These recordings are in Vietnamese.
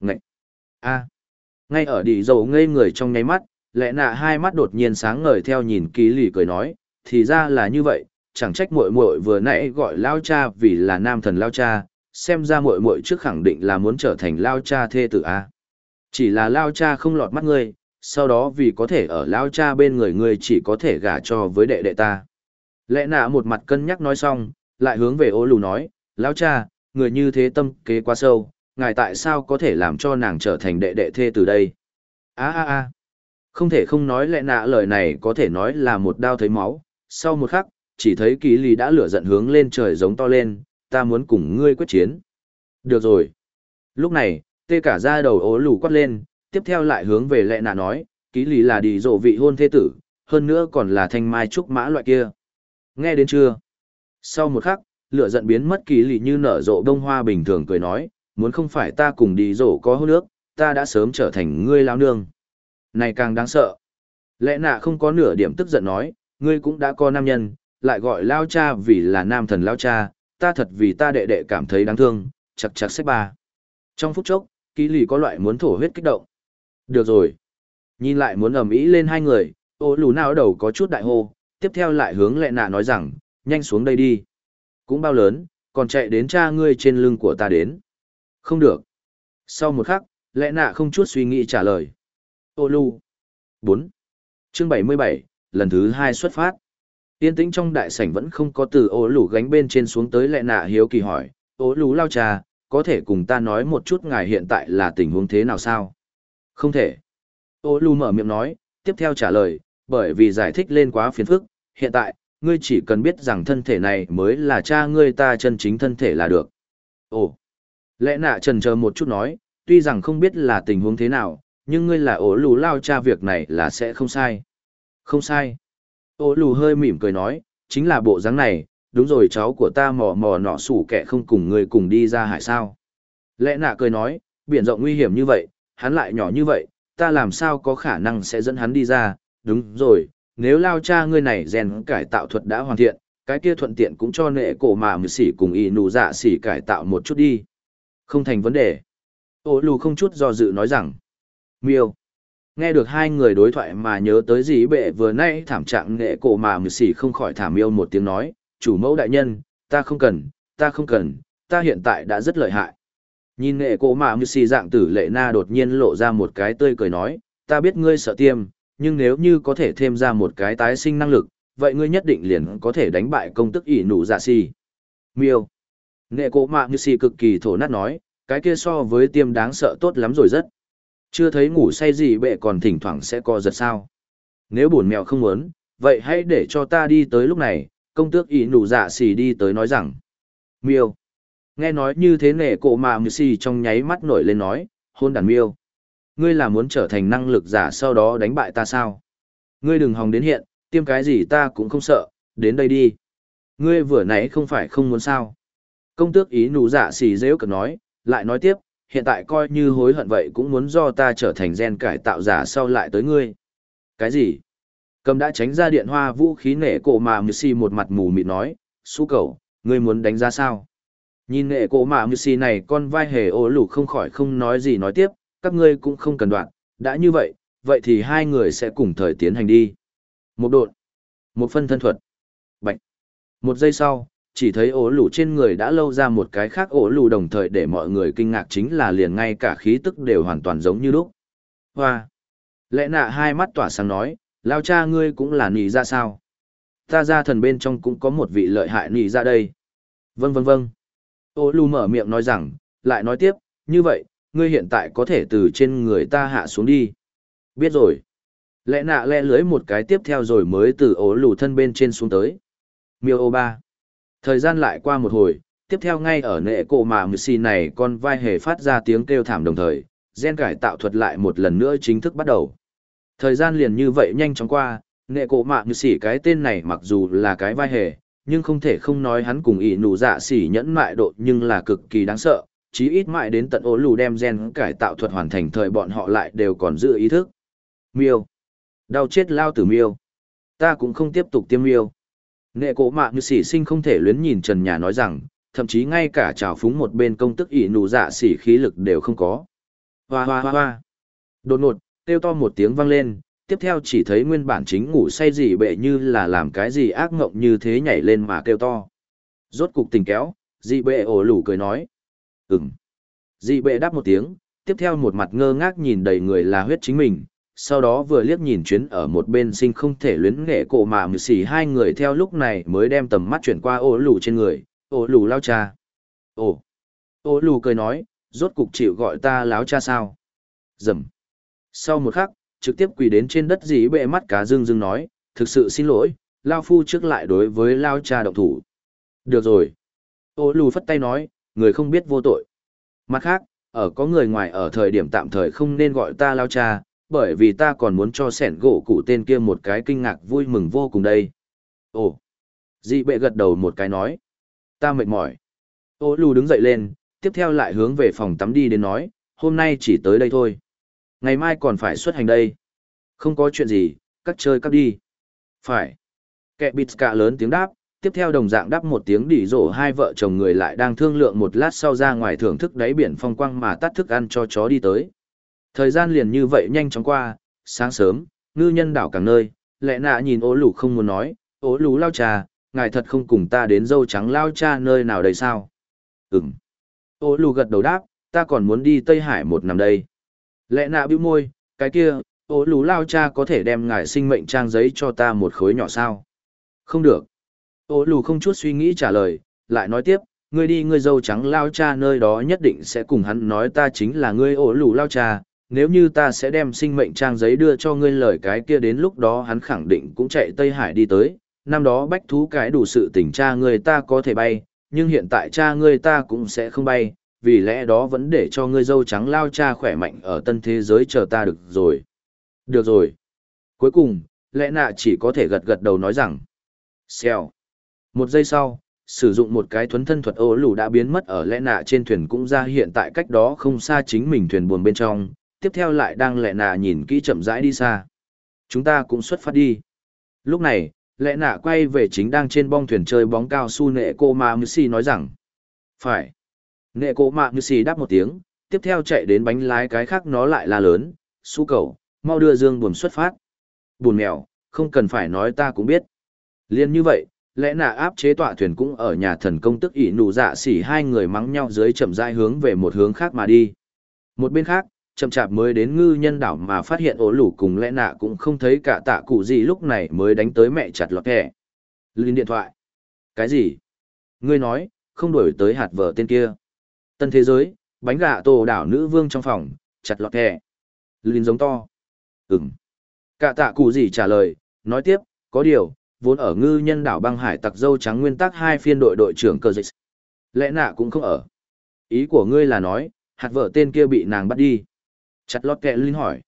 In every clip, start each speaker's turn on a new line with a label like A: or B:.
A: Ngậy! a Ngay ở đi dầu ngây người trong nháy mắt, lẽ nạ hai mắt đột nhiên sáng ngời theo nhìn ký lì cười nói, thì ra là như vậy, chẳng trách muội muội vừa nãy gọi lao cha vì là nam thần lao cha, xem ra muội muội trước khẳng định là muốn trở thành lao cha thê tử a. Chỉ là lao cha không lọt mắt ngươi, sau đó vì có thể ở lao cha bên người ngươi chỉ có thể gả cho với đệ đệ ta. Lẽ nạ một mặt cân nhắc nói xong, lại hướng về ô lù nói, lao cha, người như thế tâm kế quá sâu, ngài tại sao có thể làm cho nàng trở thành đệ đệ thê từ đây? a a a không thể không nói lẽ nạ lời này có thể nói là một đao thấy máu, sau một khắc, chỉ thấy kỳ lì đã lửa giận hướng lên trời giống to lên, ta muốn cùng ngươi quyết chiến. Được rồi. Lúc này, tê cả ra đầu ố lù quát lên, tiếp theo lại hướng về lệ nạ nói, ký lì là đi dộ vị hôn thế tử, hơn nữa còn là thanh mai trúc mã loại kia. Nghe đến chưa? Sau một khắc, lửa giận biến mất kỳ lì như nở rộ đông hoa bình thường cười nói, muốn không phải ta cùng đi dỗ có hô nước, ta đã sớm trở thành ngươi lao nương. Này càng đáng sợ. Lẽ nạ không có nửa điểm tức giận nói, ngươi cũng đã có nam nhân, lại gọi lao cha vì là nam thần lao cha, ta thật vì ta đệ đệ cảm thấy đáng thương, chặt chặt xếp ba. Trong phút chốc, ký lì có loại muốn thổ huyết kích động. Được rồi. Nhìn lại muốn ầm ĩ lên hai người, ô lù nào đầu có chút đại hô, tiếp theo lại hướng lệ nạ nói rằng, nhanh xuống đây đi. Cũng bao lớn, còn chạy đến cha ngươi trên lưng của ta đến. Không được. Sau một khắc, lẽ nạ không chút suy nghĩ trả lời. Ô lu. 4. Chương 77, lần thứ hai xuất phát. tiên tĩnh trong đại sảnh vẫn không có từ ô lù gánh bên trên xuống tới lệ nạ hiếu kỳ hỏi, ô lù lao trà, có thể cùng ta nói một chút ngài hiện tại là tình huống thế nào sao? Không thể. Ô lù mở miệng nói, tiếp theo trả lời, bởi vì giải thích lên quá phiền phức, hiện tại, ngươi chỉ cần biết rằng thân thể này mới là cha ngươi ta chân chính thân thể là được. Ồ, lẽ nạ trần chờ một chút nói, tuy rằng không biết là tình huống thế nào, nhưng ngươi là ổ lù lao cha việc này là sẽ không sai. Không sai. Ổ lù hơi mỉm cười nói, chính là bộ dáng này, đúng rồi cháu của ta mò mò nọ sủ kẻ không cùng ngươi cùng đi ra hải sao. Lẽ nạ cười nói, biển rộng nguy hiểm như vậy, hắn lại nhỏ như vậy, ta làm sao có khả năng sẽ dẫn hắn đi ra, đúng rồi, nếu lao cha ngươi này rèn cải tạo thuật đã hoàn thiện, cái kia thuận tiện cũng cho nệ cổ mà mười sỉ cùng y nụ dạ sỉ cải tạo một chút đi. Không thành vấn đề. Ô lù không chút do dự nói rằng, miêu. Nghe được hai người đối thoại mà nhớ tới gì bệ vừa nay thảm trạng nghệ cổ mà mười xỉ không khỏi thảm yêu một tiếng nói, chủ mẫu đại nhân, ta không cần, ta không cần, ta hiện tại đã rất lợi hại. Nhìn nghệ cổ mà mười xỉ dạng tử lệ na đột nhiên lộ ra một cái tươi cười nói, ta biết ngươi sợ tiêm, nhưng nếu như có thể thêm ra một cái tái sinh năng lực, vậy ngươi nhất định liền có thể đánh bại công tức ỷ nụ dạ xì. Miêu. Nghệ cổ mạ như xì cực kỳ thổ nát nói, cái kia so với tiêm đáng sợ tốt lắm rồi rất. Chưa thấy ngủ say gì bệ còn thỉnh thoảng sẽ co giật sao. Nếu buồn mèo không muốn, vậy hãy để cho ta đi tới lúc này, công tước ỷ nụ dạ xì đi tới nói rằng. Miêu. Nghe nói như thế nghệ cổ mà như si trong nháy mắt nổi lên nói, hôn đàn miêu. Ngươi là muốn trở thành năng lực giả sau đó đánh bại ta sao? Ngươi đừng hòng đến hiện, tiêm cái gì ta cũng không sợ, đến đây đi. Ngươi vừa nãy không phải không muốn sao? Công tước ý nụ dạ xì dễ cực nói, lại nói tiếp, hiện tại coi như hối hận vậy cũng muốn do ta trở thành gen cải tạo giả sau lại tới ngươi. Cái gì? Cầm đã tránh ra điện hoa vũ khí nể cổ mà mưu si một mặt mù mịt nói, su cầu, ngươi muốn đánh ra sao? Nhìn nghệ cổ mà mưu xì này con vai hề ô lù không khỏi không nói gì nói tiếp, các ngươi cũng không cần đoạn, đã như vậy, vậy thì hai người sẽ cùng thời tiến hành đi. Một đột, một phân thân thuật. Bạch. Một giây sau, chỉ thấy ổ lù trên người đã lâu ra một cái khác ổ lù đồng thời để mọi người kinh ngạc chính là liền ngay cả khí tức đều hoàn toàn giống như lúc. Hoa! Lẽ nạ hai mắt tỏa sáng nói, lao cha ngươi cũng là nì ra dạ sao? Ta ra thần bên trong cũng có một vị lợi hại nì ra dạ đây. Vâng vâng vâng. Ô lù mở miệng nói rằng, lại nói tiếp, như vậy, ngươi hiện tại có thể từ trên người ta hạ xuống đi. Biết rồi. Lẽ nạ lẽ lưới một cái tiếp theo rồi mới từ ố lù thân bên trên xuống tới. Miêu ô ba. Thời gian lại qua một hồi, tiếp theo ngay ở nệ cổ mà mười xì này con vai hề phát ra tiếng kêu thảm đồng thời, gen cải tạo thuật lại một lần nữa chính thức bắt đầu. Thời gian liền như vậy nhanh chóng qua, nệ cổ mạ như xỉ cái tên này mặc dù là cái vai hề, nhưng không thể không nói hắn cùng ỷ nụ dạ xỉ nhẫn mại độ nhưng là cực kỳ đáng sợ, chí ít mãi đến tận ố lù đem gen cải tạo thuật hoàn thành thời bọn họ lại đều còn giữ ý thức. Miêu. Đau chết lao tử miêu. Ta cũng không tiếp tục tiêm miêu. Nệ cổ mạ như sỉ sinh không thể luyến nhìn trần nhà nói rằng, thậm chí ngay cả trào phúng một bên công tức ỷ nụ dạ xỉ khí lực đều không có. Hoa hoa hoa hoa. Đột ngột, kêu to một tiếng vang lên, tiếp theo chỉ thấy nguyên bản chính ngủ say gì bệ như là làm cái gì ác ngộng như thế nhảy lên mà kêu to. Rốt cục tình kéo, dị bệ ổ lủ cười nói. Ừm. Dị bệ đáp một tiếng, tiếp theo một mặt ngơ ngác nhìn đầy người là huyết chính mình, sau đó vừa liếc nhìn chuyến ở một bên sinh không thể luyến nghệ cổ mà mười xỉ hai người theo lúc này mới đem tầm mắt chuyển qua ô lù trên người, ô lù lao cha. Ồ. ô lù cười nói, rốt cục chịu gọi ta láo cha sao. Dầm. Sau một khắc, trực tiếp quỳ đến trên đất dĩ bệ mắt cá dương dương nói, thực sự xin lỗi, Lao Phu trước lại đối với Lao cha động thủ. Được rồi. Ô lù phất tay nói, người không biết vô tội. Mặt khác, ở có người ngoài ở thời điểm tạm thời không nên gọi ta Lao cha, bởi vì ta còn muốn cho sẻn gỗ cụ tên kia một cái kinh ngạc vui mừng vô cùng đây. Ồ. Dị bệ gật đầu một cái nói. Ta mệt mỏi. Ô lù đứng dậy lên, tiếp theo lại hướng về phòng tắm đi đến nói, hôm nay chỉ tới đây thôi. Ngày mai còn phải xuất hành đây. Không có chuyện gì, cắt chơi cắt đi. Phải. Kẻ bịt cả lớn tiếng đáp, tiếp theo đồng dạng đáp một tiếng đỉ rổ hai vợ chồng người lại đang thương lượng một lát sau ra ngoài thưởng thức đáy biển phong quang mà tắt thức ăn cho chó đi tới. Thời gian liền như vậy nhanh chóng qua, sáng sớm, ngư nhân đảo càng nơi, lẽ nạ nhìn ố lù không muốn nói, ố lù lao trà, ngài thật không cùng ta đến dâu trắng lao cha nơi nào đây sao? Ừm. Ố lù gật đầu đáp, ta còn muốn đi Tây Hải một năm đây. Lẽ nạ bĩu môi, cái kia, ố lù lao cha có thể đem ngài sinh mệnh trang giấy cho ta một khối nhỏ sao? Không được. Ố lù không chút suy nghĩ trả lời, lại nói tiếp, ngươi đi ngươi dâu trắng lao cha nơi đó nhất định sẽ cùng hắn nói ta chính là ngươi ố lù lao cha. Nếu như ta sẽ đem sinh mệnh trang giấy đưa cho ngươi lời cái kia đến lúc đó hắn khẳng định cũng chạy Tây Hải đi tới, năm đó bách thú cái đủ sự tình cha ngươi ta có thể bay, nhưng hiện tại cha ngươi ta cũng sẽ không bay, vì lẽ đó vẫn để cho ngươi dâu trắng lao cha khỏe mạnh ở tân thế giới chờ ta được rồi. Được rồi. Cuối cùng, lẽ nạ chỉ có thể gật gật đầu nói rằng. Xèo. Một giây sau, sử dụng một cái thuấn thân thuật ô lù đã biến mất ở lẽ nạ trên thuyền cũng ra hiện tại cách đó không xa chính mình thuyền buồn bên trong, tiếp theo lại đang lẹ nạ nhìn kỹ chậm rãi đi xa. Chúng ta cũng xuất phát đi. Lúc này, lẹ nạ quay về chính đang trên bong thuyền chơi bóng cao su nệ cô ma mưu si nói rằng. Phải. Nệ cô mạ như xì đáp một tiếng, tiếp theo chạy đến bánh lái cái khác nó lại la lớn, su cầu, mau đưa dương buồn xuất phát. Buồn mèo, không cần phải nói ta cũng biết. Liên như vậy, lẽ nạ áp chế tọa thuyền cũng ở nhà thần công tức ỷ nụ dạ xỉ hai người mắng nhau dưới chậm rãi hướng về một hướng khác mà đi. Một bên khác, chậm chạp mới đến ngư nhân đảo mà phát hiện ổ lủ cùng lẽ nạ cũng không thấy cả tạ cụ gì lúc này mới đánh tới mẹ chặt lọt thẻ Linh điện thoại. Cái gì? Ngươi nói, không đổi tới hạt vợ tên kia. Tân thế giới, bánh gà tổ đảo nữ vương trong phòng, chặt lọt thẻ Linh giống to. Ừm. Cả tạ cụ gì trả lời, nói tiếp, có điều, vốn ở ngư nhân đảo băng hải tặc dâu trắng nguyên tắc hai phiên đội đội trưởng cơ dịch. Lẽ nạ cũng không ở. Ý của ngươi là nói, hạt vợ tên kia bị nàng bắt đi. Chặt lót kẹ Linh hỏi.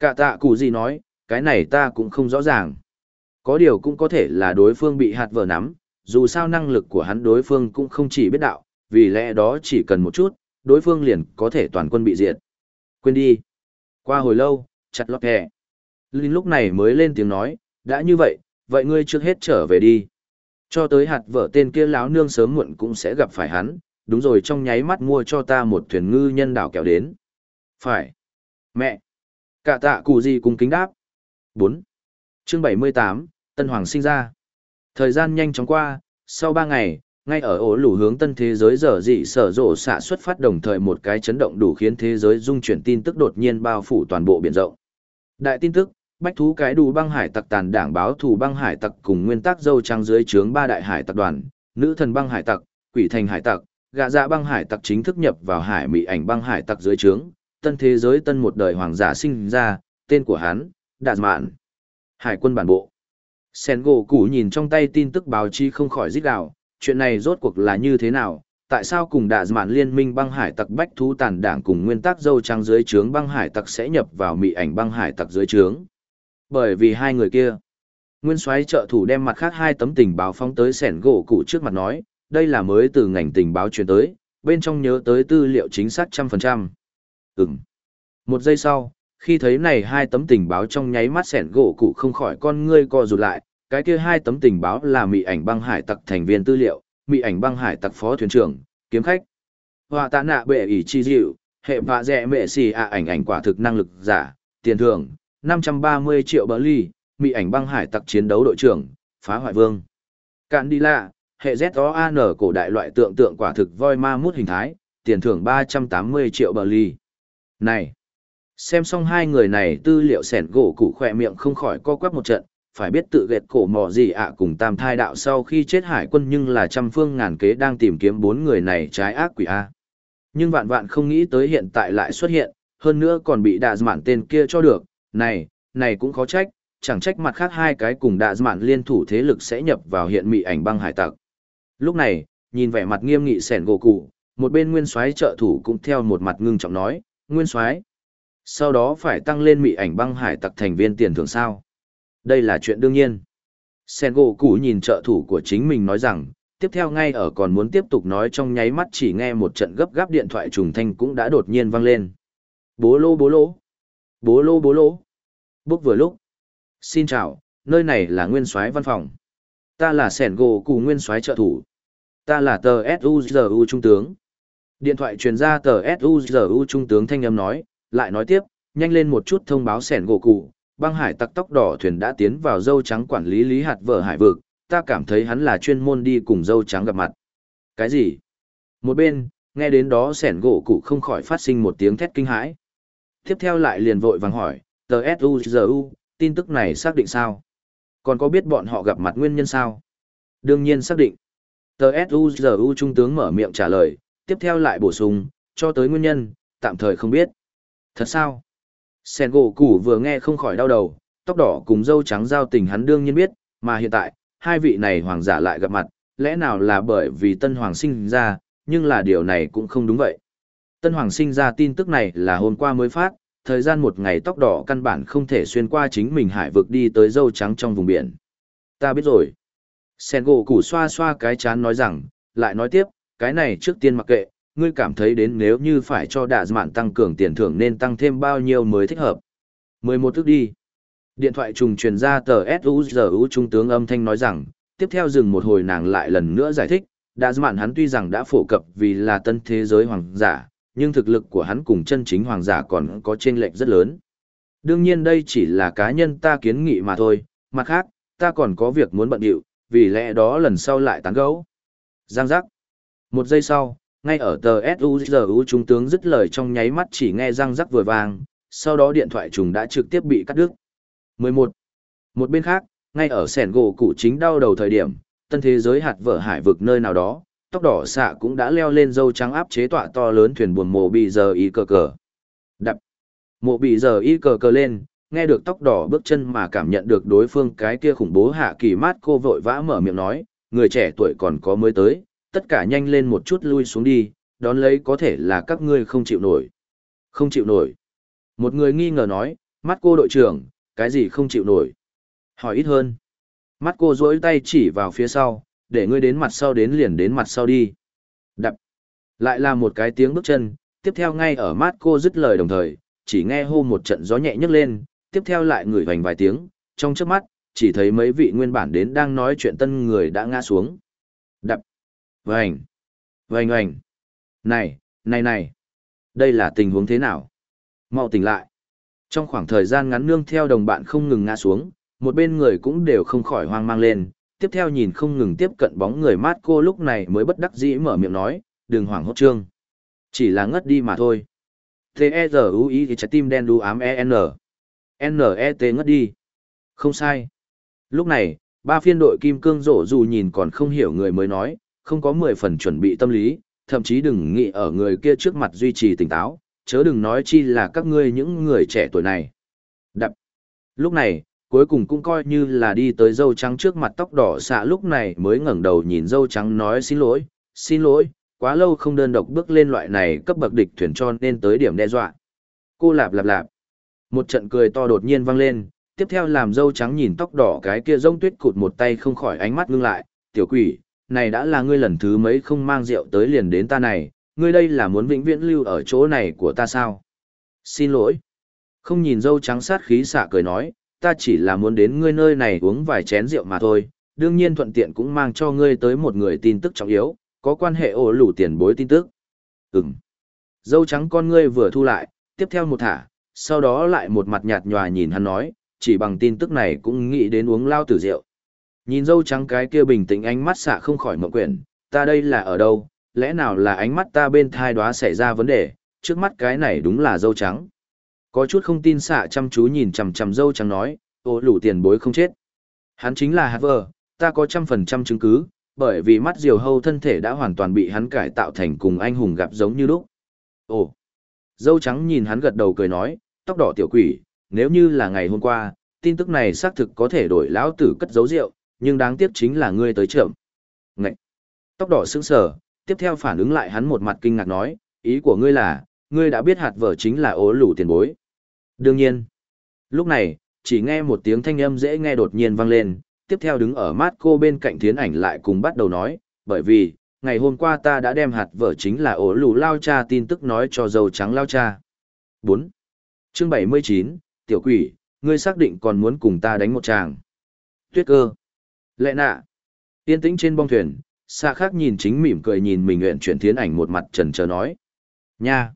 A: Cả tạ cụ gì nói, cái này ta cũng không rõ ràng. Có điều cũng có thể là đối phương bị hạt vợ nắm, dù sao năng lực của hắn đối phương cũng không chỉ biết đạo, vì lẽ đó chỉ cần một chút, đối phương liền có thể toàn quân bị diệt. Quên đi. Qua hồi lâu, chặt lọt kẹ. Linh lúc này mới lên tiếng nói, đã như vậy, vậy ngươi trước hết trở về đi. Cho tới hạt vợ tên kia láo nương sớm muộn cũng sẽ gặp phải hắn, đúng rồi trong nháy mắt mua cho ta một thuyền ngư nhân đảo kéo đến. Phải. Mẹ. Cả tạ cụ gì cùng kính đáp. 4. chương 78, Tân Hoàng sinh ra. Thời gian nhanh chóng qua, sau 3 ngày, ngay ở ổ lủ hướng tân thế giới giờ dị sở rộ xạ xuất phát đồng thời một cái chấn động đủ khiến thế giới dung chuyển tin tức đột nhiên bao phủ toàn bộ biển rộng đại tin tức bách thú cái đủ băng hải tặc tàn đảng báo thù băng hải tặc cùng nguyên tắc dâu trang dưới trướng ba đại hải tặc đoàn nữ thần băng hải tặc quỷ thành hải tặc gạ dạ băng hải tặc chính thức nhập vào hải mỹ ảnh băng hải tặc dưới trướng tân thế giới tân một đời hoàng giả sinh ra tên của hắn đạt mạn hải quân bản bộ sen gỗ cũ nhìn trong tay tin tức báo chí không khỏi rít gào chuyện này rốt cuộc là như thế nào, tại sao cùng Đạt mạn liên minh băng hải tặc bách thú tàn đảng cùng nguyên tắc dâu trắng dưới trướng băng hải tặc sẽ nhập vào mị ảnh băng hải tặc dưới trướng. Bởi vì hai người kia, nguyên soái trợ thủ đem mặt khác hai tấm tình báo phóng tới sẻn gỗ cụ trước mặt nói, đây là mới từ ngành tình báo truyền tới, bên trong nhớ tới tư liệu chính xác trăm phần trăm. Ừm. Một giây sau, khi thấy này hai tấm tình báo trong nháy mắt sẻn gỗ cụ không khỏi con ngươi co rụt lại, cái kia hai tấm tình báo là mị ảnh băng hải tặc thành viên tư liệu mị ảnh băng hải tặc phó thuyền trưởng kiếm khách họa tạ nạ bệ ỷ chi dịu hệ vạ dẹ mệ xì ạ ảnh ảnh quả thực năng lực giả, tiền thưởng, 530 triệu bờ ly, mị ảnh băng hải tặc chiến đấu đội trưởng, phá hoại vương. Cạn đi lạ, hệ ZOAN cổ đại loại tượng tượng quả thực voi ma mút hình thái, tiền thưởng 380 triệu bờ ly. Này! Xem xong hai người này tư liệu sẻn gỗ cụ khỏe miệng không khỏi co quắp một trận, phải biết tự ghẹt cổ mò gì ạ cùng tam thai đạo sau khi chết hải quân nhưng là trăm phương ngàn kế đang tìm kiếm bốn người này trái ác quỷ A. Nhưng vạn vạn không nghĩ tới hiện tại lại xuất hiện, hơn nữa còn bị đạ mạn tên kia cho được, này, này cũng khó trách, chẳng trách mặt khác hai cái cùng đạ mạn liên thủ thế lực sẽ nhập vào hiện mị ảnh băng hải tặc. Lúc này, nhìn vẻ mặt nghiêm nghị sẻn gỗ cụ, một bên nguyên soái trợ thủ cũng theo một mặt ngưng trọng nói, nguyên soái sau đó phải tăng lên mị ảnh băng hải tặc thành viên tiền thưởng sao. Đây là chuyện đương nhiên. Sen gỗ cũ nhìn trợ thủ của chính mình nói rằng, tiếp theo ngay ở còn muốn tiếp tục nói trong nháy mắt chỉ nghe một trận gấp gáp điện thoại trùng thanh cũng đã đột nhiên vang lên. Bố lô bố lô. Bố lô bố lô. Bốc vừa lúc. Xin chào, nơi này là nguyên soái văn phòng. Ta là Sẻn gỗ cù nguyên soái trợ thủ. Ta là tờ S.U.G.U. trung tướng. Điện thoại truyền ra tờ S.U.G.U. trung tướng thanh âm nói, lại nói tiếp, nhanh lên một chút thông báo Sẻn gỗ cụ, băng hải tặc tóc đỏ thuyền đã tiến vào dâu trắng quản lý lý hạt vợ hải vực, ta cảm thấy hắn là chuyên môn đi cùng dâu trắng gặp mặt. Cái gì? Một bên, nghe đến đó sẻn gỗ cụ không khỏi phát sinh một tiếng thét kinh hãi. Tiếp theo lại liền vội vàng hỏi, tờ S.U.G.U. tin tức này xác định sao? Còn có biết bọn họ gặp mặt nguyên nhân sao? Đương nhiên xác định. Tờ S.U.G.U. trung tướng mở miệng trả lời, tiếp theo lại bổ sung, cho tới nguyên nhân, tạm thời không biết. Thật sao? Sen gỗ củ vừa nghe không khỏi đau đầu, tóc đỏ cùng dâu trắng giao tình hắn đương nhiên biết, mà hiện tại, hai vị này hoàng giả lại gặp mặt, lẽ nào là bởi vì tân hoàng sinh ra, nhưng là điều này cũng không đúng vậy. Tân hoàng sinh ra tin tức này là hôm qua mới phát, thời gian một ngày tóc đỏ căn bản không thể xuyên qua chính mình hải vực đi tới dâu trắng trong vùng biển. Ta biết rồi. Sen gỗ củ xoa xoa cái chán nói rằng, lại nói tiếp, cái này trước tiên mặc kệ, ngươi cảm thấy đến nếu như phải cho đạ mạn tăng cường tiền thưởng nên tăng thêm bao nhiêu mới thích hợp. 11 thức đi. Điện thoại trùng truyền ra tờ S.U.G.U. Trung tướng âm thanh nói rằng, tiếp theo dừng một hồi nàng lại lần nữa giải thích, đạ mạn hắn tuy rằng đã phổ cập vì là tân thế giới hoàng giả, nhưng thực lực của hắn cùng chân chính hoàng giả còn có chênh lệch rất lớn. Đương nhiên đây chỉ là cá nhân ta kiến nghị mà thôi, mặt khác, ta còn có việc muốn bận điệu, vì lẽ đó lần sau lại tán gấu. Giang giác. Một giây sau, ngay ở tờ SUZU trung tướng dứt lời trong nháy mắt chỉ nghe răng rắc vừa vàng. sau đó điện thoại trùng đã trực tiếp bị cắt đứt. 11. Một bên khác, ngay ở sẻn gỗ cụ chính đau đầu thời điểm, tân thế giới hạt vợ hải vực nơi nào đó, tóc đỏ xạ cũng đã leo lên dâu trắng áp chế tọa to lớn thuyền buồn mộ bị giờ y cờ cờ. Đập. Mộ bị giờ y cờ cờ lên, nghe được tóc đỏ bước chân mà cảm nhận được đối phương cái kia khủng bố hạ kỳ mát cô vội vã mở miệng nói, người trẻ tuổi còn có mới tới, tất cả nhanh lên một chút lui xuống đi, đón lấy có thể là các ngươi không chịu nổi. Không chịu nổi. Một người nghi ngờ nói, mắt cô đội trưởng, cái gì không chịu nổi. Hỏi ít hơn. Mắt cô duỗi tay chỉ vào phía sau, để ngươi đến mặt sau đến liền đến mặt sau đi. Đập. Lại là một cái tiếng bước chân, tiếp theo ngay ở mắt cô dứt lời đồng thời, chỉ nghe hô một trận gió nhẹ nhấc lên, tiếp theo lại ngửi vành vài tiếng, trong trước mắt, chỉ thấy mấy vị nguyên bản đến đang nói chuyện tân người đã ngã xuống. Đập. Vành! Vành vành. Này, này này! Đây là tình huống thế nào? Mau tỉnh lại! Trong khoảng thời gian ngắn nương theo đồng bạn không ngừng ngã xuống, một bên người cũng đều không khỏi hoang mang lên, tiếp theo nhìn không ngừng tiếp cận bóng người mát cô lúc này mới bất đắc dĩ mở miệng nói, đừng hoảng hốt trương. Chỉ là ngất đi mà thôi. T-E-Z-U-I thì trái tim đen đu ám E-N. N-E-T ngất đi. Không sai. Lúc này, ba phiên đội kim cương rổ dù nhìn còn không hiểu người mới nói, không có mười phần chuẩn bị tâm lý, thậm chí đừng nghĩ ở người kia trước mặt duy trì tỉnh táo, chớ đừng nói chi là các ngươi những người trẻ tuổi này. Đập. Lúc này, cuối cùng cũng coi như là đi tới dâu trắng trước mặt tóc đỏ xạ lúc này mới ngẩng đầu nhìn dâu trắng nói xin lỗi, xin lỗi, quá lâu không đơn độc bước lên loại này cấp bậc địch thuyền tròn nên tới điểm đe dọa. Cô lạp lạp lạp. Một trận cười to đột nhiên vang lên, tiếp theo làm dâu trắng nhìn tóc đỏ cái kia rông tuyết cụt một tay không khỏi ánh mắt ngưng lại, tiểu quỷ, này đã là ngươi lần thứ mấy không mang rượu tới liền đến ta này, ngươi đây là muốn vĩnh viễn lưu ở chỗ này của ta sao? Xin lỗi. Không nhìn dâu trắng sát khí xạ cười nói, ta chỉ là muốn đến ngươi nơi này uống vài chén rượu mà thôi, đương nhiên thuận tiện cũng mang cho ngươi tới một người tin tức trọng yếu, có quan hệ ổ lủ tiền bối tin tức. Ừm. Dâu trắng con ngươi vừa thu lại, tiếp theo một thả, sau đó lại một mặt nhạt nhòa nhìn hắn nói, chỉ bằng tin tức này cũng nghĩ đến uống lao tử rượu. Nhìn dâu trắng cái kia bình tĩnh ánh mắt xạ không khỏi mộng quyển, ta đây là ở đâu, lẽ nào là ánh mắt ta bên thai đoá xảy ra vấn đề, trước mắt cái này đúng là dâu trắng. Có chút không tin xạ chăm chú nhìn chằm chằm dâu trắng nói, ô lũ tiền bối không chết. Hắn chính là haver ta có trăm phần trăm chứng cứ, bởi vì mắt diều hâu thân thể đã hoàn toàn bị hắn cải tạo thành cùng anh hùng gặp giống như lúc. Ồ! Dâu trắng nhìn hắn gật đầu cười nói, tóc đỏ tiểu quỷ, nếu như là ngày hôm qua, tin tức này xác thực có thể đổi lão tử cất giấu rượu, nhưng đáng tiếc chính là ngươi tới chậm. Ngậy! Tóc đỏ sững sờ, tiếp theo phản ứng lại hắn một mặt kinh ngạc nói, ý của ngươi là, ngươi đã biết hạt vở chính là ố lủ tiền bối. Đương nhiên. Lúc này, chỉ nghe một tiếng thanh âm dễ nghe đột nhiên vang lên, tiếp theo đứng ở mát cô bên cạnh thiến ảnh lại cùng bắt đầu nói, bởi vì, ngày hôm qua ta đã đem hạt vở chính là ổ lù lao cha tin tức nói cho dầu trắng lao cha. 4. chương 79, tiểu quỷ, ngươi xác định còn muốn cùng ta đánh một tràng. Tuyết cơ. Lệ nạ. Yên tĩnh trên bong thuyền, xa khác nhìn chính mỉm cười nhìn mình nguyện chuyển thiến ảnh một mặt trần chờ nói. Nha.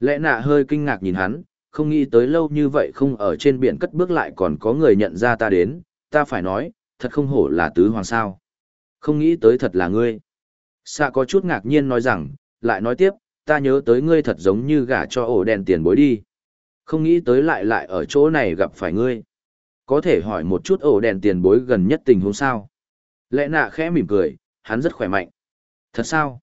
A: Lệ nạ hơi kinh ngạc nhìn hắn, không nghĩ tới lâu như vậy không ở trên biển cất bước lại còn có người nhận ra ta đến, ta phải nói, thật không hổ là tứ hoàng sao. Không nghĩ tới thật là ngươi. Xa có chút ngạc nhiên nói rằng, lại nói tiếp, ta nhớ tới ngươi thật giống như gả cho ổ đèn tiền bối đi. Không nghĩ tới lại lại ở chỗ này gặp phải ngươi. Có thể hỏi một chút ổ đèn tiền bối gần nhất tình huống sao. Lẽ nạ khẽ mỉm cười, hắn rất khỏe mạnh. Thật sao?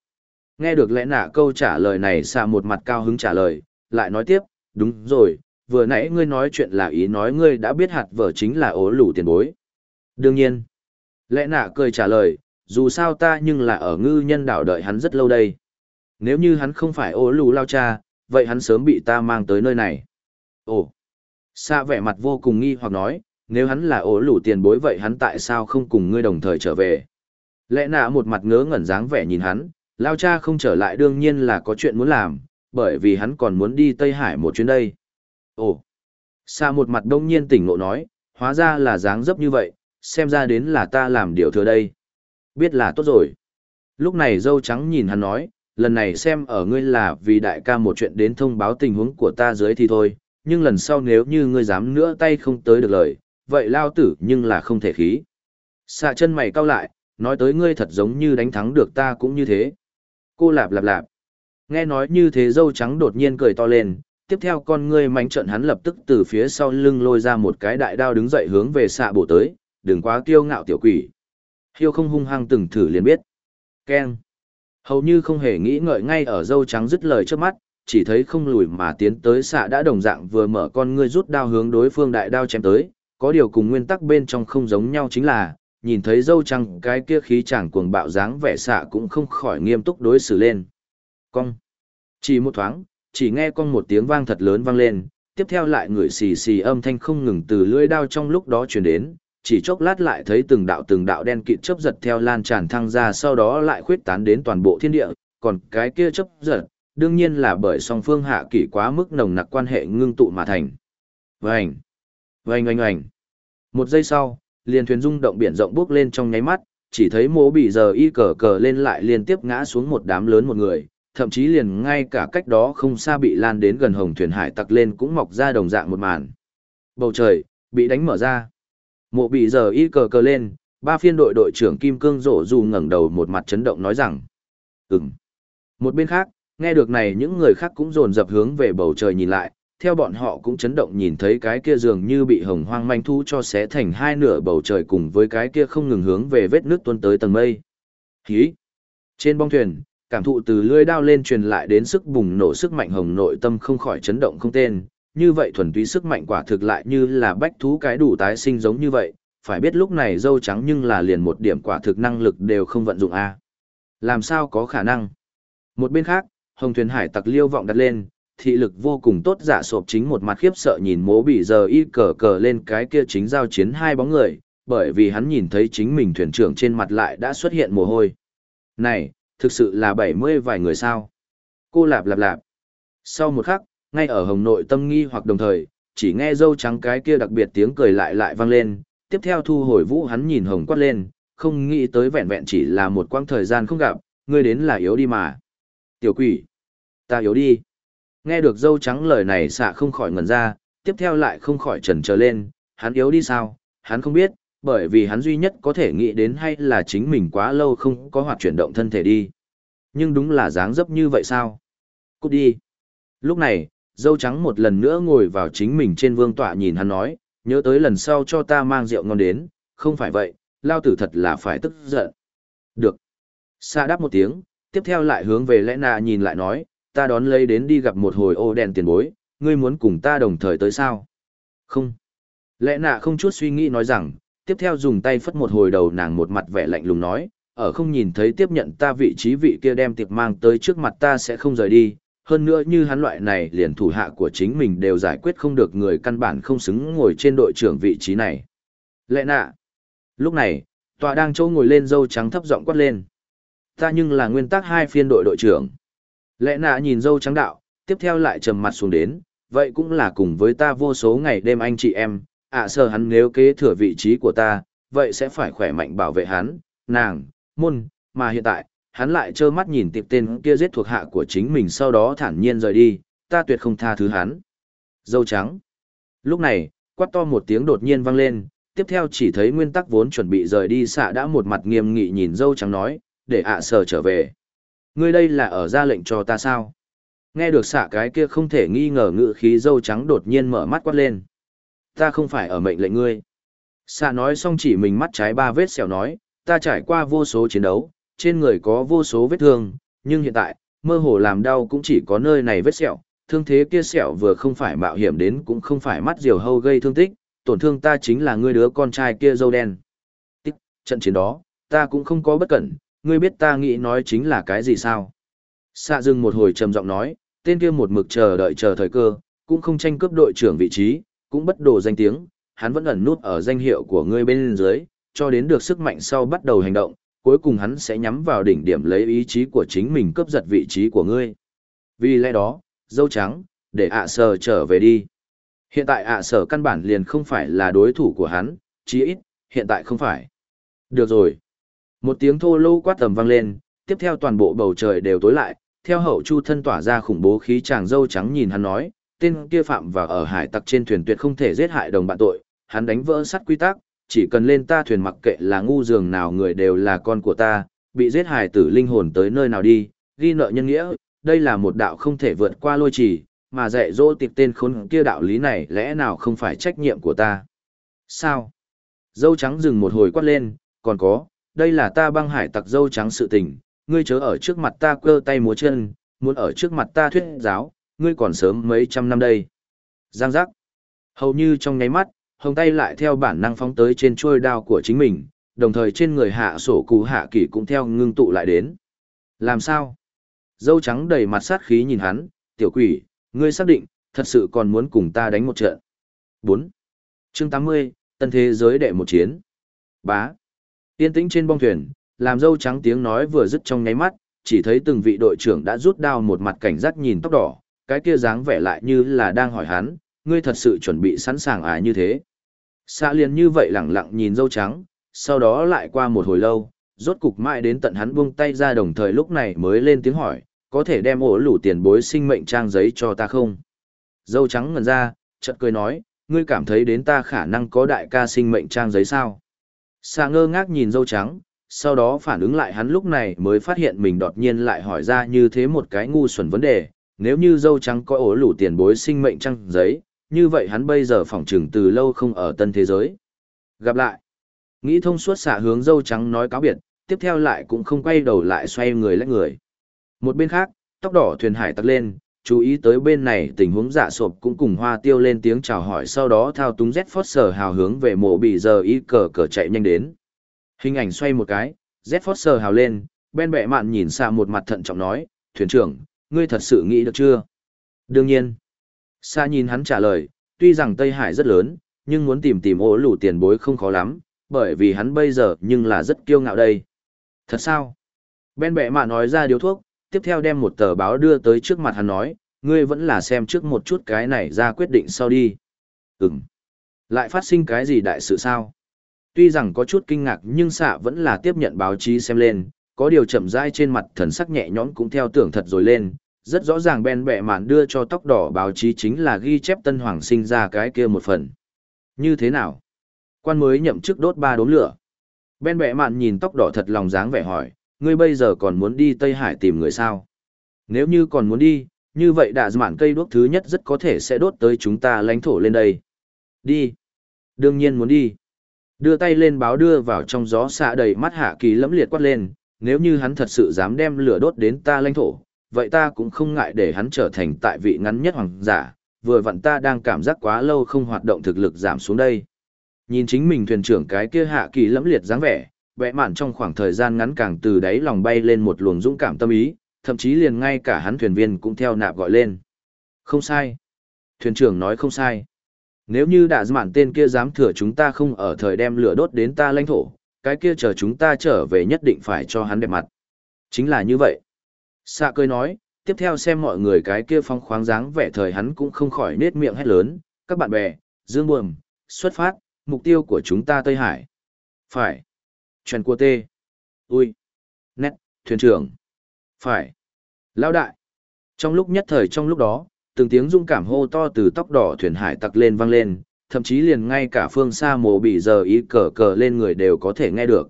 A: Nghe được lẽ nạ câu trả lời này xạ một mặt cao hứng trả lời, lại nói tiếp, đúng rồi, vừa nãy ngươi nói chuyện là ý nói ngươi đã biết hạt vở chính là ố lủ tiền bối. Đương nhiên. Lẽ nạ cười trả lời, dù sao ta nhưng là ở ngư nhân đảo đợi hắn rất lâu đây. Nếu như hắn không phải ố lù lao cha, vậy hắn sớm bị ta mang tới nơi này. Ồ, xa vẻ mặt vô cùng nghi hoặc nói, nếu hắn là ổ lủ tiền bối vậy hắn tại sao không cùng ngươi đồng thời trở về. Lẽ nạ một mặt ngớ ngẩn dáng vẻ nhìn hắn, lao cha không trở lại đương nhiên là có chuyện muốn làm, bởi vì hắn còn muốn đi Tây Hải một chuyến đây. Ồ, xa một mặt đông nhiên tỉnh ngộ nói, hóa ra là dáng dấp như vậy, xem ra đến là ta làm điều thừa đây. Biết là tốt rồi. Lúc này dâu trắng nhìn hắn nói, lần này xem ở ngươi là vì đại ca một chuyện đến thông báo tình huống của ta dưới thì thôi, nhưng lần sau nếu như ngươi dám nữa tay không tới được lời, vậy lao tử nhưng là không thể khí. Xạ chân mày cau lại, nói tới ngươi thật giống như đánh thắng được ta cũng như thế. Cô lạp lạp lạp. Nghe nói như thế dâu trắng đột nhiên cười to lên, tiếp theo con ngươi mánh trận hắn lập tức từ phía sau lưng lôi ra một cái đại đao đứng dậy hướng về xạ bổ tới, đừng quá kiêu ngạo tiểu quỷ. Hiêu không hung hăng từng thử liền biết. Keng. Hầu như không hề nghĩ ngợi ngay ở dâu trắng dứt lời trước mắt, chỉ thấy không lùi mà tiến tới xạ đã đồng dạng vừa mở con ngươi rút đao hướng đối phương đại đao chém tới, có điều cùng nguyên tắc bên trong không giống nhau chính là, nhìn thấy dâu trăng cái kia khí chàng cuồng bạo dáng vẻ xạ cũng không khỏi nghiêm túc đối xử lên. Cong. Chỉ một thoáng, chỉ nghe con một tiếng vang thật lớn vang lên, tiếp theo lại người xì xì âm thanh không ngừng từ lưỡi đao trong lúc đó truyền đến, chỉ chốc lát lại thấy từng đạo từng đạo đen kịt chớp giật theo lan tràn thăng ra sau đó lại khuyết tán đến toàn bộ thiên địa, còn cái kia chớp giật, đương nhiên là bởi song phương hạ kỷ quá mức nồng nặc quan hệ ngưng tụ mà thành. Vành, oanh oanh oanh. Một giây sau, liền thuyền rung động biển rộng bước lên trong nháy mắt, chỉ thấy mố bị giờ y cờ cờ lên lại liên tiếp ngã xuống một đám lớn một người, thậm chí liền ngay cả cách đó không xa bị lan đến gần hồng thuyền hải tặc lên cũng mọc ra đồng dạng một màn. Bầu trời, bị đánh mở ra. Mộ bị giờ y cờ cờ lên, ba phiên đội đội trưởng Kim Cương rổ dù ngẩng đầu một mặt chấn động nói rằng. Ừm. Một bên khác, nghe được này những người khác cũng dồn dập hướng về bầu trời nhìn lại, theo bọn họ cũng chấn động nhìn thấy cái kia dường như bị hồng hoang manh thu cho xé thành hai nửa bầu trời cùng với cái kia không ngừng hướng về vết nước tuôn tới tầng mây. Hí! Trên bong thuyền, cảm thụ từ lưỡi đao lên truyền lại đến sức bùng nổ sức mạnh hồng nội tâm không khỏi chấn động không tên, như vậy thuần túy sức mạnh quả thực lại như là bách thú cái đủ tái sinh giống như vậy, phải biết lúc này dâu trắng nhưng là liền một điểm quả thực năng lực đều không vận dụng a. Làm sao có khả năng? Một bên khác, Hồng Thuyền Hải tặc liêu vọng đặt lên, thị lực vô cùng tốt giả sộp chính một mặt khiếp sợ nhìn mố bị giờ y cờ cờ lên cái kia chính giao chiến hai bóng người, bởi vì hắn nhìn thấy chính mình thuyền trưởng trên mặt lại đã xuất hiện mồ hôi. Này, thực sự là bảy mươi vài người sao? Cô lạp lạp lạp. Sau một khắc, ngay ở hồng nội tâm nghi hoặc đồng thời, chỉ nghe dâu trắng cái kia đặc biệt tiếng cười lại lại vang lên, tiếp theo thu hồi vũ hắn nhìn hồng quát lên, không nghĩ tới vẹn vẹn chỉ là một quãng thời gian không gặp, ngươi đến là yếu đi mà. Tiểu quỷ, ta yếu đi. Nghe được dâu trắng lời này xạ không khỏi ngẩn ra, tiếp theo lại không khỏi trần trở lên, hắn yếu đi sao, hắn không biết, bởi vì hắn duy nhất có thể nghĩ đến hay là chính mình quá lâu không có hoạt chuyển động thân thể đi. Nhưng đúng là dáng dấp như vậy sao? Cút đi. Lúc này, dâu trắng một lần nữa ngồi vào chính mình trên vương tọa nhìn hắn nói, nhớ tới lần sau cho ta mang rượu ngon đến, không phải vậy, lao tử thật là phải tức giận. Được. Sa đáp một tiếng, tiếp theo lại hướng về lẽ nạ nhìn lại nói, ta đón lấy đến đi gặp một hồi ô đèn tiền bối, ngươi muốn cùng ta đồng thời tới sao? Không. Lẽ nạ không chút suy nghĩ nói rằng, tiếp theo dùng tay phất một hồi đầu nàng một mặt vẻ lạnh lùng nói, ở không nhìn thấy tiếp nhận ta vị trí vị kia đem tiệc mang tới trước mặt ta sẽ không rời đi, hơn nữa như hắn loại này liền thủ hạ của chính mình đều giải quyết không được người căn bản không xứng ngồi trên đội trưởng vị trí này. Lẽ nạ. Lúc này, tòa đang chỗ ngồi lên dâu trắng thấp giọng quát lên. Ta nhưng là nguyên tắc hai phiên đội đội trưởng. Lẽ nạ nhìn dâu trắng đạo, tiếp theo lại trầm mặt xuống đến, vậy cũng là cùng với ta vô số ngày đêm anh chị em, ạ à, sợ hắn nếu kế thừa vị trí của ta, vậy sẽ phải khỏe mạnh bảo vệ hắn, nàng, môn, mà hiện tại, hắn lại trơ mắt nhìn tiệp tên kia giết thuộc hạ của chính mình sau đó thản nhiên rời đi, ta tuyệt không tha thứ hắn. Dâu trắng. Lúc này, quát to một tiếng đột nhiên vang lên, tiếp theo chỉ thấy nguyên tắc vốn chuẩn bị rời đi xạ đã một mặt nghiêm nghị nhìn dâu trắng nói, để ạ à sờ trở về. Ngươi đây là ở ra lệnh cho ta sao? Nghe được xạ cái kia không thể nghi ngờ ngự khí dâu trắng đột nhiên mở mắt quát lên. Ta không phải ở mệnh lệnh ngươi. Xạ nói xong chỉ mình mắt trái ba vết sẹo nói, ta trải qua vô số chiến đấu, trên người có vô số vết thương, nhưng hiện tại, mơ hồ làm đau cũng chỉ có nơi này vết sẹo, thương thế kia sẹo vừa không phải mạo hiểm đến cũng không phải mắt diều hâu gây thương tích, tổn thương ta chính là ngươi đứa con trai kia dâu đen. Tích, trận chiến đó, ta cũng không có bất cẩn, ngươi biết ta nghĩ nói chính là cái gì sao? Xạ dừng một hồi trầm giọng nói, tên kia một mực chờ đợi chờ thời cơ, cũng không tranh cướp đội trưởng vị trí, cũng bất đồ danh tiếng, hắn vẫn ẩn nút ở danh hiệu của ngươi bên dưới, cho đến được sức mạnh sau bắt đầu hành động, cuối cùng hắn sẽ nhắm vào đỉnh điểm lấy ý chí của chính mình cướp giật vị trí của ngươi. Vì lẽ đó, dâu trắng, để ạ sở trở về đi. Hiện tại ạ sở căn bản liền không phải là đối thủ của hắn, chí ít, hiện tại không phải. Được rồi. Một tiếng thô lô quát tầm vang lên, tiếp theo toàn bộ bầu trời đều tối lại, theo hậu chu thân tỏa ra khủng bố khí chàng dâu trắng nhìn hắn nói, tên kia phạm và ở hải tặc trên thuyền tuyệt không thể giết hại đồng bạn tội, hắn đánh vỡ sắt quy tắc, chỉ cần lên ta thuyền mặc kệ là ngu dường nào người đều là con của ta, bị giết hại tử linh hồn tới nơi nào đi, ghi nợ nhân nghĩa, đây là một đạo không thể vượt qua lôi trì, mà dạy dỗ tịp tên khốn kia đạo lý này lẽ nào không phải trách nhiệm của ta. Sao? Dâu trắng dừng một hồi quát lên, còn có, đây là ta băng hải tặc dâu trắng sự tình, ngươi chớ ở trước mặt ta cơ tay múa chân, muốn ở trước mặt ta thuyết giáo, ngươi còn sớm mấy trăm năm đây. Giang giác. Hầu như trong nháy mắt, hồng tay lại theo bản năng phóng tới trên chuôi đao của chính mình, đồng thời trên người hạ sổ cụ hạ kỷ cũng theo ngưng tụ lại đến. Làm sao? Dâu trắng đầy mặt sát khí nhìn hắn, tiểu quỷ, ngươi xác định, thật sự còn muốn cùng ta đánh một trận. 4. chương 80, tân thế giới đệ một chiến. Bá. Yên tĩnh trên bong thuyền, làm dâu trắng tiếng nói vừa dứt trong nháy mắt, chỉ thấy từng vị đội trưởng đã rút đao một mặt cảnh giác nhìn tóc đỏ, cái kia dáng vẻ lại như là đang hỏi hắn, ngươi thật sự chuẩn bị sẵn sàng à như thế. Xa liền như vậy lẳng lặng nhìn dâu trắng, sau đó lại qua một hồi lâu, rốt cục mãi đến tận hắn buông tay ra đồng thời lúc này mới lên tiếng hỏi, có thể đem ổ lũ tiền bối sinh mệnh trang giấy cho ta không? Dâu trắng ngần ra, chợt cười nói, ngươi cảm thấy đến ta khả năng có đại ca sinh mệnh trang giấy sao? Xa ngơ ngác nhìn dâu trắng, sau đó phản ứng lại hắn lúc này mới phát hiện mình đột nhiên lại hỏi ra như thế một cái ngu xuẩn vấn đề, nếu như dâu trắng có ổ lủ tiền bối sinh mệnh trang giấy, như vậy hắn bây giờ phỏng trừng từ lâu không ở tân thế giới. Gặp lại. Nghĩ thông suốt xả hướng dâu trắng nói cáo biệt, tiếp theo lại cũng không quay đầu lại xoay người lách người. Một bên khác, tóc đỏ thuyền hải tặc lên, chú ý tới bên này tình huống dạ sộp cũng cùng hoa tiêu lên tiếng chào hỏi sau đó thao túng Z Foster hào hướng về mộ bị giờ y cờ cờ chạy nhanh đến. Hình ảnh xoay một cái, Z Foster hào lên, Ben bệ mạn nhìn xa một mặt thận trọng nói, thuyền trưởng, ngươi thật sự nghĩ được chưa? Đương nhiên. Sa nhìn hắn trả lời, tuy rằng Tây Hải rất lớn, nhưng muốn tìm tìm ổ lủ tiền bối không khó lắm, bởi vì hắn bây giờ nhưng là rất kiêu ngạo đây. Thật sao? Ben bệ mạn nói ra điếu thuốc, tiếp theo đem một tờ báo đưa tới trước mặt hắn nói, ngươi vẫn là xem trước một chút cái này ra quyết định sau đi. Ừm. Lại phát sinh cái gì đại sự sao? Tuy rằng có chút kinh ngạc nhưng xạ vẫn là tiếp nhận báo chí xem lên, có điều chậm rãi trên mặt thần sắc nhẹ nhõm cũng theo tưởng thật rồi lên, rất rõ ràng Ben bẹ mạn đưa cho tóc đỏ báo chí chính là ghi chép tân hoàng sinh ra cái kia một phần. Như thế nào? Quan mới nhậm chức đốt ba đốm lửa. Ben bẹ mạn nhìn tóc đỏ thật lòng dáng vẻ hỏi, ngươi bây giờ còn muốn đi Tây Hải tìm người sao? Nếu như còn muốn đi, như vậy đạ mạn cây đuốc thứ nhất rất có thể sẽ đốt tới chúng ta lãnh thổ lên đây. Đi. Đương nhiên muốn đi. Đưa tay lên báo đưa vào trong gió xạ đầy mắt hạ kỳ lẫm liệt quát lên, nếu như hắn thật sự dám đem lửa đốt đến ta lãnh thổ, vậy ta cũng không ngại để hắn trở thành tại vị ngắn nhất hoàng giả, vừa vặn ta đang cảm giác quá lâu không hoạt động thực lực giảm xuống đây. Nhìn chính mình thuyền trưởng cái kia hạ kỳ lẫm liệt dáng vẻ, vẽ mạn trong khoảng thời gian ngắn càng từ đáy lòng bay lên một luồng dũng cảm tâm ý, thậm chí liền ngay cả hắn thuyền viên cũng theo nạp gọi lên. Không sai. Thuyền trưởng nói không sai. Nếu như đã mạn tên kia dám thừa chúng ta không ở thời đem lửa đốt đến ta lãnh thổ, cái kia chờ chúng ta trở về nhất định phải cho hắn đẹp mặt. Chính là như vậy. Sạ cười nói, tiếp theo xem mọi người cái kia phong khoáng dáng vẻ thời hắn cũng không khỏi nết miệng hét lớn, các bạn bè, dương buồm, xuất phát, mục tiêu của chúng ta Tây Hải. Phải. Chuyền cua tê. Ui. Nét, thuyền trưởng. Phải. Lao đại. Trong lúc nhất thời trong lúc đó, từng tiếng rung cảm hô to từ tóc đỏ thuyền hải tặc lên vang lên, thậm chí liền ngay cả phương xa mồ bị giờ ý cờ cờ lên người đều có thể nghe được.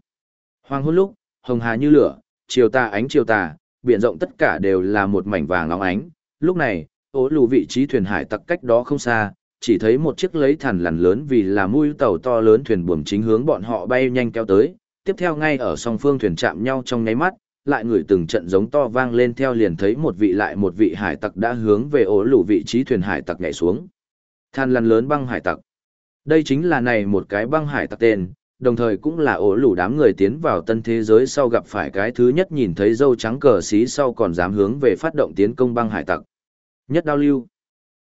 A: Hoàng hôn lúc, hồng hà như lửa, chiều tà ánh chiều tà, biển rộng tất cả đều là một mảnh vàng óng ánh. Lúc này, ố lù vị trí thuyền hải tặc cách đó không xa, chỉ thấy một chiếc lấy thằn lằn lớn vì là mũi tàu to lớn thuyền buồm chính hướng bọn họ bay nhanh kéo tới. Tiếp theo ngay ở song phương thuyền chạm nhau trong nháy mắt, lại ngửi từng trận giống to vang lên theo liền thấy một vị lại một vị hải tặc đã hướng về ổ lũ vị trí thuyền hải tặc nhảy xuống. Than lăn lớn băng hải tặc. Đây chính là này một cái băng hải tặc tên, đồng thời cũng là ổ lũ đám người tiến vào tân thế giới sau gặp phải cái thứ nhất nhìn thấy dâu trắng cờ xí sau còn dám hướng về phát động tiến công băng hải tặc. Nhất đao lưu.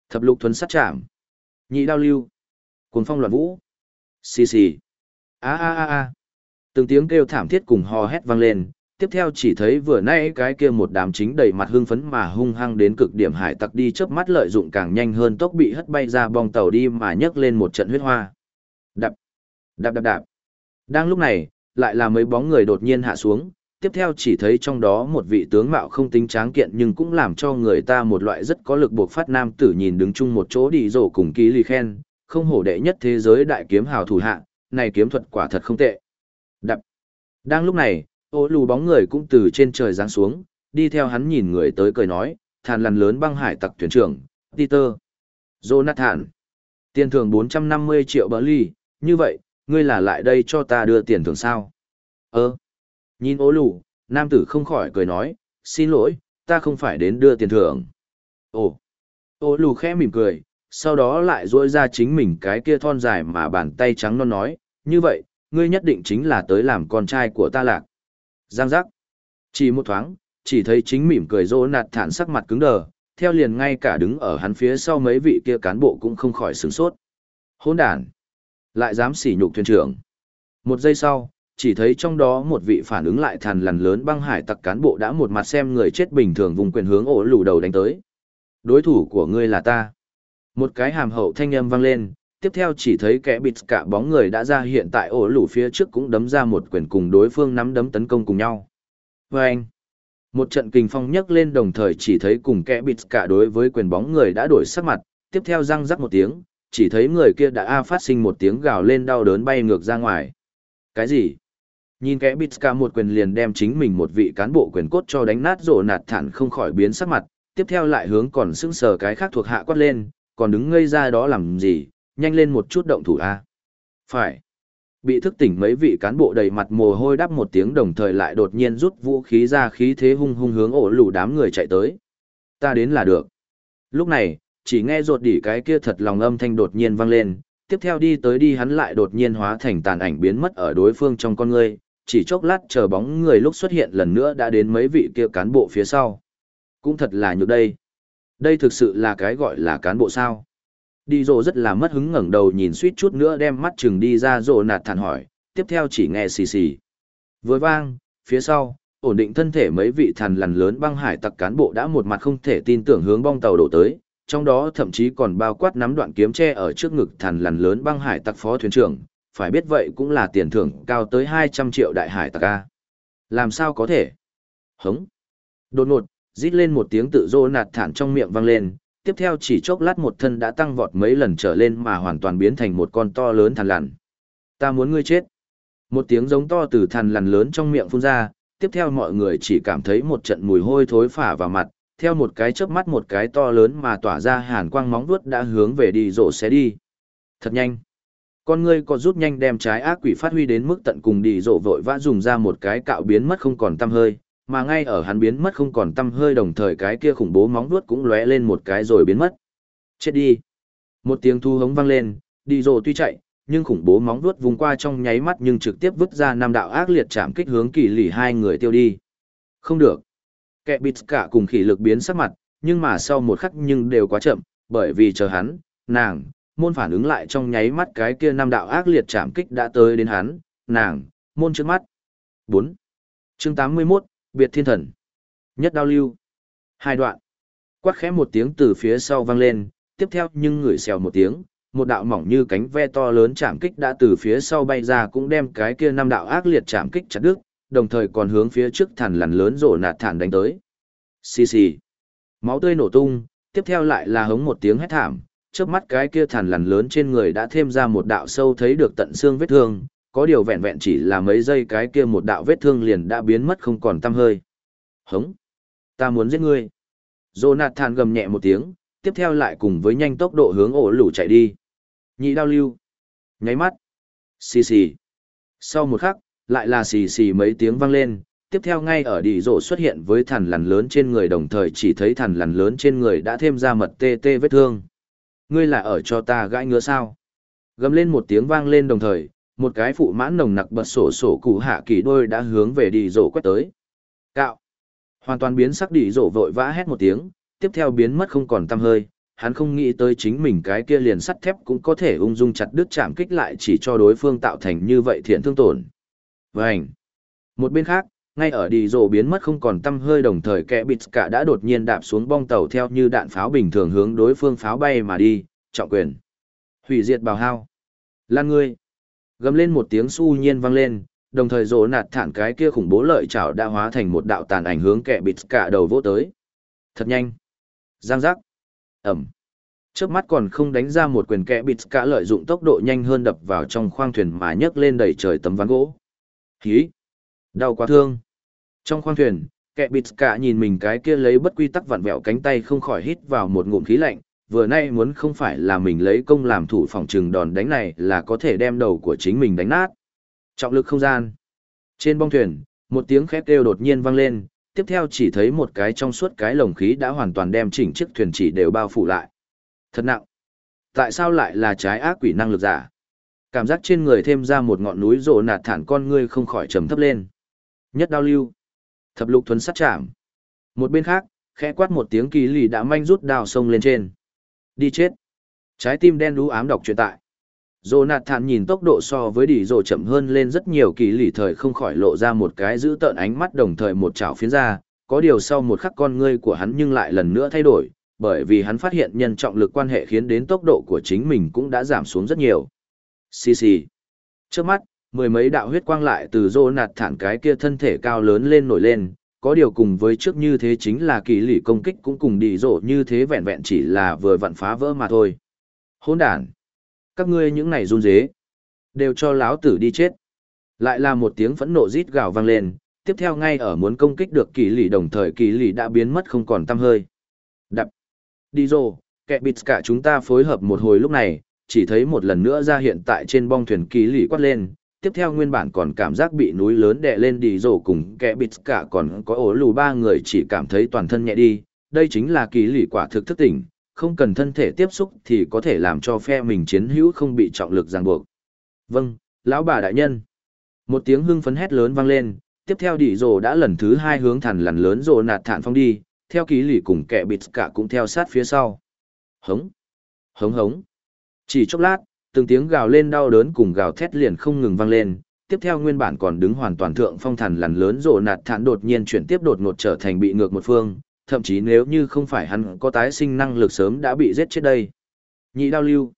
A: Thập lục thuấn sát chạm. Nhị đao lưu. Cuồng phong loạn vũ. Xì xì. a a a a Từng tiếng kêu thảm thiết cùng hò hét vang lên, tiếp theo chỉ thấy vừa nay cái kia một đám chính đầy mặt hưng phấn mà hung hăng đến cực điểm hải tặc đi chớp mắt lợi dụng càng nhanh hơn tốc bị hất bay ra bong tàu đi mà nhấc lên một trận huyết hoa. Đạp, đạp đạp đạp. Đang lúc này, lại là mấy bóng người đột nhiên hạ xuống, tiếp theo chỉ thấy trong đó một vị tướng mạo không tính tráng kiện nhưng cũng làm cho người ta một loại rất có lực buộc phát nam tử nhìn đứng chung một chỗ đi rổ cùng ký lì khen, không hổ đệ nhất thế giới đại kiếm hào thủ hạ, này kiếm thuật quả thật không tệ. Đang lúc này, ô lù bóng người cũng từ trên trời giáng xuống, đi theo hắn nhìn người tới cười nói, thàn lằn lớn băng hải tặc thuyền trưởng, Peter. Jonathan. Tiền thưởng 450 triệu bờ ly, như vậy, ngươi là lại đây cho ta đưa tiền thưởng sao? Ơ. Nhìn ô lù, nam tử không khỏi cười nói, xin lỗi, ta không phải đến đưa tiền thưởng. Ồ. Ô lù khẽ mỉm cười, sau đó lại duỗi ra chính mình cái kia thon dài mà bàn tay trắng non nói, như vậy, ngươi nhất định chính là tới làm con trai của ta lạc. Giang giác. Chỉ một thoáng, chỉ thấy chính mỉm cười rô nạt thản sắc mặt cứng đờ, theo liền ngay cả đứng ở hắn phía sau mấy vị kia cán bộ cũng không khỏi sửng sốt. Hôn đàn. Lại dám sỉ nhục thuyền trưởng. Một giây sau, chỉ thấy trong đó một vị phản ứng lại thằn lằn lớn băng hải tặc cán bộ đã một mặt xem người chết bình thường vùng quyền hướng ổ lù đầu đánh tới. Đối thủ của ngươi là ta. Một cái hàm hậu thanh âm vang lên, tiếp theo chỉ thấy kẻ bịt cả bóng người đã ra hiện tại ổ lũ phía trước cũng đấm ra một quyền cùng đối phương nắm đấm tấn công cùng nhau. Và anh, một trận kình phong nhấc lên đồng thời chỉ thấy cùng kẻ bịt cả đối với quyền bóng người đã đổi sắc mặt, tiếp theo răng rắc một tiếng, chỉ thấy người kia đã a phát sinh một tiếng gào lên đau đớn bay ngược ra ngoài. Cái gì? Nhìn kẻ bịt cả một quyền liền đem chính mình một vị cán bộ quyền cốt cho đánh nát rổ nạt thản không khỏi biến sắc mặt, tiếp theo lại hướng còn sững sờ cái khác thuộc hạ quát lên, còn đứng ngây ra đó làm gì, nhanh lên một chút động thủ a. Phải. Bị thức tỉnh mấy vị cán bộ đầy mặt mồ hôi đắp một tiếng đồng thời lại đột nhiên rút vũ khí ra khí thế hung hung hướng ổ lù đám người chạy tới. Ta đến là được. Lúc này, chỉ nghe rột đỉ cái kia thật lòng âm thanh đột nhiên vang lên, tiếp theo đi tới đi hắn lại đột nhiên hóa thành tàn ảnh biến mất ở đối phương trong con người, chỉ chốc lát chờ bóng người lúc xuất hiện lần nữa đã đến mấy vị kia cán bộ phía sau. Cũng thật là nhược đây. Đây thực sự là cái gọi là cán bộ sao. Đi rồ rất là mất hứng ngẩng đầu nhìn suýt chút nữa đem mắt chừng đi ra rồ nạt thản hỏi, tiếp theo chỉ nghe xì xì. Với vang, phía sau, ổn định thân thể mấy vị thằn lằn lớn băng hải tặc cán bộ đã một mặt không thể tin tưởng hướng bong tàu đổ tới, trong đó thậm chí còn bao quát nắm đoạn kiếm tre ở trước ngực thằn lằn lớn băng hải tặc phó thuyền trưởng, phải biết vậy cũng là tiền thưởng cao tới 200 triệu đại hải tặc a. Làm sao có thể? Hống. Đột ngột, rít lên một tiếng tự rô nạt thản trong miệng vang lên, tiếp theo chỉ chốc lát một thân đã tăng vọt mấy lần trở lên mà hoàn toàn biến thành một con to lớn thằn lằn. Ta muốn ngươi chết. Một tiếng giống to từ thằn lằn lớn trong miệng phun ra, tiếp theo mọi người chỉ cảm thấy một trận mùi hôi thối phả vào mặt, theo một cái chớp mắt một cái to lớn mà tỏa ra hàn quang móng vuốt đã hướng về đi rổ xé đi. Thật nhanh. Con ngươi có rút nhanh đem trái ác quỷ phát huy đến mức tận cùng đi rổ vội vã dùng ra một cái cạo biến mất không còn tăm hơi, mà ngay ở hắn biến mất không còn tâm hơi đồng thời cái kia khủng bố móng vuốt cũng lóe lên một cái rồi biến mất. Chết đi. Một tiếng thu hống vang lên, đi rồ tuy chạy, nhưng khủng bố móng vuốt vùng qua trong nháy mắt nhưng trực tiếp vứt ra năm đạo ác liệt chạm kích hướng kỳ lì hai người tiêu đi. Không được. Kẻ bịt cả cùng khỉ lực biến sắc mặt, nhưng mà sau một khắc nhưng đều quá chậm, bởi vì chờ hắn, nàng, môn phản ứng lại trong nháy mắt cái kia năm đạo ác liệt chạm kích đã tới đến hắn, nàng, môn trước mắt. 4. chương 81, Biệt Thiên Thần. Nhất đao lưu. Hai đoạn. Quát khẽ một tiếng từ phía sau vang lên, tiếp theo nhưng ngửi xèo một tiếng, một đạo mỏng như cánh ve to lớn chạm kích đã từ phía sau bay ra cũng đem cái kia năm đạo ác liệt chạm kích chặt đứt, đồng thời còn hướng phía trước thản lằn lớn rổ nạt thản đánh tới. Xì xì. Máu tươi nổ tung, tiếp theo lại là hống một tiếng hét thảm, trước mắt cái kia thản lằn lớn trên người đã thêm ra một đạo sâu thấy được tận xương vết thương, có điều vẹn vẹn chỉ là mấy giây cái kia một đạo vết thương liền đã biến mất không còn tăm hơi. Hống! Ta muốn giết ngươi! Jonathan gầm nhẹ một tiếng, tiếp theo lại cùng với nhanh tốc độ hướng ổ lũ chạy đi. Nhị đao lưu! Nháy mắt! Xì xì! Sau một khắc, lại là xì xì mấy tiếng vang lên, tiếp theo ngay ở đi rộ xuất hiện với thằn lằn lớn trên người đồng thời chỉ thấy thằn lằn lớn trên người đã thêm ra mật tê tê vết thương. Ngươi là ở cho ta gãi ngứa sao? Gầm lên một tiếng vang lên đồng thời, một cái phụ mãn nồng nặc bật sổ sổ cụ hạ kỳ đôi đã hướng về đi rổ quét tới. Cạo! Hoàn toàn biến sắc đi rổ vội vã hét một tiếng, tiếp theo biến mất không còn tăm hơi, hắn không nghĩ tới chính mình cái kia liền sắt thép cũng có thể ung dung chặt đứt chạm kích lại chỉ cho đối phương tạo thành như vậy thiện thương tổn. vảnh Một bên khác, ngay ở đi rổ biến mất không còn tăm hơi đồng thời kẻ bịt cả đã đột nhiên đạp xuống bong tàu theo như đạn pháo bình thường hướng đối phương pháo bay mà đi, trọng quyền. Hủy diệt bào hao. Lan ngươi! Gầm lên một tiếng su nhiên vang lên, đồng thời rồ nạt thản cái kia khủng bố lợi chảo đã hóa thành một đạo tàn ảnh hướng kẻ bịt cả đầu vỗ tới. Thật nhanh. Giang giác. Ẩm. Trước mắt còn không đánh ra một quyền kẻ bịt cả lợi dụng tốc độ nhanh hơn đập vào trong khoang thuyền mà nhấc lên đầy trời tấm ván gỗ. Hí. Đau quá thương. Trong khoang thuyền, kẻ bịt cả nhìn mình cái kia lấy bất quy tắc vặn vẹo cánh tay không khỏi hít vào một ngụm khí lạnh, vừa nay muốn không phải là mình lấy công làm thủ phòng trừng đòn đánh này là có thể đem đầu của chính mình đánh nát. Trọng lực không gian. Trên bong thuyền, một tiếng khét kêu đột nhiên vang lên, tiếp theo chỉ thấy một cái trong suốt cái lồng khí đã hoàn toàn đem chỉnh chiếc thuyền chỉ đều bao phủ lại. Thật nặng. Tại sao lại là trái ác quỷ năng lực giả? Cảm giác trên người thêm ra một ngọn núi rộ nạt thản con ngươi không khỏi trầm thấp lên. Nhất đao lưu. Thập lục thuấn sát chạm. Một bên khác, khẽ quát một tiếng kỳ lì đã manh rút đao sông lên trên. Đi chết. Trái tim đen đú ám đọc truyện tại. Jonathan nhìn tốc độ so với đỉ rồ chậm hơn lên rất nhiều kỳ lì thời không khỏi lộ ra một cái giữ tợn ánh mắt đồng thời một chảo phiến ra, có điều sau một khắc con ngươi của hắn nhưng lại lần nữa thay đổi, bởi vì hắn phát hiện nhân trọng lực quan hệ khiến đến tốc độ của chính mình cũng đã giảm xuống rất nhiều. Xì xì. Trước mắt, mười mấy đạo huyết quang lại từ Jonathan cái kia thân thể cao lớn lên nổi lên, có điều cùng với trước như thế chính là kỳ lì công kích cũng cùng đi rộ như thế vẹn vẹn chỉ là vừa vặn phá vỡ mà thôi. Hôn đàn! Các ngươi những này run dế, đều cho láo tử đi chết. Lại là một tiếng phẫn nộ rít gào vang lên, tiếp theo ngay ở muốn công kích được kỳ lì đồng thời kỳ lì đã biến mất không còn tăm hơi. Đập! Đi rộ, kẹ bịt cả chúng ta phối hợp một hồi lúc này, chỉ thấy một lần nữa ra hiện tại trên bong thuyền kỳ lì quát lên, tiếp theo nguyên bản còn cảm giác bị núi lớn đè lên đi rổ cùng kẻ bịt cả còn có ổ lù ba người chỉ cảm thấy toàn thân nhẹ đi, đây chính là kỳ lỷ quả thực thức tỉnh, không cần thân thể tiếp xúc thì có thể làm cho phe mình chiến hữu không bị trọng lực ràng buộc. Vâng, lão bà đại nhân. Một tiếng hưng phấn hét lớn vang lên, tiếp theo đi rổ đã lần thứ hai hướng thẳng lần lớn rổ nạt thản phong đi, theo kỳ lỷ cùng kẻ bịt cả cũng theo sát phía sau. Hống, hống hống. Chỉ chốc lát, từng tiếng gào lên đau đớn cùng gào thét liền không ngừng vang lên. Tiếp theo nguyên bản còn đứng hoàn toàn thượng phong thần lằn lớn rộ nạt thản đột nhiên chuyển tiếp đột ngột trở thành bị ngược một phương, thậm chí nếu như không phải hắn có tái sinh năng lực sớm đã bị giết chết đây. Nhị đao lưu,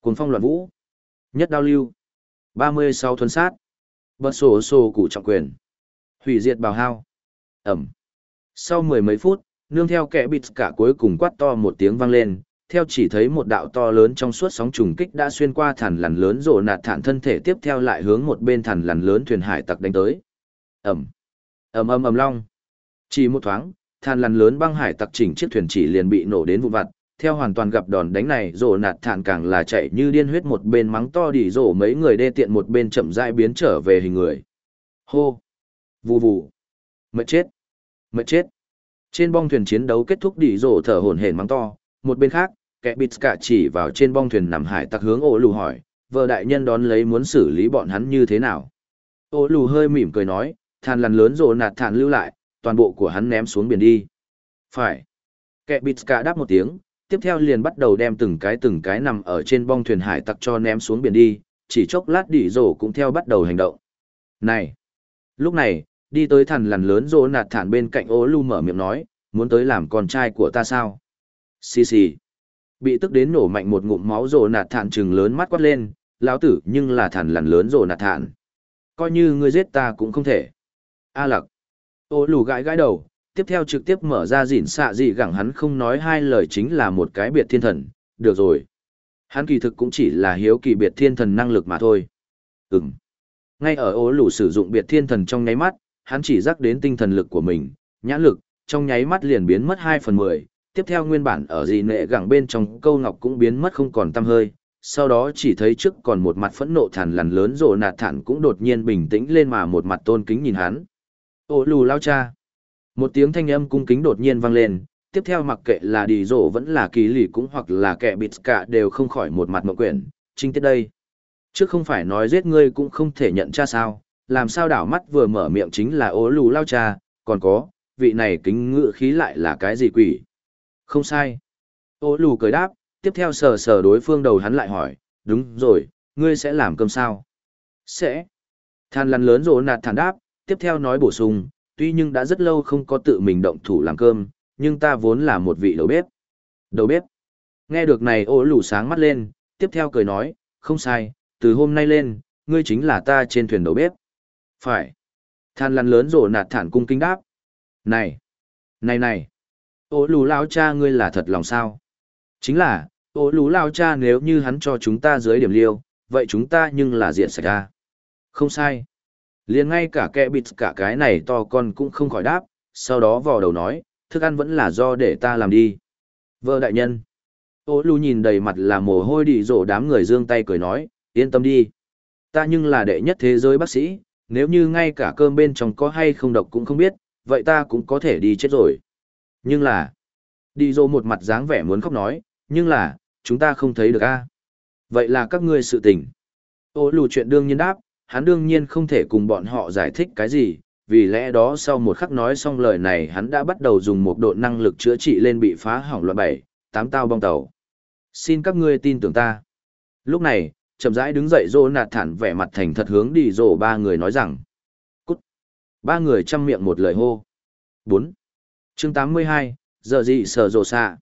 A: cuồng phong loạn vũ, nhất đao lưu, 36 thuần sát, bật sổ sổ cụ trọng quyền, hủy diệt bào hao, ẩm. Sau mười mấy phút, nương theo kẻ bịt cả cuối cùng quát to một tiếng vang lên, theo chỉ thấy một đạo to lớn trong suốt sóng trùng kích đã xuyên qua thằn lằn lớn rồ nạt thản thân thể tiếp theo lại hướng một bên thằn lằn lớn thuyền hải tặc đánh tới. ầm ầm ầm ầm long. Chỉ một thoáng, thằn lằn lớn băng hải tặc chỉnh chiếc thuyền chỉ liền bị nổ đến vụn vặt. Theo hoàn toàn gặp đòn đánh này, rồ nạt thản càng là chạy như điên huyết một bên mắng to đỉ rồ mấy người đê tiện một bên chậm rãi biến trở về hình người. Hô, vù vù, mệt chết, mệt chết. Trên bong thuyền chiến đấu kết thúc đỉ rồ thở hổn hển mắng to, một bên khác, kẻ bịt cả chỉ vào trên bong thuyền nằm hải tặc hướng ô lù hỏi, vợ đại nhân đón lấy muốn xử lý bọn hắn như thế nào. Ô lù hơi mỉm cười nói, than lằn lớn rồ nạt thản lưu lại, toàn bộ của hắn ném xuống biển đi. Phải. Kẻ bịt cả đáp một tiếng, tiếp theo liền bắt đầu đem từng cái từng cái nằm ở trên bong thuyền hải tặc cho ném xuống biển đi, chỉ chốc lát đỉ rổ cũng theo bắt đầu hành động. Này! Lúc này, đi tới thằn lằn lớn rồ nạt thản bên cạnh ố lu mở miệng nói, muốn tới làm con trai của ta sao? Xì xì. Bị tức đến nổ mạnh một ngụm máu rồ nạt thản trừng lớn mắt quát lên, lão tử nhưng là thản lằn lớn rồ nạt thản. Coi như ngươi giết ta cũng không thể. A lặc. Ô lù gãi gãi đầu, tiếp theo trực tiếp mở ra dỉn xạ gì gẳng hắn không nói hai lời chính là một cái biệt thiên thần, được rồi. Hắn kỳ thực cũng chỉ là hiếu kỳ biệt thiên thần năng lực mà thôi. Ừm. Ngay ở ố lù sử dụng biệt thiên thần trong nháy mắt, hắn chỉ rắc đến tinh thần lực của mình, nhãn lực, trong nháy mắt liền biến mất 2 phần 10, tiếp theo nguyên bản ở dì nệ gẳng bên trong câu ngọc cũng biến mất không còn tăm hơi, sau đó chỉ thấy trước còn một mặt phẫn nộ thản lằn lớn rộ nạt thản cũng đột nhiên bình tĩnh lên mà một mặt tôn kính nhìn hắn. Ô lù lao cha. Một tiếng thanh âm cung kính đột nhiên vang lên, tiếp theo mặc kệ là đi rộ vẫn là kỳ lì cũng hoặc là kẻ bịt cả đều không khỏi một mặt mộng quyển, trinh tiết đây. Trước không phải nói giết ngươi cũng không thể nhận cha sao, làm sao đảo mắt vừa mở miệng chính là ố lù lao cha, còn có, vị này kính ngự khí lại là cái gì quỷ. Không sai. Ô lù cười đáp, tiếp theo sờ sờ đối phương đầu hắn lại hỏi, đúng rồi, ngươi sẽ làm cơm sao? Sẽ. Than lăn lớn rỗ nạt thản đáp, tiếp theo nói bổ sung, tuy nhưng đã rất lâu không có tự mình động thủ làm cơm, nhưng ta vốn là một vị đầu bếp. Đầu bếp. Nghe được này ô lù sáng mắt lên, tiếp theo cười nói, không sai, từ hôm nay lên, ngươi chính là ta trên thuyền đầu bếp. Phải. Than lăn lớn rỗ nạt thản cung kinh đáp. Này. Này này. Ô lù lao cha ngươi là thật lòng sao? Chính là, ô lù lao cha nếu như hắn cho chúng ta dưới điểm liêu, vậy chúng ta nhưng là diện sạch ra. Không sai. liền ngay cả kẻ bịt cả cái này to con cũng không khỏi đáp, sau đó vò đầu nói, thức ăn vẫn là do để ta làm đi. Vợ đại nhân. Ô lù nhìn đầy mặt là mồ hôi đi rổ đám người dương tay cười nói, yên tâm đi. Ta nhưng là đệ nhất thế giới bác sĩ, nếu như ngay cả cơm bên trong có hay không độc cũng không biết, vậy ta cũng có thể đi chết rồi. Nhưng là, đi dô một mặt dáng vẻ muốn khóc nói, nhưng là, chúng ta không thấy được a Vậy là các ngươi sự tình. Ô lù chuyện đương nhiên đáp, hắn đương nhiên không thể cùng bọn họ giải thích cái gì, vì lẽ đó sau một khắc nói xong lời này hắn đã bắt đầu dùng một độ năng lực chữa trị lên bị phá hỏng loại bảy, tám tao bong tàu. Xin các ngươi tin tưởng ta. Lúc này, chậm rãi đứng dậy rô nạt thản vẻ mặt thành thật hướng đi rổ ba người nói rằng. Cút. Ba người chăm miệng một lời hô. bốn chương 82, giờ gì sở rồ xạ.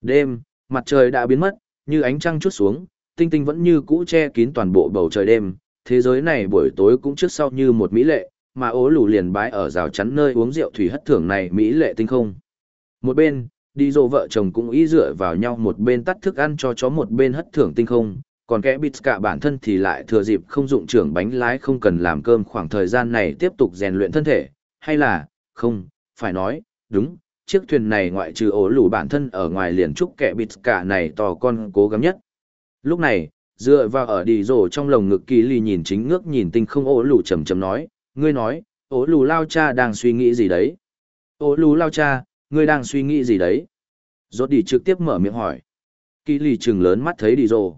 A: Đêm, mặt trời đã biến mất, như ánh trăng chút xuống, tinh tinh vẫn như cũ che kín toàn bộ bầu trời đêm, thế giới này buổi tối cũng trước sau như một mỹ lệ, mà ố lù liền bái ở rào chắn nơi uống rượu thủy hất thưởng này mỹ lệ tinh không. Một bên, đi dồ vợ chồng cũng ý dựa vào nhau một bên tắt thức ăn cho chó một bên hất thưởng tinh không, còn kẻ bịt cả bản thân thì lại thừa dịp không dụng trưởng bánh lái không cần làm cơm khoảng thời gian này tiếp tục rèn luyện thân thể, hay là, không, phải nói, đúng, chiếc thuyền này ngoại trừ ổ lù bản thân ở ngoài liền trúc kẻ bịt cả này to con cố gắng nhất. Lúc này, dựa vào ở đi rổ trong lồng ngực kỳ lì nhìn chính ngước nhìn tinh không ổ lù chầm chầm nói, ngươi nói, ổ lù lao cha đang suy nghĩ gì đấy? Ổ lù lao cha, ngươi đang suy nghĩ gì đấy? Rốt đi trực tiếp mở miệng hỏi. Kỳ lì trừng lớn mắt thấy đi rổ.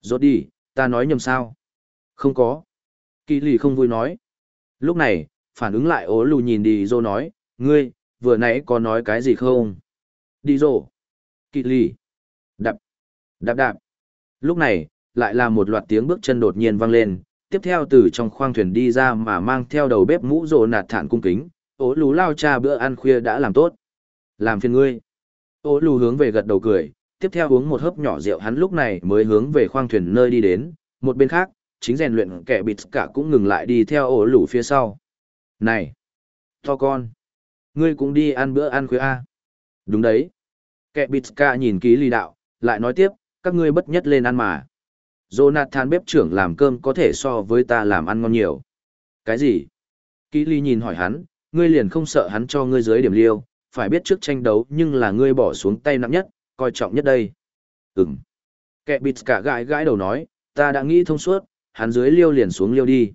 A: Rốt đi, ta nói nhầm sao? Không có. Kỳ lì không vui nói. Lúc này, phản ứng lại ố lù nhìn đi rô nói, ngươi, vừa nãy có nói cái gì không? Đi rổ. Kỵ lì. Đạp. Đạp đạp. Lúc này, lại là một loạt tiếng bước chân đột nhiên vang lên, tiếp theo từ trong khoang thuyền đi ra mà mang theo đầu bếp mũ rồ nạt thản cung kính, ố lù lao cha bữa ăn khuya đã làm tốt. Làm phiền ngươi. Ô lù hướng về gật đầu cười, tiếp theo uống một hớp nhỏ rượu hắn lúc này mới hướng về khoang thuyền nơi đi đến, một bên khác, chính rèn luyện kẻ bịt cả cũng ngừng lại đi theo ổ lù phía sau. Này! To con! Ngươi cũng đi ăn bữa ăn khuya A. Đúng đấy. Kẻ bịt ca nhìn ký ly đạo, lại nói tiếp, các ngươi bất nhất lên ăn mà. Jonathan bếp trưởng làm cơm có thể so với ta làm ăn ngon nhiều. Cái gì? Ký ly nhìn hỏi hắn, ngươi liền không sợ hắn cho ngươi dưới điểm liêu, phải biết trước tranh đấu nhưng là ngươi bỏ xuống tay nặng nhất, coi trọng nhất đây. Ừm. Kẻ bịt cả gãi gãi đầu nói, ta đã nghĩ thông suốt, hắn dưới liêu liền xuống liêu đi.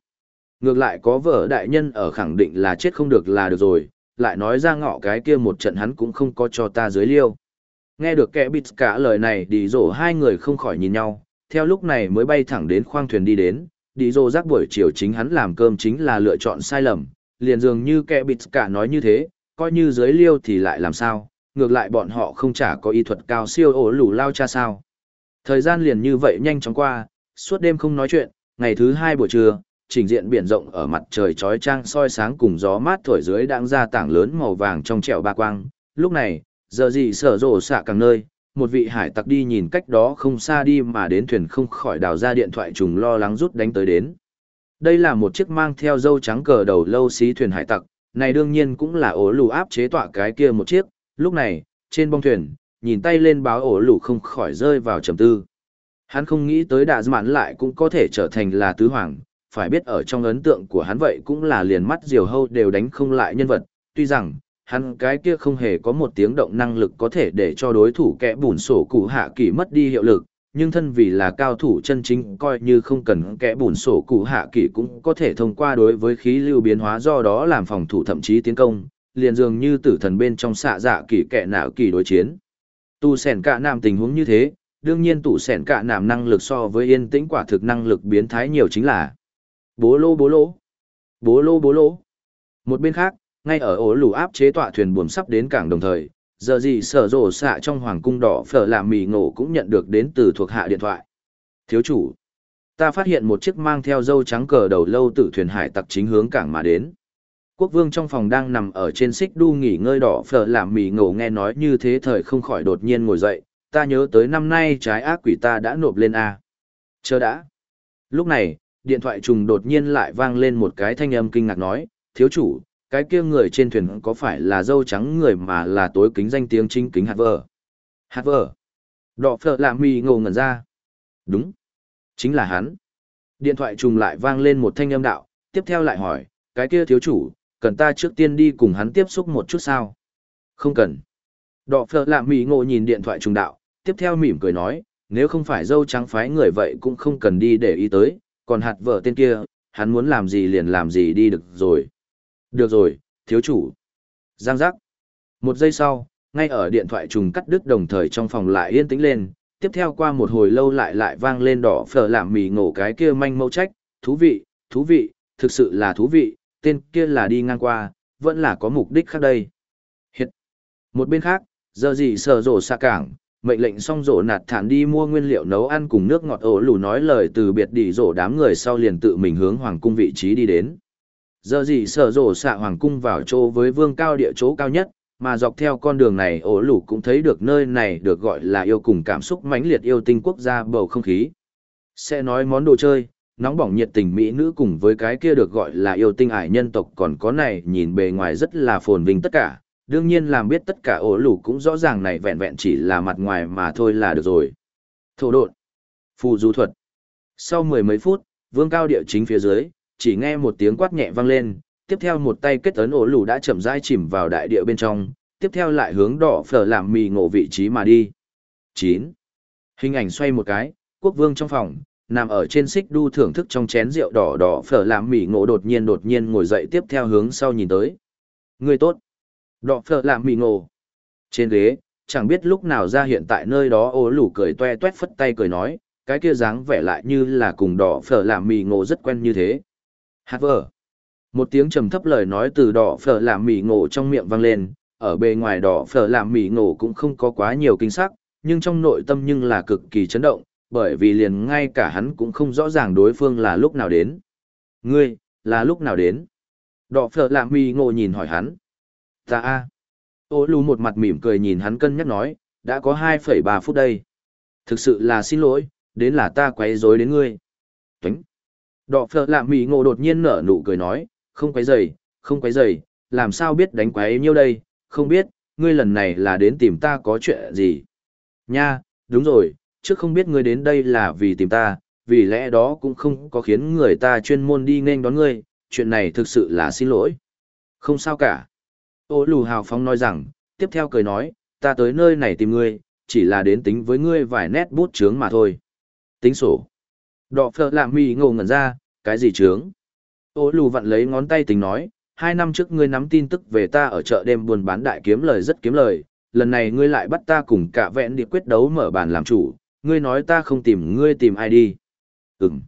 A: Ngược lại có vợ đại nhân ở khẳng định là chết không được là được rồi, lại nói ra ngọ cái kia một trận hắn cũng không có cho ta dưới liêu. Nghe được kẻ bịt cả lời này đi rổ hai người không khỏi nhìn nhau, theo lúc này mới bay thẳng đến khoang thuyền đi đến, đi rổ rác buổi chiều chính hắn làm cơm chính là lựa chọn sai lầm, liền dường như kẻ bịt cả nói như thế, coi như dưới liêu thì lại làm sao, ngược lại bọn họ không chả có y thuật cao siêu ổ lủ lao cha sao. Thời gian liền như vậy nhanh chóng qua, suốt đêm không nói chuyện, ngày thứ hai buổi trưa, trình diện biển rộng ở mặt trời chói chang soi sáng cùng gió mát thổi dưới đang ra tảng lớn màu vàng trong trẻo ba quang. Lúc này, giờ gì sở rộ xạ càng nơi, một vị hải tặc đi nhìn cách đó không xa đi mà đến thuyền không khỏi đào ra điện thoại trùng lo lắng rút đánh tới đến. Đây là một chiếc mang theo dâu trắng cờ đầu lâu xí thuyền hải tặc, này đương nhiên cũng là ổ lù áp chế tọa cái kia một chiếc, lúc này, trên bong thuyền, nhìn tay lên báo ổ lù không khỏi rơi vào trầm tư. Hắn không nghĩ tới đạ mãn lại cũng có thể trở thành là tứ hoàng, phải biết ở trong ấn tượng của hắn vậy cũng là liền mắt diều hâu đều đánh không lại nhân vật, tuy rằng, hắn cái kia không hề có một tiếng động năng lực có thể để cho đối thủ kẻ bùn sổ cụ hạ kỳ mất đi hiệu lực, nhưng thân vì là cao thủ chân chính coi như không cần kẻ bùn sổ cụ hạ kỳ cũng có thể thông qua đối với khí lưu biến hóa do đó làm phòng thủ thậm chí tiến công, liền dường như tử thần bên trong xạ dạ kỳ kẻ nào kỳ đối chiến. Tu sẻn cả nam tình huống như thế, đương nhiên tủ sẻn cả nam năng lực so với yên tĩnh quả thực năng lực biến thái nhiều chính là Bố lô bố lô. Bố lô bố lô. Một bên khác, ngay ở ổ lù áp chế tọa thuyền buồm sắp đến cảng đồng thời, giờ gì sở rổ xạ trong hoàng cung đỏ phở làm mì ngộ cũng nhận được đến từ thuộc hạ điện thoại. Thiếu chủ, ta phát hiện một chiếc mang theo dâu trắng cờ đầu lâu tử thuyền hải tặc chính hướng cảng mà đến. Quốc vương trong phòng đang nằm ở trên xích đu nghỉ ngơi đỏ phở làm mì ngộ nghe nói như thế thời không khỏi đột nhiên ngồi dậy, ta nhớ tới năm nay trái ác quỷ ta đã nộp lên A. Chờ đã. Lúc này, điện thoại trùng đột nhiên lại vang lên một cái thanh âm kinh ngạc nói, thiếu chủ, cái kia người trên thuyền có phải là dâu trắng người mà là tối kính danh tiếng chính kính hạt vờ. Hạt vờ. Đọ phở làm mì ngầu ngẩn ra. Đúng. Chính là hắn. Điện thoại trùng lại vang lên một thanh âm đạo, tiếp theo lại hỏi, cái kia thiếu chủ, cần ta trước tiên đi cùng hắn tiếp xúc một chút sao? Không cần. Đọ phở làm mì ngộ nhìn điện thoại trùng đạo, tiếp theo mỉm cười nói, nếu không phải dâu trắng phái người vậy cũng không cần đi để ý tới, còn hạt vợ tên kia, hắn muốn làm gì liền làm gì đi được rồi. Được rồi, thiếu chủ. Giang giác. Một giây sau, ngay ở điện thoại trùng cắt đứt đồng thời trong phòng lại yên tĩnh lên, tiếp theo qua một hồi lâu lại lại vang lên đỏ phở làm mì ngổ cái kia manh mâu trách, thú vị, thú vị, thực sự là thú vị, tên kia là đi ngang qua, vẫn là có mục đích khác đây. Hiện. Một bên khác, giờ gì sở rổ xa cảng, mệnh lệnh xong rổ nạt thản đi mua nguyên liệu nấu ăn cùng nước ngọt. Ổ lù nói lời từ biệt đi, rổ đám người sau liền tự mình hướng hoàng cung vị trí đi đến. Giờ gì sở rổ xạ hoàng cung vào chỗ với vương cao địa chỗ cao nhất, mà dọc theo con đường này, ổ lù cũng thấy được nơi này được gọi là yêu cùng cảm xúc mãnh liệt yêu tinh quốc gia bầu không khí. Sẽ nói món đồ chơi, nóng bỏng nhiệt tình mỹ nữ cùng với cái kia được gọi là yêu tinh ải nhân tộc còn có này, nhìn bề ngoài rất là phồn vinh tất cả đương nhiên làm biết tất cả ổ lủ cũng rõ ràng này vẹn vẹn chỉ là mặt ngoài mà thôi là được rồi. Thổ độn, phù du thuật. Sau mười mấy phút, vương cao địa chính phía dưới, chỉ nghe một tiếng quát nhẹ vang lên, tiếp theo một tay kết ấn ổ lủ đã chậm rãi chìm vào đại địa bên trong, tiếp theo lại hướng đỏ phở làm mì ngộ vị trí mà đi. 9. Hình ảnh xoay một cái, quốc vương trong phòng, nằm ở trên xích đu thưởng thức trong chén rượu đỏ đỏ phở làm mì ngộ đột nhiên đột nhiên ngồi dậy tiếp theo hướng sau nhìn tới. Người tốt. Đọ phở làm mì ngộ. Trên ghế, chẳng biết lúc nào ra hiện tại nơi đó ố lủ cười toe toét phất tay cười nói, cái kia dáng vẻ lại như là cùng đỏ phở làm mì ngộ rất quen như thế. Hát vở. Một tiếng trầm thấp lời nói từ đỏ phở làm mì ngộ trong miệng vang lên, ở bề ngoài đỏ phở làm mì ngộ cũng không có quá nhiều kinh sắc, nhưng trong nội tâm nhưng là cực kỳ chấn động, bởi vì liền ngay cả hắn cũng không rõ ràng đối phương là lúc nào đến. Ngươi, là lúc nào đến? Đỏ phở làm mì ngộ nhìn hỏi hắn. Ta a. Ô lù một mặt mỉm cười nhìn hắn cân nhắc nói, đã có 2,3 phút đây. Thực sự là xin lỗi, đến là ta quấy rối đến ngươi. Tuấn, Đọ phở lạm mỉ ngộ đột nhiên nở nụ cười nói, không quấy rầy, không quấy rầy, làm sao biết đánh quấy nhiêu đây, không biết, ngươi lần này là đến tìm ta có chuyện gì? Nha, đúng rồi, trước không biết ngươi đến đây là vì tìm ta, vì lẽ đó cũng không có khiến người ta chuyên môn đi nên đón ngươi, chuyện này thực sự là xin lỗi. Không sao cả. Ô lù hào phóng nói rằng, tiếp theo cười nói, ta tới nơi này tìm ngươi, chỉ là đến tính với ngươi vài nét bút chướng mà thôi. Tính sổ. Đọ phở làm mì ngộ ngẩn ra, cái gì chướng? Ô lù vặn lấy ngón tay tính nói, hai năm trước ngươi nắm tin tức về ta ở chợ đêm buôn bán đại kiếm lời rất kiếm lời, lần này ngươi lại bắt ta cùng cả vẹn đi quyết đấu mở bàn làm chủ, ngươi nói ta không tìm ngươi tìm ai đi. Ừm.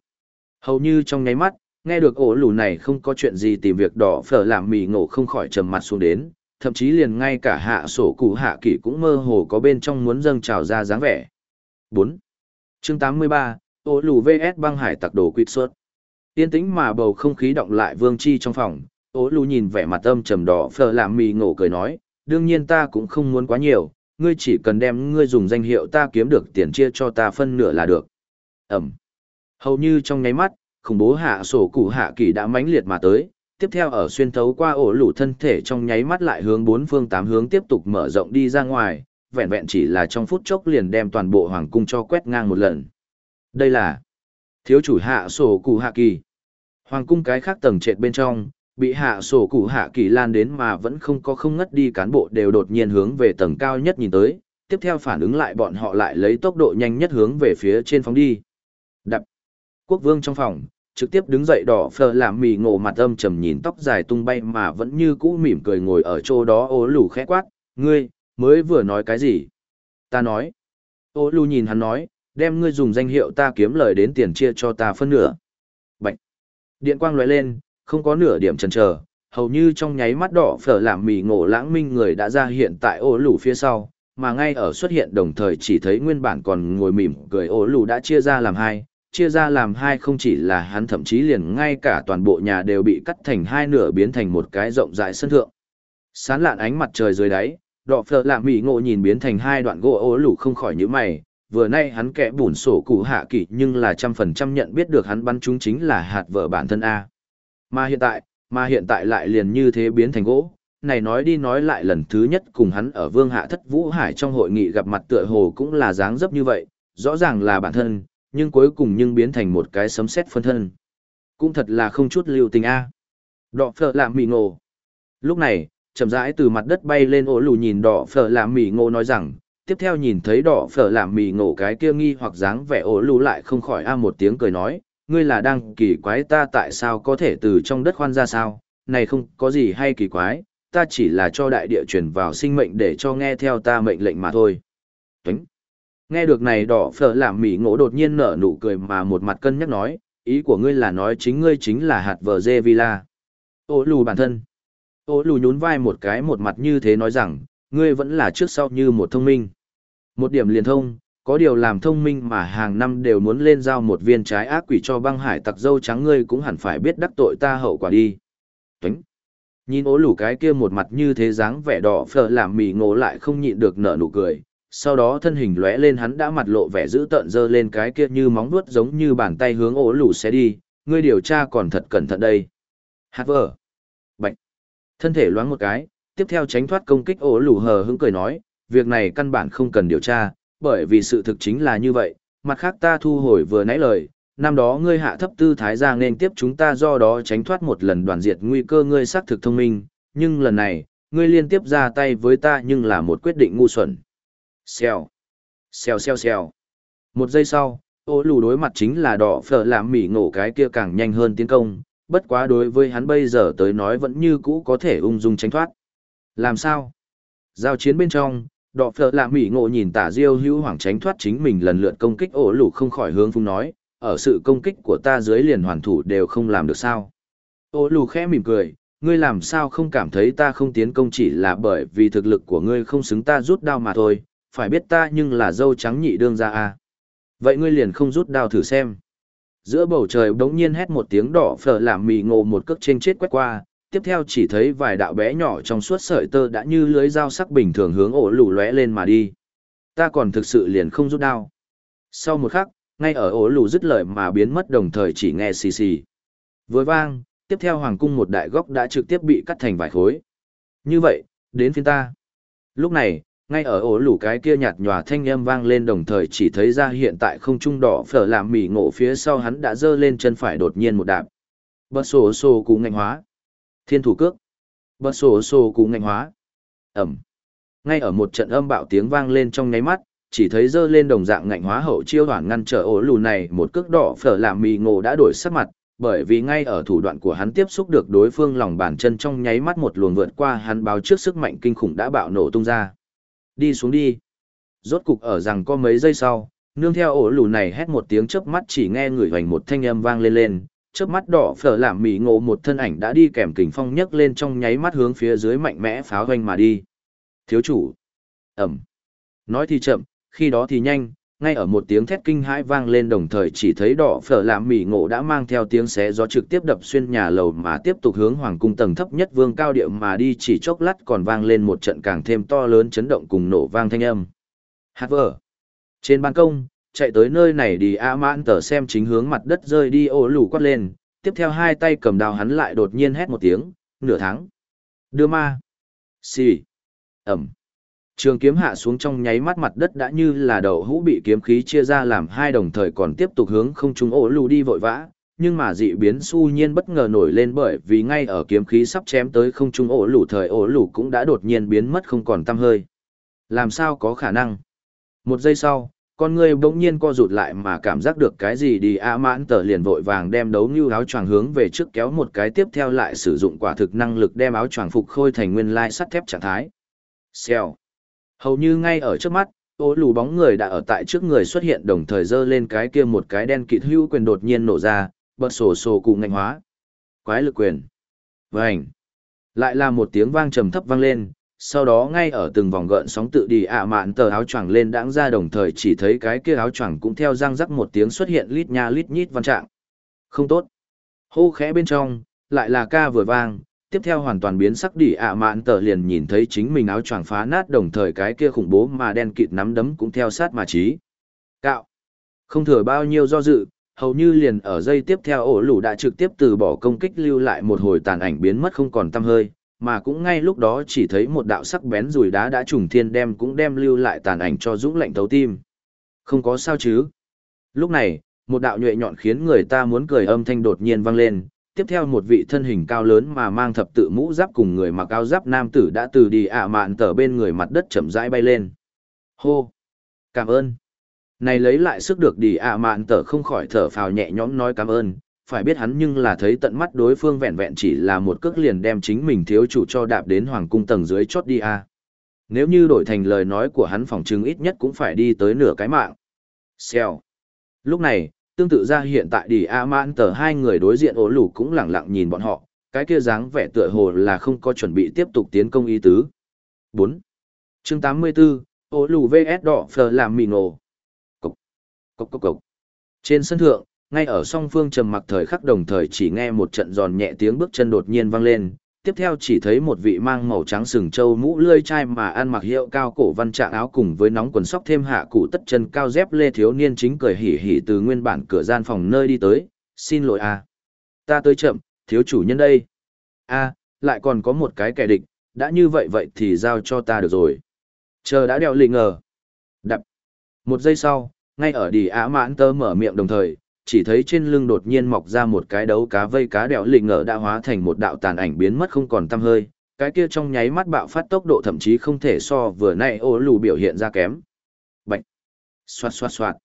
A: Hầu như trong nháy mắt, nghe được ổ lù này không có chuyện gì tìm việc đỏ phở làm mì ngộ không khỏi trầm mặt xuống đến, thậm chí liền ngay cả hạ sổ cụ hạ kỷ cũng mơ hồ có bên trong muốn dâng trào ra dáng vẻ. Bốn chương 83, ổ lù VS băng hải tặc đồ quýt suốt Yên tĩnh mà bầu không khí động lại vương chi trong phòng, ổ lù nhìn vẻ mặt âm trầm đỏ phở làm mì ngộ cười nói, đương nhiên ta cũng không muốn quá nhiều, ngươi chỉ cần đem ngươi dùng danh hiệu ta kiếm được tiền chia cho ta phân nửa là được. Ẩm. Hầu như trong nháy mắt, khủng bố hạ sổ cụ hạ kỳ đã mãnh liệt mà tới, tiếp theo ở xuyên thấu qua ổ lũ thân thể trong nháy mắt lại hướng bốn phương tám hướng tiếp tục mở rộng đi ra ngoài, vẹn vẹn chỉ là trong phút chốc liền đem toàn bộ hoàng cung cho quét ngang một lần. Đây là thiếu chủ hạ sổ cụ hạ kỳ. Hoàng cung cái khác tầng trệt bên trong, bị hạ sổ cụ hạ kỳ lan đến mà vẫn không có không ngất đi cán bộ đều đột nhiên hướng về tầng cao nhất nhìn tới, tiếp theo phản ứng lại bọn họ lại lấy tốc độ nhanh nhất hướng về phía trên phóng đi. Đập. Quốc vương trong phòng, trực tiếp đứng dậy đỏ phờ làm mì ngộ mặt âm trầm nhìn tóc dài tung bay mà vẫn như cũ mỉm cười ngồi ở chỗ đó ố lù khẽ quát, ngươi, mới vừa nói cái gì? Ta nói. Ô lù nhìn hắn nói, đem ngươi dùng danh hiệu ta kiếm lời đến tiền chia cho ta phân nửa. Bạch. Điện quang lóe lên, không có nửa điểm chần chờ, hầu như trong nháy mắt đỏ phở làm mì ngộ lãng minh người đã ra hiện tại ô lù phía sau, mà ngay ở xuất hiện đồng thời chỉ thấy nguyên bản còn ngồi mỉm cười ô lù đã chia ra làm hai, chia ra làm hai không chỉ là hắn thậm chí liền ngay cả toàn bộ nhà đều bị cắt thành hai nửa biến thành một cái rộng rãi sân thượng. Sán lạn ánh mặt trời dưới đáy, đỏ phở làm mì ngộ nhìn biến thành hai đoạn gỗ ố lủ không khỏi những mày, vừa nay hắn kẻ bùn sổ cụ hạ kỷ nhưng là trăm phần trăm nhận biết được hắn bắn chúng chính là hạt vợ bản thân A. Mà hiện tại, mà hiện tại lại liền như thế biến thành gỗ, này nói đi nói lại lần thứ nhất cùng hắn ở vương hạ thất vũ hải trong hội nghị gặp mặt tựa hồ cũng là dáng dấp như vậy, rõ ràng là bản thân, nhưng cuối cùng nhưng biến thành một cái sấm sét phân thân. Cũng thật là không chút lưu tình a. Đỏ phở làm mì ngộ. Lúc này, chậm rãi từ mặt đất bay lên ổ lù nhìn đỏ phở làm mì ngộ nói rằng, tiếp theo nhìn thấy đỏ phở làm mì ngộ cái kia nghi hoặc dáng vẻ ổ lù lại không khỏi a một tiếng cười nói, ngươi là đang kỳ quái ta tại sao có thể từ trong đất khoan ra sao, này không có gì hay kỳ quái, ta chỉ là cho đại địa truyền vào sinh mệnh để cho nghe theo ta mệnh lệnh mà thôi. Tuấn. Nghe được này đỏ phở làm mỉ ngộ đột nhiên nở nụ cười mà một mặt cân nhắc nói, ý của ngươi là nói chính ngươi chính là hạt vợ dê villa. Ô lù bản thân. Ô lù nhún vai một cái một mặt như thế nói rằng, ngươi vẫn là trước sau như một thông minh. Một điểm liền thông, có điều làm thông minh mà hàng năm đều muốn lên giao một viên trái ác quỷ cho băng hải tặc dâu trắng ngươi cũng hẳn phải biết đắc tội ta hậu quả đi. Tuấn. Nhìn ố lủ cái kia một mặt như thế dáng vẻ đỏ phở làm mì ngộ lại không nhịn được nở nụ cười. Sau đó thân hình lóe lên hắn đã mặt lộ vẻ dữ tợn dơ lên cái kia như móng vuốt giống như bàn tay hướng ổ lù sẽ đi, ngươi điều tra còn thật cẩn thận đây. Hát vở. Bạch. Thân thể loáng một cái, tiếp theo tránh thoát công kích ổ lù hờ hững cười nói, việc này căn bản không cần điều tra, bởi vì sự thực chính là như vậy, mặt khác ta thu hồi vừa nãy lời, năm đó ngươi hạ thấp tư thái ra nên tiếp chúng ta do đó tránh thoát một lần đoàn diệt nguy cơ ngươi xác thực thông minh, nhưng lần này, ngươi liên tiếp ra tay với ta nhưng là một quyết định ngu xuẩn. Xèo, xèo xèo xèo. Một giây sau, ô lù đối mặt chính là đỏ phở làm mỉ ngộ cái kia càng nhanh hơn tiến công, bất quá đối với hắn bây giờ tới nói vẫn như cũ có thể ung dung tránh thoát. Làm sao? Giao chiến bên trong, Đọ phở Làm mỉ ngộ nhìn tả diêu hữu hoảng tránh thoát chính mình lần lượt công kích ô lù không khỏi hướng phung nói, ở sự công kích của ta dưới liền hoàn thủ đều không làm được sao. Ô lù khẽ mỉm cười, ngươi làm sao không cảm thấy ta không tiến công chỉ là bởi vì thực lực của ngươi không xứng ta rút đao mà thôi, phải biết ta nhưng là dâu trắng nhị đương ra à. Vậy ngươi liền không rút đao thử xem. Giữa bầu trời đống nhiên hét một tiếng đỏ phở làm mì ngộ một cước trên chết quét qua, tiếp theo chỉ thấy vài đạo bé nhỏ trong suốt sợi tơ đã như lưới dao sắc bình thường hướng ổ lù lóe lên mà đi. Ta còn thực sự liền không rút đao. Sau một khắc, ngay ở ổ lù dứt lời mà biến mất đồng thời chỉ nghe xì xì. với vang, tiếp theo hoàng cung một đại góc đã trực tiếp bị cắt thành vài khối. Như vậy, đến phiên ta. Lúc này, ngay ở ổ lủ cái kia nhạt nhòa thanh âm vang lên đồng thời chỉ thấy ra hiện tại không trung đỏ phở làm mỉ ngộ phía sau hắn đã giơ lên chân phải đột nhiên một đạp. Bật sổ sổ cú ngạnh hóa. Thiên thủ cước. Bật sổ sổ cú ngạnh hóa. Ẩm. Ngay ở một trận âm bạo tiếng vang lên trong nháy mắt, chỉ thấy dơ lên đồng dạng ngạnh hóa hậu chiêu hoàn ngăn trở ổ lù này một cước đỏ phở làm mì ngộ đã đổi sắc mặt, bởi vì ngay ở thủ đoạn của hắn tiếp xúc được đối phương lòng bàn chân trong nháy mắt một luồng vượt qua hắn báo trước sức mạnh kinh khủng đã bạo nổ tung ra. Đi xuống đi. Rốt cục ở rằng có mấy giây sau, nương theo ổ lù này hét một tiếng chớp mắt chỉ nghe người hoành một thanh âm vang lên lên, chớp mắt đỏ phở làm mì ngộ một thân ảnh đã đi kèm kình phong nhấc lên trong nháy mắt hướng phía dưới mạnh mẽ pháo hoành mà đi. Thiếu chủ. Ẩm. Nói thì chậm, khi đó thì nhanh, ngay ở một tiếng thét kinh hãi vang lên đồng thời chỉ thấy đỏ phở làm mỉ ngộ đã mang theo tiếng xé gió trực tiếp đập xuyên nhà lầu mà tiếp tục hướng hoàng cung tầng thấp nhất vương cao điệu mà đi chỉ chốc lát còn vang lên một trận càng thêm to lớn chấn động cùng nổ vang thanh âm. Hát vở. Trên ban công, chạy tới nơi này đi a mãn tờ xem chính hướng mặt đất rơi đi ô lù quát lên, tiếp theo hai tay cầm đào hắn lại đột nhiên hét một tiếng, nửa tháng. Đưa ma. Xì. Ẩm. Trường kiếm hạ xuống trong nháy mắt mặt đất đã như là đầu hũ bị kiếm khí chia ra làm hai đồng thời còn tiếp tục hướng không trung ổ lù đi vội vã, nhưng mà dị biến su nhiên bất ngờ nổi lên bởi vì ngay ở kiếm khí sắp chém tới không trung ổ lù thời ổ lù cũng đã đột nhiên biến mất không còn tăm hơi. Làm sao có khả năng? Một giây sau, con người bỗng nhiên co rụt lại mà cảm giác được cái gì đi a mãn tờ liền vội vàng đem đấu như áo choàng hướng về trước kéo một cái tiếp theo lại sử dụng quả thực năng lực đem áo choàng phục khôi thành nguyên lai sắt thép trạng thái. Xèo. Hầu như ngay ở trước mắt, ô lù bóng người đã ở tại trước người xuất hiện đồng thời dơ lên cái kia một cái đen kịt hưu quyền đột nhiên nổ ra, bật sổ sổ cụ ngành hóa. Quái lực quyền. Vânh. Lại là một tiếng vang trầm thấp vang lên, sau đó ngay ở từng vòng gợn sóng tự đi ạ mạn tờ áo choàng lên đãng ra đồng thời chỉ thấy cái kia áo choàng cũng theo răng rắc một tiếng xuất hiện lít nha lít nhít văn trạng. Không tốt. Hô khẽ bên trong, lại là ca vừa vang, tiếp theo hoàn toàn biến sắc đỉ ạ mạn tờ liền nhìn thấy chính mình áo choàng phá nát đồng thời cái kia khủng bố mà đen kịt nắm đấm cũng theo sát mà trí. Cạo. Không thừa bao nhiêu do dự, hầu như liền ở dây tiếp theo ổ lũ đã trực tiếp từ bỏ công kích lưu lại một hồi tàn ảnh biến mất không còn tăm hơi, mà cũng ngay lúc đó chỉ thấy một đạo sắc bén rùi đá đã trùng thiên đem cũng đem lưu lại tàn ảnh cho dũng lạnh thấu tim. Không có sao chứ. Lúc này, một đạo nhuệ nhọn khiến người ta muốn cười âm thanh đột nhiên vang lên, tiếp theo một vị thân hình cao lớn mà mang thập tự mũ giáp cùng người mặc áo giáp nam tử đã từ đi ạ mạn tở bên người mặt đất chậm rãi bay lên. Hô! Cảm ơn! Này lấy lại sức được đi ạ mạn tở không khỏi thở phào nhẹ nhõm nói cảm ơn, phải biết hắn nhưng là thấy tận mắt đối phương vẹn vẹn chỉ là một cước liền đem chính mình thiếu chủ cho đạp đến hoàng cung tầng dưới chót đi a. Nếu như đổi thành lời nói của hắn phòng chứng ít nhất cũng phải đi tới nửa cái mạng. Xèo. Lúc này, tương tự ra hiện tại đi a mãn tờ hai người đối diện ố lù cũng lẳng lặng nhìn bọn họ, cái kia dáng vẻ tựa hồ là không có chuẩn bị tiếp tục tiến công ý tứ. Bốn. Chương tám mươi bốn ố lù vs đỏ phờ làm mì nổ cộc cộc cộc cộc. Trên sân thượng, ngay ở song phương trầm mặc thời khắc đồng thời chỉ nghe một trận giòn nhẹ tiếng bước chân đột nhiên vang lên tiếp theo chỉ thấy một vị mang màu trắng sừng trâu mũ lươi chai mà ăn mặc hiệu cao cổ văn trạng áo cùng với nóng quần sóc thêm hạ cụ tất chân cao dép lê thiếu niên chính cười hỉ hỉ từ nguyên bản cửa gian phòng nơi đi tới, xin lỗi a Ta tới chậm, thiếu chủ nhân đây. a lại còn có một cái kẻ địch, đã như vậy vậy thì giao cho ta được rồi. Chờ đã đeo lì ngờ. Đập. Một giây sau, ngay ở đi á mãn tơ mở miệng đồng thời, chỉ thấy trên lưng đột nhiên mọc ra một cái đấu cá vây cá đẹo lịnh ngờ đã hóa thành một đạo tàn ảnh biến mất không còn tăm hơi, cái kia trong nháy mắt bạo phát tốc độ thậm chí không thể so vừa nãy ô lù biểu hiện ra kém. Bạch! Xoạt xoạt xoạt!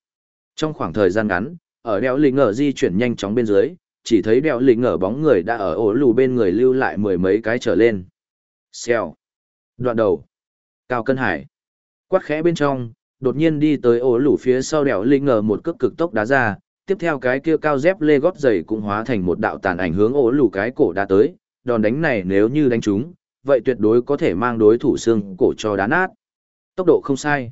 A: Trong khoảng thời gian ngắn, ở đeo lịnh ngờ di chuyển nhanh chóng bên dưới, chỉ thấy đeo lịnh ngờ bóng người đã ở ô lù bên người lưu lại mười mấy cái trở lên. Xèo! Đoạn đầu! Cao cân hải! Quát khẽ bên trong, đột nhiên đi tới ô lù phía sau đeo lịnh ngờ một cước cực tốc đá ra tiếp theo cái kia cao dép lê gót giày cũng hóa thành một đạo tàn ảnh hướng ổ lù cái cổ đã tới, đòn đánh này nếu như đánh trúng, vậy tuyệt đối có thể mang đối thủ xương cổ cho đá nát. Tốc độ không sai.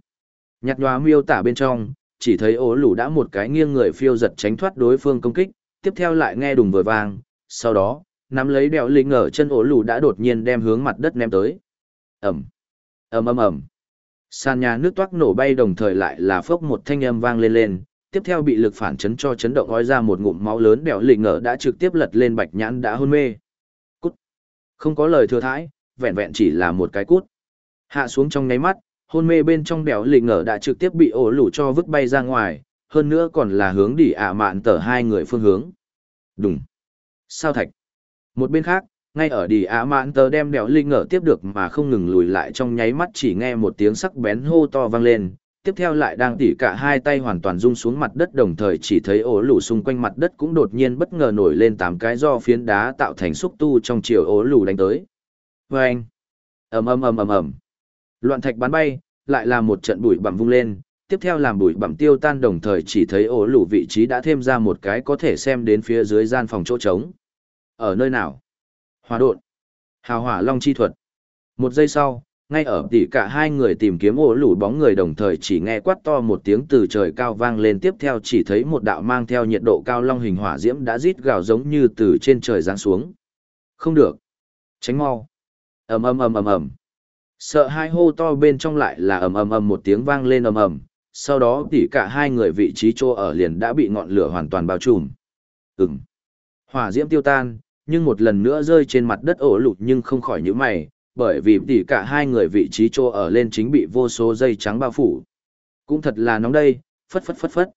A: Nhạt nhòa miêu tả bên trong, chỉ thấy ổ lù đã một cái nghiêng người phiêu giật tránh thoát đối phương công kích, tiếp theo lại nghe đùng vừa vang, sau đó, nắm lấy đèo linh ở chân ổ lù đã đột nhiên đem hướng mặt đất ném tới. Ẩm, ầm ầm ầm. Sàn nhà nước toát nổ bay đồng thời lại là phốc một thanh âm vang lên lên, tiếp theo bị lực phản chấn cho chấn động ói ra một ngụm máu lớn bẻo lịnh ngờ đã trực tiếp lật lên bạch nhãn đã hôn mê. Cút. Không có lời thừa thãi, vẹn vẹn chỉ là một cái cút. Hạ xuống trong nháy mắt, hôn mê bên trong bẻo lì ngờ đã trực tiếp bị ổ lủ cho vứt bay ra ngoài, hơn nữa còn là hướng đi ạ mạn tở hai người phương hướng. Đúng. Sao thạch. Một bên khác, ngay ở đi ạ mạn tờ đem bèo lì ngờ tiếp được mà không ngừng lùi lại trong nháy mắt chỉ nghe một tiếng sắc bén hô to vang lên. Tiếp theo lại đang tỉ cả hai tay hoàn toàn rung xuống mặt đất đồng thời chỉ thấy ổ lù xung quanh mặt đất cũng đột nhiên bất ngờ nổi lên tám cái do phiến đá tạo thành xúc tu trong chiều ổ lù đánh tới. Vâng! ầm ầm ầm ầm ầm Loạn thạch bắn bay, lại là một trận bụi bặm vung lên, tiếp theo làm bụi bặm tiêu tan đồng thời chỉ thấy ổ lũ vị trí đã thêm ra một cái có thể xem đến phía dưới gian phòng chỗ trống. Ở nơi nào? Hòa độn. Hào hỏa long chi thuật. Một giây sau, ngay ở tỉ cả hai người tìm kiếm ổ lũ bóng người đồng thời chỉ nghe quát to một tiếng từ trời cao vang lên tiếp theo chỉ thấy một đạo mang theo nhiệt độ cao long hình hỏa diễm đã rít gào giống như từ trên trời giáng xuống. Không được. Tránh mau. ầm ầm ầm ầm ầm Sợ hai hô to bên trong lại là ầm ầm ầm một tiếng vang lên ầm ầm, sau đó tỉ cả hai người vị trí chỗ ở liền đã bị ngọn lửa hoàn toàn bao trùm. Ừm. Hỏa diễm tiêu tan, nhưng một lần nữa rơi trên mặt đất ổ lụt nhưng không khỏi nhíu mày, bởi vì tỉ cả hai người vị trí chỗ ở lên chính bị vô số dây trắng bao phủ. Cũng thật là nóng đây, phất phất phất phất.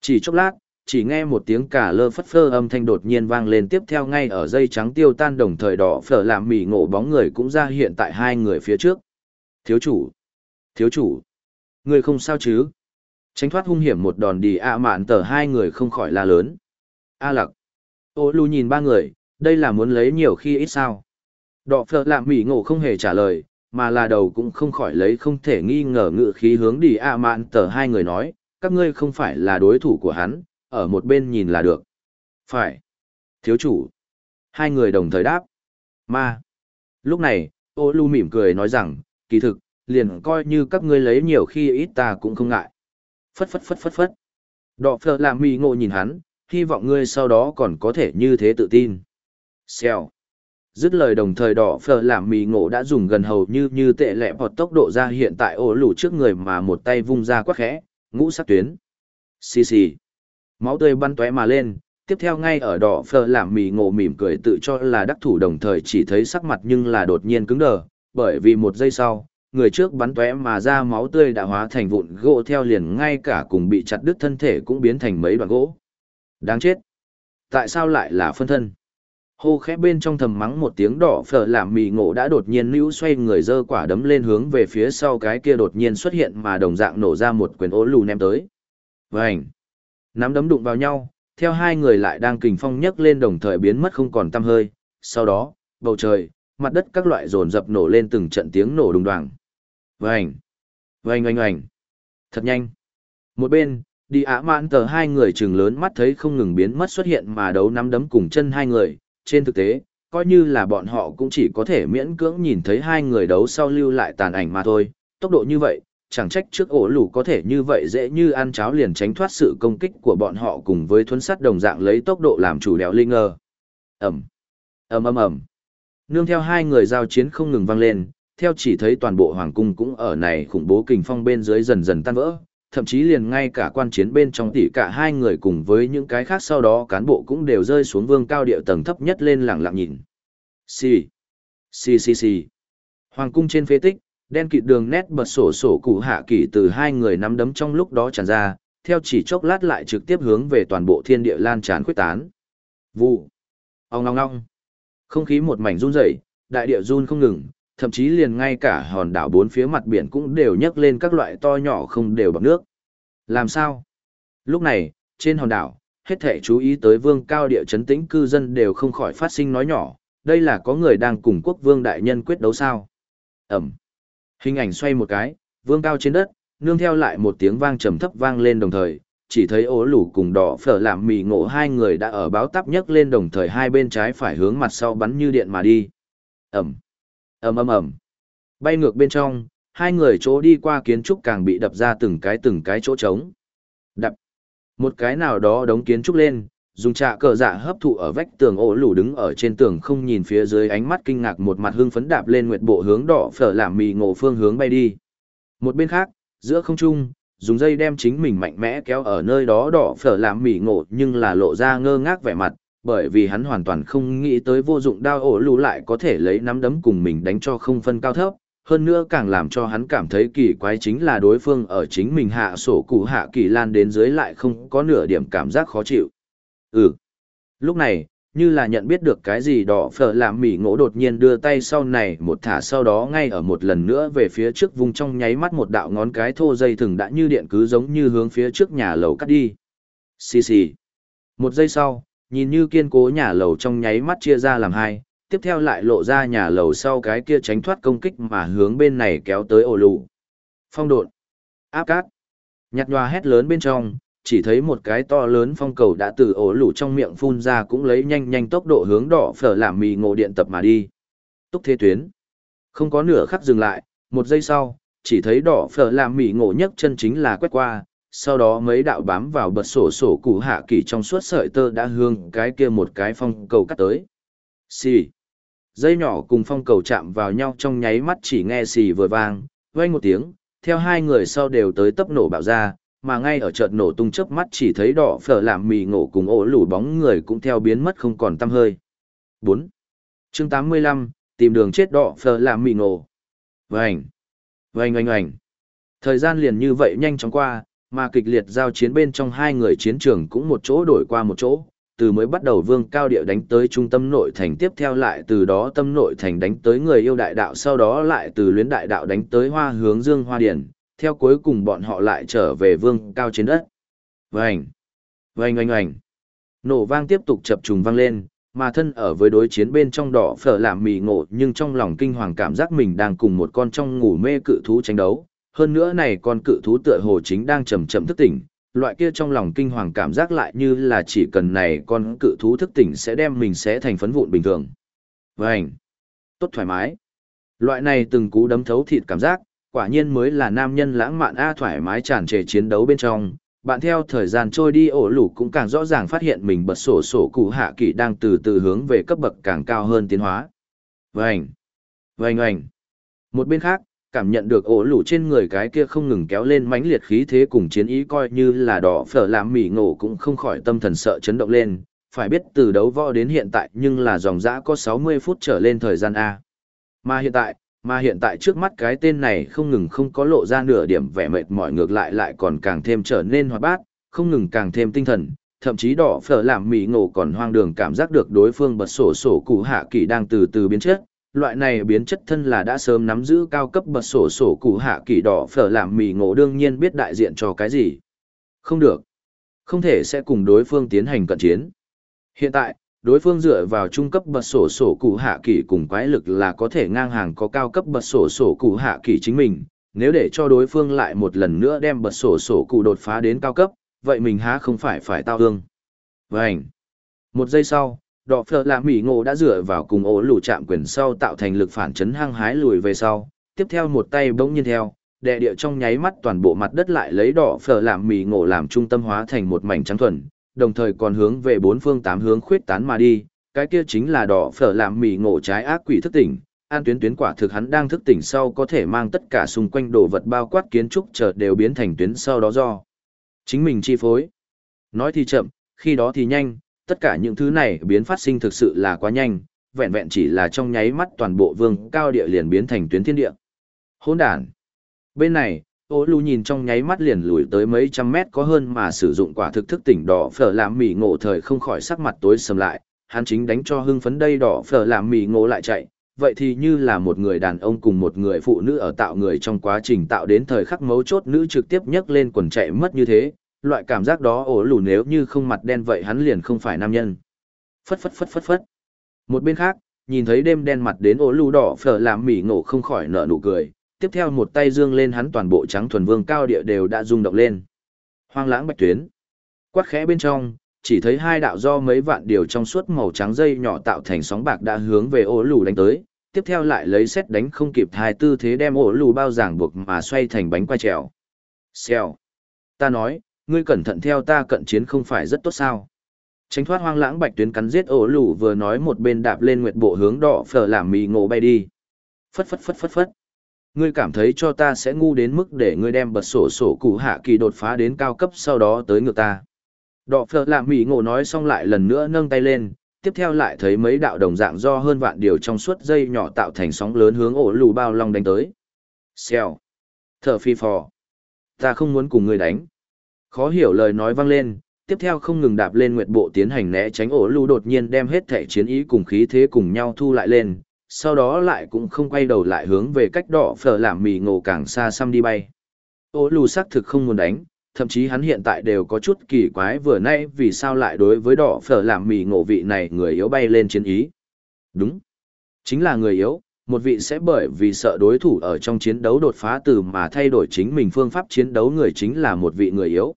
A: Chỉ chốc lát, chỉ nghe một tiếng cả lơ phất phơ âm thanh đột nhiên vang lên tiếp theo ngay ở dây trắng tiêu tan đồng thời đỏ phở làm mỉ ngộ bóng người cũng ra hiện tại hai người phía trước. Thiếu chủ! Thiếu chủ! Người không sao chứ? Tránh thoát hung hiểm một đòn đi ạ mạn tờ hai người không khỏi la lớn. A lặc! Ô lù nhìn ba người, đây là muốn lấy nhiều khi ít sao. Đỏ phở làm mỉ ngộ không hề trả lời, mà là đầu cũng không khỏi lấy không thể nghi ngờ ngự khí hướng đi ạ mạn tờ hai người nói, các ngươi không phải là đối thủ của hắn, ở một bên nhìn là được. Phải. Thiếu chủ. Hai người đồng thời đáp. Ma. Lúc này, ô lưu mỉm cười nói rằng, kỳ thực, liền coi như các ngươi lấy nhiều khi ít ta cũng không ngại. Phất phất phất phất phất. Đọ phở làm mì ngộ nhìn hắn, hy vọng ngươi sau đó còn có thể như thế tự tin. Xèo. Dứt lời đồng thời đỏ phở làm mì ngộ đã dùng gần hầu như như tệ lẹ vọt tốc độ ra hiện tại ổ lủ trước người mà một tay vung ra quắc khẽ, ngũ sắc tuyến. Xì xì. Máu tươi bắn tóe mà lên, tiếp theo ngay ở đỏ phở làm mì ngộ mỉm cười tự cho là đắc thủ đồng thời chỉ thấy sắc mặt nhưng là đột nhiên cứng đờ, bởi vì một giây sau, người trước bắn tóe mà ra máu tươi đã hóa thành vụn gỗ theo liền ngay cả cùng bị chặt đứt thân thể cũng biến thành mấy đoạn gỗ. Đáng chết! Tại sao lại là phân thân? Hô khẽ bên trong thầm mắng một tiếng đỏ phở làm mì ngộ đã đột nhiên níu xoay người dơ quả đấm lên hướng về phía sau cái kia đột nhiên xuất hiện mà đồng dạng nổ ra một quyền ố lù ném tới. Vành! Nắm đấm đụng vào nhau, theo hai người lại đang kình phong nhấc lên đồng thời biến mất không còn tăm hơi. Sau đó, bầu trời, mặt đất các loại rồn dập nổ lên từng trận tiếng nổ đùng đoàng. Vành! Vành oanh oanh! Thật nhanh! Một bên, đi ả mạn tờ hai người trừng lớn mắt thấy không ngừng biến mất xuất hiện mà đấu nắm đấm cùng chân hai người. Trên thực tế, coi như là bọn họ cũng chỉ có thể miễn cưỡng nhìn thấy hai người đấu sau lưu lại tàn ảnh mà thôi. Tốc độ như vậy, chẳng trách trước ổ lủ có thể như vậy dễ như ăn cháo liền tránh thoát sự công kích của bọn họ cùng với thuấn sắt đồng dạng lấy tốc độ làm chủ đèo linh ngờ. Ẩm, ầm ầm ầm. Nương theo hai người giao chiến không ngừng vang lên, theo chỉ thấy toàn bộ hoàng cung cũng ở này khủng bố kình phong bên dưới dần dần tan vỡ, thậm chí liền ngay cả quan chiến bên trong tỷ cả hai người cùng với những cái khác sau đó cán bộ cũng đều rơi xuống vương cao địa tầng thấp nhất lên lẳng lặng nhìn. Xì, xì xì xì. Hoàng cung trên phế tích, đen kịt đường nét bật sổ sổ cụ hạ kỳ từ hai người nắm đấm trong lúc đó tràn ra, theo chỉ chốc lát lại trực tiếp hướng về toàn bộ thiên địa lan tràn khuyết tán. Vụ. Ông ngong ngong. Không khí một mảnh run rẩy, đại địa run không ngừng, thậm chí liền ngay cả hòn đảo bốn phía mặt biển cũng đều nhấc lên các loại to nhỏ không đều bọt nước. Làm sao? Lúc này, trên hòn đảo, hết thể chú ý tới vương cao địa chấn tĩnh cư dân đều không khỏi phát sinh nói nhỏ, đây là có người đang cùng quốc vương đại nhân quyết đấu sao? Ẩm. Hình ảnh xoay một cái, vương cao trên đất, nương theo lại một tiếng vang trầm thấp vang lên đồng thời, chỉ thấy ố lủ cùng đỏ phở làm mì ngộ hai người đã ở báo tắp nhấc lên đồng thời hai bên trái phải hướng mặt sau bắn như điện mà đi. Ẩm, ầm ầm ầm. Bay ngược bên trong, hai người chỗ đi qua kiến trúc càng bị đập ra từng cái từng cái chỗ trống. Đập. Một cái nào đó đóng kiến trúc lên, dùng trạ cờ dạ hấp thụ ở vách tường ổ lủ đứng ở trên tường không nhìn phía dưới ánh mắt kinh ngạc một mặt hưng phấn đạp lên nguyệt bộ hướng đỏ phở làm mì ngộ phương hướng bay đi một bên khác giữa không trung dùng dây đem chính mình mạnh mẽ kéo ở nơi đó đỏ phở làm mì ngộ nhưng là lộ ra ngơ ngác vẻ mặt bởi vì hắn hoàn toàn không nghĩ tới vô dụng đao ổ lù lại có thể lấy nắm đấm cùng mình đánh cho không phân cao thấp hơn nữa càng làm cho hắn cảm thấy kỳ quái chính là đối phương ở chính mình hạ sổ cụ hạ kỳ lan đến dưới lại không có nửa điểm cảm giác khó chịu. Ừ. Lúc này, như là nhận biết được cái gì đỏ phở làm mỉ ngỗ đột nhiên đưa tay sau này một thả sau đó ngay ở một lần nữa về phía trước vùng trong nháy mắt một đạo ngón cái thô dây thừng đã như điện cứ giống như hướng phía trước nhà lầu cắt đi. Xì xì. Một giây sau, nhìn như kiên cố nhà lầu trong nháy mắt chia ra làm hai, tiếp theo lại lộ ra nhà lầu sau cái kia tránh thoát công kích mà hướng bên này kéo tới ổ lù. Phong độn. Áp cát. Nhặt nhòa hét lớn bên trong, chỉ thấy một cái to lớn phong cầu đã từ ổ lũ trong miệng phun ra cũng lấy nhanh nhanh tốc độ hướng đỏ phở làm mì ngộ điện tập mà đi. Túc thế tuyến. Không có nửa khắc dừng lại, một giây sau, chỉ thấy đỏ phở làm mì ngộ nhấc chân chính là quét qua, sau đó mấy đạo bám vào bật sổ sổ cụ hạ kỳ trong suốt sợi tơ đã hương cái kia một cái phong cầu cắt tới. Xì. Dây nhỏ cùng phong cầu chạm vào nhau trong nháy mắt chỉ nghe xì vừa vang, vang một tiếng, theo hai người sau đều tới tấp nổ bạo ra, mà ngay ở chợt nổ tung chớp mắt chỉ thấy đỏ phở làm mì ngộ cùng ổ lủ bóng người cũng theo biến mất không còn tăm hơi. 4. chương 85, tìm đường chết đỏ phở làm mì ngộ. Vành. Vành oanh oanh. Thời gian liền như vậy nhanh chóng qua, mà kịch liệt giao chiến bên trong hai người chiến trường cũng một chỗ đổi qua một chỗ. Từ mới bắt đầu vương cao địa đánh tới trung tâm nội thành tiếp theo lại từ đó tâm nội thành đánh tới người yêu đại đạo sau đó lại từ luyến đại đạo đánh tới hoa hướng dương hoa điển, theo cuối cùng bọn họ lại trở về vương cao trên đất. Vành! Vành oanh oanh! Nổ vang tiếp tục chập trùng vang lên, mà thân ở với đối chiến bên trong đỏ phở làm mì ngộ nhưng trong lòng kinh hoàng cảm giác mình đang cùng một con trong ngủ mê cự thú tranh đấu. Hơn nữa này con cự thú tựa hồ chính đang chầm chậm thức tỉnh, loại kia trong lòng kinh hoàng cảm giác lại như là chỉ cần này con cự thú thức tỉnh sẽ đem mình sẽ thành phấn vụn bình thường. Vành! Tốt thoải mái! Loại này từng cú đấm thấu thịt cảm giác, quả nhiên mới là nam nhân lãng mạn a thoải mái tràn trề chiến đấu bên trong. Bạn theo thời gian trôi đi ổ lủ cũng càng rõ ràng phát hiện mình bật sổ sổ cụ hạ kỳ đang từ từ hướng về cấp bậc càng cao hơn tiến hóa. Vành! Vành oành! Một bên khác, cảm nhận được ổ lủ trên người cái kia không ngừng kéo lên mãnh liệt khí thế cùng chiến ý coi như là đỏ phở làm mỉ ngộ cũng không khỏi tâm thần sợ chấn động lên. Phải biết từ đấu võ đến hiện tại nhưng là dòng dã có 60 phút trở lên thời gian A. Mà hiện tại, mà hiện tại trước mắt cái tên này không ngừng không có lộ ra nửa điểm vẻ mệt mỏi ngược lại lại còn càng thêm trở nên hoạt bát, không ngừng càng thêm tinh thần, thậm chí đỏ phở làm mỉ ngộ còn hoang đường cảm giác được đối phương bật sổ sổ cụ hạ kỳ đang từ từ biến chất. Loại này biến chất thân là đã sớm nắm giữ cao cấp bật sổ sổ cụ hạ kỳ đỏ phở làm mì ngộ đương nhiên biết đại diện cho cái gì. Không được. Không thể sẽ cùng đối phương tiến hành cận chiến. Hiện tại, đối phương dựa vào trung cấp bật sổ sổ cụ hạ kỳ cùng quái lực là có thể ngang hàng có cao cấp bật sổ sổ cụ hạ kỳ chính mình nếu để cho đối phương lại một lần nữa đem bật sổ sổ cụ đột phá đến cao cấp vậy mình há không phải phải tao thương vảnh một giây sau đỏ phở là mỹ ngộ đã dựa vào cùng ổ lũ chạm quyền sau tạo thành lực phản chấn hăng hái lùi về sau tiếp theo một tay bỗng nhiên theo đệ địa trong nháy mắt toàn bộ mặt đất lại lấy đỏ phở làm mì ngộ làm trung tâm hóa thành một mảnh trắng thuần đồng thời còn hướng về bốn phương tám hướng khuyết tán mà đi, cái kia chính là đỏ phở làm mì ngộ trái ác quỷ thức tỉnh. An tuyến tuyến quả thực hắn đang thức tỉnh sau có thể mang tất cả xung quanh đồ vật bao quát kiến trúc chợt đều biến thành tuyến sau đó do chính mình chi phối. Nói thì chậm, khi đó thì nhanh, tất cả những thứ này biến phát sinh thực sự là quá nhanh, vẹn vẹn chỉ là trong nháy mắt toàn bộ vương cao địa liền biến thành tuyến thiên địa. Hỗn đản. Bên này, ô lù nhìn trong nháy mắt liền lùi tới mấy trăm mét có hơn mà sử dụng quả thực thức tỉnh đỏ phở làm mì ngộ thời không khỏi sắc mặt tối sầm lại hắn chính đánh cho hưng phấn đây đỏ phở làm mì ngộ lại chạy vậy thì như là một người đàn ông cùng một người phụ nữ ở tạo người trong quá trình tạo đến thời khắc mấu chốt nữ trực tiếp nhấc lên quần chạy mất như thế loại cảm giác đó ổ lù nếu như không mặt đen vậy hắn liền không phải nam nhân phất phất phất phất phất một bên khác nhìn thấy đêm đen mặt đến ổ lù đỏ phở làm mỉ ngộ không khỏi nở nụ cười tiếp theo một tay dương lên hắn toàn bộ trắng thuần vương cao địa đều đã rung động lên. Hoang lãng bạch tuyến. Quát khẽ bên trong, chỉ thấy hai đạo do mấy vạn điều trong suốt màu trắng dây nhỏ tạo thành sóng bạc đã hướng về ổ lù đánh tới, tiếp theo lại lấy xét đánh không kịp hai tư thế đem ổ lù bao giảng buộc mà xoay thành bánh quay trèo. Xèo. Ta nói, ngươi cẩn thận theo ta cận chiến không phải rất tốt sao. Tránh thoát hoang lãng bạch tuyến cắn giết ổ lù vừa nói một bên đạp lên nguyệt bộ hướng đỏ phở làm mì ngộ bay đi. Phất phất phất phất phất ngươi cảm thấy cho ta sẽ ngu đến mức để ngươi đem bật sổ sổ cụ hạ kỳ đột phá đến cao cấp sau đó tới ngược ta. Đọ phở làm mì ngộ nói xong lại lần nữa nâng tay lên, tiếp theo lại thấy mấy đạo đồng dạng do hơn vạn điều trong suốt dây nhỏ tạo thành sóng lớn hướng ổ lù bao long đánh tới. Xèo. Thở phi phò. Ta không muốn cùng ngươi đánh. Khó hiểu lời nói vang lên, tiếp theo không ngừng đạp lên nguyệt bộ tiến hành né tránh ổ lù đột nhiên đem hết thể chiến ý cùng khí thế cùng nhau thu lại lên, sau đó lại cũng không quay đầu lại hướng về cách đỏ phở làm mì ngộ càng xa xăm đi bay. Ổ lù xác thực không muốn đánh, thậm chí hắn hiện tại đều có chút kỳ quái vừa nay vì sao lại đối với đỏ phở làm mì ngộ vị này người yếu bay lên chiến ý. Đúng. Chính là người yếu, một vị sẽ bởi vì sợ đối thủ ở trong chiến đấu đột phá từ mà thay đổi chính mình phương pháp chiến đấu người chính là một vị người yếu.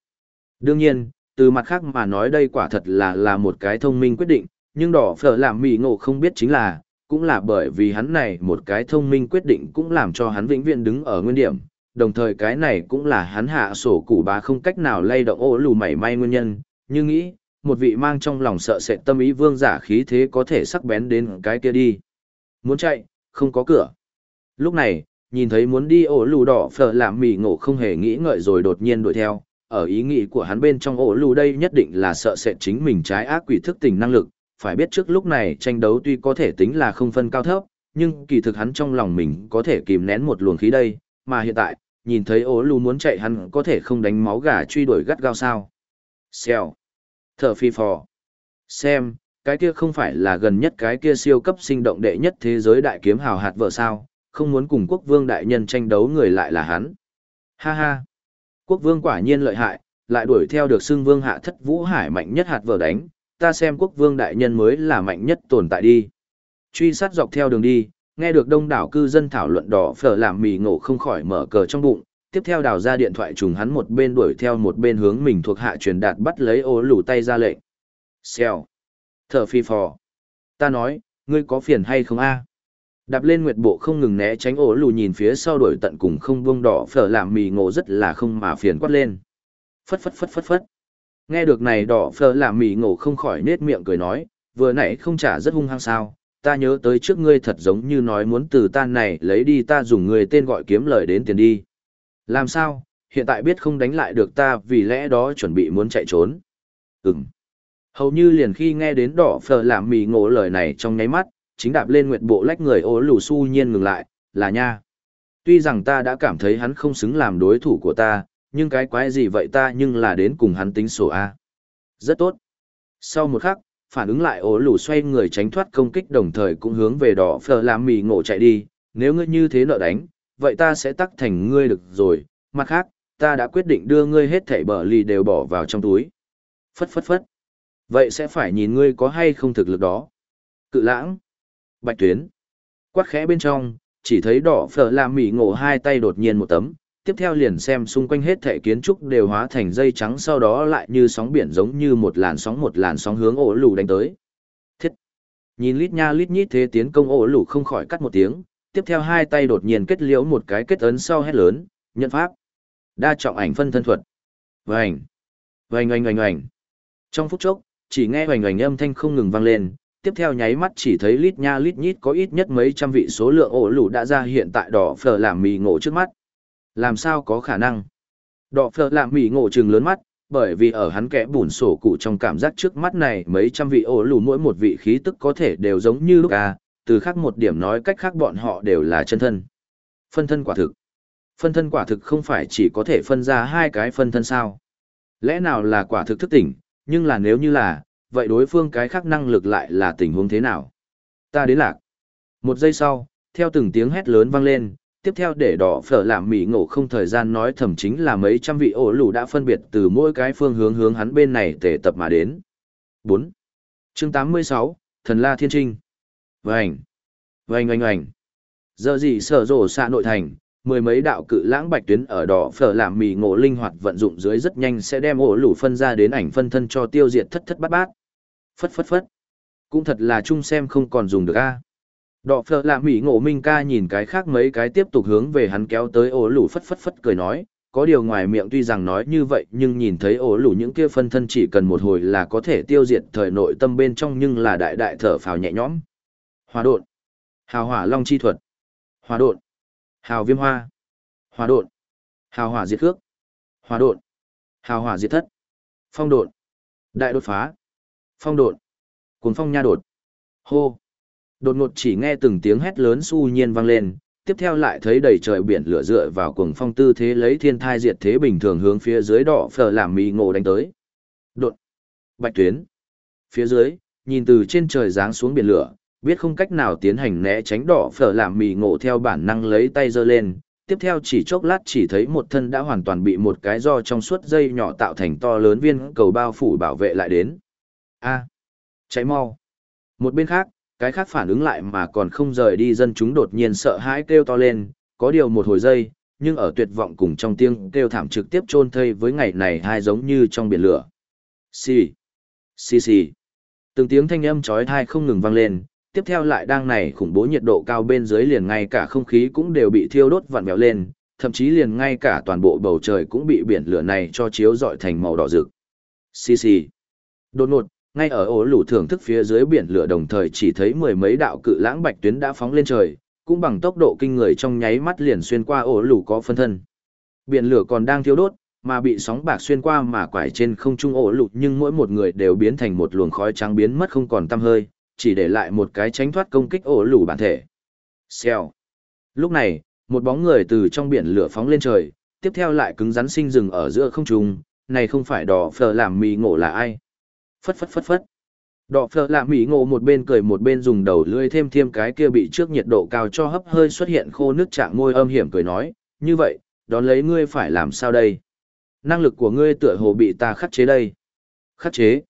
A: Đương nhiên, từ mặt khác mà nói đây quả thật là là một cái thông minh quyết định, nhưng đỏ phở làm mì ngộ không biết chính là, cũng là bởi vì hắn này một cái thông minh quyết định cũng làm cho hắn vĩnh viễn đứng ở nguyên điểm, đồng thời cái này cũng là hắn hạ sổ củ bá không cách nào lay động ô lù mảy may nguyên nhân, như nghĩ, một vị mang trong lòng sợ sệt tâm ý vương giả khí thế có thể sắc bén đến cái kia đi. Muốn chạy, không có cửa. Lúc này, nhìn thấy muốn đi ổ lù đỏ phở làm mì ngộ không hề nghĩ ngợi rồi đột nhiên đuổi theo, ở ý nghĩ của hắn bên trong ổ lù đây nhất định là sợ sệt chính mình trái ác quỷ thức tình năng lực, phải biết trước lúc này tranh đấu tuy có thể tính là không phân cao thấp, nhưng kỳ thực hắn trong lòng mình có thể kìm nén một luồng khí đây, mà hiện tại, nhìn thấy ổ lù muốn chạy hắn có thể không đánh máu gà truy đuổi gắt gao sao. Xèo. Thở phi phò. Xem, cái kia không phải là gần nhất cái kia siêu cấp sinh động đệ nhất thế giới đại kiếm hào hạt vợ sao, không muốn cùng quốc vương đại nhân tranh đấu người lại là hắn. Ha ha. Quốc vương quả nhiên lợi hại, lại đuổi theo được xưng vương hạ thất vũ hải mạnh nhất hạt vợ đánh, ta xem quốc vương đại nhân mới là mạnh nhất tồn tại đi. Truy sát dọc theo đường đi, nghe được đông đảo cư dân thảo luận đỏ phở làm mì ngộ không khỏi mở cờ trong bụng, tiếp theo đào ra điện thoại trùng hắn một bên đuổi theo một bên hướng mình thuộc hạ truyền đạt bắt lấy ô lù tay ra lệnh. Xèo. Thở phi phò. Ta nói, ngươi có phiền hay không a? Đạp lên nguyệt bộ không ngừng né tránh ổ lù nhìn phía sau đuổi tận cùng không buông đỏ phở làm mì ngộ rất là không mà phiền quát lên. Phất phất phất phất phất. Nghe được này đỏ phở làm mì ngộ không khỏi nết miệng cười nói, vừa nãy không trả rất hung hăng sao, ta nhớ tới trước ngươi thật giống như nói muốn từ tan này lấy đi ta dùng người tên gọi kiếm lời đến tiền đi. Làm sao, hiện tại biết không đánh lại được ta vì lẽ đó chuẩn bị muốn chạy trốn. Ừm. Hầu như liền khi nghe đến đỏ phở làm mì ngộ lời này trong nháy mắt, chính đạp lên nguyệt bộ lách người ố lù su nhiên ngừng lại, là nha. Tuy rằng ta đã cảm thấy hắn không xứng làm đối thủ của ta, nhưng cái quái gì vậy ta nhưng là đến cùng hắn tính sổ A. Rất tốt. Sau một khắc, phản ứng lại ố lù xoay người tránh thoát công kích đồng thời cũng hướng về đỏ phở làm mì ngộ chạy đi, nếu ngươi như thế nợ đánh, vậy ta sẽ tắc thành ngươi được rồi, mặt khác, ta đã quyết định đưa ngươi hết thảy bờ lì đều bỏ vào trong túi. Phất phất phất. Vậy sẽ phải nhìn ngươi có hay không thực lực đó. Cự lãng. Bạch tuyến. Quát khẽ bên trong, chỉ thấy đỏ phở làm mỉ ngộ hai tay đột nhiên một tấm, tiếp theo liền xem xung quanh hết thể kiến trúc đều hóa thành dây trắng sau đó lại như sóng biển giống như một làn sóng một làn sóng hướng ổ lù đánh tới. Thiết! Nhìn lít nha lít nhít thế tiến công ổ lù không khỏi cắt một tiếng, tiếp theo hai tay đột nhiên kết liễu một cái kết ấn sau hét lớn, nhận pháp. Đa trọng ảnh phân thân thuật. Vành! Vành oanh oanh oanh! Trong phút chốc, chỉ nghe oanh oanh âm thanh không ngừng vang lên, tiếp theo nháy mắt chỉ thấy lít nha lít nhít có ít nhất mấy trăm vị số lượng ổ lù đã ra hiện tại đỏ phở làm mì ngộ trước mắt. Làm sao có khả năng? Đỏ phở làm mì ngộ trừng lớn mắt, bởi vì ở hắn kẽ bùn sổ cụ trong cảm giác trước mắt này mấy trăm vị ổ lù mỗi một vị khí tức có thể đều giống như lúc à, từ khác một điểm nói cách khác bọn họ đều là chân thân. Phân thân quả thực. Phân thân quả thực không phải chỉ có thể phân ra hai cái phân thân sao. Lẽ nào là quả thực thức tỉnh, nhưng là nếu như là, vậy đối phương cái khác năng lực lại là tình huống thế nào? Ta đến lạc. Một giây sau, theo từng tiếng hét lớn vang lên, tiếp theo để đỏ phở làm mỉ ngộ không thời gian nói thầm chính là mấy trăm vị ổ lù đã phân biệt từ mỗi cái phương hướng hướng hắn bên này tề tập mà đến. 4. chương 86, Thần La Thiên Trinh. Vành. Vành oanh oanh. Giờ gì sở rổ xạ nội thành, mười mấy đạo cự lãng bạch tuyến ở đỏ phở làm mì ngộ linh hoạt vận dụng dưới rất nhanh sẽ đem ổ lũ phân ra đến ảnh phân thân cho tiêu diệt thất thất bát bát. Phất phất phất. Cũng thật là chung xem không còn dùng được a. Đỏ phở làm mì ngộ minh ca nhìn cái khác mấy cái tiếp tục hướng về hắn kéo tới ổ lũ phất phất phất cười nói, có điều ngoài miệng tuy rằng nói như vậy nhưng nhìn thấy ổ lũ những kia phân thân chỉ cần một hồi là có thể tiêu diệt thời nội tâm bên trong nhưng là đại đại thở phào nhẹ nhõm. Hòa đột. Hào hỏa long chi thuật. Hòa đột. Hào viêm hoa. Hòa đột. Hào hỏa diệt khước. Hòa đột. Hào hỏa diệt thất. Phong đột. Đại đột phá. Phong đột. cuốn phong nha đột. Hô. Đột ngột chỉ nghe từng tiếng hét lớn su nhiên vang lên, tiếp theo lại thấy đầy trời biển lửa dựa vào cuồng phong tư thế lấy thiên thai diệt thế bình thường hướng phía dưới đỏ phở làm mì ngộ đánh tới. Đột. Bạch tuyến. Phía dưới, nhìn từ trên trời giáng xuống biển lửa, biết không cách nào tiến hành né tránh đỏ phở làm mì ngộ theo bản năng lấy tay giơ lên. Tiếp theo chỉ chốc lát chỉ thấy một thân đã hoàn toàn bị một cái do trong suốt dây nhỏ tạo thành to lớn viên cầu bao phủ bảo vệ lại đến. A. Cháy mau. Một bên khác, cái khác phản ứng lại mà còn không rời đi dân chúng đột nhiên sợ hãi kêu to lên, có điều một hồi giây, nhưng ở tuyệt vọng cùng trong tiếng kêu thảm trực tiếp chôn thây với ngày này hai giống như trong biển lửa. Xì, xì xì. Từng tiếng thanh âm chói tai không ngừng vang lên, tiếp theo lại đang này khủng bố nhiệt độ cao bên dưới liền ngay cả không khí cũng đều bị thiêu đốt vặn vẹo lên, thậm chí liền ngay cả toàn bộ bầu trời cũng bị biển lửa này cho chiếu rọi thành màu đỏ rực. Xì xì. Đột ngột, ngay ở ổ lũ thưởng thức phía dưới biển lửa đồng thời chỉ thấy mười mấy đạo cự lãng bạch tuyến đã phóng lên trời, cũng bằng tốc độ kinh người trong nháy mắt liền xuyên qua ổ lũ có phân thân. Biển lửa còn đang thiêu đốt, mà bị sóng bạc xuyên qua mà quải trên không trung ổ lụt nhưng mỗi một người đều biến thành một luồng khói trắng biến mất không còn tăm hơi, chỉ để lại một cái tránh thoát công kích ổ lũ bản thể. Xèo. Lúc này, một bóng người từ trong biển lửa phóng lên trời, tiếp theo lại cứng rắn sinh rừng ở giữa không trung, này không phải đỏ phở làm mì ngộ là ai. Phất phất phất phất. Đỏ phở làm mì ngộ một bên cười một bên dùng đầu lưỡi thêm thêm cái kia bị trước nhiệt độ cao cho hấp hơi xuất hiện khô nước trạng môi âm hiểm cười nói, như vậy, đón lấy ngươi phải làm sao đây? Năng lực của ngươi tựa hồ bị ta khắc chế đây. Khắc chế.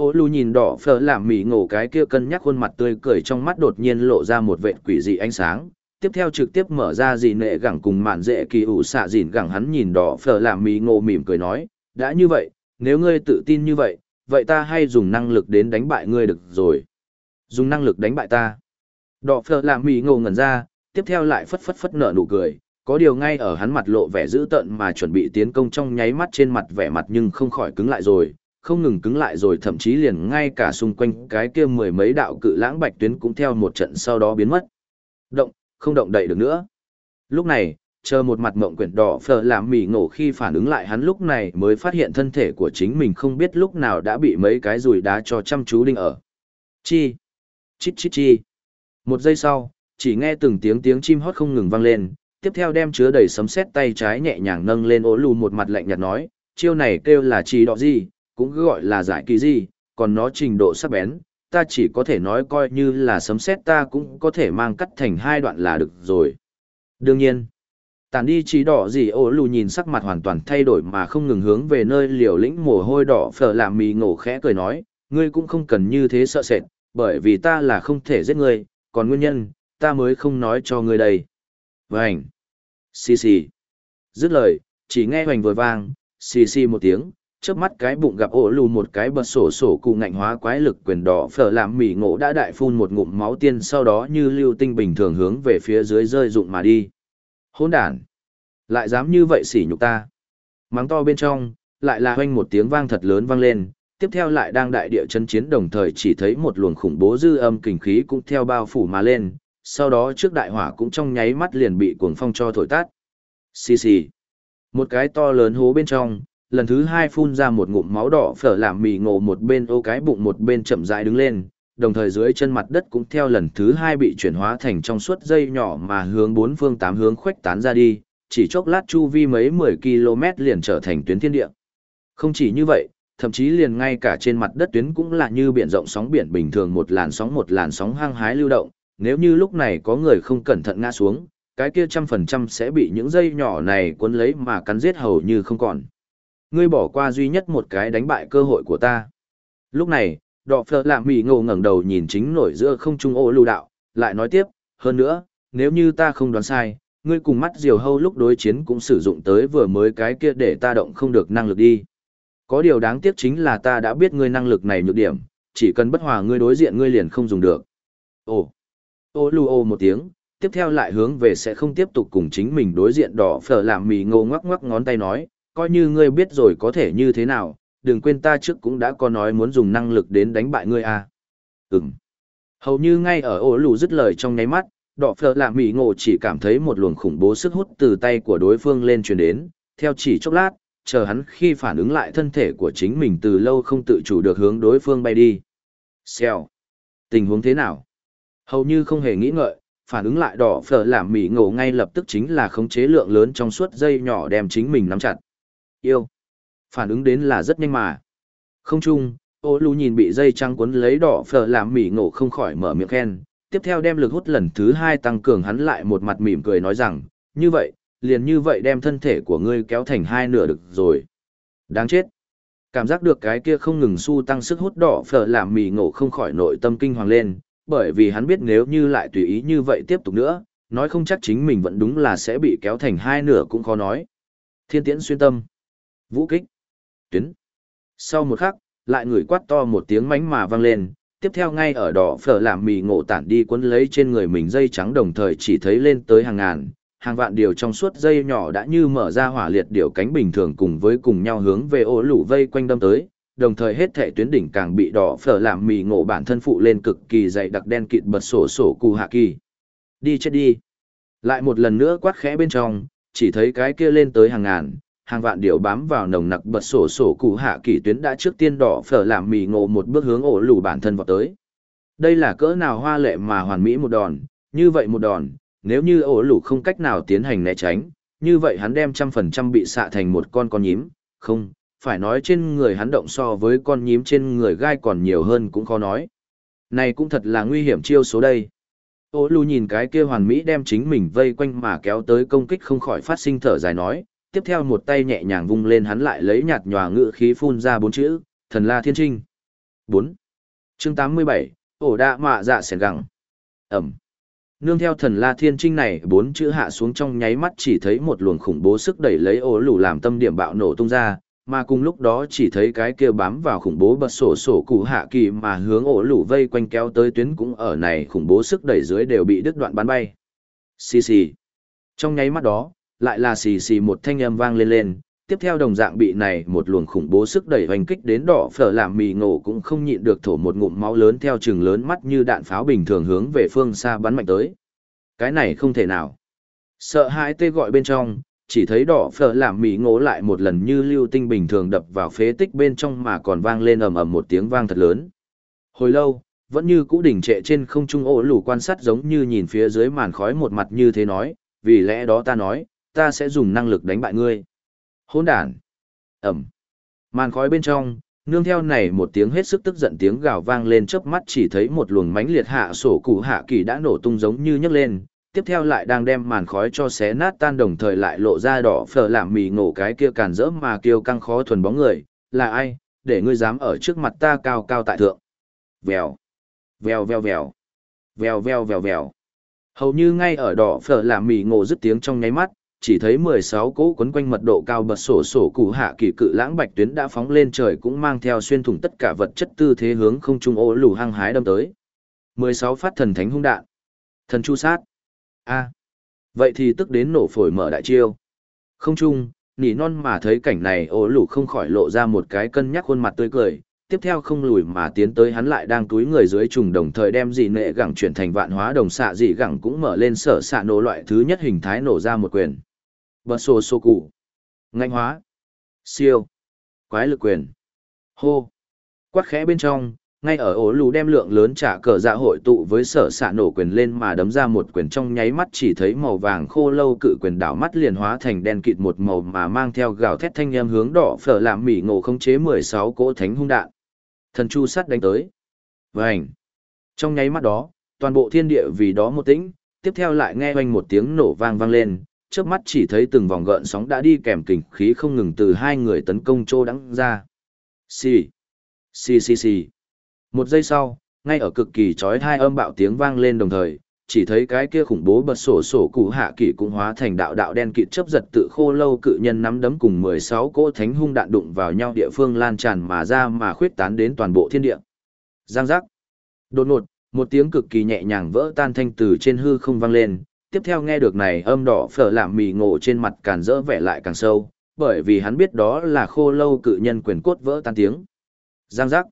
A: Ô lu nhìn đỏ phở làm mỉ ngộ cái kia cân nhắc khuôn mặt tươi cười trong mắt đột nhiên lộ ra một vệt quỷ dị ánh sáng. Tiếp theo trực tiếp mở ra gì nệ gẳng cùng mạn dễ kỳ ủ xạ dìn gẳng hắn nhìn đỏ phở làm mỉ ngộ mỉm cười nói, đã như vậy, nếu ngươi tự tin như vậy, vậy ta hay dùng năng lực đến đánh bại ngươi được rồi. Dùng năng lực đánh bại ta. Đỏ phở làm mỉ ngộ ngẩn ra, tiếp theo lại phất phất phất nở nụ cười, có điều ngay ở hắn mặt lộ vẻ dữ tợn mà chuẩn bị tiến công trong nháy mắt trên mặt vẻ mặt nhưng không khỏi cứng lại rồi, không ngừng cứng lại rồi thậm chí liền ngay cả xung quanh cái kia mười mấy đạo cự lãng bạch tuyến cũng theo một trận sau đó biến mất. Động, không động đậy được nữa. Lúc này, chờ một mặt mộng quyển đỏ phở làm mỉ ngổ khi phản ứng lại hắn lúc này mới phát hiện thân thể của chính mình không biết lúc nào đã bị mấy cái rùi đá cho chăm chú đinh ở. Chi? Chít chít chi? Một giây sau, chỉ nghe từng tiếng tiếng chim hót không ngừng vang lên, tiếp theo đem chứa đầy sấm sét tay trái nhẹ nhàng nâng lên ố lù một mặt lạnh nhạt nói, chiêu này kêu là chi đọ gì, cũng cứ gọi là giải kỳ gì, còn nó trình độ sắc bén, ta chỉ có thể nói coi như là sấm sét ta cũng có thể mang cắt thành hai đoạn là được rồi. Đương nhiên, Tàn đi trí đỏ gì ô lù nhìn sắc mặt hoàn toàn thay đổi mà không ngừng hướng về nơi liều lĩnh mồ hôi đỏ phở làm mì ngổ khẽ cười nói, ngươi cũng không cần như thế sợ sệt, bởi vì ta là không thể giết ngươi, còn nguyên nhân, ta mới không nói cho ngươi đây. Vành! Xì xì! Dứt lời, chỉ nghe hoành vừa vang, xì xì một tiếng, trước mắt cái bụng gặp ổ lù một cái bật sổ sổ cụ ngạnh hóa quái lực quyền đỏ phở làm mỉ ngộ đã đại phun một ngụm máu tiên sau đó như lưu tinh bình thường hướng về phía dưới rơi rụng mà đi. Hỗn đản! Lại dám như vậy sỉ nhục ta. Mắng to bên trong, lại là hoanh một tiếng vang thật lớn vang lên, tiếp theo lại đang đại địa chân chiến đồng thời chỉ thấy một luồng khủng bố dư âm kình khí cũng theo bao phủ mà lên, sau đó trước đại hỏa cũng trong nháy mắt liền bị cuồng phong cho thổi tát. Xì xì. Một cái to lớn hố bên trong, lần thứ hai phun ra một ngụm máu đỏ phở làm mì ngộ một bên ô cái bụng một bên chậm rãi đứng lên, đồng thời dưới chân mặt đất cũng theo lần thứ hai bị chuyển hóa thành trong suốt dây nhỏ mà hướng bốn phương tám hướng khuếch tán ra đi, chỉ chốc lát chu vi mấy mười km liền trở thành tuyến thiên địa. Không chỉ như vậy, thậm chí liền ngay cả trên mặt đất tuyến cũng là như biển rộng sóng biển bình thường một làn sóng một làn sóng hăng hái lưu động, nếu như lúc này có người không cẩn thận ngã xuống, cái kia trăm phần trăm sẽ bị những dây nhỏ này cuốn lấy mà cắn giết hầu như không còn. Ngươi bỏ qua duy nhất một cái đánh bại cơ hội của ta. Lúc này, đọ phở lạ mỉ ngộ ngẩng đầu nhìn chính nổi giữa không trung ô lưu đạo, lại nói tiếp, hơn nữa, nếu như ta không đoán sai, ngươi cùng mắt diều hâu lúc đối chiến cũng sử dụng tới vừa mới cái kia để ta động không được năng lực đi. Có điều đáng tiếc chính là ta đã biết ngươi năng lực này nhược điểm, chỉ cần bất hòa ngươi đối diện ngươi liền không dùng được. Ồ, ô lưu ô một tiếng, tiếp theo lại hướng về sẽ không tiếp tục cùng chính mình đối diện đỏ phở làm mì ngô ngoắc ngoắc ngón tay nói, coi như ngươi biết rồi có thể như thế nào, đừng quên ta trước cũng đã có nói muốn dùng năng lực đến đánh bại ngươi à. Ừm. Hầu như ngay ở ổ lù dứt lời trong nháy mắt, đỏ phở lạ mỹ ngộ chỉ cảm thấy một luồng khủng bố sức hút từ tay của đối phương lên truyền đến, theo chỉ chốc lát, chờ hắn khi phản ứng lại thân thể của chính mình từ lâu không tự chủ được hướng đối phương bay đi. Xèo. Tình huống thế nào? Hầu như không hề nghĩ ngợi, phản ứng lại đỏ phở làm mỉ ngộ ngay lập tức chính là khống chế lượng lớn trong suốt dây nhỏ đem chính mình nắm chặt. Yêu. Phản ứng đến là rất nhanh mà. Không chung, ô lù nhìn bị dây trăng cuốn lấy đỏ phở làm mỉ ngộ không khỏi mở miệng khen. Tiếp theo đem lực hút lần thứ hai tăng cường hắn lại một mặt mỉm cười nói rằng, như vậy, liền như vậy đem thân thể của ngươi kéo thành hai nửa được rồi. Đáng chết. Cảm giác được cái kia không ngừng su tăng sức hút đỏ phở làm mì ngộ không khỏi nội tâm kinh hoàng lên, bởi vì hắn biết nếu như lại tùy ý như vậy tiếp tục nữa, nói không chắc chính mình vẫn đúng là sẽ bị kéo thành hai nửa cũng khó nói. Thiên tiễn xuyên tâm. Vũ kích. Tuyến. Sau một khắc, lại người quát to một tiếng mánh mà vang lên, tiếp theo ngay ở đỏ phở làm mì ngộ tản đi cuốn lấy trên người mình dây trắng đồng thời chỉ thấy lên tới hàng ngàn, hàng vạn điều trong suốt dây nhỏ đã như mở ra hỏa liệt điều cánh bình thường cùng với cùng nhau hướng về ô lũ vây quanh đâm tới, đồng thời hết thể tuyến đỉnh càng bị đỏ phở làm mì ngộ bản thân phụ lên cực kỳ dày đặc đen kịt bật sổ sổ cù hạ kỳ. Đi chết đi. Lại một lần nữa quát khẽ bên trong, chỉ thấy cái kia lên tới hàng ngàn, hàng vạn điều bám vào nồng nặc bật sổ sổ cụ hạ kỳ tuyến đã trước tiên đỏ phở làm mì ngộ một bước hướng ổ lù bản thân vào tới. Đây là cỡ nào hoa lệ mà hoàn mỹ một đòn, như vậy một đòn, nếu như ổ lù không cách nào tiến hành né tránh, như vậy hắn đem trăm phần trăm bị xạ thành một con con nhím, không, phải nói trên người hắn động so với con nhím trên người gai còn nhiều hơn cũng khó nói. Này cũng thật là nguy hiểm chiêu số đây. Ô lù nhìn cái kia hoàn mỹ đem chính mình vây quanh mà kéo tới công kích không khỏi phát sinh thở dài nói, tiếp theo một tay nhẹ nhàng vung lên hắn lại lấy nhạt nhòa ngự khí phun ra bốn chữ, thần la thiên trinh. 4. chương 87, ổ đạ mạ dạ sẻn gẳng. Ẩm. Nương theo thần la thiên trinh này bốn chữ hạ xuống trong nháy mắt chỉ thấy một luồng khủng bố sức đẩy lấy ổ lù làm tâm điểm bạo nổ tung ra, mà cùng lúc đó chỉ thấy cái kia bám vào khủng bố bật sổ sổ cụ hạ kỳ mà hướng ổ lũ vây quanh kéo tới tuyến cũng ở này khủng bố sức đẩy dưới đều bị đứt đoạn bắn bay. Xì xì. Trong nháy mắt đó, lại là xì xì một thanh âm vang lên lên, tiếp theo đồng dạng bị này một luồng khủng bố sức đẩy hoành kích đến đỏ phở làm mì ngộ cũng không nhịn được thổ một ngụm máu lớn theo chừng lớn mắt như đạn pháo bình thường hướng về phương xa bắn mạnh tới. Cái này không thể nào. Sợ hãi tê gọi bên trong, chỉ thấy đỏ phở làm mì ngộ lại một lần như lưu tinh bình thường đập vào phế tích bên trong mà còn vang lên ầm ầm một tiếng vang thật lớn. Hồi lâu, vẫn như cũ đỉnh trệ trên không trung ổ lù quan sát giống như nhìn phía dưới màn khói một mặt như thế nói, vì lẽ đó ta nói, ta sẽ dùng năng lực đánh bại ngươi. Hỗn đản. Ẩm. Màn khói bên trong, nương theo này một tiếng hết sức tức giận tiếng gào vang lên chớp mắt chỉ thấy một luồng mánh liệt hạ sổ cụ hạ kỳ đã nổ tung giống như nhấc lên, tiếp theo lại đang đem màn khói cho xé nát tan đồng thời lại lộ ra đỏ phở làm mì ngổ cái kia càn rỡ mà kêu căng khó thuần bóng người, là ai, để ngươi dám ở trước mặt ta cao cao tại thượng. Vèo, vèo vèo vèo, vèo vèo vèo vèo. Hầu như ngay ở đỏ phở làm mì ngổ dứt tiếng trong nháy mắt, chỉ thấy 16 cỗ quấn quanh mật độ cao bật sổ sổ cụ hạ kỳ cự lãng bạch tuyến đã phóng lên trời cũng mang theo xuyên thủng tất cả vật chất tư thế hướng không trung ô lù hăng hái đâm tới. 16 phát thần thánh hung đạn. Thần chu sát. A. À. Vậy thì tức đến nổ phổi mở đại chiêu. Không trung, nỉ non mà thấy cảnh này ô lù không khỏi lộ ra một cái cân nhắc khuôn mặt tươi cười. Tiếp theo không lùi mà tiến tới hắn lại đang túi người dưới trùng đồng thời đem dị nệ gẳng chuyển thành vạn hóa đồng xạ dị gẳng cũng mở lên sở xạ nổ loại thứ nhất hình thái nổ ra một quyền bật sổ sổ cụ ngạnh hóa. Siêu. Quái lực quyền. Hô. Quát khẽ bên trong, ngay ở ổ lù đem lượng lớn trả cờ dạ hội tụ với sở xạ nổ quyền lên mà đấm ra một quyền trong nháy mắt chỉ thấy màu vàng khô lâu cự quyền đảo mắt liền hóa thành đen kịt một màu mà mang theo gào thét thanh em hướng đỏ phở làm mỉ ngộ khống chế mười sáu cỗ thánh hung đạn. Thần chu sắt đánh tới. Vảnh trong nháy mắt đó, toàn bộ thiên địa vì đó một tĩnh, tiếp theo lại nghe oanh một tiếng nổ vang vang lên trước mắt chỉ thấy từng vòng gợn sóng đã đi kèm kình khí không ngừng từ hai người tấn công trô đắng ra xì xì xì xì một giây sau, ngay ở cực kỳ trói hai âm bạo tiếng vang lên đồng thời, chỉ thấy cái kia khủng bố bật sổ sổ cụ hạ kỳ cũng hóa thành đạo đạo đen kịt chấp giật tự khô lâu cự nhân nắm đấm cùng 16 cỗ thánh hung đạn đụng vào nhau địa phương lan tràn mà ra mà khuyết tán đến toàn bộ thiên địa. Giang giác. Đột ngột, một tiếng cực kỳ nhẹ nhàng vỡ tan thanh từ trên hư không vang lên, tiếp theo nghe được này âm đỏ phở làm mì ngộ trên mặt càng rỡ vẻ lại càng sâu, bởi vì hắn biết đó là khô lâu cự nhân quyền cốt vỡ tan tiếng. Giang giác.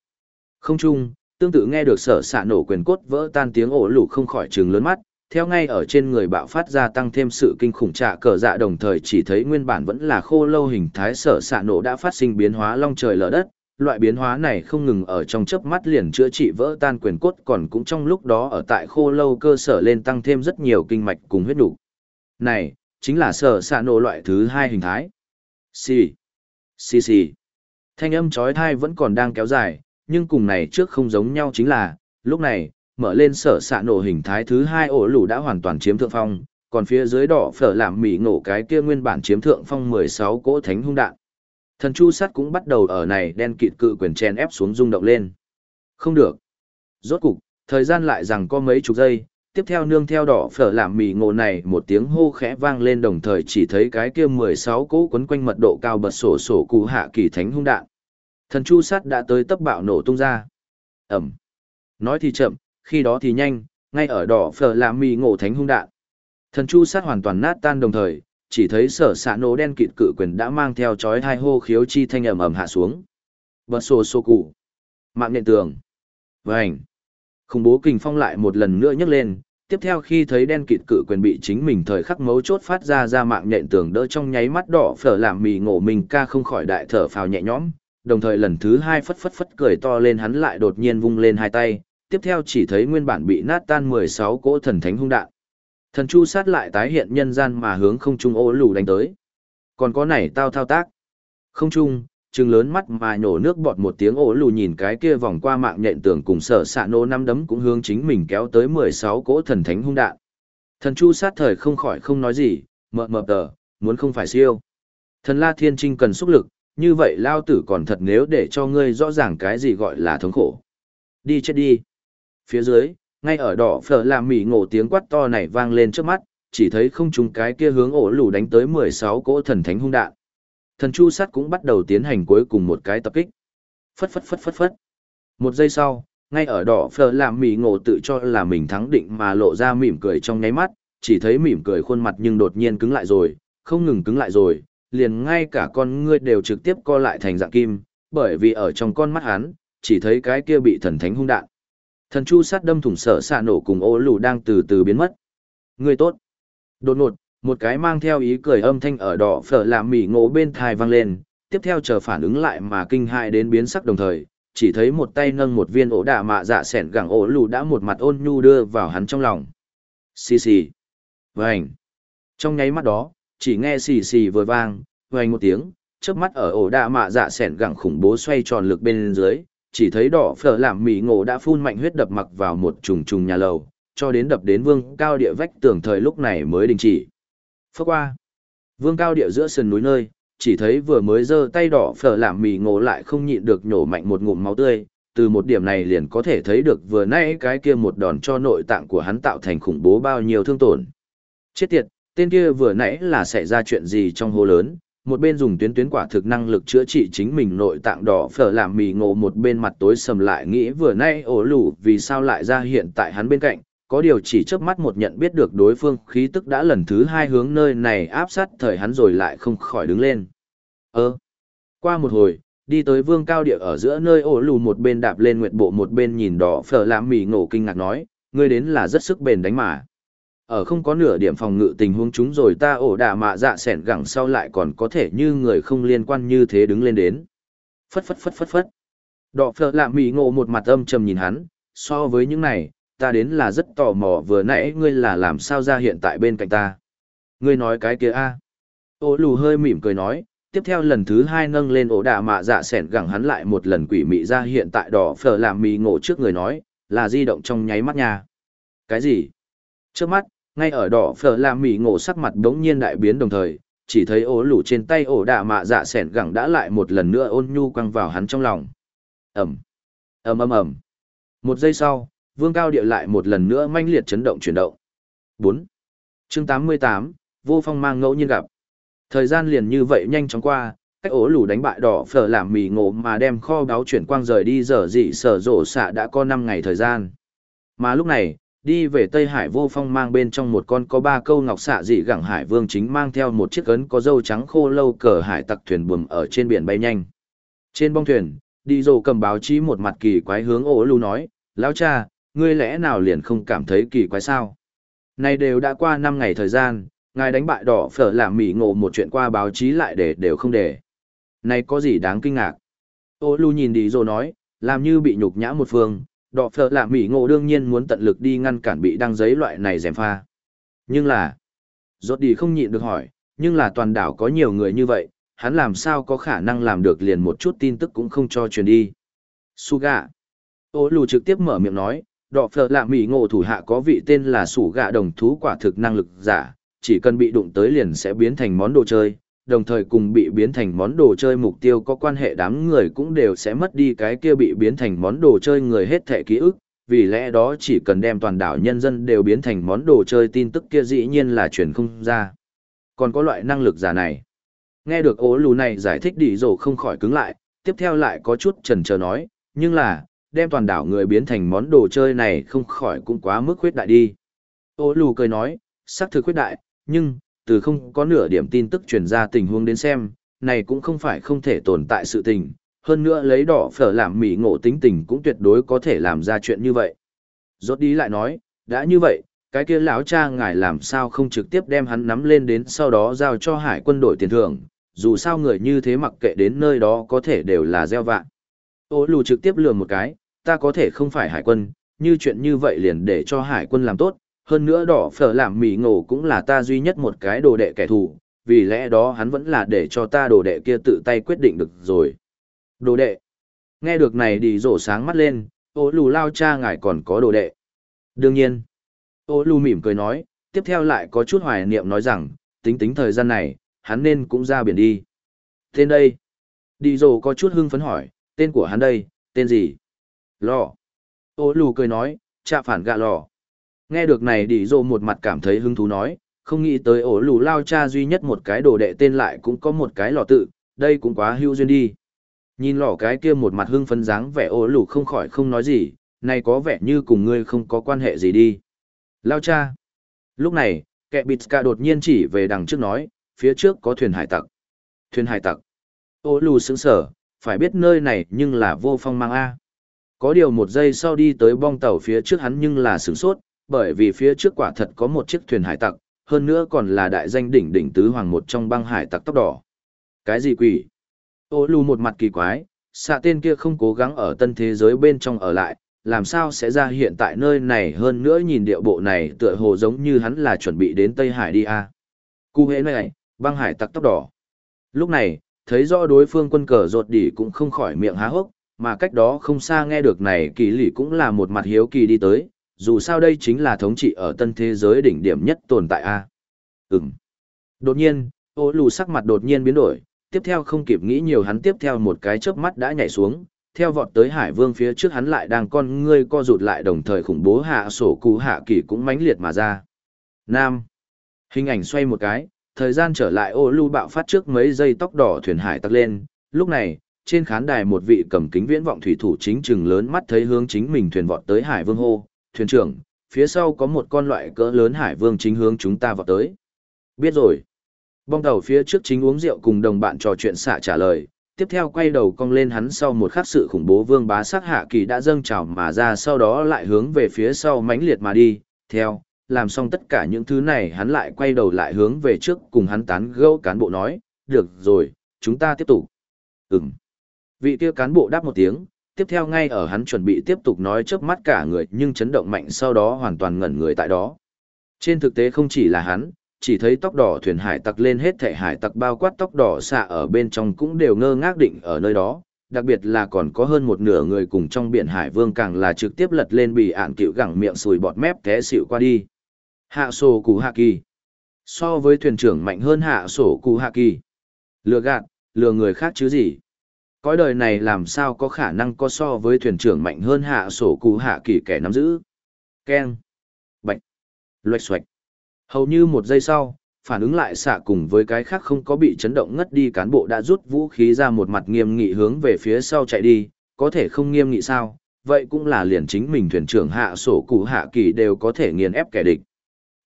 A: Không chung, tương tự nghe được sở xạ nổ quyền cốt vỡ tan tiếng ổ lủ không khỏi trừng lớn mắt, theo ngay ở trên người bạo phát ra tăng thêm sự kinh khủng trạ cờ dạ đồng thời chỉ thấy nguyên bản vẫn là khô lâu hình thái sở xạ nổ đã phát sinh biến hóa long trời lở đất, loại biến hóa này không ngừng ở trong chớp mắt liền chữa trị vỡ tan quyền cốt còn cũng trong lúc đó ở tại khô lâu cơ sở lên tăng thêm rất nhiều kinh mạch cùng huyết đủ. Này, chính là sở xạ nổ loại thứ hai hình thái. Xì, xì xì. Thanh âm chói thai vẫn còn đang kéo dài, nhưng cùng này trước không giống nhau chính là, lúc này, mở lên sở xạ nổ hình thái thứ hai ổ lũ đã hoàn toàn chiếm thượng phong, còn phía dưới đỏ phở làm mỉ ngộ cái kia nguyên bản chiếm thượng phong 16 cỗ thánh hung đạn. Thần chu sắt cũng bắt đầu ở này đen kịt cự quyền chen ép xuống rung động lên. Không được. Rốt cục, thời gian lại rằng có mấy chục giây, tiếp theo nương theo đỏ phở làm mì ngộ này một tiếng hô khẽ vang lên đồng thời chỉ thấy cái kia 16 cỗ quấn quanh mật độ cao bật sổ sổ cụ hạ kỳ thánh hung đạn. Thần chu sắt đã tới tấp bạo nổ tung ra. Ẩm. Nói thì chậm, khi đó thì nhanh, ngay ở đỏ phở làm mì ngộ thánh hung đạn. Thần chu sắt hoàn toàn nát tan đồng thời, chỉ thấy sở xạ nổ đen kịt cự quyền đã mang theo chói hai hô khiếu chi thanh ầm ầm hạ xuống. Bật sổ sô cụ. Mạng nện tường. vảnh Khủng bố kình phong lại một lần nữa nhấc lên, tiếp theo khi thấy đen kịt cự quyền bị chính mình thời khắc mấu chốt phát ra ra mạng nhện tường đỡ trong nháy mắt đỏ phở làm mì ngộ mình ca không khỏi đại thở phào nhẹ nhõm, đồng thời lần thứ hai phất phất phất cười to lên hắn lại đột nhiên vung lên hai tay, tiếp theo chỉ thấy nguyên bản bị nát tan 16 cỗ thần thánh hung đạn. Thần chu sát lại tái hiện nhân gian mà hướng không trung ô lù đánh tới. Còn có này tao thao tác. Không trung, trừng lớn mắt mà nhổ nước bọt một tiếng ổ lù nhìn cái kia vòng qua mạng nhện tường cùng sở xạ nô năm đấm cũng hướng chính mình kéo tới 16 cỗ thần thánh hung đạn. Thần chu sát thời không khỏi không nói gì, mờ mờ tờ, muốn không phải siêu. Thần la thiên trinh cần xúc lực, như vậy lao tử còn thật nếu để cho ngươi rõ ràng cái gì gọi là thống khổ. Đi chết đi. Phía dưới, ngay ở đỏ phở làm mỉ ngộ tiếng quát to này vang lên trước mắt, chỉ thấy không chúng cái kia hướng ổ lù đánh tới 16 cỗ thần thánh hung đạn. Thần chu sắt cũng bắt đầu tiến hành cuối cùng một cái tập kích. Phất phất phất phất phất. Một giây sau, ngay ở đỏ phở làm mỉ ngộ tự cho là mình thắng định mà lộ ra mỉm cười trong nháy mắt, chỉ thấy mỉm cười khuôn mặt nhưng đột nhiên cứng lại rồi, không ngừng cứng lại rồi, liền ngay cả con ngươi đều trực tiếp co lại thành dạng kim, bởi vì ở trong con mắt hắn, chỉ thấy cái kia bị thần thánh hung đạn. Thần chu sát đâm thủng sở xạ nổ cùng ô lù đang từ từ biến mất. Người tốt. Đột ngột, một cái mang theo ý cười âm thanh ở đỏ phở làm mỉ ngộ bên thai vang lên, tiếp theo chờ phản ứng lại mà kinh hại đến biến sắc đồng thời, chỉ thấy một tay nâng một viên ổ đạ mạ dạ sẻn gẳng ổ lù đã một mặt ôn nhu đưa vào hắn trong lòng. Xì xì. Vành. Trong nháy mắt đó, chỉ nghe xì xì vừa vang, vành một tiếng, chớp mắt ở ổ đạ mạ dạ sẻn gẳng khủng bố xoay tròn lực bên dưới, chỉ thấy đỏ phở làm mì ngộ đã phun mạnh huyết đập mặc vào một trùng trùng nhà lầu, cho đến đập đến vương cao địa vách tường thời lúc này mới đình chỉ. Phước qua, vương cao địa giữa sườn núi nơi, chỉ thấy vừa mới giơ tay đỏ phở làm mì ngộ lại không nhịn được nhổ mạnh một ngụm máu tươi, từ một điểm này liền có thể thấy được vừa nãy cái kia một đòn cho nội tạng của hắn tạo thành khủng bố bao nhiêu thương tổn. Chết tiệt, tên kia vừa nãy là xảy ra chuyện gì trong hồ lớn, một bên dùng tuyến tuyến quả thực năng lực chữa trị chính mình nội tạng đỏ phở làm mì ngộ, một bên mặt tối sầm lại nghĩ vừa nay ổ lủ vì sao lại ra hiện tại hắn bên cạnh. Có điều chỉ chớp mắt một nhận biết được đối phương khí tức đã lần thứ hai hướng nơi này áp sát thời hắn rồi lại không khỏi đứng lên. Ơ, qua một hồi, đi tới vương cao địa ở giữa nơi ổ lù một bên đạp lên nguyệt bộ, một bên nhìn đỏ phở làm mì ngộ, kinh ngạc nói, ngươi đến là rất sức bền đánh mà ở không có nửa điểm phòng ngự tình huống chúng rồi ta ổ đả mạ dạ sẻn gẳng sau lại còn có thể như người không liên quan như thế đứng lên đến. Phất phất phất phất phất. Đọ phở lạ mỉ ngộ một mặt âm trầm nhìn hắn, so với những này, ta đến là rất tò mò vừa nãy ngươi là làm sao ra hiện tại bên cạnh ta. Ngươi nói cái kia a à. Ô lù hơi mỉm cười nói, tiếp theo lần thứ hai nâng lên ổ đả mạ dạ sẻn gẳng hắn lại một lần quỷ mị ra hiện tại đỏ phở làm mì ngộ trước người nói, là di động trong nháy mắt nha. Cái gì? Trước mắt, ngay ở đỏ phở làm mỉ ngộ sắc mặt đống nhiên đại biến đồng thời, chỉ thấy ố lủ trên tay ổ đạ mạ dạ sẻn gẳng đã lại một lần nữa ôn nhu quăng vào hắn trong lòng. Ẩm, ầm ầm ầm. Một giây sau, vương cao địa lại một lần nữa manh liệt chấn động chuyển động. bốn chương 88, vô phong mang ngẫu nhiên gặp. Thời gian liền như vậy nhanh chóng qua, cách ố lủ đánh bại đỏ phở làm mì ngộ mà đem kho báo chuyển quang rời đi giờ dị sở rổ xạ đã có năm ngày thời gian. Mà lúc này, đi về Tây Hải vô phong mang bên trong một con có ba câu ngọc xạ dị gẳng hải vương chính mang theo một chiếc ấn có dâu trắng khô lâu cờ hải tặc thuyền buồm ở trên biển bay nhanh. Trên bong thuyền, đi dồ cầm báo chí một mặt kỳ quái hướng ổ lưu nói, lão cha, ngươi lẽ nào liền không cảm thấy kỳ quái sao? Này đều đã qua năm ngày thời gian, ngài đánh bại đỏ phở làm mỉ ngộ một chuyện qua báo chí lại để đều không để. Này có gì đáng kinh ngạc? Ô lưu nhìn đi Dồ nói, làm như bị nhục nhã một phương, đọ phở lạ mỹ ngộ đương nhiên muốn tận lực đi ngăn cản bị đăng giấy loại này dèm pha. Nhưng là, rốt đi không nhịn được hỏi, nhưng là toàn đảo có nhiều người như vậy, hắn làm sao có khả năng làm được liền một chút tin tức cũng không cho truyền đi. Suga. Ô lù trực tiếp mở miệng nói, đọ phở lạ mỹ ngộ thủ hạ có vị tên là sủ gạ đồng thú quả thực năng lực giả, chỉ cần bị đụng tới liền sẽ biến thành món đồ chơi, đồng thời cùng bị biến thành món đồ chơi mục tiêu có quan hệ đám người cũng đều sẽ mất đi cái kia bị biến thành món đồ chơi người hết thẻ ký ức, vì lẽ đó chỉ cần đem toàn đảo nhân dân đều biến thành món đồ chơi tin tức kia dĩ nhiên là truyền không ra. Còn có loại năng lực giả này. Nghe được ố lù này giải thích đi dồ không khỏi cứng lại, tiếp theo lại có chút trần chờ nói, nhưng là, đem toàn đảo người biến thành món đồ chơi này không khỏi cũng quá mức khuyết đại đi. Ô lù cười nói, xác thực khuyết đại, nhưng, từ không có nửa điểm tin tức truyền ra tình huống đến xem, này cũng không phải không thể tồn tại sự tình, hơn nữa lấy đỏ phở làm mỉ ngộ tính tình cũng tuyệt đối có thể làm ra chuyện như vậy. Rốt đi lại nói, đã như vậy, cái kia lão cha ngài làm sao không trực tiếp đem hắn nắm lên đến sau đó giao cho hải quân đội tiền thưởng, dù sao người như thế mặc kệ đến nơi đó có thể đều là gieo vạn. Ô lù trực tiếp lừa một cái, ta có thể không phải hải quân, như chuyện như vậy liền để cho hải quân làm tốt, hơn nữa đỏ phở làm mì ngộ cũng là ta duy nhất một cái đồ đệ kẻ thù, vì lẽ đó hắn vẫn là để cho ta đồ đệ kia tự tay quyết định được rồi. Đồ đệ. Nghe được này đi rổ sáng mắt lên, ô lù lao cha ngài còn có đồ đệ. Đương nhiên. Ô lù mỉm cười nói, tiếp theo lại có chút hoài niệm nói rằng, tính tính thời gian này, hắn nên cũng ra biển đi. Tên đây. Đi rổ có chút hưng phấn hỏi, tên của hắn đây, tên gì? Lò. Ô lù cười nói, cha phản gạ lò. Nghe được này đi Dô một mặt cảm thấy hứng thú nói, không nghĩ tới ổ lù lao cha duy nhất một cái đồ đệ tên lại cũng có một cái lò tự, đây cũng quá hưu duyên đi. Nhìn lò cái kia một mặt hưng phấn dáng vẻ ổ lù không khỏi không nói gì, này có vẻ như cùng ngươi không có quan hệ gì đi. Lao cha. Lúc này, kẻ bịt ca đột nhiên chỉ về đằng trước nói, phía trước có thuyền hải tặc. Thuyền hải tặc. Ô lù sững sở, phải biết nơi này nhưng là vô phong mang A. Có điều một giây sau đi tới bong tàu phía trước hắn nhưng là sửng sốt, bởi vì phía trước quả thật có một chiếc thuyền hải tặc, hơn nữa còn là đại danh đỉnh đỉnh tứ hoàng một trong băng hải tặc tóc đỏ. Cái gì quỷ? Ô lù một mặt kỳ quái, xạ tên kia không cố gắng ở tân thế giới bên trong ở lại, làm sao sẽ ra hiện tại nơi này hơn nữa nhìn điệu bộ này tựa hồ giống như hắn là chuẩn bị đến Tây Hải đi à. Cú hế này, băng hải tặc tóc đỏ. Lúc này, thấy rõ đối phương quân cờ rột đỉ cũng không khỏi miệng há hốc, mà cách đó không xa nghe được này kỳ lỉ cũng là một mặt hiếu kỳ đi tới, dù sao đây chính là thống trị ở tân thế giới đỉnh điểm nhất tồn tại a à? Ừm. Đột nhiên, ô lù sắc mặt đột nhiên biến đổi, tiếp theo không kịp nghĩ nhiều hắn tiếp theo một cái chớp mắt đã nhảy xuống, theo vọt tới hải vương phía trước hắn lại đang con ngươi co rụt lại đồng thời khủng bố hạ sổ cú hạ kỳ cũng mãnh liệt mà ra. Nam. Hình ảnh xoay một cái, thời gian trở lại ô lưu bạo phát trước mấy giây tóc đỏ thuyền hải tắc lên, lúc này, trên khán đài một vị cầm kính viễn vọng thủy thủ chính chừng lớn mắt thấy hướng chính mình thuyền vọt tới hải vương hô, thuyền trưởng, phía sau có một con loại cỡ lớn hải vương chính hướng chúng ta vào tới. Biết rồi. Bong tàu phía trước chính uống rượu cùng đồng bạn trò chuyện xạ trả lời, tiếp theo quay đầu cong lên hắn sau một khắc sự khủng bố vương bá sắc hạ kỳ đã dâng trào mà ra sau đó lại hướng về phía sau mãnh liệt mà đi, theo, làm xong tất cả những thứ này hắn lại quay đầu lại hướng về trước cùng hắn tán gẫu cán bộ nói, được rồi, chúng ta tiếp tục. Ừm. Vị kia cán bộ đáp một tiếng, tiếp theo ngay ở hắn chuẩn bị tiếp tục nói trước mắt cả người nhưng chấn động mạnh sau đó hoàn toàn ngẩn người tại đó. Trên thực tế không chỉ là hắn, chỉ thấy tóc đỏ thuyền hải tặc lên hết thể hải tặc bao quát tóc đỏ xạ ở bên trong cũng đều ngơ ngác định ở nơi đó, đặc biệt là còn có hơn một nửa người cùng trong biển hải vương càng là trực tiếp lật lên bị ạn cựu gẳng miệng sùi bọt mép té xịu qua đi. Hạ sổ cụ hạ kỳ. So với thuyền trưởng mạnh hơn hạ sổ cụ hạ kỳ. Lừa gạt, lừa người khác chứ gì. Cõi đời này làm sao có khả năng có so với thuyền trưởng mạnh hơn hạ sổ cụ hạ kỳ kẻ nắm giữ. keng bệnh Loạch xoạch. Hầu như một giây sau, phản ứng lại xạ cùng với cái khác không có bị chấn động ngất đi cán bộ đã rút vũ khí ra một mặt nghiêm nghị hướng về phía sau chạy đi, có thể không nghiêm nghị sao, vậy cũng là liền chính mình thuyền trưởng hạ sổ cụ hạ kỳ đều có thể nghiền ép kẻ địch.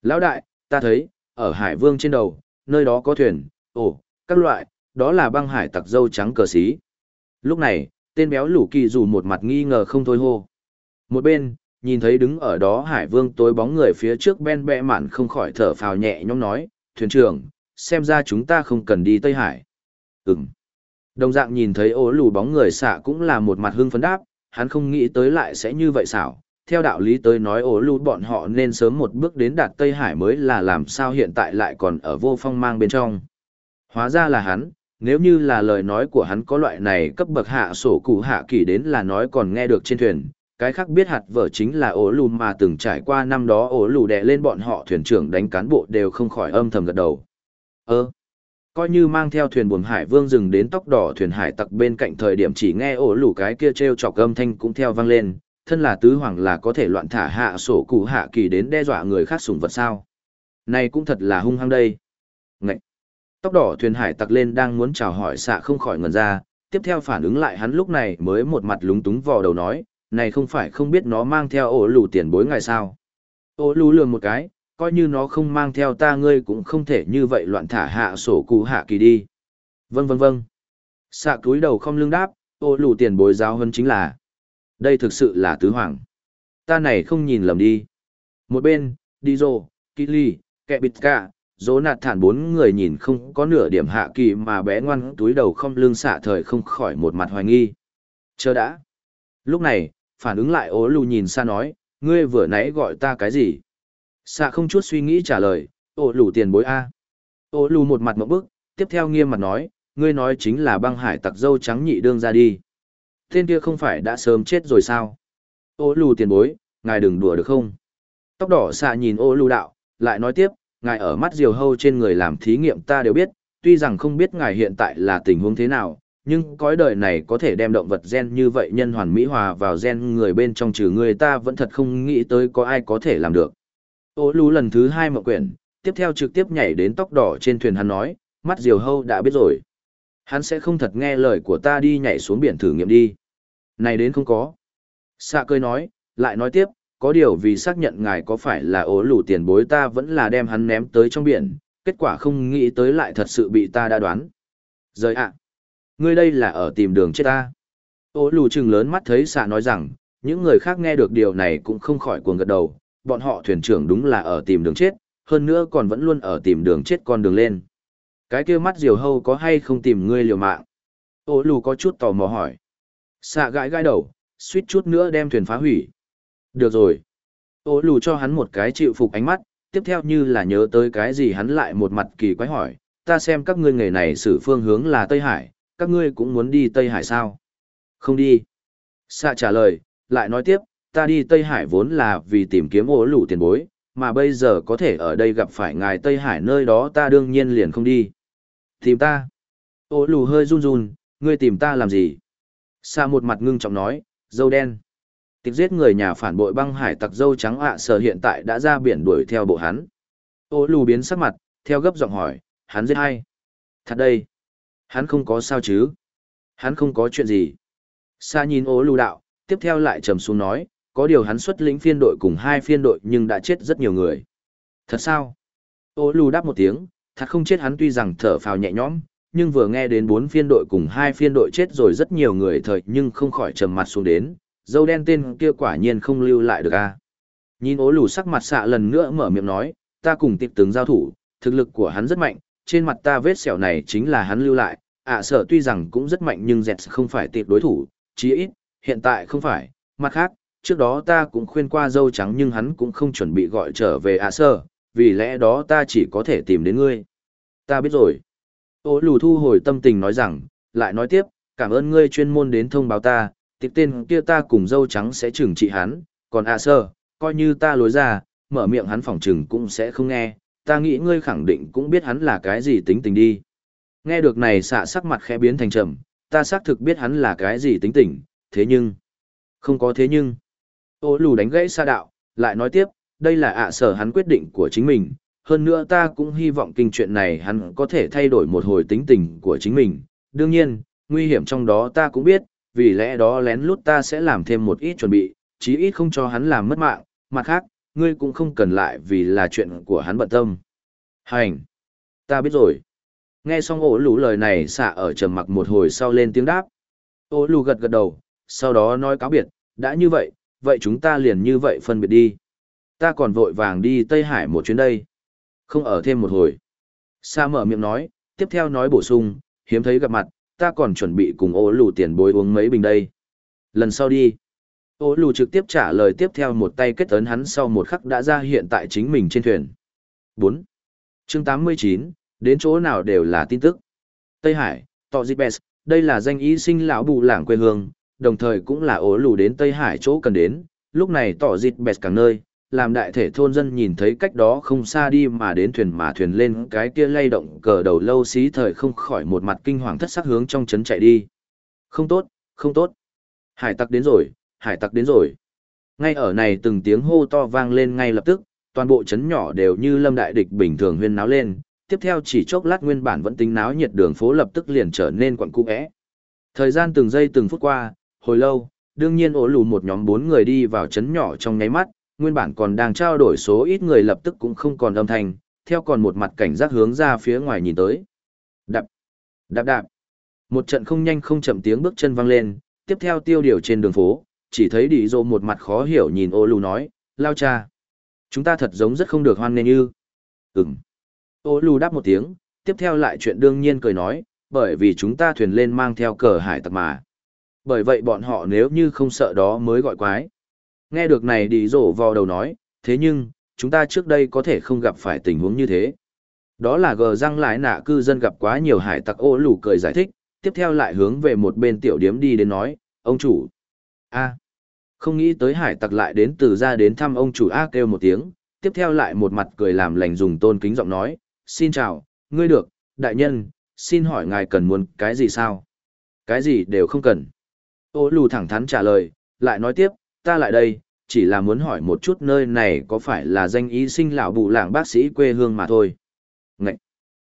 A: Lão đại, ta thấy, ở Hải Vương trên đầu, nơi đó có thuyền, ồ, các loại, đó là băng hải tặc dâu trắng cờ xí. Lúc này, tên béo lũ kỳ dù một mặt nghi ngờ không thôi hô. Một bên, nhìn thấy đứng ở đó hải vương tối bóng người phía trước ben bẹ mạn không khỏi thở phào nhẹ nhõm nói, thuyền trưởng, xem ra chúng ta không cần đi Tây Hải. Ừm. Đồng dạng nhìn thấy ố lù bóng người xạ cũng là một mặt hưng phấn đáp, hắn không nghĩ tới lại sẽ như vậy xảo. Theo đạo lý tới nói ố lù bọn họ nên sớm một bước đến đạt Tây Hải mới là làm sao hiện tại lại còn ở vô phong mang bên trong. Hóa ra là hắn, nếu như là lời nói của hắn có loại này cấp bậc hạ sổ cụ hạ kỳ đến là nói còn nghe được trên thuyền, cái khác biết hạt vợ chính là ổ lù mà từng trải qua năm đó ổ lù đè lên bọn họ thuyền trưởng đánh cán bộ đều không khỏi âm thầm gật đầu. Ơ, coi như mang theo thuyền buồm hải vương dừng đến tóc đỏ thuyền hải tặc bên cạnh thời điểm chỉ nghe ổ lù cái kia treo chọc âm thanh cũng theo vang lên, thân là tứ hoàng là có thể loạn thả hạ sổ cụ hạ kỳ đến đe dọa người khác sủng vật sao. Này cũng thật là hung hăng đây. Ngậy! Tóc đỏ thuyền hải tặc lên đang muốn chào hỏi xạ không khỏi ngần ra, tiếp theo phản ứng lại hắn lúc này mới một mặt lúng túng vò đầu nói, này không phải không biết nó mang theo ổ lù tiền bối ngày sao. Ổ lù lường một cái, coi như nó không mang theo ta ngươi cũng không thể như vậy loạn thả hạ sổ cụ hạ kỳ đi. Vâng vâng vâng. Xạ cúi đầu không lưng đáp, ổ lù tiền bối giáo hơn chính là. Đây thực sự là tứ hoàng. Ta này không nhìn lầm đi. Một bên, đi rồ, kỳ ly, kẹ bịt cả, dỗ nạt thản bốn người nhìn không có nửa điểm hạ kỳ mà bé ngoan túi đầu không lưng xả thời không khỏi một mặt hoài nghi. Chờ đã. Lúc này, phản ứng lại ố lù nhìn xa nói, ngươi vừa nãy gọi ta cái gì? Xạ không chút suy nghĩ trả lời, ố lù tiền bối A. Ố lù một mặt mộng bức, tiếp theo nghiêm mặt nói, ngươi nói chính là băng hải tặc dâu trắng nhị đương ra đi. Tên kia không phải đã sớm chết rồi sao? Ô lù tiền bối, ngài đừng đùa được không? Tóc đỏ xạ nhìn ô lù đạo, lại nói tiếp, ngài ở mắt diều hâu trên người làm thí nghiệm ta đều biết, tuy rằng không biết ngài hiện tại là tình huống thế nào, nhưng cõi đời này có thể đem động vật gen như vậy nhân hoàn mỹ hòa vào gen người bên trong trừ người ta vẫn thật không nghĩ tới có ai có thể làm được. Ô lú lần thứ hai mộng quyển, tiếp theo trực tiếp nhảy đến tóc đỏ trên thuyền hắn nói, mắt diều hâu đã biết rồi. Hắn sẽ không thật nghe lời của ta đi nhảy xuống biển thử nghiệm đi. Này đến không có. Xạ cười nói, lại nói tiếp, có điều vì xác nhận ngài có phải là ố lù tiền bối ta vẫn là đem hắn ném tới trong biển, kết quả không nghĩ tới lại thật sự bị ta đã đoán. Rời ạ, ngươi đây là ở tìm đường chết ta. Ố lù chừng lớn mắt thấy xạ nói rằng, những người khác nghe được điều này cũng không khỏi cuồng gật đầu, bọn họ thuyền trưởng đúng là ở tìm đường chết, hơn nữa còn vẫn luôn ở tìm đường chết con đường lên. Cái kia mắt diều hâu có hay không tìm ngươi liều mạng? Ô lù có chút tò mò hỏi. Xạ gãi gãi đầu, suýt chút nữa đem thuyền phá hủy. Được rồi. Ô lù cho hắn một cái chịu phục ánh mắt, tiếp theo như là nhớ tới cái gì hắn lại một mặt kỳ quái hỏi, ta xem các ngươi nghề này xử phương hướng là Tây Hải, các ngươi cũng muốn đi Tây Hải sao? Không đi. Xạ trả lời, lại nói tiếp, ta đi Tây Hải vốn là vì tìm kiếm ô lù tiền bối, mà bây giờ có thể ở đây gặp phải ngài Tây Hải nơi đó ta đương nhiên liền không đi. Tìm ta. Ô lù hơi run run, ngươi tìm ta làm gì? Xạ một mặt ngưng trọng nói, dâu đen. Tịch giết người nhà phản bội băng hải tặc dâu trắng ạ sở hiện tại đã ra biển đuổi theo bộ hắn. Ô lù biến sắc mặt, theo gấp giọng hỏi, hắn giết hay? Thật đây. Hắn không có sao chứ? Hắn không có chuyện gì. Sa nhìn ô lù đạo, tiếp theo lại trầm xuống nói, có điều hắn xuất lĩnh phiên đội cùng hai phiên đội nhưng đã chết rất nhiều người. Thật sao? Ô lù đáp một tiếng, thật không chết hắn tuy rằng thở phào nhẹ nhõm, nhưng vừa nghe đến bốn phiên đội cùng hai phiên đội chết rồi rất nhiều người thời nhưng không khỏi trầm mặt xuống đến, dâu đen tên kia quả nhiên không lưu lại được a nhìn ố lù sắc mặt xạ lần nữa mở miệng nói ta cùng tiệp tướng giao thủ thực lực của hắn rất mạnh trên mặt ta vết sẹo này chính là hắn lưu lại ạ à, sợ tuy rằng cũng rất mạnh nhưng dẹt không phải tiệp đối thủ chí ít hiện tại không phải mặt khác trước đó ta cũng khuyên qua dâu trắng nhưng hắn cũng không chuẩn bị gọi trở về ạ à sơ vì lẽ đó ta chỉ có thể tìm đến ngươi. Ta biết rồi. Ố lù thu hồi tâm tình nói rằng lại nói tiếp cảm ơn ngươi chuyên môn đến thông báo ta tiệp tên kia ta cùng dâu trắng sẽ trừng trị hắn, còn à sơ, coi như ta lối ra, mở miệng hắn phòng trừng cũng sẽ không nghe, ta nghĩ ngươi khẳng định cũng biết hắn là cái gì tính tình đi. Nghe được này xạ sắc mặt khẽ biến thành trầm, ta xác thực biết hắn là cái gì tính tình, thế nhưng, không có thế nhưng. Ô lù đánh gãy xa đạo, lại nói tiếp, đây là ạ sở hắn quyết định của chính mình, hơn nữa ta cũng hy vọng kinh chuyện này hắn có thể thay đổi một hồi tính tình của chính mình. Đương nhiên, nguy hiểm trong đó ta cũng biết, vì lẽ đó lén lút ta sẽ làm thêm một ít chuẩn bị, chí ít không cho hắn làm mất mạng, mặt khác, ngươi cũng không cần lại vì là chuyện của hắn bận tâm. Hành! Ta biết rồi. Nghe xong ổ lũ lời này xạ ở trầm mặc một hồi sau lên tiếng đáp. Ổ lũ gật gật đầu, sau đó nói cáo biệt, đã như vậy, vậy chúng ta liền như vậy phân biệt đi. Ta còn vội vàng đi Tây Hải một chuyến đây. Không ở thêm một hồi. Sa mở miệng nói, tiếp theo nói bổ sung, hiếm thấy gặp mặt, ta còn chuẩn bị cùng ô lù tiền bối uống mấy bình đây. Lần sau đi. Ô lù trực tiếp trả lời tiếp theo một tay kết ấn hắn sau một khắc đã ra hiện tại chính mình trên thuyền. 4. chương 89, đến chỗ nào đều là tin tức. Tây Hải, Tò Dịch đây là danh ý sinh lão bù lảng quê hương, đồng thời cũng là ố lù đến Tây Hải chỗ cần đến, lúc này Tò Dịch càng nơi, làm đại thể thôn dân nhìn thấy cách đó không xa đi mà đến thuyền mà thuyền lên cái kia lay động cờ đầu lâu xí thời không khỏi một mặt kinh hoàng thất sắc hướng trong trấn chạy đi. Không tốt, không tốt. Hải tặc đến rồi, hải tặc đến rồi. Ngay ở này từng tiếng hô to vang lên ngay lập tức, toàn bộ trấn nhỏ đều như lâm đại địch bình thường huyên náo lên, tiếp theo chỉ chốc lát nguyên bản vẫn tính náo nhiệt đường phố lập tức liền trở nên quặn cung ẽ. Thời gian từng giây từng phút qua, hồi lâu, đương nhiên ổ lù một nhóm bốn người đi vào trấn nhỏ trong nháy mắt, nguyên bản còn đang trao đổi số ít người lập tức cũng không còn âm thanh, theo còn một mặt cảnh giác hướng ra phía ngoài nhìn tới. Đạp, đạp đạp. Một trận không nhanh không chậm tiếng bước chân vang lên, tiếp theo tiêu điều trên đường phố, chỉ thấy đi dô một mặt khó hiểu nhìn ô lù nói, lao cha. Chúng ta thật giống rất không được hoan nghênh như. Ừm. Ô lù đáp một tiếng, tiếp theo lại chuyện đương nhiên cười nói, bởi vì chúng ta thuyền lên mang theo cờ hải tặc mà. Bởi vậy bọn họ nếu như không sợ đó mới gọi quái. Nghe được này đi rổ vào đầu nói, thế nhưng, chúng ta trước đây có thể không gặp phải tình huống như thế. Đó là gờ răng lại nạ cư dân gặp quá nhiều hải tặc ô lù cười giải thích, tiếp theo lại hướng về một bên tiểu điếm đi đến nói, ông chủ. a không nghĩ tới hải tặc lại đến từ ra đến thăm ông chủ A kêu một tiếng, tiếp theo lại một mặt cười làm lành dùng tôn kính giọng nói, xin chào, ngươi được, đại nhân, xin hỏi ngài cần muốn cái gì sao? Cái gì đều không cần. Ô lù thẳng thắn trả lời, lại nói tiếp, ta lại đây, chỉ là muốn hỏi một chút nơi này có phải là danh ý sinh lão bù làng bác sĩ quê hương mà thôi. Ngậy!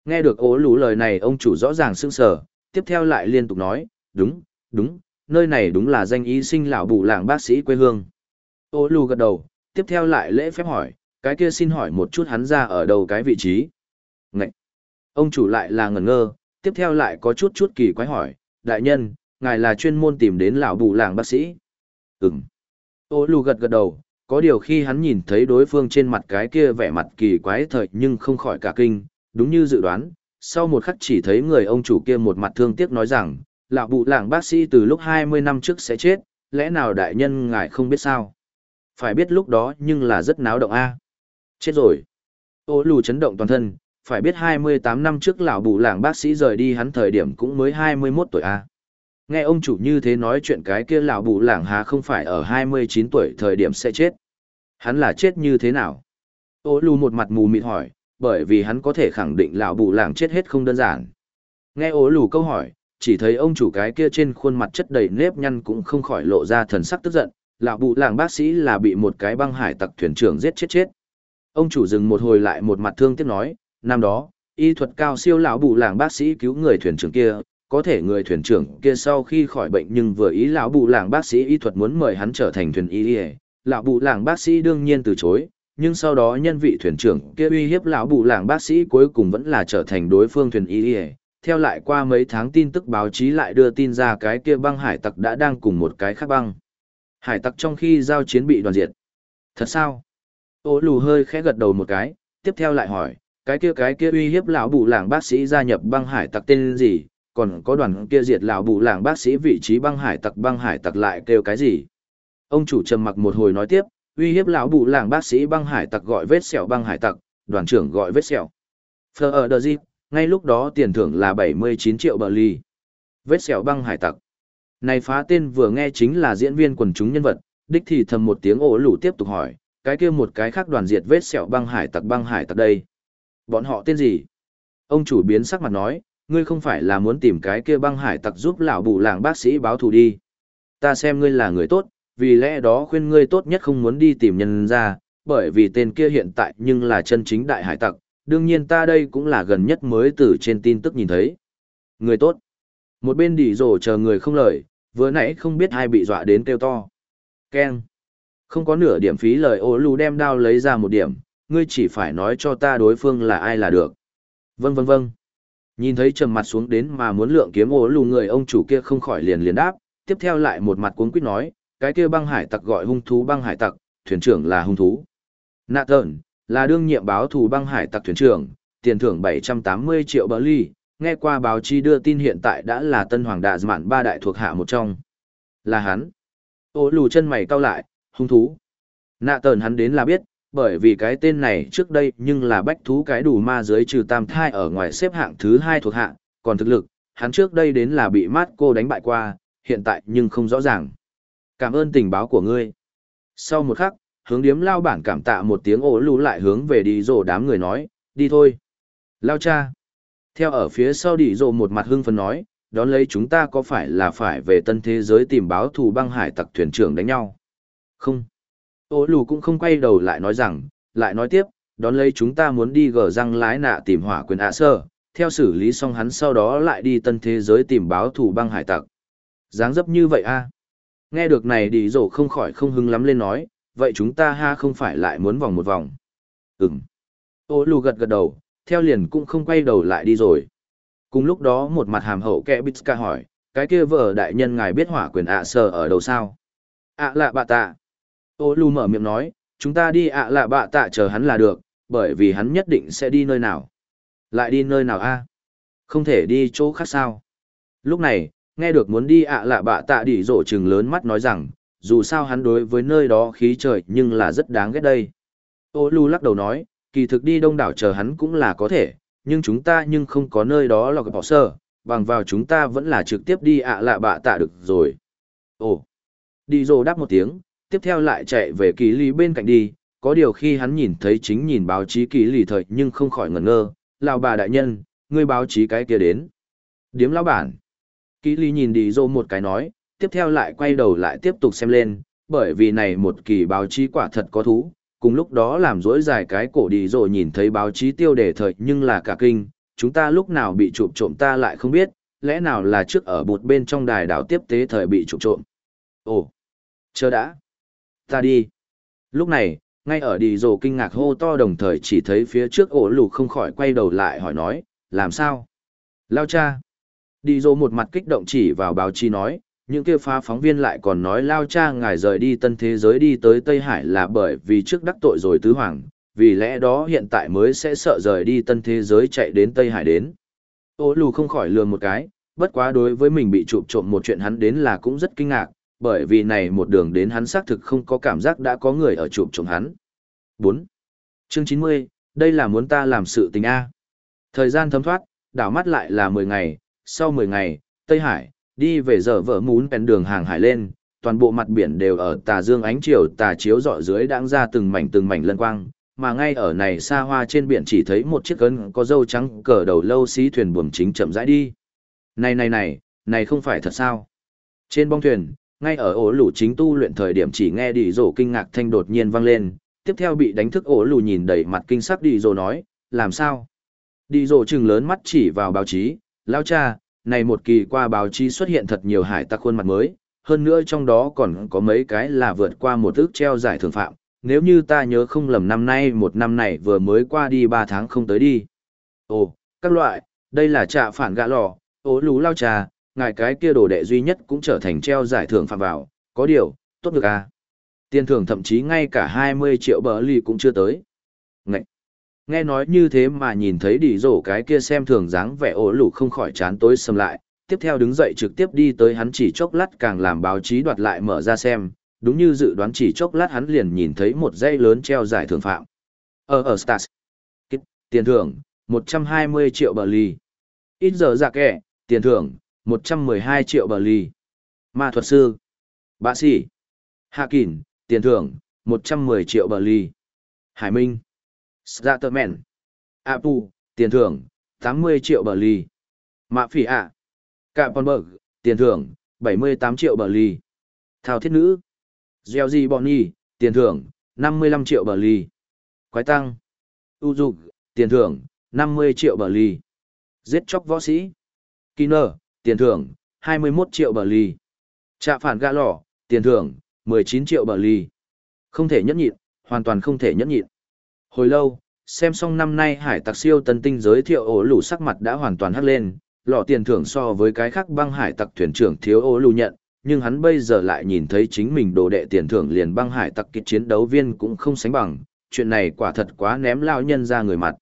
A: Nghe được ố lù lời này ông chủ rõ ràng sững sờ, tiếp theo lại liên tục nói, đúng, đúng, nơi này đúng là danh ý sinh lão bù làng bác sĩ quê hương. Ô lù gật đầu, tiếp theo lại lễ phép hỏi, cái kia xin hỏi một chút hắn ra ở đâu cái vị trí. Ngậy! Ông chủ lại là ngẩn ngơ, tiếp theo lại có chút chút kỳ quái hỏi, đại nhân, ngài là chuyên môn tìm đến lão bù làng bác sĩ. Ừm. Ô lù gật gật đầu, có điều khi hắn nhìn thấy đối phương trên mặt cái kia vẻ mặt kỳ quái thời nhưng không khỏi cả kinh, đúng như dự đoán, sau một khắc chỉ thấy người ông chủ kia một mặt thương tiếc nói rằng, lão bụ làng bác sĩ từ lúc 20 năm trước sẽ chết, lẽ nào đại nhân ngài không biết sao? Phải biết lúc đó nhưng là rất náo động a. Chết rồi. Ô lù chấn động toàn thân, phải biết 28 năm trước lão bụ làng bác sĩ rời đi hắn thời điểm cũng mới 21 tuổi a. Nghe ông chủ như thế nói chuyện cái kia lão bù lảng há không phải ở 29 tuổi thời điểm sẽ chết. Hắn là chết như thế nào? Ô lù một mặt mù mịt hỏi, bởi vì hắn có thể khẳng định lão bù lảng chết hết không đơn giản. Nghe ố lù câu hỏi, chỉ thấy ông chủ cái kia trên khuôn mặt chất đầy nếp nhăn cũng không khỏi lộ ra thần sắc tức giận, lão bù lảng bác sĩ là bị một cái băng hải tặc thuyền trưởng giết chết chết. Ông chủ dừng một hồi lại một mặt thương tiếc nói, năm đó, y thuật cao siêu lão bù lảng bác sĩ cứu người thuyền trưởng kia, có thể người thuyền trưởng kia sau khi khỏi bệnh nhưng vừa ý lão bù làng bác sĩ y thuật muốn mời hắn trở thành thuyền y y. Lão bù làng bác sĩ đương nhiên từ chối, nhưng sau đó nhân vị thuyền trưởng kia uy hiếp lão bù làng bác sĩ cuối cùng vẫn là trở thành đối phương thuyền y y. Theo lại qua mấy tháng tin tức báo chí lại đưa tin ra cái kia băng hải tặc đã đang cùng một cái khác băng. Hải tặc trong khi giao chiến bị đoàn diệt. Thật sao? Ô lù hơi khẽ gật đầu một cái, tiếp theo lại hỏi, cái kia cái kia uy hiếp lão bù làng bác sĩ gia nhập băng hải tặc tên gì? Còn có đoàn kia diệt lão bù làng bác sĩ vị trí băng hải tặc băng hải tặc lại kêu cái gì? Ông chủ trầm mặc một hồi nói tiếp, uy hiếp lão bù làng bác sĩ băng hải tặc gọi vết sẹo băng hải tặc, đoàn trưởng gọi vết sẹo. Phờ ở đờ dịp, ngay lúc đó tiền thưởng là bảy mươi chín triệu bờ ly vết sẹo băng hải tặc. Này phá tên vừa nghe chính là diễn viên quần chúng nhân vật, đích thì thầm một tiếng ổ lủ tiếp tục hỏi, cái kia một cái khác đoàn diệt vết sẹo băng hải tặc băng hải tặc đây? Bọn họ tên gì? Ông chủ biến sắc mặt nói ngươi không phải là muốn tìm cái kia băng hải tặc giúp lão bù làng bác sĩ báo thù đi. Ta xem ngươi là người tốt, vì lẽ đó khuyên ngươi tốt nhất không muốn đi tìm nhân ra, bởi vì tên kia hiện tại nhưng là chân chính đại hải tặc, đương nhiên ta đây cũng là gần nhất mới từ trên tin tức nhìn thấy. Người tốt. Một bên đỉ rổ chờ người không lời, vừa nãy không biết ai bị dọa đến kêu to. Keng, Không có nửa điểm phí lời ô lù đem đao lấy ra một điểm, ngươi chỉ phải nói cho ta đối phương là ai là được. Vâng vâng vâng. Nhìn thấy trầm mặt xuống đến mà muốn lượng kiếm ố lù người ông chủ kia không khỏi liền liền đáp, tiếp theo lại một mặt cuốn quýt nói, cái kia băng hải tặc gọi hung thú băng hải tặc, thuyền trưởng là hung thú. Nạ tợn, là đương nhiệm báo thù băng hải tặc thuyền trưởng, tiền thưởng 780 triệu bờ ly, nghe qua báo chí đưa tin hiện tại đã là tân hoàng đạ mạn ba đại thuộc hạ một trong. Là hắn. Ô lù chân mày cau lại, hung thú. Nạ tờn hắn đến là biết, bởi vì cái tên này trước đây nhưng là bách thú cái đủ ma dưới trừ tam thai ở ngoài xếp hạng thứ hai thuộc hạng còn thực lực, hắn trước đây đến là bị mát cô đánh bại qua, hiện tại nhưng không rõ ràng. Cảm ơn tình báo của ngươi. Sau một khắc, hướng điếm lao bản cảm tạ một tiếng ổ lù lại hướng về đi rồ đám người nói, đi thôi. Lao cha. Theo ở phía sau đi rồ một mặt hưng phấn nói, đón lấy chúng ta có phải là phải về tân thế giới tìm báo thù băng hải tặc thuyền trưởng đánh nhau? Không. Ô lù cũng không quay đầu lại nói rằng, lại nói tiếp, đón lấy chúng ta muốn đi gờ răng lái nạ tìm hỏa quyền ạ sơ, theo xử lý xong hắn sau đó lại đi tân thế giới tìm báo thù băng hải tặc. dáng dấp như vậy a Nghe được này đi rổ không khỏi không hưng lắm lên nói, vậy chúng ta ha không phải lại muốn vòng một vòng. Ừm. Ô lù gật gật đầu, theo liền cũng không quay đầu lại đi rồi. Cùng lúc đó một mặt hàm hậu kẻ Bitska ca hỏi, cái kia vợ đại nhân ngài biết hỏa quyền ạ sơ ở đâu sao? ạ lạ bạ tạ. Ô lù mở miệng nói, chúng ta đi ạ lạ bạ tạ chờ hắn là được, bởi vì hắn nhất định sẽ đi nơi nào. Lại đi nơi nào a? Không thể đi chỗ khác sao? Lúc này, nghe được muốn đi ạ lạ bạ tạ đỉ rộ chừng lớn mắt nói rằng, dù sao hắn đối với nơi đó khí trời nhưng là rất đáng ghét đây. Ô lu lắc đầu nói, kỳ thực đi đông đảo chờ hắn cũng là có thể, nhưng chúng ta nhưng không có nơi đó là bỏ sơ, bằng vào chúng ta vẫn là trực tiếp đi ạ lạ bạ tạ được rồi. Ồ, đi rồ đáp một tiếng, tiếp theo lại chạy về kỳ lý bên cạnh đi, có điều khi hắn nhìn thấy chính nhìn báo chí kỳ lì thời nhưng không khỏi ngẩn ngơ, lão bà đại nhân, ngươi báo chí cái kia đến. Điếm lão bản. Kỳ lì nhìn đi dô một cái nói, tiếp theo lại quay đầu lại tiếp tục xem lên, bởi vì này một kỳ báo chí quả thật có thú, cùng lúc đó làm rỗi dài cái cổ đi rồi nhìn thấy báo chí tiêu đề thời nhưng là cả kinh, chúng ta lúc nào bị trộm trộm ta lại không biết, lẽ nào là trước ở bụt bên trong đài đảo tiếp tế thời bị trộm trộm. Ồ, chờ đã. Ta đi. Lúc này, ngay ở đi rồ kinh ngạc hô to đồng thời chỉ thấy phía trước ổ lù không khỏi quay đầu lại hỏi nói, làm sao? Lao cha. Đi rồ một mặt kích động chỉ vào báo chí nói, những kia phá phóng viên lại còn nói Lao cha ngài rời đi tân thế giới đi tới Tây Hải là bởi vì trước đắc tội rồi tứ hoàng, vì lẽ đó hiện tại mới sẽ sợ rời đi tân thế giới chạy đến Tây Hải đến. Ô lù không khỏi lừa một cái, bất quá đối với mình bị chụp trộm một chuyện hắn đến là cũng rất kinh ngạc, bởi vì này một đường đến hắn xác thực không có cảm giác đã có người ở chụp trộm hắn. 4. Chương 90, đây là muốn ta làm sự tình A. Thời gian thấm thoát, đảo mắt lại là 10 ngày, sau 10 ngày, Tây Hải, đi về giờ vợ muốn bèn đường hàng hải lên, toàn bộ mặt biển đều ở tà dương ánh chiều tà chiếu dọi dưới đang ra từng mảnh từng mảnh lân quang, mà ngay ở này xa hoa trên biển chỉ thấy một chiếc cấn có dâu trắng cờ đầu lâu xí thuyền buồm chính chậm rãi đi. Này này này, này không phải thật sao? Trên bong thuyền, ngay ở ổ lù chính tu luyện thời điểm chỉ nghe đi rổ kinh ngạc thanh đột nhiên vang lên, tiếp theo bị đánh thức ổ lù nhìn đầy mặt kinh sắc đi rổ nói, làm sao? Đi rổ chừng lớn mắt chỉ vào báo chí, lao cha, này một kỳ qua báo chí xuất hiện thật nhiều hải tặc khuôn mặt mới, hơn nữa trong đó còn có mấy cái là vượt qua một ước treo giải thưởng phạm, nếu như ta nhớ không lầm năm nay một năm này vừa mới qua đi ba tháng không tới đi. Ồ, các loại, đây là trạ phản gã lò, ố lú lao trà, ngài cái kia đồ đệ duy nhất cũng trở thành treo giải thưởng phạm vào, có điều, tốt được à. Tiền thưởng thậm chí ngay cả 20 triệu bờ lì cũng chưa tới. Ngậy! Nghe nói như thế mà nhìn thấy đỉ rổ cái kia xem thường dáng vẻ ố lù không khỏi chán tối sầm lại, tiếp theo đứng dậy trực tiếp đi tới hắn chỉ chốc lát càng làm báo chí đoạt lại mở ra xem, đúng như dự đoán chỉ chốc lát hắn liền nhìn thấy một dây lớn treo giải thưởng phạm. Ờ, ờ, ở ở Stars. Tiền thưởng, 120 triệu bờ ly. Ít giờ giả kẻ, tiền thưởng, 112 triệu bờ ly. Ma thuật sư. Bạ sĩ. Hạ kỳn, tiền thưởng, 110 triệu bờ ly. Hải Minh. Zatterman. Apu, tiền thưởng, 80 triệu bờ ly. Mạ phỉ ạ. Caponberg, tiền thưởng, 78 triệu bờ ly. Thao thiết nữ. Gieo di bọn nhi, tiền thưởng, 55 triệu bờ ly. Quái tăng. U dục, tiền thưởng, 50 triệu bờ ly. Giết chóc võ sĩ. Kiner, tiền thưởng, 21 triệu bờ ly. Trạ phản gã lỏ, tiền thưởng, 19 triệu bờ ly. Không thể nhẫn nhịn, hoàn toàn không thể nhẫn nhịn. Hồi lâu, xem xong năm nay hải tặc siêu tân tinh giới thiệu ổ lù sắc mặt đã hoàn toàn hắt lên, lọ tiền thưởng so với cái khác băng hải tặc thuyền trưởng thiếu ổ lù nhận, nhưng hắn bây giờ lại nhìn thấy chính mình đồ đệ tiền thưởng liền băng hải tặc kịch chiến đấu viên cũng không sánh bằng, chuyện này quả thật quá ném lao nhân ra người mặt.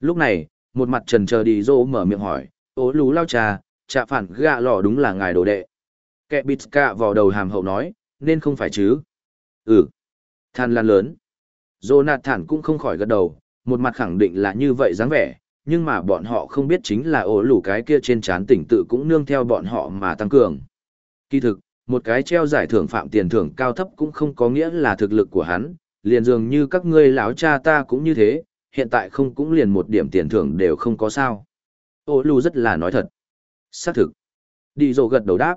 A: Lúc này, một mặt trần chờ đi dô mở miệng hỏi, Ố lú lao trà, trạ phản gạ lò đúng là ngài đồ đệ. Kẻ bịt cạ vào đầu hàm hậu nói, nên không phải chứ. Ừ. Than lan lớn. Jonathan cũng không khỏi gật đầu, một mặt khẳng định là như vậy dáng vẻ, nhưng mà bọn họ không biết chính là ổ lủ cái kia trên chán tỉnh tự cũng nương theo bọn họ mà tăng cường. Kỳ thực, một cái treo giải thưởng phạm tiền thưởng cao thấp cũng không có nghĩa là thực lực của hắn, liền dường như các ngươi lão cha ta cũng như thế, hiện tại không cũng liền một điểm tiền thưởng đều không có sao. Ô lù rất là nói thật. Xác thực. Đi dồ gật đầu đáp.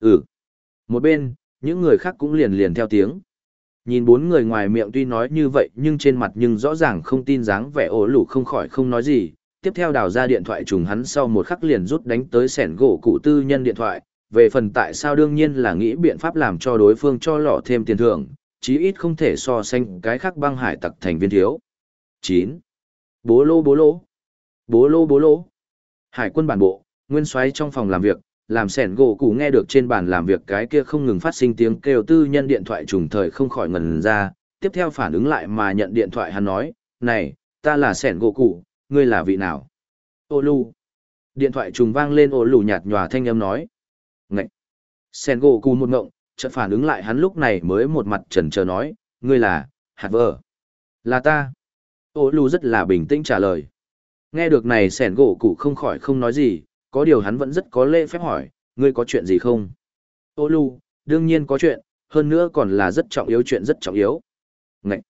A: Ừ. Một bên, những người khác cũng liền liền theo tiếng. Nhìn bốn người ngoài miệng tuy nói như vậy nhưng trên mặt nhưng rõ ràng không tin dáng vẻ ổ lủ không khỏi không nói gì. Tiếp theo đào ra điện thoại trùng hắn sau một khắc liền rút đánh tới sẻn gỗ cụ tư nhân điện thoại. Về phần tại sao đương nhiên là nghĩ biện pháp làm cho đối phương cho lọ thêm tiền thưởng, chí ít không thể so sánh cái khác băng hải tặc thành viên thiếu. 9. Bố lô bố lô. Bố lô bố lô. Hải quân bản bộ, nguyên soái trong phòng làm việc, làm sẻn gỗ cụ nghe được trên bàn làm việc cái kia không ngừng phát sinh tiếng kêu tư nhân điện thoại trùng thời không khỏi ngần ra, tiếp theo phản ứng lại mà nhận điện thoại hắn nói, này, ta là sẻn gỗ cụ, ngươi là vị nào? Ô lù. Điện thoại trùng vang lên ô lù nhạt nhòa thanh âm nói. Ngậy. Sẻn gỗ cụ một ngộng, chợt phản ứng lại hắn lúc này mới một mặt trần chờ nói, ngươi là, hạt vợ. Là ta. Ô lù rất là bình tĩnh trả lời. Nghe được này sẻn gỗ cụ không khỏi không nói gì, có điều hắn vẫn rất có lễ phép hỏi, ngươi có chuyện gì không? Ô lù, đương nhiên có chuyện, hơn nữa còn là rất trọng yếu chuyện rất trọng yếu. Ngậy!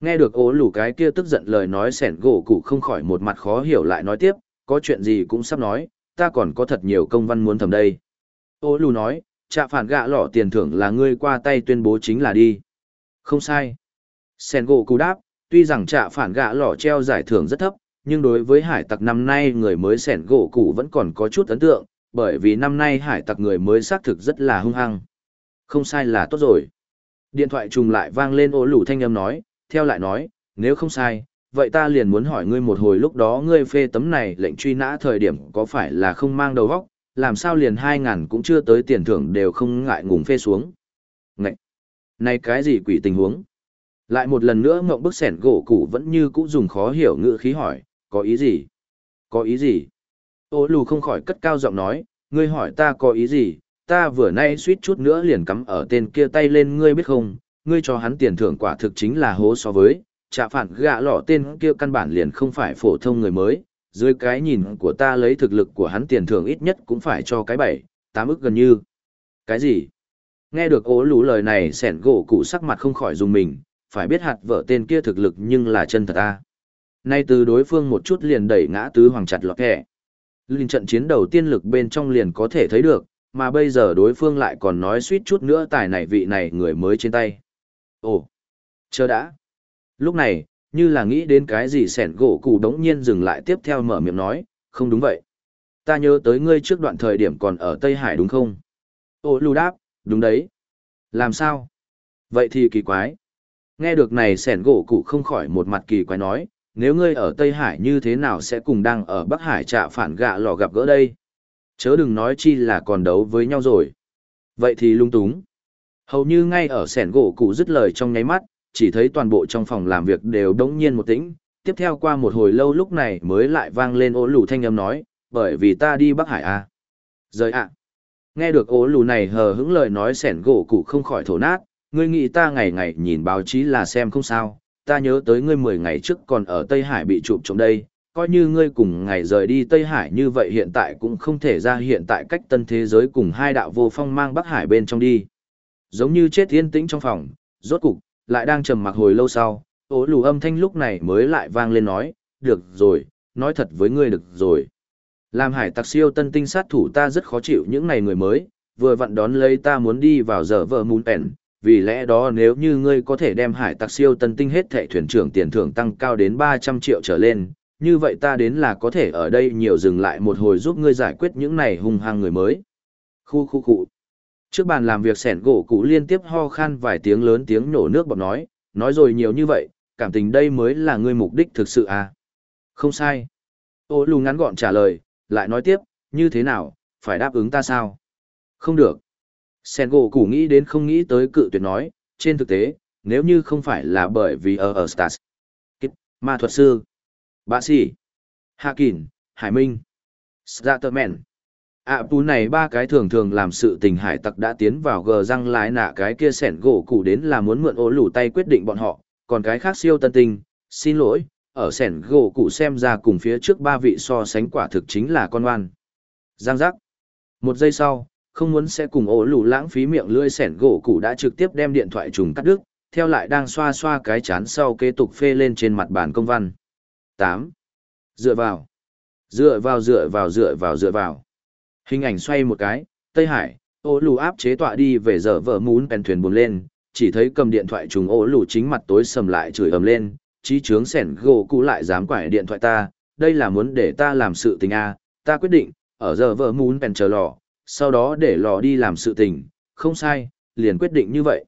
A: Nghe được ố lù cái kia tức giận lời nói sẻn gỗ cụ không khỏi một mặt khó hiểu lại nói tiếp, có chuyện gì cũng sắp nói, ta còn có thật nhiều công văn muốn thầm đây. Ô lù nói, trạ phản gạ lọ tiền thưởng là ngươi qua tay tuyên bố chính là đi. Không sai. Sẻn gỗ cụ đáp, tuy rằng trạ phản gạ lọ treo giải thưởng rất thấp, nhưng đối với hải tặc năm nay người mới sẻn gỗ cũ vẫn còn có chút ấn tượng, bởi vì năm nay hải tặc người mới xác thực rất là hung hăng. Không sai là tốt rồi. Điện thoại trùng lại vang lên ố lủ thanh âm nói, theo lại nói, nếu không sai, vậy ta liền muốn hỏi ngươi một hồi lúc đó ngươi phê tấm này lệnh truy nã thời điểm có phải là không mang đầu vóc, làm sao liền hai ngàn cũng chưa tới tiền thưởng đều không ngại ngùng phê xuống. Ngậy! Này cái gì quỷ tình huống? Lại một lần nữa ngộng bức sẻn gỗ cũ vẫn như cũ dùng khó hiểu ngữ khí hỏi, có ý gì? Có ý gì? Ô lù không khỏi cất cao giọng nói, ngươi hỏi ta có ý gì, ta vừa nay suýt chút nữa liền cắm ở tên kia tay lên ngươi biết không, ngươi cho hắn tiền thưởng quả thực chính là hố so với, trả phản gạ lọ tên kia căn bản liền không phải phổ thông người mới, dưới cái nhìn của ta lấy thực lực của hắn tiền thưởng ít nhất cũng phải cho cái bảy, tám ức gần như. Cái gì? Nghe được ố lù lời này sẻn gỗ cụ sắc mặt không khỏi dùng mình, phải biết hạt vợ tên kia thực lực nhưng là chân thật ta. Nay từ đối phương một chút liền đẩy ngã tứ hoàng chặt lọt kẻ. Linh trận chiến đầu tiên lực bên trong liền có thể thấy được, mà bây giờ đối phương lại còn nói suýt chút nữa tài này vị này người mới trên tay. Ồ, chờ đã. Lúc này, như là nghĩ đến cái gì sẻn gỗ cụ đống nhiên dừng lại tiếp theo mở miệng nói, không đúng vậy. Ta nhớ tới ngươi trước đoạn thời điểm còn ở Tây Hải đúng không? Ô lưu đáp, đúng đấy. Làm sao? Vậy thì kỳ quái. Nghe được này sẻn gỗ cụ không khỏi một mặt kỳ quái nói, nếu ngươi ở Tây Hải như thế nào sẽ cùng đang ở Bắc Hải trả phản gạ lò gặp gỡ đây? Chớ đừng nói chi là còn đấu với nhau rồi. Vậy thì lung túng. Hầu như ngay ở sẻn gỗ cụ dứt lời trong nháy mắt, chỉ thấy toàn bộ trong phòng làm việc đều đống nhiên một tĩnh. Tiếp theo qua một hồi lâu lúc này mới lại vang lên ố lù thanh âm nói, bởi vì ta đi Bắc Hải à. Rời ạ. Nghe được ố lù này hờ hững lời nói sẻn gỗ cụ không khỏi thổ nát, ngươi nghĩ ta ngày ngày nhìn báo chí là xem không sao, ta nhớ tới ngươi 10 ngày trước còn ở Tây Hải bị chụp trong đây, coi như ngươi cùng ngày rời đi Tây Hải như vậy hiện tại cũng không thể ra hiện tại cách tân thế giới cùng hai đạo vô phong mang Bắc Hải bên trong đi. Giống như chết yên tĩnh trong phòng, rốt cục, lại đang trầm mặc hồi lâu sau, ố lù âm thanh lúc này mới lại vang lên nói, được rồi, nói thật với ngươi được rồi. Làm hải tặc siêu tân tinh sát thủ ta rất khó chịu những ngày người mới, vừa vặn đón lấy ta muốn đi vào giờ vợ muốn pèn, vì lẽ đó nếu như ngươi có thể đem hải tặc siêu tân tinh hết thệ thuyền trưởng tiền thưởng tăng cao đến 300 triệu trở lên, như vậy ta đến là có thể ở đây nhiều dừng lại một hồi giúp ngươi giải quyết những này hung hăng người mới. Khu khu khu. Trước bàn làm việc sẻn gỗ cụ liên tiếp ho khan vài tiếng lớn tiếng nổ nước bọt nói, nói rồi nhiều như vậy, cảm tình đây mới là ngươi mục đích thực sự à. Không sai. Ô lù ngắn gọn trả lời, lại nói tiếp, như thế nào, phải đáp ứng ta sao? Không được. Sen gỗ củ nghĩ đến không nghĩ tới cự tuyệt nói, trên thực tế, nếu như không phải là bởi vì ở ở Stars, Kích, ma thuật sư, bác sĩ, Hạ kín Hải Minh, Scatterman. ạ à, này ba cái thường thường làm sự tình hải tặc đã tiến vào gờ răng lái nạ cái kia sẻn gỗ cũ đến là muốn mượn ố lủ tay quyết định bọn họ, còn cái khác siêu tân tinh, xin lỗi, ở sẻn gỗ cụ xem ra cùng phía trước ba vị so sánh quả thực chính là con oan. Giang giác. Một giây sau, không muốn sẽ cùng ố lủ lãng phí miệng lưỡi sẻn gỗ cụ đã trực tiếp đem điện thoại trùng cắt đứt, theo lại đang xoa xoa cái chán sau kế tục phê lên trên mặt bàn công văn. 8. Dựa vào. Dựa vào dựa vào dựa vào dựa vào. Hình ảnh xoay một cái, Tây Hải, ô lù áp chế tọa đi về giờ vợ muốn bèn thuyền buồn lên, chỉ thấy cầm điện thoại trùng ô lù chính mặt tối sầm lại chửi ầm lên, trí trướng sẻn gỗ cũ lại dám quải điện thoại ta, đây là muốn để ta làm sự tình a ta quyết định, ở giờ vợ muốn bèn chờ lò, sau đó để lò đi làm sự tình, không sai, liền quyết định như vậy.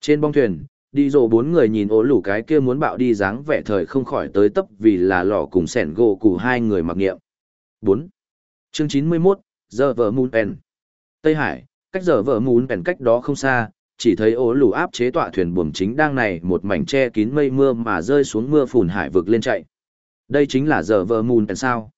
A: Trên bong thuyền, đi rồ bốn người nhìn ố lủ cái kia muốn bạo đi dáng vẻ thời không khỏi tới tấp vì là lò cùng sẻn gỗ củ hai người mặc nghiệm. 4. Chương 91, giờ vợ Moon Pen. Tây Hải, cách giờ vợ Moon Pen cách đó không xa, chỉ thấy ố lủ áp chế tọa thuyền buồm chính đang này một mảnh che kín mây mưa mà rơi xuống mưa phùn hải vực lên chạy. Đây chính là giờ vợ Moon Pen sao.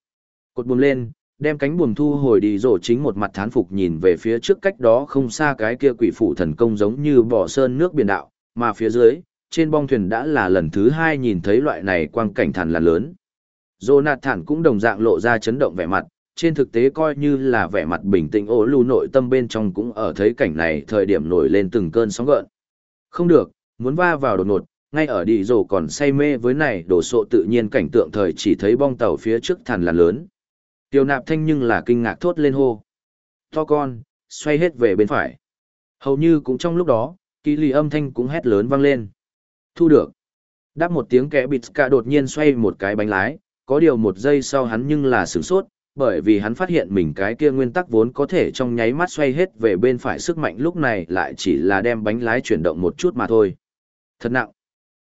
A: Cột buồm lên, đem cánh buồm thu hồi đi rổ chính một mặt thán phục nhìn về phía trước cách đó không xa cái kia quỷ phủ thần công giống như bỏ sơn nước biển đạo, mà phía dưới, trên bong thuyền đã là lần thứ hai nhìn thấy loại này quang cảnh thản là lớn. Jonathan cũng đồng dạng lộ ra chấn động vẻ mặt, trên thực tế coi như là vẻ mặt bình tĩnh ố lưu nội tâm bên trong cũng ở thấy cảnh này thời điểm nổi lên từng cơn sóng gợn. Không được, muốn va vào đột ngột, ngay ở đi rồ còn say mê với này đổ sộ tự nhiên cảnh tượng thời chỉ thấy bong tàu phía trước thằn là lớn. Tiêu nạp thanh nhưng là kinh ngạc thốt lên hô. To con, xoay hết về bên phải. Hầu như cũng trong lúc đó, kỳ lì âm thanh cũng hét lớn vang lên. Thu được. Đáp một tiếng kẻ bịt cả đột nhiên xoay một cái bánh lái, có điều một giây sau hắn nhưng là sửng sốt, bởi vì hắn phát hiện mình cái kia nguyên tắc vốn có thể trong nháy mắt xoay hết về bên phải sức mạnh lúc này lại chỉ là đem bánh lái chuyển động một chút mà thôi. Thật nặng.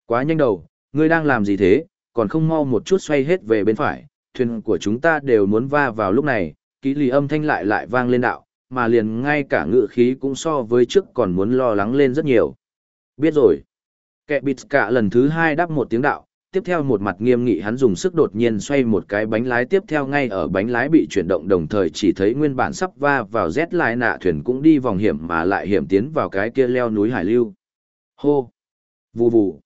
A: Quá nhanh đầu, ngươi đang làm gì thế, còn không mau một chút xoay hết về bên phải, thuyền của chúng ta đều muốn va vào lúc này, ký lì âm thanh lại lại vang lên đạo, mà liền ngay cả ngự khí cũng so với trước còn muốn lo lắng lên rất nhiều. Biết rồi. Kẻ bịt cả lần thứ hai đáp một tiếng đạo, tiếp theo một mặt nghiêm nghị hắn dùng sức đột nhiên xoay một cái bánh lái tiếp theo ngay ở bánh lái bị chuyển động đồng thời chỉ thấy nguyên bản sắp va vào rét lại nạ thuyền cũng đi vòng hiểm mà lại hiểm tiến vào cái kia leo núi hải lưu. Hô! Vù vù!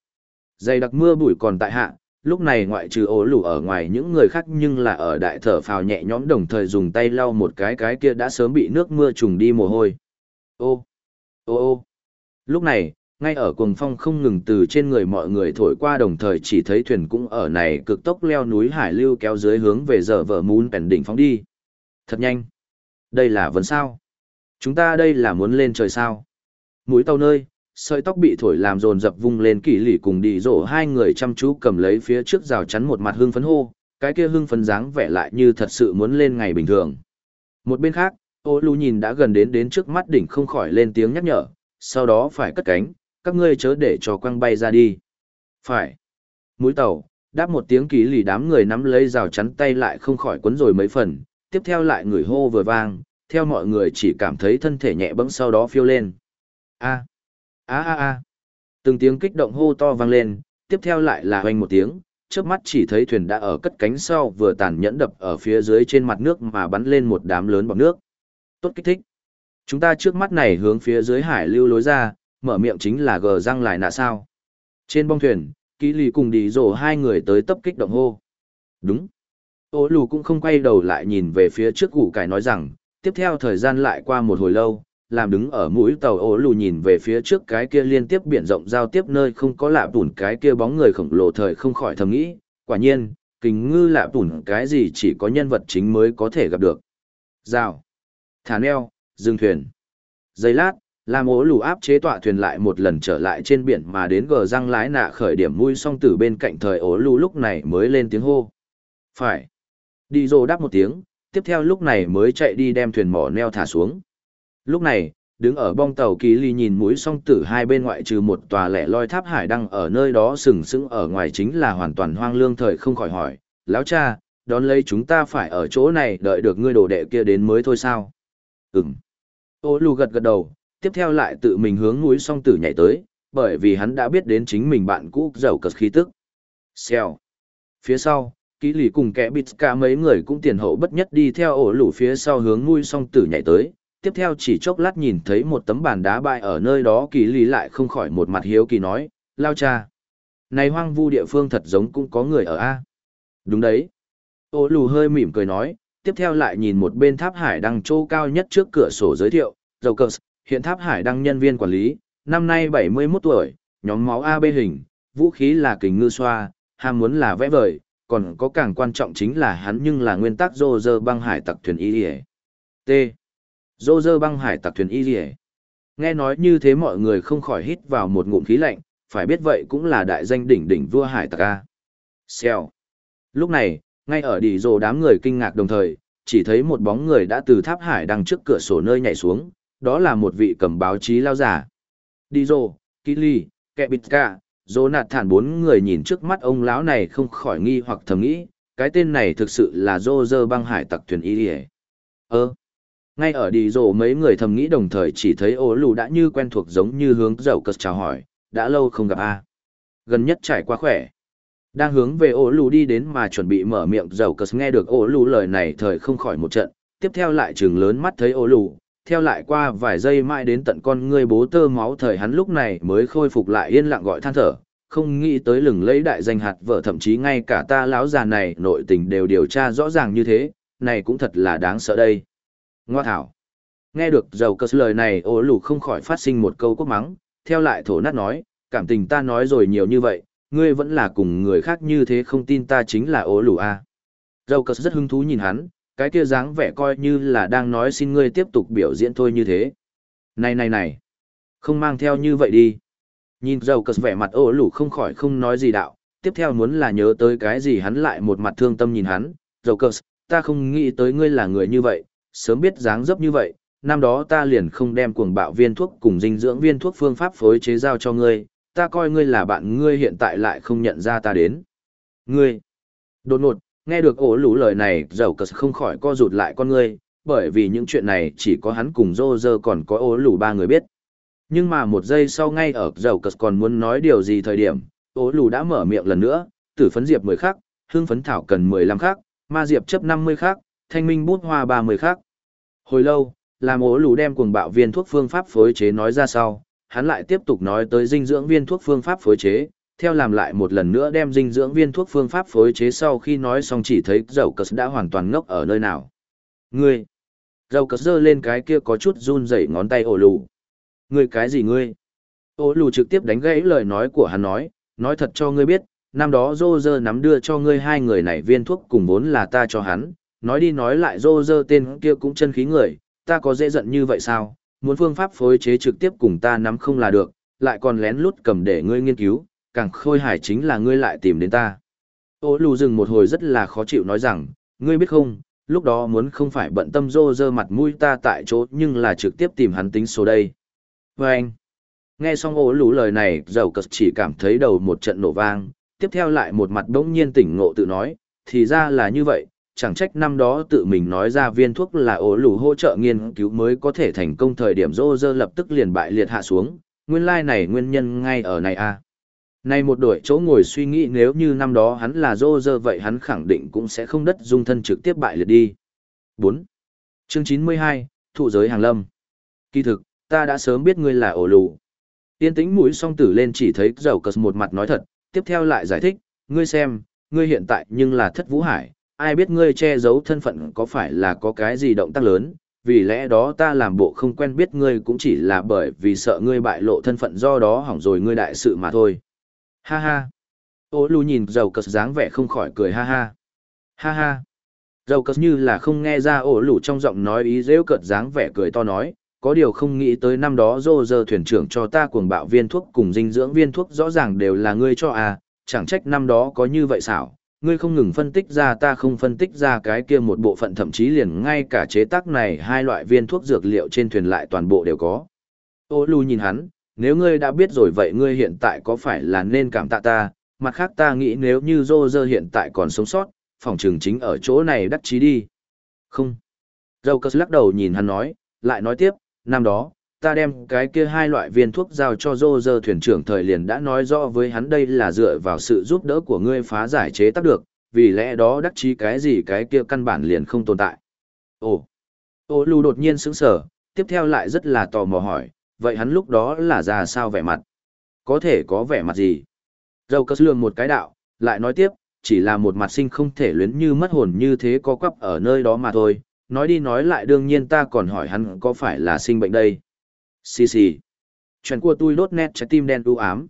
A: Dày đặc mưa bụi còn tại hạ, lúc này ngoại trừ ố lù ở ngoài những người khác nhưng là ở đại thở phào nhẹ nhõm đồng thời dùng tay lau một cái cái kia đã sớm bị nước mưa trùng đi mồ hôi. Ô, ô ô. Lúc này, ngay ở cuồng phong không ngừng từ trên người mọi người thổi qua đồng thời chỉ thấy thuyền cũng ở này cực tốc leo núi hải lưu kéo dưới hướng về giờ vợ muốn bèn đỉnh phóng đi. Thật nhanh. Đây là vấn sao. Chúng ta đây là muốn lên trời sao. Mũi tàu nơi, sợi tóc bị thổi làm rồn rập vung lên kỳ lì cùng đi rổ hai người chăm chú cầm lấy phía trước rào chắn một mặt hưng phấn hô, cái kia hưng phấn dáng vẻ lại như thật sự muốn lên ngày bình thường. Một bên khác, ô lu nhìn đã gần đến đến trước mắt đỉnh không khỏi lên tiếng nhắc nhở, sau đó phải cất cánh, các ngươi chớ để cho quăng bay ra đi. Phải. Mũi tàu, đáp một tiếng kỳ lì đám người nắm lấy rào chắn tay lại không khỏi quấn rồi mấy phần, tiếp theo lại người hô vừa vang, theo mọi người chỉ cảm thấy thân thể nhẹ bẫng sau đó phiêu lên. A a a a. Từng tiếng kích động hô to vang lên, tiếp theo lại là hoành một tiếng trước mắt chỉ thấy thuyền đã ở cất cánh sau vừa tàn nhẫn đập ở phía dưới trên mặt nước mà bắn lên một đám lớn bọc nước. Tốt kích thích. Chúng ta trước mắt này hướng phía dưới hải lưu lối ra, mở miệng chính là gờ răng lại nạ sao. Trên bong thuyền kỹ lì cùng đi rổ hai người tới tấp kích động hô. Đúng. Ô lù cũng không quay đầu lại nhìn về phía trước củ cải nói rằng, tiếp theo thời gian lại qua một hồi lâu làm đứng ở mũi tàu ổ lù nhìn về phía trước cái kia liên tiếp biển rộng giao tiếp nơi không có lạ tủn cái kia bóng người khổng lồ thời không khỏi thầm nghĩ, quả nhiên, kính ngư lạ tủn cái gì chỉ có nhân vật chính mới có thể gặp được. Rào, thả neo, dừng thuyền. Giây lát, làm ố lù áp chế tọa thuyền lại một lần trở lại trên biển mà đến gờ răng lái nạ khởi điểm mui song từ bên cạnh thời ố lù lúc này mới lên tiếng hô. Phải. Đi rồ đáp một tiếng, tiếp theo lúc này mới chạy đi đem thuyền mỏ neo thả xuống. Lúc này, đứng ở bong tàu kỳ ly nhìn mũi song tử hai bên ngoại trừ một tòa lẻ loi tháp hải đăng ở nơi đó sừng sững ở ngoài chính là hoàn toàn hoang lương thời không khỏi hỏi, lão cha, đón lấy chúng ta phải ở chỗ này đợi được ngươi đồ đệ kia đến mới thôi sao? Ừm. Ô lù gật gật đầu, tiếp theo lại tự mình hướng núi song tử nhảy tới, bởi vì hắn đã biết đến chính mình bạn cũ giàu cật khí tức. Xèo. Phía sau, kỹ lì cùng kẻ bịt cả mấy người cũng tiền hậu bất nhất đi theo ổ lũ phía sau hướng nuôi song tử nhảy tới tiếp theo chỉ chốc lát nhìn thấy một tấm bàn đá bại ở nơi đó, kỳ lý lại không khỏi một mặt hiếu kỳ nói, lao cha, này hoang vu địa phương thật giống cũng có người ở a. Đúng đấy. Ô lù hơi mỉm cười nói, tiếp theo lại nhìn một bên tháp hải đăng châu cao nhất trước cửa sổ giới thiệu, dầu cờ, hiện tháp hải đăng nhân viên quản lý, năm nay bảy mươi 71 tuổi, nhóm máu ab hình, vũ khí là kình ngư xoa, ham muốn là vẽ vời, còn có càng quan trọng chính là hắn nhưng là nguyên tắc dô dơ băng hải tặc thuyền y ỉa t dô dơ băng hải tặc thuyền y ỉa nghe nói như thế mọi người không khỏi hít vào một ngụm khí lạnh, phải biết vậy cũng là đại danh đỉnh đỉnh vua hải tặc a. Xèo. Lúc này, ngay ở đỉ rồ đám người kinh ngạc đồng thời, chỉ thấy một bóng người đã từ tháp hải đằng trước cửa sổ nơi nhảy xuống, đó là một vị cầm báo chí lao giả. Đi rồ, kỹ ly kẹ bịt ca Dô nạt thản bốn người nhìn trước mắt ông lão này không khỏi nghi hoặc thầm nghĩ, cái tên này thực sự là dô dơ băng hải tặc thuyền y ỉa ơ ngay ở đi rồ mấy người thầm nghĩ đồng thời chỉ thấy ố lù đã như quen thuộc giống như hướng dầu cất chào hỏi, đã lâu không gặp a. Gần nhất trải qua khỏe. Đang hướng về ố lù đi đến mà chuẩn bị mở miệng, dầu cất nghe được ố lù lời này thời không khỏi một trận, tiếp theo lại chừng lớn mắt thấy ố lù, theo lại qua vài giây mãi đến tận con ngươi bố tơ máu thời hắn lúc này mới khôi phục lại yên lặng gọi than thở, không nghĩ tới lừng lấy đại danh hạt vợ thậm chí ngay cả ta lão già này nội tình đều điều tra rõ ràng như thế, này cũng thật là đáng sợ đây ngoa thảo nghe được dầu cơ lời này ô lù không khỏi phát sinh một câu quốc mắng theo lại thổ nát nói cảm tình ta nói rồi nhiều như vậy ngươi vẫn là cùng người khác như thế không tin ta chính là ô lù a à. dầu cơ rất hứng thú nhìn hắn cái kia dáng vẻ coi như là đang nói xin ngươi tiếp tục biểu diễn thôi như thế. Này này này, không mang theo như vậy đi. Nhìn dầu cờ vẻ mặt ô lù không khỏi không nói gì đạo, tiếp theo muốn là nhớ tới cái gì hắn lại một mặt thương tâm nhìn hắn, dầu cờ, ta không nghĩ tới ngươi là người như vậy, sớm biết dáng dấp như vậy, năm đó ta liền không đem cuồng bạo viên thuốc cùng dinh dưỡng viên thuốc phương pháp phối chế giao cho ngươi, ta coi ngươi là bạn ngươi hiện tại lại không nhận ra ta đến. Ngươi, đột ngột, Nghe được ổ lũ lời này, dầu cờ không khỏi co rụt lại con ngươi, bởi vì những chuyện này chỉ có hắn cùng dô dơ còn có ổ lũ ba người biết. Nhưng mà một giây sau ngay ở dầu cờ còn muốn nói điều gì thời điểm, ổ lũ đã mở miệng lần nữa, tử phấn diệp mười khắc, hương phấn thảo cần mười lăm khắc, ma diệp chấp năm mươi khắc, thanh minh bút hoa ba mươi khắc. Hồi lâu, làm ố lù đem cuồng bạo viên thuốc phương pháp phối chế nói ra sau, hắn lại tiếp tục nói tới dinh dưỡng viên thuốc phương pháp phối chế, theo làm lại một lần nữa đem dinh dưỡng viên thuốc phương pháp phối chế sau khi nói xong chỉ thấy dầu cờ đã hoàn toàn ngốc ở nơi nào. Ngươi! Dầu cờ giơ lên cái kia có chút run rẩy ngón tay ổ lù. Ngươi cái gì ngươi? Ô lù trực tiếp đánh gãy lời nói của hắn nói, nói thật cho ngươi biết, năm đó dô dơ nắm đưa cho ngươi hai người này viên thuốc cùng vốn là ta cho hắn, nói đi nói lại dô dơ tên kia cũng chân khí người, ta có dễ giận như vậy sao? Muốn phương pháp phối chế trực tiếp cùng ta nắm không là được, lại còn lén lút cầm để ngươi nghiên cứu, càng khôi hài chính là ngươi lại tìm đến ta. Ô lù dừng một hồi rất là khó chịu nói rằng, ngươi biết không, lúc đó muốn không phải bận tâm rô rơ mặt mũi ta tại chỗ nhưng là trực tiếp tìm hắn tính số đây. Và anh, nghe xong ô lù lời này, dầu cực chỉ cảm thấy đầu một trận nổ vang, tiếp theo lại một mặt đống nhiên tỉnh ngộ tự nói, thì ra là như vậy, chẳng trách năm đó tự mình nói ra viên thuốc là ổ lù hỗ trợ nghiên cứu mới có thể thành công thời điểm rô rơ lập tức liền bại liệt hạ xuống, nguyên lai này nguyên nhân ngay ở này a à. Này một đổi chỗ ngồi suy nghĩ nếu như năm đó hắn là rô rơ vậy hắn khẳng định cũng sẽ không đất dung thân trực tiếp bại liệt đi. 4. Chương 92, Thụ giới hàng lâm. Kỳ thực, ta đã sớm biết ngươi là ổ lù. Tiên tĩnh mũi song tử lên chỉ thấy dầu cờ một mặt nói thật, tiếp theo lại giải thích, ngươi xem, ngươi hiện tại nhưng là thất vũ hải, ai biết ngươi che giấu thân phận có phải là có cái gì động tác lớn, vì lẽ đó ta làm bộ không quen biết ngươi cũng chỉ là bởi vì sợ ngươi bại lộ thân phận do đó hỏng rồi ngươi đại sự mà thôi. Ha ha. Ô lù nhìn dầu cật dáng vẻ không khỏi cười ha ha. Ha ha. Dầu cật như là không nghe ra ổ lù trong giọng nói ý dễ cợt dáng vẻ cười to nói, có điều không nghĩ tới năm đó dô dơ thuyền trưởng cho ta cuồng bạo viên thuốc cùng dinh dưỡng viên thuốc rõ ràng đều là ngươi cho à, chẳng trách năm đó có như vậy xảo. Ngươi không ngừng phân tích ra ta không phân tích ra cái kia một bộ phận thậm chí liền ngay cả chế tác này hai loại viên thuốc dược liệu trên thuyền lại toàn bộ đều có. Ô lù nhìn hắn, nếu ngươi đã biết rồi vậy ngươi hiện tại có phải là nên cảm tạ ta, mặt khác ta nghĩ nếu như dô dơ hiện tại còn sống sót, phòng trường chính ở chỗ này đắc chí đi. Không. Dâu cơ lắc đầu nhìn hắn nói, lại nói tiếp, năm đó, ta đem cái kia hai loại viên thuốc giao cho dô dơ thuyền trưởng thời liền đã nói rõ với hắn đây là dựa vào sự giúp đỡ của ngươi phá giải chế tác được, vì lẽ đó đắc chí cái gì cái kia căn bản liền không tồn tại. Ồ, ô lù đột nhiên sững sờ, tiếp theo lại rất là tò mò hỏi, vậy hắn lúc đó là ra sao vẻ mặt? Có thể có vẻ mặt gì? Dâu cất lường một cái đạo, lại nói tiếp, chỉ là một mặt sinh không thể luyến như mất hồn như thế có quắp ở nơi đó mà thôi. Nói đi nói lại đương nhiên ta còn hỏi hắn có phải là sinh bệnh đây. Xì xì. Chuyện của tôi đốt nét trái tim đen u ám.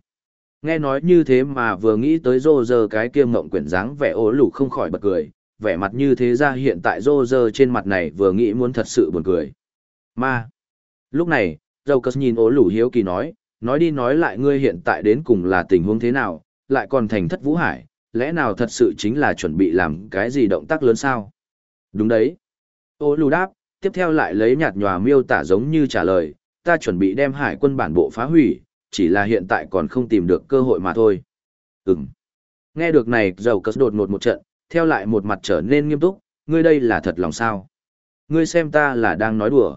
A: Nghe nói như thế mà vừa nghĩ tới rô rơ cái kia mộng quyển dáng vẻ ố lủ không khỏi bật cười. Vẻ mặt như thế ra hiện tại rô rơ trên mặt này vừa nghĩ muốn thật sự buồn cười. Ma. Lúc này, Râu cất nhìn ố lủ hiếu kỳ nói, nói đi nói lại ngươi hiện tại đến cùng là tình huống thế nào, lại còn thành thất vũ hải, lẽ nào thật sự chính là chuẩn bị làm cái gì động tác lớn sao? Đúng đấy. Ô lù đáp, tiếp theo lại lấy nhạt nhòa miêu tả giống như trả lời, ta chuẩn bị đem hải quân bản bộ phá hủy, chỉ là hiện tại còn không tìm được cơ hội mà thôi. Ừm. Nghe được này dầu cất đột ngột một trận, theo lại một mặt trở nên nghiêm túc, ngươi đây là thật lòng sao? Ngươi xem ta là đang nói đùa.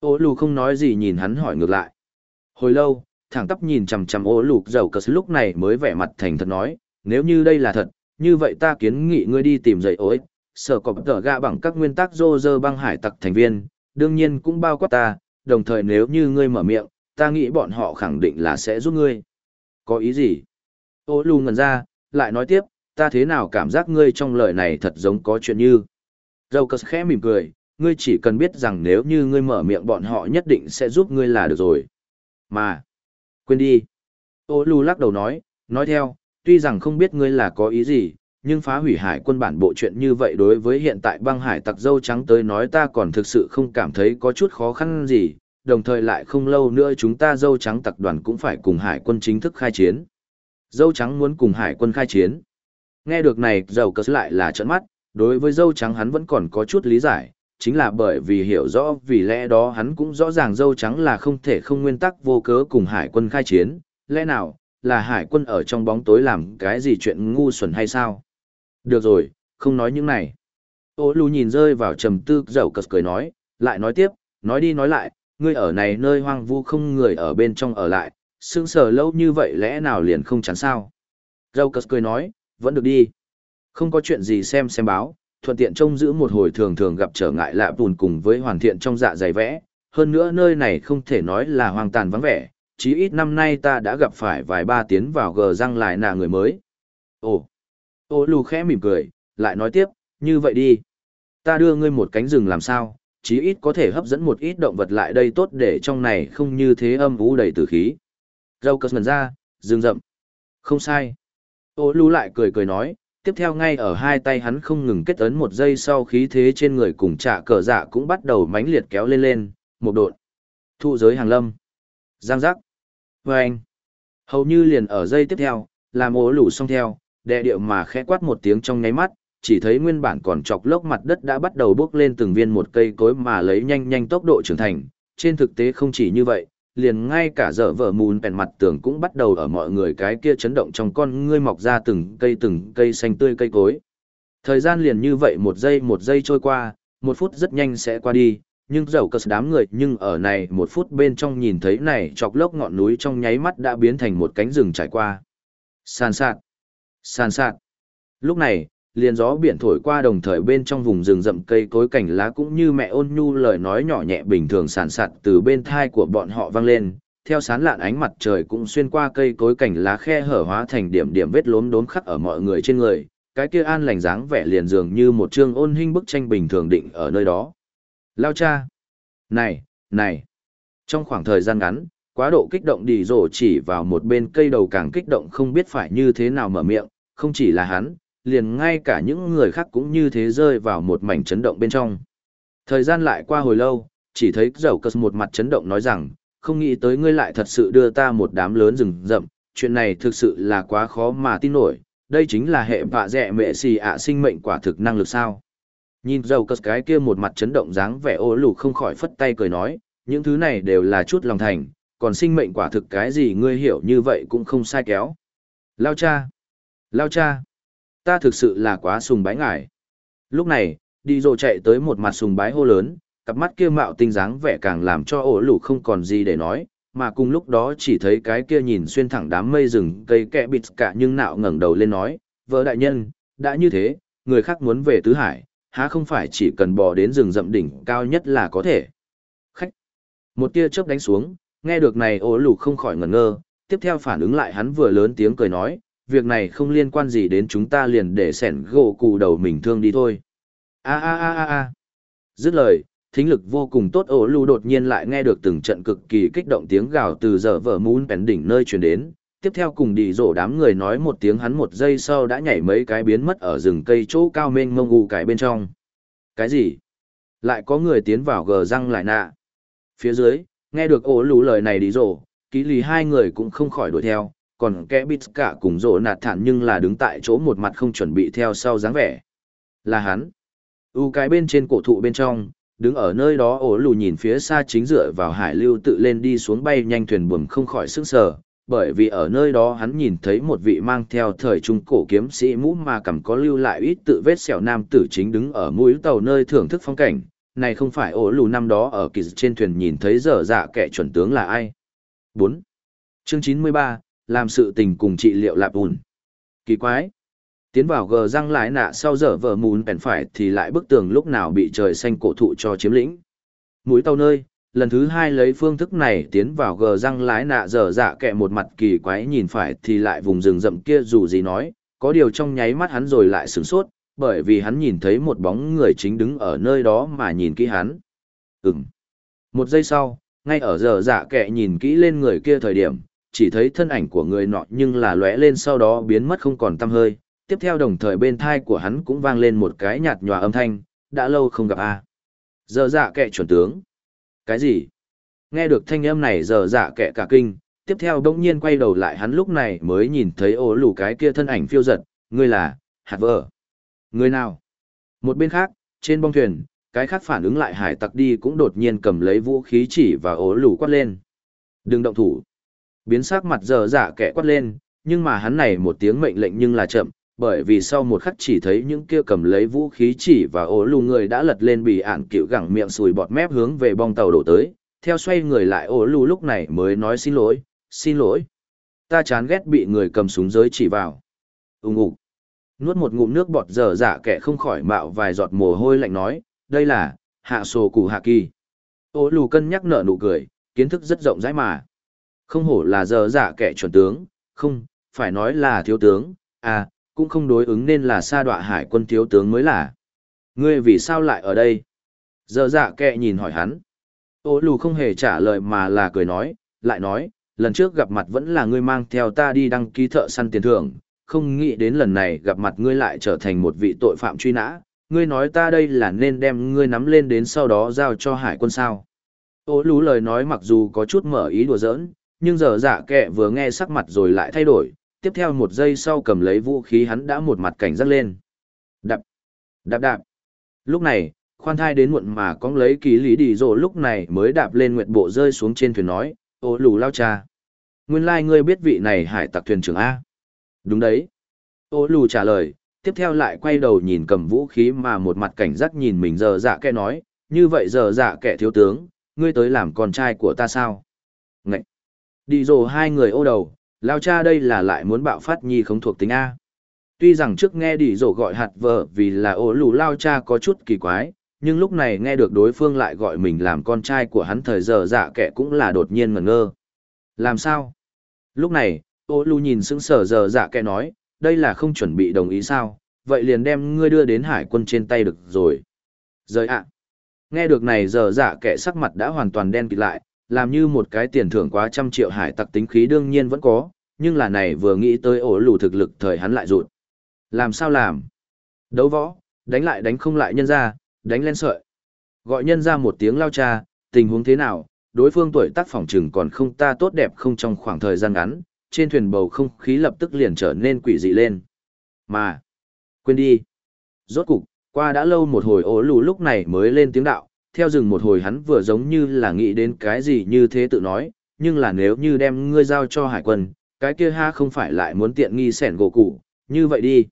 A: Ô lù không nói gì nhìn hắn hỏi ngược lại. Hồi lâu, thẳng tắp nhìn chằm chằm ô lục dầu cất lúc này mới vẻ mặt thành thật nói, nếu như đây là thật, như vậy ta kiến nghị ngươi đi tìm dậy ối, sở cọp tờ gạ bằng các nguyên tắc dô dơ băng hải tặc thành viên, đương nhiên cũng bao quát ta, đồng thời nếu như ngươi mở miệng, ta nghĩ bọn họ khẳng định là sẽ giúp ngươi. Có ý gì? Ô lù ngần ra, lại nói tiếp, ta thế nào cảm giác ngươi trong lời này thật giống có chuyện như. Dâu cất khẽ mỉm cười, ngươi chỉ cần biết rằng nếu như ngươi mở miệng bọn họ nhất định sẽ giúp ngươi là được rồi. Mà, quên đi. Ô lù lắc đầu nói, nói theo, tuy rằng không biết ngươi là có ý gì, nhưng phá hủy hải quân bản bộ chuyện như vậy đối với hiện tại băng hải tặc dâu trắng tới nói ta còn thực sự không cảm thấy có chút khó khăn gì, đồng thời lại không lâu nữa chúng ta dâu trắng tặc đoàn cũng phải cùng hải quân chính thức khai chiến. Dâu trắng muốn cùng hải quân khai chiến. Nghe được này dầu cất lại là trận mắt, đối với dâu trắng hắn vẫn còn có chút lý giải, chính là bởi vì hiểu rõ vì lẽ đó hắn cũng rõ ràng dâu trắng là không thể không nguyên tắc vô cớ cùng hải quân khai chiến, lẽ nào, là hải quân ở trong bóng tối làm cái gì chuyện ngu xuẩn hay sao? Được rồi, không nói những này. Ô lù nhìn rơi vào trầm tư dầu cật cười nói, lại nói tiếp, nói đi nói lại, ngươi ở này nơi hoang vu không người ở bên trong ở lại, sững sờ lâu như vậy lẽ nào liền không chán sao? Dầu cật cười nói, vẫn được đi. Không có chuyện gì xem xem báo, thuận tiện trông giữ một hồi thường thường gặp trở ngại lạ bùn cùng với hoàn thiện trong dạ dày vẽ. Hơn nữa nơi này không thể nói là hoang tàn vắng vẻ, chí ít năm nay ta đã gặp phải vài ba tiến vào gờ răng lại nà người mới. Ồ, ô lù khẽ mỉm cười, lại nói tiếp, như vậy đi. Ta đưa ngươi một cánh rừng làm sao, chí ít có thể hấp dẫn một ít động vật lại đây tốt để trong này không như thế âm vũ đầy tử khí. Râu cất ngần ra, rừng rậm. Không sai. Ô lù lại cười cười nói, tiếp theo ngay ở hai tay hắn không ngừng kết ấn một giây sau khí thế trên người cùng trả cờ dạ cũng bắt đầu mãnh liệt kéo lên lên, một đột. Thụ giới hàng lâm. Giang giác. Và anh, hầu như liền ở giây tiếp theo, làm ố lù xong theo, đệ điệu mà khẽ quát một tiếng trong nháy mắt, chỉ thấy nguyên bản còn chọc lốc mặt đất đã bắt đầu bước lên từng viên một cây cối mà lấy nhanh nhanh tốc độ trưởng thành. Trên thực tế không chỉ như vậy, liền ngay cả dở vở mùn bèn mặt tường cũng bắt đầu ở mọi người cái kia chấn động trong con ngươi mọc ra từng cây từng cây xanh tươi cây cối. Thời gian liền như vậy một giây một giây trôi qua, một phút rất nhanh sẽ qua đi, nhưng dầu cất đám người nhưng ở này một phút bên trong nhìn thấy này chọc lốc ngọn núi trong nháy mắt đã biến thành một cánh rừng trải qua. Sàn sạt, sàn sạt. Lúc này, liền gió biển thổi qua đồng thời bên trong vùng rừng rậm cây cối cảnh lá cũng như mẹ ôn nhu lời nói nhỏ nhẹ bình thường sàn sạt từ bên thai của bọn họ vang lên. Theo sán lạn ánh mặt trời cũng xuyên qua cây cối cảnh lá khe hở hóa thành điểm điểm vết lốm đốm khắc ở mọi người trên người, cái kia an lành dáng vẻ liền dường như một chương ôn hinh bức tranh bình thường định ở nơi đó. Lao cha! Này, này! Trong khoảng thời gian ngắn, quá độ kích động đi rổ chỉ vào một bên cây đầu càng kích động không biết phải như thế nào mở miệng, không chỉ là hắn, liền ngay cả những người khác cũng như thế rơi vào một mảnh chấn động bên trong. Thời gian lại qua hồi lâu, chỉ thấy dầu cất một mặt chấn động nói rằng, không nghĩ tới ngươi lại thật sự đưa ta một đám lớn rừng rậm, chuyện này thực sự là quá khó mà tin nổi, đây chính là hệ vạ dẹ mẹ xì ạ sinh mệnh quả thực năng lực sao. Nhìn dầu cất cái kia một mặt chấn động dáng vẻ ô lù không khỏi phất tay cười nói, những thứ này đều là chút lòng thành, còn sinh mệnh quả thực cái gì ngươi hiểu như vậy cũng không sai kéo. Lao cha! Lao cha! Ta thực sự là quá sùng bái ngài. Lúc này, đi rồ chạy tới một mặt sùng bái hô lớn, cặp mắt kia mạo tinh dáng vẻ càng làm cho ổ lũ không còn gì để nói, mà cùng lúc đó chỉ thấy cái kia nhìn xuyên thẳng đám mây rừng cây kẹ bịt cả nhưng nạo ngẩng đầu lên nói, vợ đại nhân, đã như thế, người khác muốn về tứ hải, há không phải chỉ cần bò đến rừng rậm đỉnh cao nhất là có thể. Khách. Một tia chớp đánh xuống, nghe được này ổ lù không khỏi ngẩn ngơ, tiếp theo phản ứng lại hắn vừa lớn tiếng cười nói, việc này không liên quan gì đến chúng ta liền để sẻn gỗ cụ đầu mình thương đi thôi. a a a a a Dứt lời, thính lực vô cùng tốt ổ lù đột nhiên lại nghe được từng trận cực kỳ kích động tiếng gào từ giờ vở mún bèn đỉnh nơi truyền đến. Tiếp theo cùng đi rổ đám người nói một tiếng hắn một giây sau đã nhảy mấy cái biến mất ở rừng cây chỗ cao mênh mông u cái bên trong. Cái gì? Lại có người tiến vào gờ răng lại nạ. Phía dưới, nghe được ổ lù lời này đi rổ, ký lì hai người cũng không khỏi đuổi theo, còn kẻ bít cả cùng rổ nạt thản nhưng là đứng tại chỗ một mặt không chuẩn bị theo sau dáng vẻ. Là hắn. U cái bên trên cổ thụ bên trong, đứng ở nơi đó ổ lù nhìn phía xa chính dựa vào hải lưu tự lên đi xuống bay nhanh thuyền buồm không khỏi sức sờ, bởi vì ở nơi đó hắn nhìn thấy một vị mang theo thời trung cổ kiếm sĩ mũ mà cầm có lưu lại ít tự vết sẹo nam tử chính đứng ở mũi tàu nơi thưởng thức phong cảnh, này không phải ổ lù năm đó ở kỳ trên thuyền nhìn thấy dở dạ kẻ chuẩn tướng là ai. 4. Chương 93, làm sự tình cùng trị liệu lạp ùn. Kỳ quái. Tiến vào gờ răng lái nạ sau giờ vợ mùn bèn phải thì lại bức tường lúc nào bị trời xanh cổ thụ cho chiếm lĩnh. Mũi tàu nơi, lần thứ hai lấy phương thức này tiến vào gờ răng lái nạ dở dạ kẹ một mặt kỳ quái nhìn phải thì lại vùng rừng rậm kia dù gì nói, có điều trong nháy mắt hắn rồi lại sửng sốt, bởi vì hắn nhìn thấy một bóng người chính đứng ở nơi đó mà nhìn kỹ hắn. Ừm. Một giây sau, ngay ở giờ dạ kẹ nhìn kỹ lên người kia thời điểm, chỉ thấy thân ảnh của người nọ nhưng là lóe lên sau đó biến mất không còn tăm hơi. Tiếp theo đồng thời bên thai của hắn cũng vang lên một cái nhạt nhòa âm thanh, đã lâu không gặp a. Giờ dạ kệ chuẩn tướng. Cái gì? Nghe được thanh âm này giờ dạ kệ cả kinh, tiếp theo đông nhiên quay đầu lại hắn lúc này mới nhìn thấy ố lù cái kia thân ảnh phiêu giật, ngươi là, hạt vợ. Người nào? Một bên khác, trên bong thuyền, cái khác phản ứng lại hải tặc đi cũng đột nhiên cầm lấy vũ khí chỉ và ố lù quát lên. Đừng động thủ. Biến sắc mặt giờ dạ kẻ quát lên, nhưng mà hắn này một tiếng mệnh lệnh nhưng là chậm, bởi vì sau một khắc chỉ thấy những kia cầm lấy vũ khí chỉ và ố lù người đã lật lên bị ản cựu gẳng miệng sùi bọt mép hướng về bong tàu đổ tới, theo xoay người lại ố lù lúc này mới nói xin lỗi, xin lỗi. Ta chán ghét bị người cầm súng giới chỉ vào. Úng ủng. Nuốt một ngụm nước bọt dở dạ kẻ không khỏi mạo vài giọt mồ hôi lạnh nói, đây là, hạ sổ củ hạ kỳ. Ô lù cân nhắc nở nụ cười, kiến thức rất rộng rãi mà. Không hổ là dở dạ kẻ chuẩn tướng, không, phải nói là thiếu tướng, à, cũng không đối ứng nên là sa đọa hải quân thiếu tướng mới là. Ngươi vì sao lại ở đây? Dở dạ kẻ nhìn hỏi hắn. Ô lù không hề trả lời mà là cười nói, lại nói, lần trước gặp mặt vẫn là ngươi mang theo ta đi đăng ký thợ săn tiền thưởng, không nghĩ đến lần này gặp mặt ngươi lại trở thành một vị tội phạm truy nã, ngươi nói ta đây là nên đem ngươi nắm lên đến sau đó giao cho hải quân sao. Ô lú lời nói mặc dù có chút mở ý đùa giỡn, nhưng giờ giả kệ vừa nghe sắc mặt rồi lại thay đổi, tiếp theo một giây sau cầm lấy vũ khí hắn đã một mặt cảnh giác lên. Đạp, đạp đạp. Lúc này, khoan thai đến muộn mà con lấy ký lý đi rồi lúc này mới đạp lên nguyện bộ rơi xuống trên thuyền nói, ô lù lao cha. Nguyên lai like ngươi biết vị này hải tặc thuyền trưởng A. Đúng đấy. Ô lù trả lời, tiếp theo lại quay đầu nhìn cầm vũ khí mà một mặt cảnh giác nhìn mình giờ dạ kẻ nói, như vậy giờ dạ kẻ thiếu tướng, ngươi tới làm con trai của ta sao? Ngậy! Đi rồ hai người ô đầu, lao cha đây là lại muốn bạo phát nhi không thuộc tính A. Tuy rằng trước nghe đi rồ gọi hạt vợ vì là ô lù lao cha có chút kỳ quái, nhưng lúc này nghe được đối phương lại gọi mình làm con trai của hắn thời giờ dạ kẻ cũng là đột nhiên ngẩn ngơ. Làm sao? Lúc này, ô lù nhìn sững sờ giờ dạ kẻ nói, đây là không chuẩn bị đồng ý sao, vậy liền đem ngươi đưa đến hải quân trên tay được rồi. Rời ạ. Nghe được này giờ dạ kẻ sắc mặt đã hoàn toàn đen kịt lại, làm như một cái tiền thưởng quá trăm triệu hải tặc tính khí đương nhiên vẫn có, nhưng là này vừa nghĩ tới ổ lù thực lực thời hắn lại rụt. Làm sao làm? Đấu võ, đánh lại đánh không lại nhân ra, đánh lên sợi. Gọi nhân ra một tiếng lao cha, tình huống thế nào, đối phương tuổi tác phòng chừng còn không ta tốt đẹp không trong khoảng thời gian ngắn, trên thuyền bầu không khí lập tức liền trở nên quỷ dị lên. Mà, quên đi. Rốt cục, qua đã lâu một hồi ố lù lúc này mới lên tiếng đạo, theo rừng một hồi hắn vừa giống như là nghĩ đến cái gì như thế tự nói, nhưng là nếu như đem ngươi giao cho hải quân, cái kia ha không phải lại muốn tiện nghi sẻn gỗ cụ, như vậy đi.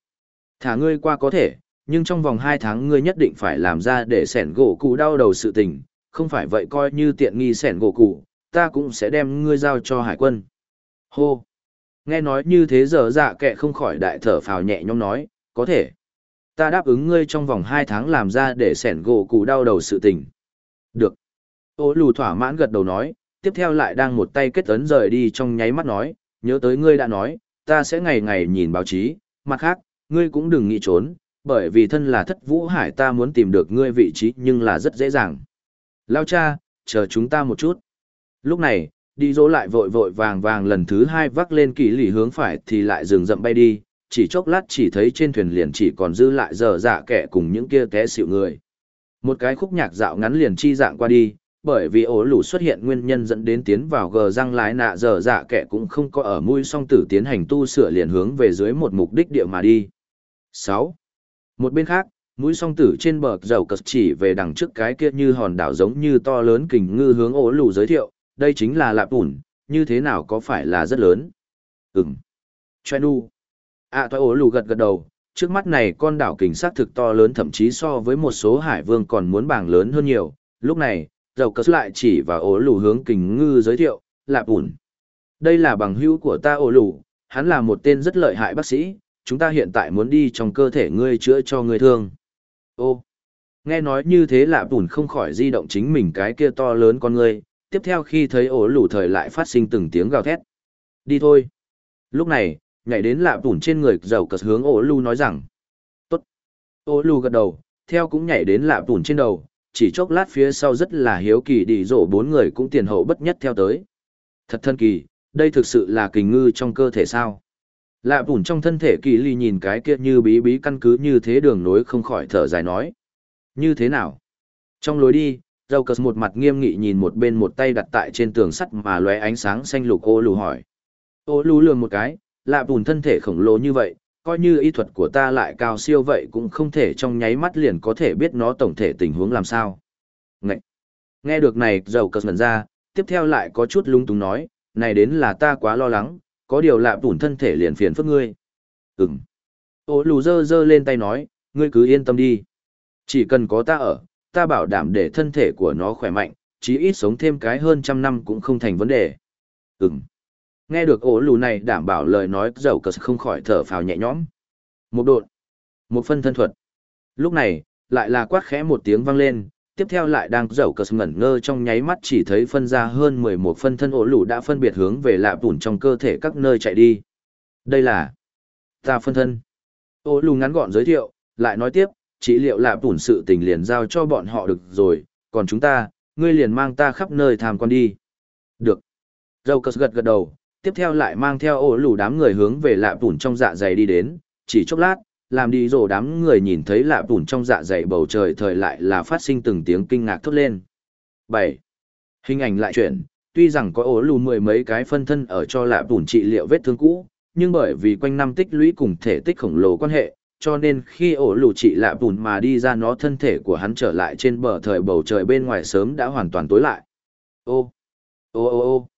A: Thả ngươi qua có thể, nhưng trong vòng 2 tháng ngươi nhất định phải làm ra để sẻn gỗ cụ đau đầu sự tình, không phải vậy coi như tiện nghi sẻn gỗ cụ, ta cũng sẽ đem ngươi giao cho hải quân. Hô! Nghe nói như thế giờ dạ kệ không khỏi đại thở phào nhẹ nhõm nói, có thể. Ta đáp ứng ngươi trong vòng 2 tháng làm ra để sẻn gỗ cụ đau đầu sự tình. Được. Ô lù thỏa mãn gật đầu nói, tiếp theo lại đang một tay kết ấn rời đi trong nháy mắt nói, nhớ tới ngươi đã nói, ta sẽ ngày ngày nhìn báo chí, mặt khác, ngươi cũng đừng nghĩ trốn, bởi vì thân là thất vũ hải ta muốn tìm được ngươi vị trí nhưng là rất dễ dàng. Lao cha, chờ chúng ta một chút. Lúc này, đi dỗ lại vội vội vàng vàng lần thứ hai vác lên kỳ lì hướng phải thì lại dừng dậm bay đi, chỉ chốc lát chỉ thấy trên thuyền liền chỉ còn dư lại dở dạ kẻ cùng những kia té xịu người. Một cái khúc nhạc dạo ngắn liền chi dạng qua đi, bởi vì ổ lũ xuất hiện nguyên nhân dẫn đến tiến vào gờ răng lái nạ dở dạ kẻ cũng không có ở mũi song tử tiến hành tu sửa liền hướng về dưới một mục đích địa mà đi. 6. Một bên khác, mũi song tử trên bờ dầu cật chỉ về đằng trước cái kia như hòn đảo giống như to lớn kình ngư hướng ổ lũ giới thiệu, đây chính là lạp ủn, như thế nào có phải là rất lớn? Ừm. Choe nu. À toại ố lù gật gật đầu, trước mắt này con đảo kình sắc thực to lớn thậm chí so với một số hải vương còn muốn bảng lớn hơn nhiều, lúc này dầu cất lại chỉ và ố lù hướng kình ngư giới thiệu, lạp ủn. Đây là bằng hữu của ta ố lù, hắn là một tên rất lợi hại bác sĩ, chúng ta hiện tại muốn đi trong cơ thể ngươi chữa cho ngươi thương. Ô, nghe nói như thế lạp ủn không khỏi di động chính mình cái kia to lớn con ngươi, tiếp theo khi thấy ổ lù thời lại phát sinh từng tiếng gào thét. Đi thôi. Lúc này, nhảy đến lạp bùn trên người dầu cật hướng ổ lù nói rằng. Tốt. Ổ lù gật đầu, theo cũng nhảy đến lạp bùn trên đầu, chỉ chốc lát phía sau rất là hiếu kỳ đi rổ bốn người cũng tiền hậu bất nhất theo tới. Thật thân kỳ, đây thực sự là kình ngư trong cơ thể sao. Lạ bùn trong thân thể kỳ ly nhìn cái kia như bí bí căn cứ như thế đường nối không khỏi thở dài nói. Như thế nào? Trong lối đi, Dâu Cờ một mặt nghiêm nghị nhìn một bên một tay đặt tại trên tường sắt mà lóe ánh sáng xanh lục ô lù hỏi. Ô lù lường một cái, lạ bùn thân thể khổng lồ như vậy, coi như y thuật của ta lại cao siêu vậy cũng không thể trong nháy mắt liền có thể biết nó tổng thể tình huống làm sao. Ngậy! Nghe được này dầu cờ ngần ra, tiếp theo lại có chút lung túng nói, này đến là ta quá lo lắng, có điều lạ bùn thân thể liền phiền phức ngươi. Ừm. Ô lù dơ dơ lên tay nói, ngươi cứ yên tâm đi. Chỉ cần có ta ở, ta bảo đảm để thân thể của nó khỏe mạnh, chí ít sống thêm cái hơn trăm năm cũng không thành vấn đề. Ừm. Nghe được ổ lù này đảm bảo lời nói dầu cờ không khỏi thở phào nhẹ nhõm. Một đột, Một phân thân thuật. Lúc này, lại là quát khẽ một tiếng vang lên, tiếp theo lại đang dầu cờ ngẩn ngơ trong nháy mắt chỉ thấy phân ra hơn mười một phân thân ổ lù đã phân biệt hướng về lạ bùn trong cơ thể các nơi chạy đi. Đây là ta phân thân. Ổ lù ngắn gọn giới thiệu, lại nói tiếp, chỉ liệu lạp tủn sự tình liền giao cho bọn họ được rồi, còn chúng ta, ngươi liền mang ta khắp nơi tham quan đi. Được. râu cờ gật gật đầu, tiếp theo lại mang theo ổ lù đám người hướng về lạp tủn trong dạ dày đi đến, chỉ chốc lát, làm đi rồ đám người nhìn thấy lạp tủn trong dạ dày bầu trời thời lại là phát sinh từng tiếng kinh ngạc thốt lên. 7. Hình ảnh lại chuyển, tuy rằng có ổ lù mười mấy cái phân thân ở cho lạp tủn trị liệu vết thương cũ, nhưng bởi vì quanh năm tích lũy cùng thể tích khổng lồ quan hệ, cho nên khi ổ lù chị lạ bùn mà đi ra nó thân thể của hắn trở lại trên bờ thời bầu trời bên ngoài sớm đã hoàn toàn tối lại. Ô, ô ô ô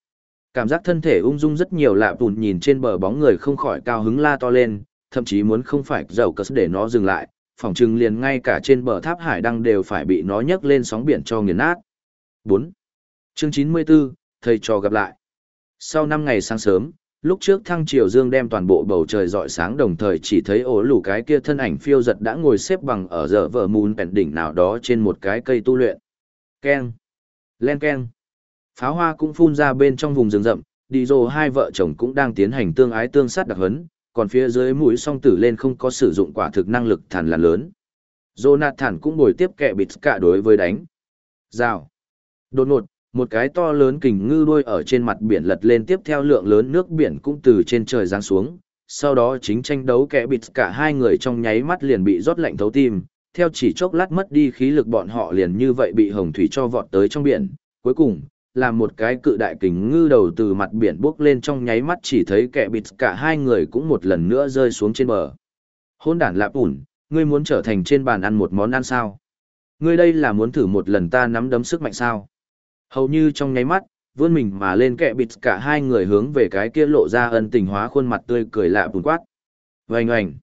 A: Cảm giác thân thể ung dung rất nhiều lạ bùn nhìn trên bờ bóng người không khỏi cao hứng la to lên, thậm chí muốn không phải dầu cất để nó dừng lại, Phỏng chừng liền ngay cả trên bờ tháp hải đăng đều phải bị nó nhấc lên sóng biển cho nghiền nát. Bốn, Chương 94, thầy trò gặp lại. Sau năm ngày sáng sớm, lúc trước thăng triều dương đem toàn bộ bầu trời rọi sáng đồng thời chỉ thấy ổ lủ cái kia thân ảnh phiêu giật đã ngồi xếp bằng ở giờ vở mùn bèn đỉnh nào đó trên một cái cây tu luyện. Keng. Len keng. Pháo hoa cũng phun ra bên trong vùng rừng rậm, đi dồ hai vợ chồng cũng đang tiến hành tương ái tương sát đặc hấn, còn phía dưới mũi song tử lên không có sử dụng quả thực năng lực thản là lớn. Jonathan cũng bồi tiếp kẻ bịt cả đối với đánh. Rào. Đột ngột, một cái to lớn kình ngư đuôi ở trên mặt biển lật lên tiếp theo lượng lớn nước biển cũng từ trên trời giáng xuống. Sau đó chính tranh đấu kẻ bịt cả hai người trong nháy mắt liền bị rót lạnh thấu tim, theo chỉ chốc lát mất đi khí lực bọn họ liền như vậy bị hồng thủy cho vọt tới trong biển. Cuối cùng, là một cái cự đại kình ngư đầu từ mặt biển bước lên trong nháy mắt chỉ thấy kẻ bịt cả hai người cũng một lần nữa rơi xuống trên bờ. Hôn đản lạp ủn, ngươi muốn trở thành trên bàn ăn một món ăn sao? Ngươi đây là muốn thử một lần ta nắm đấm sức mạnh sao? Hầu như trong nháy mắt, vươn mình mà lên kẹ bịt cả hai người hướng về cái kia lộ ra ân tình hóa khuôn mặt tươi cười lạ bùn quát. Vành oành.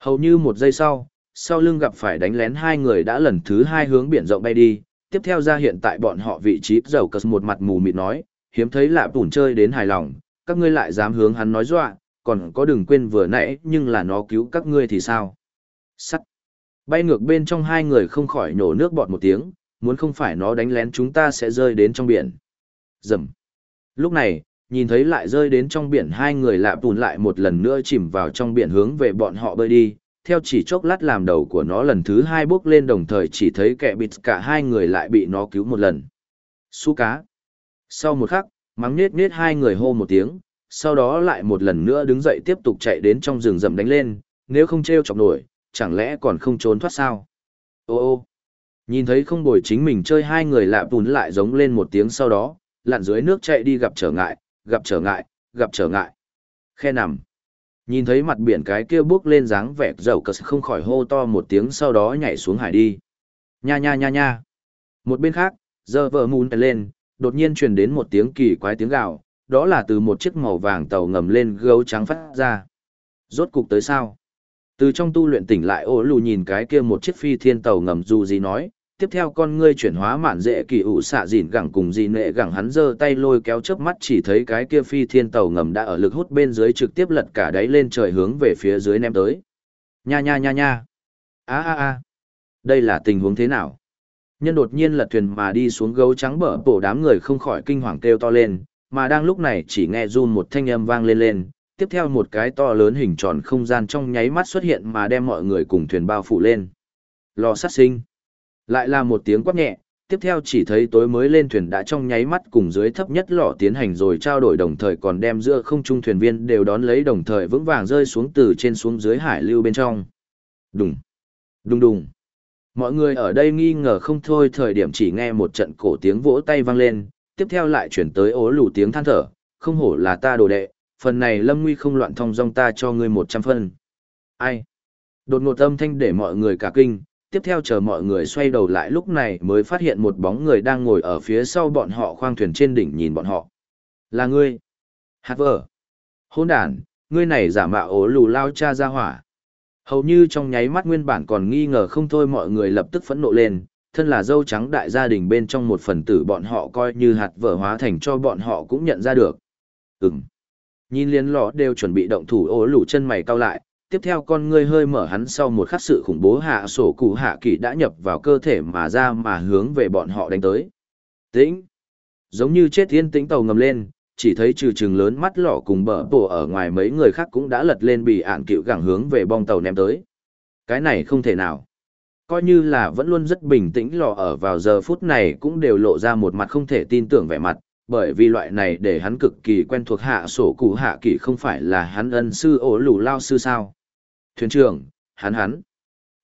A: Hầu như một giây sau, sau lưng gặp phải đánh lén hai người đã lần thứ hai hướng biển rộng bay đi, tiếp theo ra hiện tại bọn họ vị trí dầu cờ một mặt mù mịt nói, hiếm thấy lạ bùn chơi đến hài lòng, các ngươi lại dám hướng hắn nói dọa, còn có đừng quên vừa nãy nhưng là nó cứu các ngươi thì sao. Sắt. Bay ngược bên trong hai người không khỏi nổ nước bọt một tiếng, muốn không phải nó đánh lén chúng ta sẽ rơi đến trong biển. Dầm. Lúc này, nhìn thấy lại rơi đến trong biển hai người lạ tùn lại một lần nữa chìm vào trong biển hướng về bọn họ bơi đi, theo chỉ chốc lát làm đầu của nó lần thứ hai bước lên đồng thời chỉ thấy kẻ bịt cả hai người lại bị nó cứu một lần. Su cá. Sau một khắc, mắng nết nết hai người hô một tiếng, sau đó lại một lần nữa đứng dậy tiếp tục chạy đến trong rừng rậm đánh lên, nếu không treo chọc nổi, chẳng lẽ còn không trốn thoát sao? Ô ô. Nhìn thấy không bồi chính mình chơi hai người lạ bùn lại giống lên một tiếng sau đó, lặn dưới nước chạy đi gặp trở ngại, gặp trở ngại, gặp trở ngại. Khe nằm. Nhìn thấy mặt biển cái kia bước lên dáng vẻ dầu cờ không khỏi hô to một tiếng sau đó nhảy xuống hải đi. Nha nha nha nha. Một bên khác, giờ vợ mùn lên, đột nhiên truyền đến một tiếng kỳ quái tiếng gạo, đó là từ một chiếc màu vàng tàu ngầm lên gấu trắng phát ra. Rốt cục tới sao? Từ trong tu luyện tỉnh lại ố lù nhìn cái kia một chiếc phi thiên tàu ngầm dù gì nói, tiếp theo con ngươi chuyển hóa mạn dễ kỳ ủ xạ dìn gẳng cùng dị nệ gẳng hắn giơ tay lôi kéo chớp mắt chỉ thấy cái kia phi thiên tàu ngầm đã ở lực hút bên dưới trực tiếp lật cả đáy lên trời hướng về phía dưới ném tới. Nha nha nha nha. a a a Đây là tình huống thế nào? Nhân đột nhiên lật thuyền mà đi xuống gấu trắng bở bổ đám người không khỏi kinh hoàng kêu to lên, mà đang lúc này chỉ nghe run một thanh âm vang lên lên, tiếp theo một cái to lớn hình tròn không gian trong nháy mắt xuất hiện mà đem mọi người cùng thuyền bao phủ lên. Lò sát sinh. Lại là một tiếng quát nhẹ, tiếp theo chỉ thấy tối mới lên thuyền đã trong nháy mắt cùng dưới thấp nhất lọ tiến hành rồi trao đổi đồng thời còn đem giữa không trung thuyền viên đều đón lấy đồng thời vững vàng rơi xuống từ trên xuống dưới hải lưu bên trong. Đùng, đùng đùng. Mọi người ở đây nghi ngờ không thôi thời điểm chỉ nghe một trận cổ tiếng vỗ tay vang lên, tiếp theo lại chuyển tới ố lù tiếng than thở, không hổ là ta đồ đệ, phần này lâm nguy không loạn thông dong ta cho ngươi một trăm phân. Ai? Đột ngột âm thanh để mọi người cả kinh, tiếp theo chờ mọi người xoay đầu lại lúc này mới phát hiện một bóng người đang ngồi ở phía sau bọn họ khoang thuyền trên đỉnh nhìn bọn họ. Là ngươi. Hát vợ. Hôn đàn, ngươi này giả mạo ố lù lao cha ra hỏa. Hầu như trong nháy mắt nguyên bản còn nghi ngờ không thôi mọi người lập tức phẫn nộ lên, thân là dâu trắng đại gia đình bên trong một phần tử bọn họ coi như hạt vợ hóa thành cho bọn họ cũng nhận ra được. Ừm. Nhìn liên lọ đều chuẩn bị động thủ ố lù chân mày cao lại, tiếp theo con ngươi hơi mở hắn sau một khắc sự khủng bố hạ sổ cụ hạ kỳ đã nhập vào cơ thể mà ra mà hướng về bọn họ đánh tới. Tĩnh! Giống như chết thiên tĩnh tàu ngầm lên, chỉ thấy trừ trừng lớn mắt lỏ cùng bờ bổ ở ngoài mấy người khác cũng đã lật lên bị ạn cựu gẳng hướng về bong tàu ném tới. Cái này không thể nào. Coi như là vẫn luôn rất bình tĩnh lọ ở vào giờ phút này cũng đều lộ ra một mặt không thể tin tưởng vẻ mặt, bởi vì loại này để hắn cực kỳ quen thuộc hạ sổ cụ hạ kỳ không phải là hắn ân sư ổ lù lao sư sao. Thuyền trưởng, hắn hắn.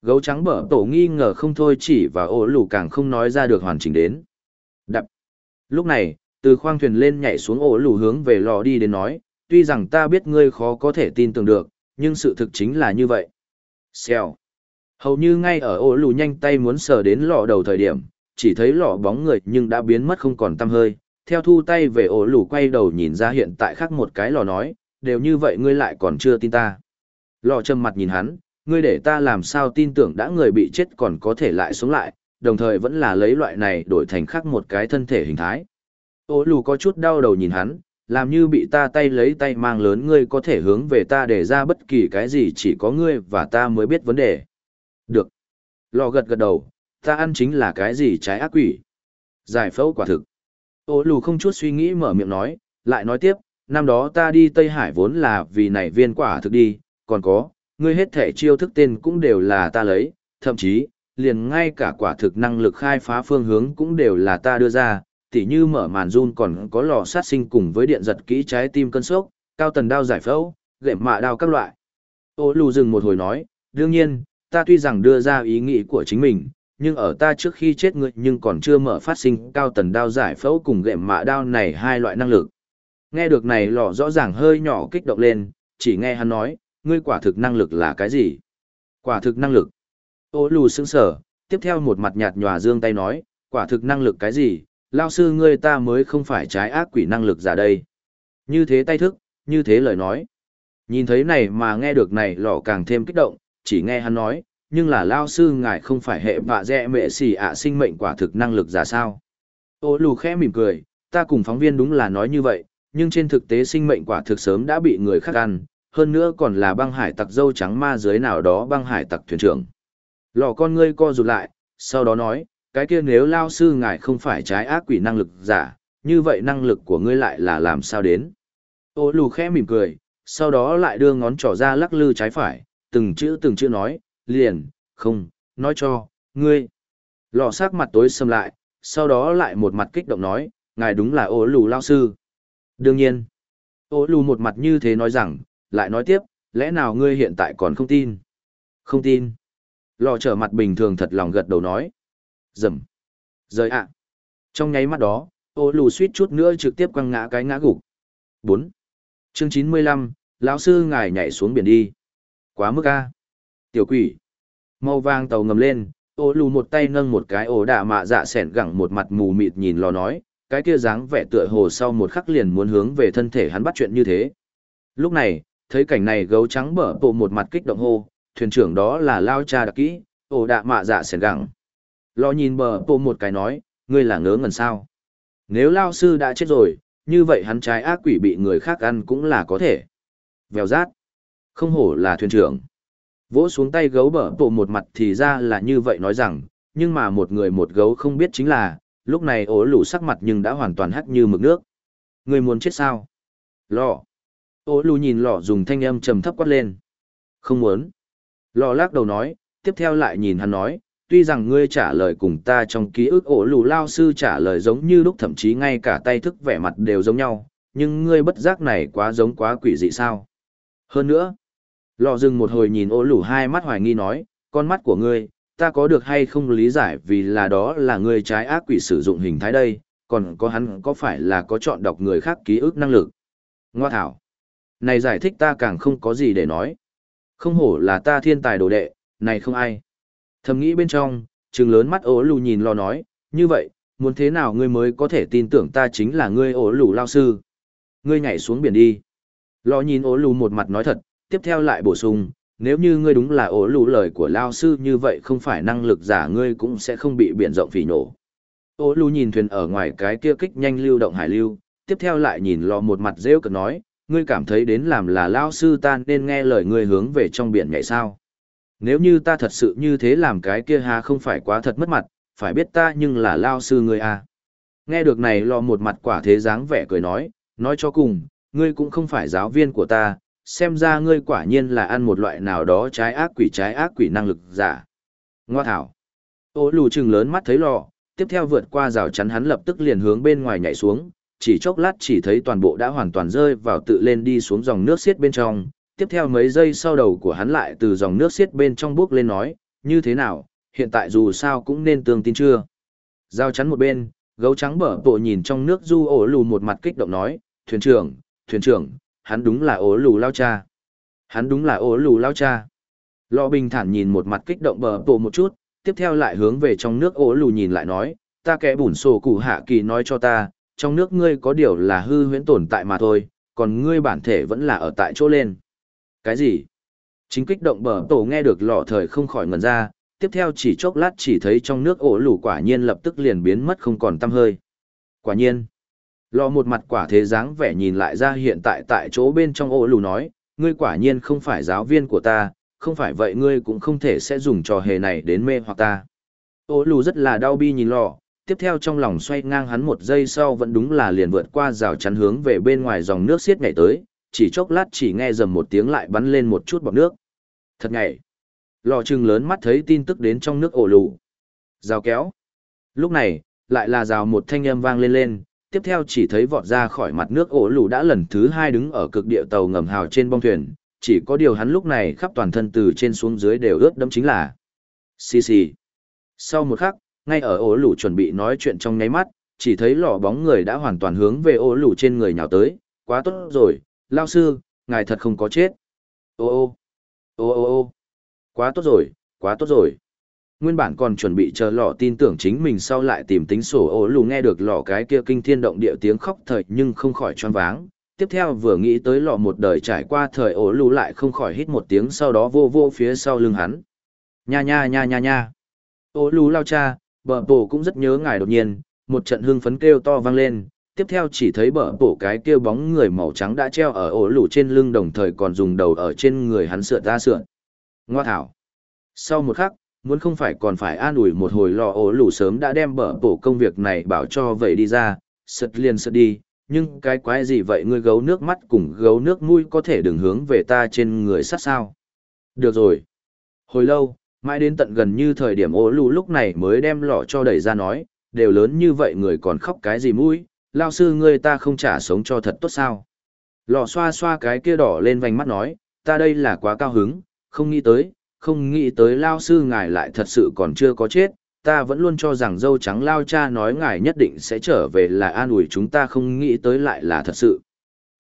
A: Gấu trắng bở tổ nghi ngờ không thôi chỉ và ô lù càng không nói ra được hoàn chỉnh đến. Đập. Lúc này, từ khoang thuyền lên nhảy xuống ổ lù hướng về lò đi đến nói, tuy rằng ta biết ngươi khó có thể tin tưởng được, nhưng sự thực chính là như vậy. Xèo. Hầu như ngay ở ổ lù nhanh tay muốn sờ đến lò đầu thời điểm, chỉ thấy lò bóng người nhưng đã biến mất không còn tăm hơi. Theo thu tay về ổ lù quay đầu nhìn ra hiện tại khác một cái lò nói, đều như vậy ngươi lại còn chưa tin ta. Lò trầm mặt nhìn hắn, ngươi để ta làm sao tin tưởng đã người bị chết còn có thể lại sống lại, đồng thời vẫn là lấy loại này đổi thành khác một cái thân thể hình thái. Ô lù có chút đau đầu nhìn hắn, làm như bị ta tay lấy tay mang lớn ngươi có thể hướng về ta để ra bất kỳ cái gì chỉ có ngươi và ta mới biết vấn đề. Được. Lò gật gật đầu, ta ăn chính là cái gì trái ác quỷ. Giải phẫu quả thực. Ô lù không chút suy nghĩ mở miệng nói, lại nói tiếp, năm đó ta đi Tây Hải vốn là vì này viên quả thực đi, còn có, ngươi hết thể chiêu thức tên cũng đều là ta lấy, thậm chí, liền ngay cả quả thực năng lực khai phá phương hướng cũng đều là ta đưa ra, tỉ như mở màn run còn có lò sát sinh cùng với điện giật kỹ trái tim cân sốc, cao tần đao giải phẫu, gệm mạ đao các loại. Ô lù dừng một hồi nói, đương nhiên, ta tuy rằng đưa ra ý nghĩ của chính mình, nhưng ở ta trước khi chết ngươi nhưng còn chưa mở phát sinh cao tần đao giải phẫu cùng gệm mạ đao này hai loại năng lực. Nghe được này lò rõ ràng hơi nhỏ kích động lên, chỉ nghe hắn nói, ngươi quả thực năng lực là cái gì? Quả thực năng lực. Ô lù sững sở, tiếp theo một mặt nhạt nhòa dương tay nói, quả thực năng lực cái gì? Lao sư ngươi ta mới không phải trái ác quỷ năng lực giả đây. Như thế tay thức, như thế lời nói. Nhìn thấy này mà nghe được này lọ càng thêm kích động, chỉ nghe hắn nói, nhưng là Lao sư ngài không phải hệ bạ dẹ mẹ xỉ ạ sinh mệnh quả thực năng lực giả sao. Ô lù khẽ mỉm cười, ta cùng phóng viên đúng là nói như vậy, nhưng trên thực tế sinh mệnh quả thực sớm đã bị người khác ăn, hơn nữa còn là băng hải tặc dâu trắng ma dưới nào đó băng hải tặc thuyền trưởng. Lò con ngươi co rụt lại, sau đó nói, cái kia nếu lao sư ngài không phải trái ác quỷ năng lực giả, như vậy năng lực của ngươi lại là làm sao đến? Ô lù khẽ mỉm cười, sau đó lại đưa ngón trỏ ra lắc lư trái phải, từng chữ từng chữ nói, liền, không, nói cho, ngươi. Lò sát mặt tối sầm lại, sau đó lại một mặt kích động nói, ngài đúng là ô lù lao sư. Đương nhiên, ô lù một mặt như thế nói rằng, lại nói tiếp, lẽ nào ngươi hiện tại còn không tin? Không tin. Lò trở mặt bình thường thật lòng gật đầu nói. Dầm. Rời ạ. Trong nháy mắt đó, ô lù suýt chút nữa trực tiếp quăng ngã cái ngã gục. 4. Chương 95, lão sư ngài nhảy xuống biển đi. Quá mức a. Tiểu quỷ. Màu vàng tàu ngầm lên, ô lù một tay nâng một cái ổ đạ mạ dạ sẻn gẳng một mặt mù mịt nhìn lò nói, cái kia dáng vẻ tựa hồ sau một khắc liền muốn hướng về thân thể hắn bắt chuyện như thế. Lúc này, thấy cảnh này gấu trắng bở bộ một mặt kích động hô, thuyền trưởng đó là lao cha đặc kỹ, ổ đạ mạ dạ sẻn gẳng. Lò nhìn bờ bộ một cái nói, ngươi là ngớ ngẩn sao. Nếu lao sư đã chết rồi, như vậy hắn trái ác quỷ bị người khác ăn cũng là có thể. Vèo rát. Không hổ là thuyền trưởng. Vỗ xuống tay gấu bở bộ một mặt thì ra là như vậy nói rằng, nhưng mà một người một gấu không biết chính là, lúc này ố lù sắc mặt nhưng đã hoàn toàn hắt như mực nước. Người muốn chết sao? lò Ô lù nhìn lọ dùng thanh âm trầm thấp quát lên. Không muốn. Lọ lắc đầu nói, tiếp theo lại nhìn hắn nói, tuy rằng ngươi trả lời cùng ta trong ký ức ổ lù lao sư trả lời giống như lúc thậm chí ngay cả tay thức vẻ mặt đều giống nhau, nhưng ngươi bất giác này quá giống quá quỷ dị sao. Hơn nữa, lò dừng một hồi nhìn ổ lù hai mắt hoài nghi nói, con mắt của ngươi, ta có được hay không lý giải vì là đó là ngươi trái ác quỷ sử dụng hình thái đây, còn có hắn có phải là có chọn đọc người khác ký ức năng lực. Ngoa thảo. Này giải thích ta càng không có gì để nói. Không hổ là ta thiên tài đồ đệ, này không ai. Thầm nghĩ bên trong, trừng lớn mắt ố lù nhìn lo nói, như vậy, muốn thế nào ngươi mới có thể tin tưởng ta chính là ngươi ố lù lao sư. Ngươi nhảy xuống biển đi. Lo nhìn ố lù một mặt nói thật, tiếp theo lại bổ sung, nếu như ngươi đúng là ố lù lời của lao sư như vậy không phải năng lực giả ngươi cũng sẽ không bị biển rộng phỉ nổ. Ố lù nhìn thuyền ở ngoài cái kia kích nhanh lưu động hải lưu, tiếp theo lại nhìn lo một mặt rêu cực nói, ngươi cảm thấy đến làm là lao sư ta nên nghe lời ngươi hướng về trong biển nhảy sao nếu như ta thật sự như thế làm cái kia ha không phải quá thật mất mặt, phải biết ta nhưng là lao sư ngươi à. Nghe được này lo một mặt quả thế dáng vẻ cười nói, nói cho cùng, ngươi cũng không phải giáo viên của ta, xem ra ngươi quả nhiên là ăn một loại nào đó trái ác quỷ trái ác quỷ năng lực giả. Ngoa thảo. Ô lù trừng lớn mắt thấy lò, tiếp theo vượt qua rào chắn hắn lập tức liền hướng bên ngoài nhảy xuống, chỉ chốc lát chỉ thấy toàn bộ đã hoàn toàn rơi vào tự lên đi xuống dòng nước xiết bên trong, tiếp theo mấy giây sau đầu của hắn lại từ dòng nước xiết bên trong bước lên nói, như thế nào, hiện tại dù sao cũng nên tương tin chưa. Giao chắn một bên, gấu trắng bở bộ nhìn trong nước du ổ lù một mặt kích động nói, thuyền trưởng, thuyền trưởng, hắn đúng là ổ lù lao cha. Hắn đúng là ổ lù lao cha. Lọ bình thản nhìn một mặt kích động bờ bộ một chút, tiếp theo lại hướng về trong nước ổ lù nhìn lại nói, ta kẻ bùn sổ củ hạ kỳ nói cho ta, trong nước ngươi có điều là hư huyễn tồn tại mà thôi, còn ngươi bản thể vẫn là ở tại chỗ lên. Cái gì? Chính kích động bờ tổ nghe được lọ thời không khỏi ngẩn ra, tiếp theo chỉ chốc lát chỉ thấy trong nước ổ lù quả nhiên lập tức liền biến mất không còn tăm hơi. Quả nhiên. Lọ một mặt quả thế dáng vẻ nhìn lại ra hiện tại tại chỗ bên trong ổ lù nói, ngươi quả nhiên không phải giáo viên của ta, không phải vậy ngươi cũng không thể sẽ dùng trò hề này đến mê hoặc ta. Ổ lù rất là đau bi nhìn lọ, tiếp theo trong lòng xoay ngang hắn một giây sau vẫn đúng là liền vượt qua rào chắn hướng về bên ngoài dòng nước xiết nhảy tới, chỉ chốc lát chỉ nghe dầm một tiếng lại bắn lên một chút bọt nước. Thật nhảy. Lò trừng lớn mắt thấy tin tức đến trong nước ổ lù. Rào kéo. Lúc này, lại là rào một thanh âm vang lên lên, tiếp theo chỉ thấy vọt ra khỏi mặt nước ổ lù đã lần thứ hai đứng ở cực địa tàu ngầm hào trên bong thuyền, chỉ có điều hắn lúc này khắp toàn thân từ trên xuống dưới đều ướt đẫm chính là xì xì. Sau một khắc, ngay ở ổ lù chuẩn bị nói chuyện trong nháy mắt, chỉ thấy lò bóng người đã hoàn toàn hướng về ổ lù trên người nhào tới, quá tốt rồi, lao sư, ngài thật không có chết. Ô ô, ô ô ô, quá tốt rồi, quá tốt rồi. Nguyên bản còn chuẩn bị chờ lọ tin tưởng chính mình sau lại tìm tính sổ ổ lù nghe được lọ cái kia kinh thiên động địa tiếng khóc thời nhưng không khỏi choáng váng. Tiếp theo vừa nghĩ tới lọ một đời trải qua thời ổ lù lại không khỏi hít một tiếng sau đó vô vô phía sau lưng hắn. Nha nha nha nha nha. Ổ lù lao cha, bờ bổ cũng rất nhớ ngài đột nhiên, một trận hưng phấn kêu to vang lên, tiếp theo chỉ thấy bờ bổ cái kia bóng người màu trắng đã treo ở ổ lủ trên lưng đồng thời còn dùng đầu ở trên người hắn sượn ra sượn. Ngoa thảo. Sau một khắc, muốn không phải còn phải an ủi một hồi lò ổ lủ sớm đã đem bờ bổ công việc này bảo cho vậy đi ra, sượt liền sượt đi, nhưng cái quái gì vậy ngươi gấu nước mắt cùng gấu nước mũi có thể đừng hướng về ta trên người sát sao. Được rồi. Hồi lâu, mãi đến tận gần như thời điểm Ô lù lúc này mới đem lọ cho đẩy ra nói, đều lớn như vậy người còn khóc cái gì mũi, lao sư ngươi ta không trả sống cho thật tốt sao. Lọ xoa xoa cái kia đỏ lên vành mắt nói, ta đây là quá cao hứng, không nghĩ tới, không nghĩ tới lao sư ngài lại thật sự còn chưa có chết, ta vẫn luôn cho rằng dâu trắng lao cha nói ngài nhất định sẽ trở về là an ủi chúng ta không nghĩ tới lại là thật sự.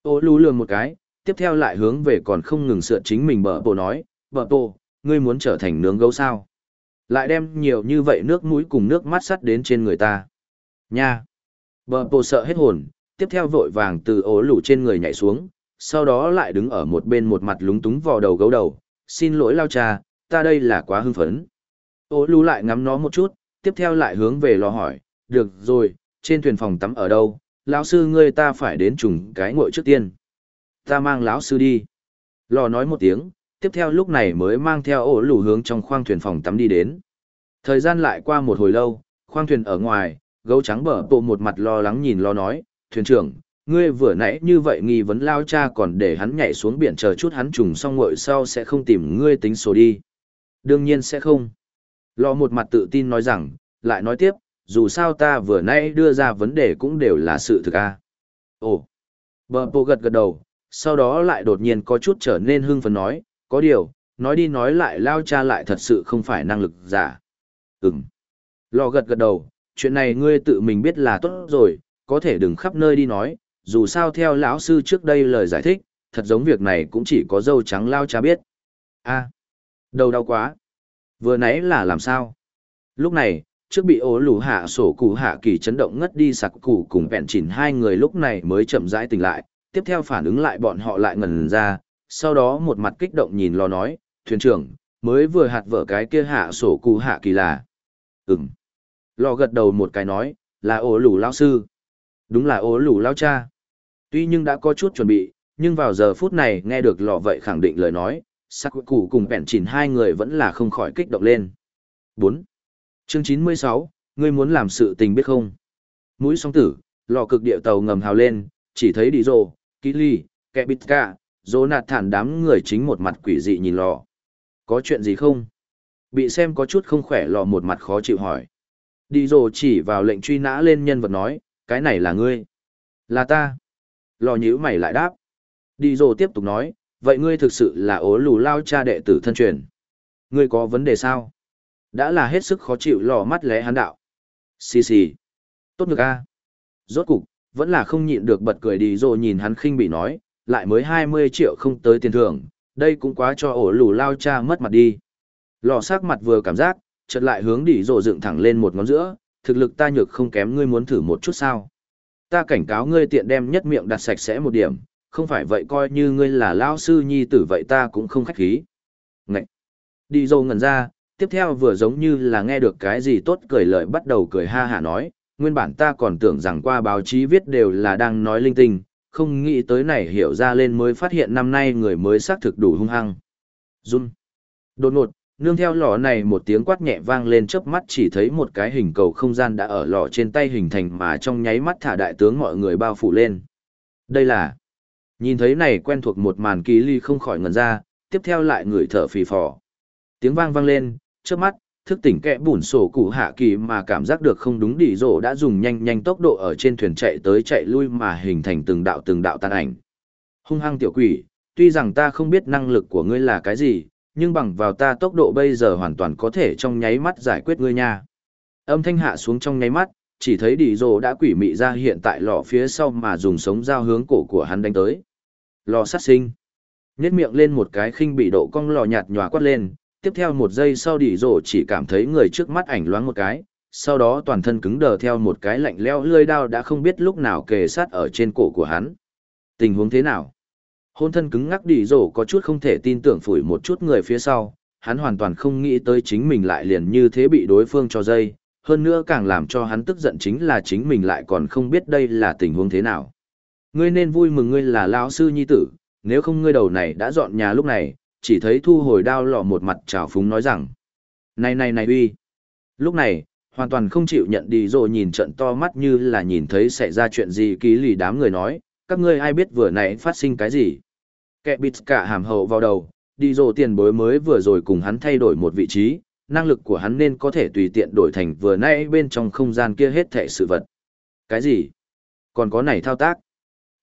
A: Ô lú lường một cái, tiếp theo lại hướng về còn không ngừng sượt chính mình bở bộ nói, bở bộ, ngươi muốn trở thành nướng gấu sao? Lại đem nhiều như vậy nước mũi cùng nước mắt sắt đến trên người ta. Nha! Bờ bồ sợ hết hồn, tiếp theo vội vàng từ ố lủ trên người nhảy xuống, sau đó lại đứng ở một bên một mặt lúng túng vò đầu gấu đầu, xin lỗi lao cha, ta đây là quá hưng phấn. Ô lù lại ngắm nó một chút, tiếp theo lại hướng về lò hỏi, được rồi, trên thuyền phòng tắm ở đâu, lão sư ngươi ta phải đến trùng cái ngội trước tiên. Ta mang lão sư đi. Lò nói một tiếng, tiếp theo lúc này mới mang theo ổ lù hướng trong khoang thuyền phòng tắm đi đến. Thời gian lại qua một hồi lâu, khoang thuyền ở ngoài, gấu trắng bở bộ một mặt lo lắng nhìn lo nói, thuyền trưởng, ngươi vừa nãy như vậy nghi vấn lao cha còn để hắn nhảy xuống biển chờ chút hắn trùng xong ngội sau sẽ không tìm ngươi tính số đi. Đương nhiên sẽ không. lo một mặt tự tin nói rằng, lại nói tiếp, dù sao ta vừa nãy đưa ra vấn đề cũng đều là sự thực a. À. Ồ, bờ bộ gật gật đầu, sau đó lại đột nhiên có chút trở nên hưng phấn nói, có điều, nói đi nói lại lao cha lại thật sự không phải năng lực giả. Ừm. Lò gật gật đầu, chuyện này ngươi tự mình biết là tốt rồi, có thể đừng khắp nơi đi nói, dù sao theo lão sư trước đây lời giải thích, thật giống việc này cũng chỉ có dâu trắng lao cha biết. A, đầu đau quá. Vừa nãy là làm sao? Lúc này, trước bị ố lù hạ sổ cụ hạ kỳ chấn động ngất đi sặc cụ cùng vẹn chỉnh hai người lúc này mới chậm rãi tỉnh lại, tiếp theo phản ứng lại bọn họ lại ngần ra, sau đó một mặt kích động nhìn lò nói, thuyền trưởng, mới vừa hạt vỡ cái kia hạ sổ cụ hạ kỳ là. Ừm. Lò gật đầu một cái nói, là ố lủ lao sư. Đúng là ố lủ lao cha. Tuy nhưng đã có chút chuẩn bị, nhưng vào giờ phút này nghe được lò vậy khẳng định lời nói, sắc cụ cùng bẹn chỉnh hai người vẫn là không khỏi kích động lên. 4. Chương 96, ngươi muốn làm sự tình biết không? Mũi song tử, lò cực địa tàu ngầm hào lên, chỉ thấy đi rồ, kỹ ly, kẹ bít cả dỗ nạt thản đám người chính một mặt quỷ dị nhìn lò. Có chuyện gì không? Bị xem có chút không khỏe lò một mặt khó chịu hỏi. Đi rồ chỉ vào lệnh truy nã lên nhân vật nói, cái này là ngươi. Là ta. Lò nhữ mày lại đáp. Đi rồ tiếp tục nói, vậy ngươi thực sự là ố lù lao cha đệ tử thân truyền. Ngươi có vấn đề sao? Đã là hết sức khó chịu lò mắt lẽ hắn đạo. Xì xì. Tốt ngược a. Rốt cục, vẫn là không nhịn được bật cười đi rồi nhìn hắn khinh bị nói, lại mới 20 triệu không tới tiền thưởng, đây cũng quá cho ổ lù lao cha mất mặt đi. Lò sắc mặt vừa cảm giác, chợt lại hướng đỉ rồ dựng thẳng lên một ngón giữa, thực lực ta nhược không kém ngươi muốn thử một chút sao. Ta cảnh cáo ngươi tiện đem nhất miệng đặt sạch sẽ một điểm, không phải vậy coi như ngươi là lao sư nhi tử vậy ta cũng không khách khí. Ngậy! Đi dâu ngẩn ra, tiếp theo vừa giống như là nghe được cái gì tốt cười lợi bắt đầu cười ha hả nói, nguyên bản ta còn tưởng rằng qua báo chí viết đều là đang nói linh tinh, không nghĩ tới này hiểu ra lên mới phát hiện năm nay người mới xác thực đủ hung hăng. Run! Đột ngột, nương theo lò này một tiếng quát nhẹ vang lên chớp mắt chỉ thấy một cái hình cầu không gian đã ở lò trên tay hình thành mà trong nháy mắt thả đại tướng mọi người bao phủ lên. Đây là Nhìn thấy này quen thuộc một màn kỳ ly không khỏi ngẩn ra, tiếp theo lại người thở phì phò. Tiếng vang vang lên, chớp mắt, thức tỉnh kẽ bùn sổ cụ hạ kỳ mà cảm giác được không đúng đi rổ đã dùng nhanh nhanh tốc độ ở trên thuyền chạy tới chạy lui mà hình thành từng đạo từng đạo tàn ảnh. Hung hăng tiểu quỷ, tuy rằng ta không biết năng lực của ngươi là cái gì, nhưng bằng vào ta tốc độ bây giờ hoàn toàn có thể trong nháy mắt giải quyết ngươi nha. Âm thanh hạ xuống trong nháy mắt, chỉ thấy đi rổ đã quỷ mị ra hiện tại lọ phía sau mà dùng sống dao hướng cổ của hắn đánh tới. Lò sát sinh. Nhét miệng lên một cái khinh bị độ cong lò nhạt nhòa quát lên, tiếp theo một giây sau đỉ rổ chỉ cảm thấy người trước mắt ảnh loáng một cái, sau đó toàn thân cứng đờ theo một cái lạnh leo lươi đao đã không biết lúc nào kề sát ở trên cổ của hắn. Tình huống thế nào? Hôn thân cứng ngắc đỉ rổ có chút không thể tin tưởng phủi một chút người phía sau, hắn hoàn toàn không nghĩ tới chính mình lại liền như thế bị đối phương cho dây, hơn nữa càng làm cho hắn tức giận chính là chính mình lại còn không biết đây là tình huống thế nào. Ngươi nên vui mừng ngươi là lão sư nhi tử, nếu không ngươi đầu này đã dọn nhà lúc này, chỉ thấy thu hồi đao lọ một mặt trào phúng nói rằng. Này này này uy. Lúc này, hoàn toàn không chịu nhận đi rồi nhìn trận to mắt như là nhìn thấy xảy ra chuyện gì ký lì đám người nói, các ngươi ai biết vừa nãy phát sinh cái gì. Kẻ bịt cả hàm hậu vào đầu, đi rồi tiền bối mới vừa rồi cùng hắn thay đổi một vị trí, năng lực của hắn nên có thể tùy tiện đổi thành vừa nãy bên trong không gian kia hết thảy sự vật. Cái gì? Còn có này thao tác?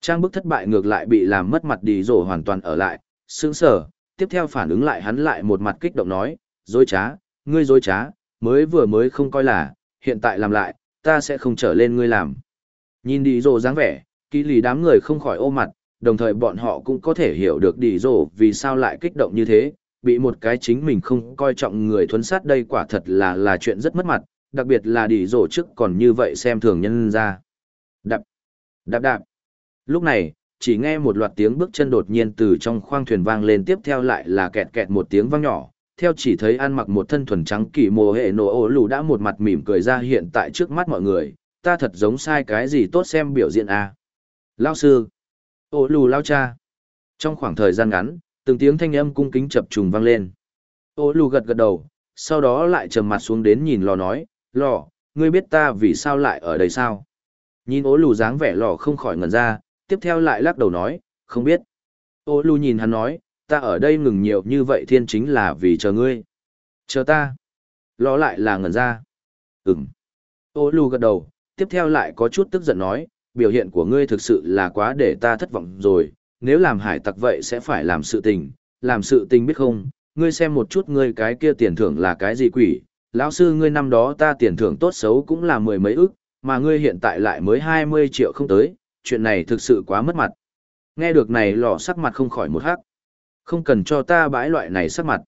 A: Trang bức thất bại ngược lại bị làm mất mặt đi rồi hoàn toàn ở lại, sững sở, tiếp theo phản ứng lại hắn lại một mặt kích động nói, dối trá, ngươi dối trá, mới vừa mới không coi là, hiện tại làm lại, ta sẽ không trở lên ngươi làm. Nhìn đi rồ dáng vẻ, kỳ lì đám người không khỏi ô mặt, đồng thời bọn họ cũng có thể hiểu được đi rồ vì sao lại kích động như thế, bị một cái chính mình không coi trọng người thuấn sát đây quả thật là là chuyện rất mất mặt, đặc biệt là đi rồ trước còn như vậy xem thường nhân ra. Đạp, đạp đạp. Lúc này, chỉ nghe một loạt tiếng bước chân đột nhiên từ trong khoang thuyền vang lên tiếp theo lại là kẹt kẹt một tiếng vang nhỏ. Theo chỉ thấy ăn mặc một thân thuần trắng kỳ mồ hệ nổ ổ lù đã một mặt mỉm cười ra hiện tại trước mắt mọi người, ta thật giống sai cái gì tốt xem biểu diễn à. Lao sư, ổ lù lao cha. Trong khoảng thời gian ngắn, từng tiếng thanh âm cung kính chập trùng vang lên. Ổ lù gật gật đầu, sau đó lại trầm mặt xuống đến nhìn lò nói, lò, ngươi biết ta vì sao lại ở đây sao? Nhìn ố lù dáng vẻ lò không khỏi ngẩn ra, tiếp theo lại lắc đầu nói, không biết. Ô lù nhìn hắn nói, ta ở đây ngừng nhiều như vậy thiên chính là vì chờ ngươi. Chờ ta. lo lại là ngẩn ra. Ừm. Ô lù gật đầu, tiếp theo lại có chút tức giận nói, biểu hiện của ngươi thực sự là quá để ta thất vọng rồi, nếu làm hải tặc vậy sẽ phải làm sự tình, làm sự tình biết không, ngươi xem một chút ngươi cái kia tiền thưởng là cái gì quỷ, lão sư ngươi năm đó ta tiền thưởng tốt xấu cũng là mười mấy ức, mà ngươi hiện tại lại mới hai mươi triệu không tới, chuyện này thực sự quá mất mặt. Nghe được này lò sắc mặt không khỏi một hắc. Không cần cho ta bãi loại này sắc mặt.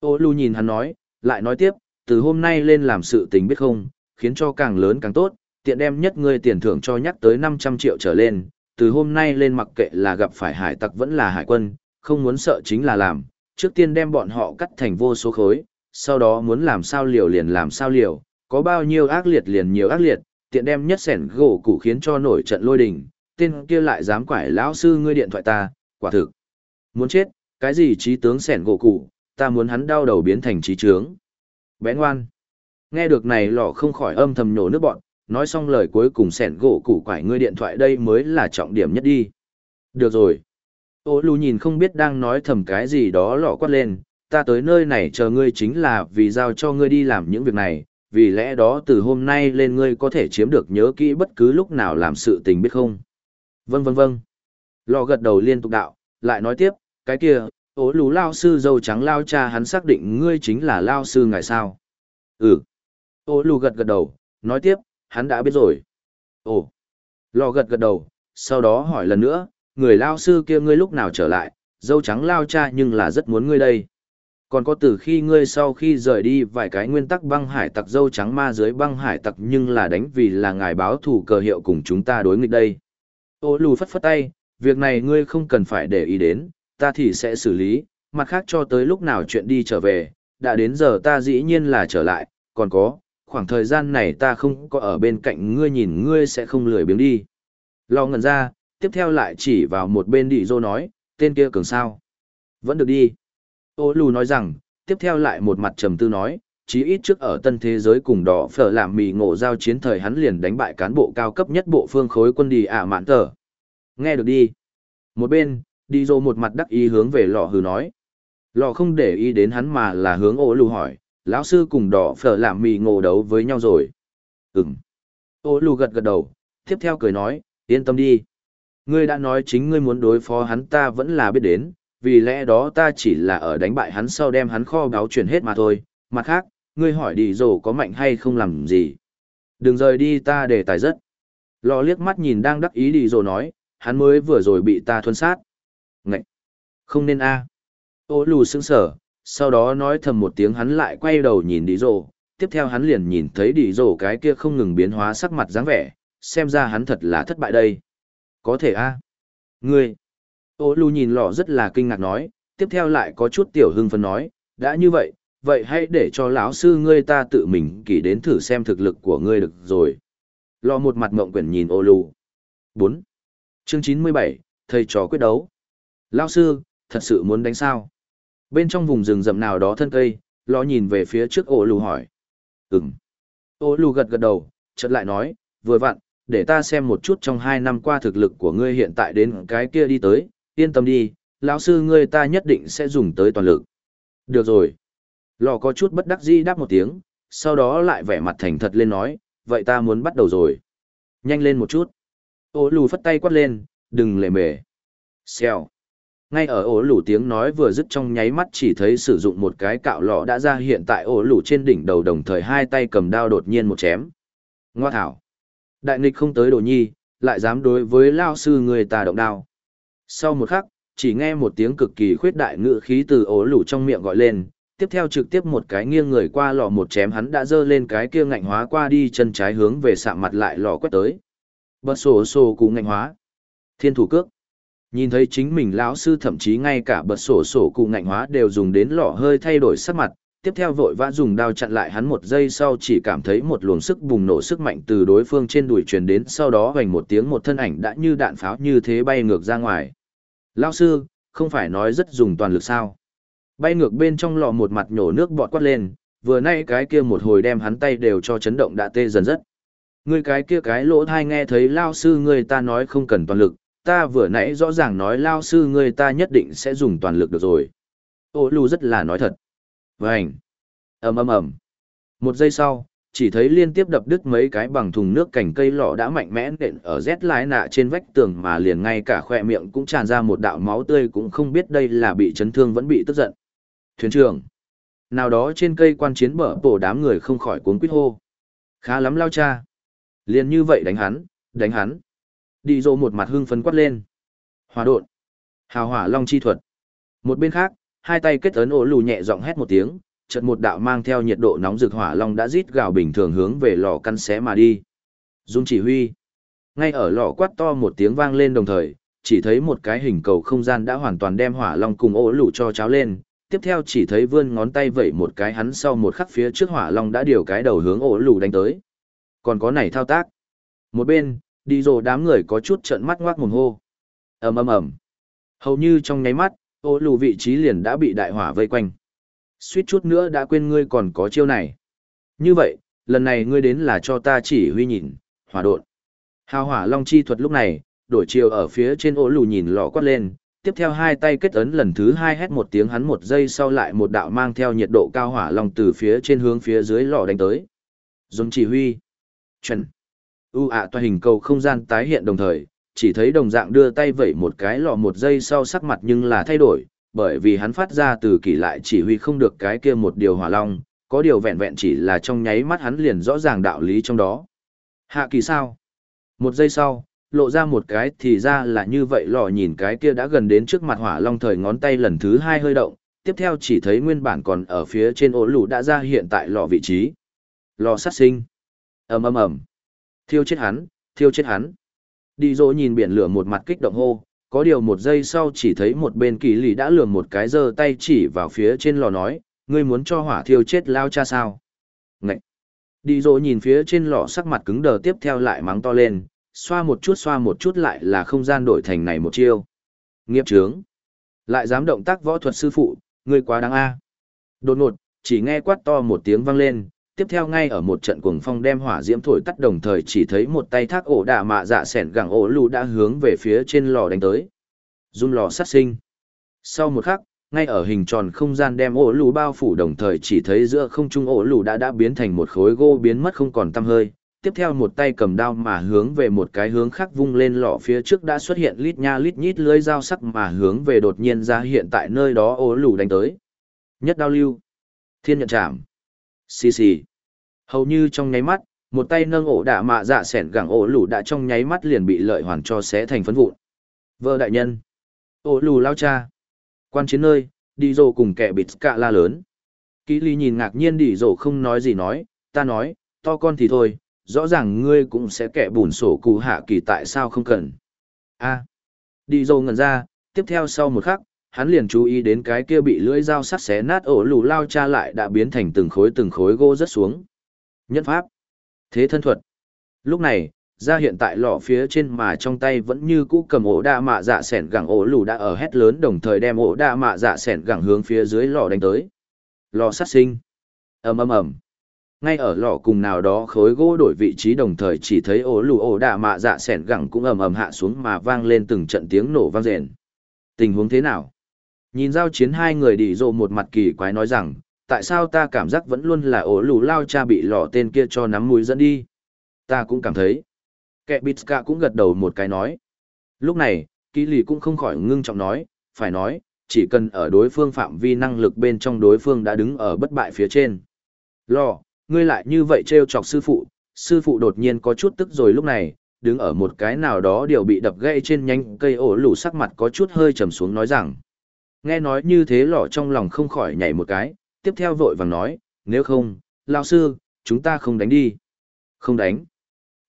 A: Ô lưu nhìn hắn nói, lại nói tiếp, từ hôm nay lên làm sự tình biết không, khiến cho càng lớn càng tốt, tiện đem nhất ngươi tiền thưởng cho nhắc tới 500 triệu trở lên, từ hôm nay lên mặc kệ là gặp phải hải tặc vẫn là hải quân, không muốn sợ chính là làm, trước tiên đem bọn họ cắt thành vô số khối, sau đó muốn làm sao liều liền làm sao liều, có bao nhiêu ác liệt liền nhiều ác liệt, tiện đem nhất sẻn gỗ củ khiến cho nổi trận lôi đình, tên kia lại dám quải lão sư ngươi điện thoại ta, quả thực. Muốn chết, cái gì trí tướng sẻn gỗ củ, ta muốn hắn đau đầu biến thành trí trướng. Bé ngoan. Nghe được này lọ không khỏi âm thầm nhổ nước bọn, nói xong lời cuối cùng sẻn gỗ củ quải ngươi điện thoại đây mới là trọng điểm nhất đi. Được rồi. Ô lù nhìn không biết đang nói thầm cái gì đó lọ quát lên, ta tới nơi này chờ ngươi chính là vì giao cho ngươi đi làm những việc này, vì lẽ đó từ hôm nay lên ngươi có thể chiếm được nhớ kỹ bất cứ lúc nào làm sự tình biết không. Vâng vâng vâng. Lò gật đầu liên tục đạo, lại nói tiếp, cái kia, ố lú lao sư dâu trắng lao cha hắn xác định ngươi chính là lao sư ngài sao. Ừ. Ô lù gật gật đầu, nói tiếp, hắn đã biết rồi. Ồ. Lò gật gật đầu, sau đó hỏi lần nữa, người lao sư kia ngươi lúc nào trở lại, dâu trắng lao cha nhưng là rất muốn ngươi đây còn có từ khi ngươi sau khi rời đi vài cái nguyên tắc băng hải tặc dâu trắng ma dưới băng hải tặc nhưng là đánh vì là ngài báo thủ cờ hiệu cùng chúng ta đối nghịch đây. Ô lù phất phất tay, việc này ngươi không cần phải để ý đến, ta thì sẽ xử lý, mặt khác cho tới lúc nào chuyện đi trở về, đã đến giờ ta dĩ nhiên là trở lại, còn có, khoảng thời gian này ta không có ở bên cạnh ngươi nhìn ngươi sẽ không lười biếng đi. Lo ngẩn ra, tiếp theo lại chỉ vào một bên đi dô nói, tên kia cường sao. Vẫn được đi. Ô lù nói rằng, tiếp theo lại một mặt trầm tư nói, chí ít trước ở tân thế giới cùng đỏ phở làm mì ngộ giao chiến thời hắn liền đánh bại cán bộ cao cấp nhất bộ phương khối quân đi ả mạn tờ. Nghe được đi. Một bên, đi dô một mặt đắc ý hướng về lò hừ nói. Lò không để ý đến hắn mà là hướng ô lù hỏi, lão sư cùng đỏ phở làm mì ngộ đấu với nhau rồi. Ừm. Ô lù gật gật đầu, tiếp theo cười nói, yên tâm đi. Ngươi đã nói chính ngươi muốn đối phó hắn ta vẫn là biết đến, vì lẽ đó ta chỉ là ở đánh bại hắn sau đem hắn kho báo chuyển hết mà thôi, mặt khác, ngươi hỏi đi dồ có mạnh hay không làm gì. Đừng rời đi ta để tài rất. Lò liếc mắt nhìn đang đắc ý đi dồ nói, hắn mới vừa rồi bị ta thuân sát. Ngậy! Không nên a Ô lù sững sở, sau đó nói thầm một tiếng hắn lại quay đầu nhìn đi dồ, tiếp theo hắn liền nhìn thấy đi dồ cái kia không ngừng biến hóa sắc mặt dáng vẻ, xem ra hắn thật là thất bại đây. Có thể a Ngươi! Ô lù nhìn lò rất là kinh ngạc nói, tiếp theo lại có chút tiểu hưng phấn nói, đã như vậy, vậy hãy để cho lão sư ngươi ta tự mình kỳ đến thử xem thực lực của ngươi được rồi. Lò một mặt mộng quyển nhìn ô lù. bốn Chương 97, thầy trò quyết đấu. Lão sư, thật sự muốn đánh sao? Bên trong vùng rừng rậm nào đó thân cây, lò nhìn về phía trước ô lù hỏi. Ừm. Ô lù gật gật đầu, chợt lại nói, vừa vặn, để ta xem một chút trong hai năm qua thực lực của ngươi hiện tại đến cái kia đi tới, yên tâm đi, lão sư ngươi ta nhất định sẽ dùng tới toàn lực. Được rồi. Lò có chút bất đắc dĩ đáp một tiếng, sau đó lại vẻ mặt thành thật lên nói, vậy ta muốn bắt đầu rồi. Nhanh lên một chút. Ô lù phất tay quát lên, đừng lề mề. Xèo. Ngay ở ổ lù tiếng nói vừa dứt trong nháy mắt chỉ thấy sử dụng một cái cạo lọ đã ra hiện tại ổ lù trên đỉnh đầu đồng thời hai tay cầm đao đột nhiên một chém. Ngoa thảo. Đại nghịch không tới đồ nhi, lại dám đối với lao sư người ta động đao. Sau một khắc, chỉ nghe một tiếng cực kỳ khuyết đại ngữ khí từ ổ lù trong miệng gọi lên, tiếp theo trực tiếp một cái nghiêng người qua lò một chém hắn đã dơ lên cái kia ngạnh hóa qua đi chân trái hướng về sạm mặt lại lò quét tới. Bật sổ sổ cú ngạnh hóa. Thiên thủ cước. Nhìn thấy chính mình lão sư thậm chí ngay cả bật sổ sổ cụ ngạnh hóa đều dùng đến lò hơi thay đổi sắc mặt, tiếp theo vội vã dùng đao chặn lại hắn một giây sau chỉ cảm thấy một luồng sức bùng nổ sức mạnh từ đối phương trên đùi truyền đến sau đó hoành một tiếng một thân ảnh đã như đạn pháo như thế bay ngược ra ngoài. Lão sư, không phải nói rất dùng toàn lực sao? Bay ngược bên trong lò một mặt nhổ nước bọt quát lên, vừa nay cái kia một hồi đem hắn tay đều cho chấn động đã tê dần rất. Ngươi cái kia cái lỗ thai nghe thấy lao sư ngươi ta nói không cần toàn lực, ta vừa nãy rõ ràng nói lao sư ngươi ta nhất định sẽ dùng toàn lực được rồi. Ô lù rất là nói thật. Vânh. ầm ầm ầm. Một giây sau, chỉ thấy liên tiếp đập đứt mấy cái bằng thùng nước cành cây lọ đã mạnh mẽ nện ở rét lái nạ trên vách tường mà liền ngay cả khoe miệng cũng tràn ra một đạo máu tươi cũng không biết đây là bị chấn thương vẫn bị tức giận. Thuyền trưởng. Nào đó trên cây quan chiến bở bổ đám người không khỏi cuốn quýt hô. Khá lắm lao cha. Liền như vậy đánh hắn, đánh hắn. Đi dô một mặt hưng phấn quát lên. Hòa đột. Hào hỏa long chi thuật. Một bên khác, hai tay kết ấn ổ lù nhẹ giọng hét một tiếng, chợt một đạo mang theo nhiệt độ nóng rực hỏa long đã rít gào bình thường hướng về lò căn xé mà đi. Dung chỉ huy. Ngay ở lò quát to một tiếng vang lên đồng thời, chỉ thấy một cái hình cầu không gian đã hoàn toàn đem hỏa long cùng ổ lù cho cháo lên, tiếp theo chỉ thấy vươn ngón tay vẩy một cái hắn sau một khắc phía trước hỏa long đã điều cái đầu hướng ổ lù đánh tới. Còn có này thao tác. Một bên, đi rồ đám người có chút trợn mắt ngoác mồm hô. ầm ầm ầm. Hầu như trong nháy mắt, ổ lù vị trí liền đã bị đại hỏa vây quanh. Suýt chút nữa đã quên ngươi còn có chiêu này. Như vậy, lần này ngươi đến là cho ta chỉ huy nhìn, hỏa độn. Hào hỏa long chi thuật lúc này, đổi chiều ở phía trên ổ lù nhìn lọ quát lên, tiếp theo hai tay kết ấn lần thứ hai hét một tiếng hắn một giây sau lại một đạo mang theo nhiệt độ cao hỏa long từ phía trên hướng phía dưới lò đánh tới. Dùng chỉ huy. Chuẩn. U ạ toa hình cầu không gian tái hiện đồng thời, chỉ thấy đồng dạng đưa tay vẩy một cái lò một giây sau sắc mặt nhưng là thay đổi, bởi vì hắn phát ra từ kỳ lại chỉ huy không được cái kia một điều hỏa long, có điều vẹn vẹn chỉ là trong nháy mắt hắn liền rõ ràng đạo lý trong đó. Hạ kỳ sao? Một giây sau, lộ ra một cái thì ra là như vậy lò nhìn cái kia đã gần đến trước mặt hỏa long thời ngón tay lần thứ hai hơi động, tiếp theo chỉ thấy nguyên bản còn ở phía trên ổ lũ đã ra hiện tại lò vị trí. Lò sát sinh. ầm ầm ầm Thiêu chết hắn, thiêu chết hắn. Đi dỗ nhìn biển lửa một mặt kích động hô, có điều một giây sau chỉ thấy một bên kỳ lì đã lườm một cái giơ tay chỉ vào phía trên lò nói, ngươi muốn cho hỏa thiêu chết lao cha sao? Ngậy! Đi dỗ nhìn phía trên lò sắc mặt cứng đờ tiếp theo lại mắng to lên, xoa một chút xoa một chút lại là không gian đổi thành này một chiêu. Nghiệp trướng. Lại dám động tác võ thuật sư phụ, người quá đáng a. Đột ngột, chỉ nghe quát to một tiếng vang lên, tiếp theo ngay ở một trận cuồng phong đem hỏa diễm thổi tắt đồng thời chỉ thấy một tay thác ổ đạ mạ dạ sẻn gẳng ổ lù đã hướng về phía trên lò đánh tới. Dung lò sát sinh. Sau một khắc, ngay ở hình tròn không gian đem ổ lù bao phủ đồng thời chỉ thấy giữa không trung ổ lù đã đã biến thành một khối gỗ biến mất không còn tăm hơi, tiếp theo một tay cầm đao mà hướng về một cái hướng khác vung lên lọ phía trước đã xuất hiện lít nha lít nhít lưới dao sắc mà hướng về đột nhiên ra hiện tại nơi đó ố lù đánh tới. Nhất đao lưu. Thiên nhận chạm. Xì xì. Hầu như trong nháy mắt, một tay nâng ổ đạ mạ dạ sẻn gẳng ổ lù đã trong nháy mắt liền bị lợi hoàn cho xé thành phấn vụn. Vợ đại nhân. Ổ lù lao cha. Quan chiến nơi, đi rồ cùng kẻ bịt cạ la lớn. Kỹ ly nhìn ngạc nhiên đi rồ không nói gì nói, ta nói, to con thì thôi, rõ ràng ngươi cũng sẽ kẻ bùn sổ cụ hạ kỳ tại sao không cần. a đi dâu ngần ra, tiếp theo sau một khắc, hắn liền chú ý đến cái kia bị lưỡi dao sắc xé nát ổ lù lao cha lại đã biến thành từng khối từng khối gỗ rất xuống. Nhân pháp. Thế thân thuật. Lúc này, ra hiện tại lò phía trên mà trong tay vẫn như cũ cầm ổ đa mạ dạ sẻn gẳng ổ lù đã ở hét lớn đồng thời đem ổ đa mạ dạ sẻn gẳng hướng phía dưới lò đánh tới. Lò sát sinh. ầm ầm ầm ngay ở lò cùng nào đó khối gỗ đổi vị trí đồng thời chỉ thấy ổ lù ổ đạ mạ dạ sẻn gẳng cũng ầm ầm hạ xuống mà vang lên từng trận tiếng nổ vang rền. Tình huống thế nào? Nhìn giao chiến hai người đi rộ một mặt kỳ quái nói rằng, tại sao ta cảm giác vẫn luôn là ổ lù lao cha bị lò tên kia cho nắm mũi dẫn đi? Ta cũng cảm thấy. Kẻ bít cả cũng gật đầu một cái nói. Lúc này kỳ lì cũng không khỏi ngưng trọng nói, phải nói, chỉ cần ở đối phương phạm vi năng lực bên trong đối phương đã đứng ở bất bại phía trên. Lò ngươi lại như vậy trêu chọc sư phụ, sư phụ đột nhiên có chút tức rồi lúc này, đứng ở một cái nào đó điều bị đập gãy trên nhánh cây ổ lũ sắc mặt có chút hơi trầm xuống nói rằng. Nghe nói như thế lọ trong lòng không khỏi nhảy một cái, tiếp theo vội vàng nói, nếu không, lao sư, chúng ta không đánh đi. Không đánh.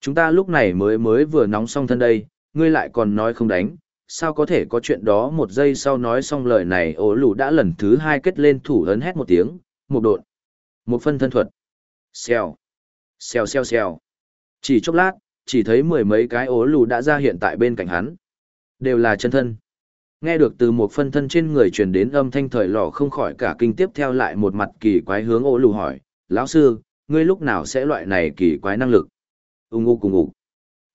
A: Chúng ta lúc này mới mới vừa nóng xong thân đây, ngươi lại còn nói không đánh, sao có thể có chuyện đó một giây sau nói xong lời này ổ lũ đã lần thứ hai kết lên thủ ấn hét một tiếng, một đột, một phân thân thuật. Xèo, xèo xèo xèo. Chỉ chốc lát, chỉ thấy mười mấy cái ố lù đã ra hiện tại bên cạnh hắn. Đều là chân thân. Nghe được từ một phân thân trên người truyền đến âm thanh thời lò không khỏi cả kinh tiếp theo lại một mặt kỳ quái hướng ố lù hỏi, lão sư, ngươi lúc nào sẽ loại này kỳ quái năng lực? Ung ngu cùng ngủ.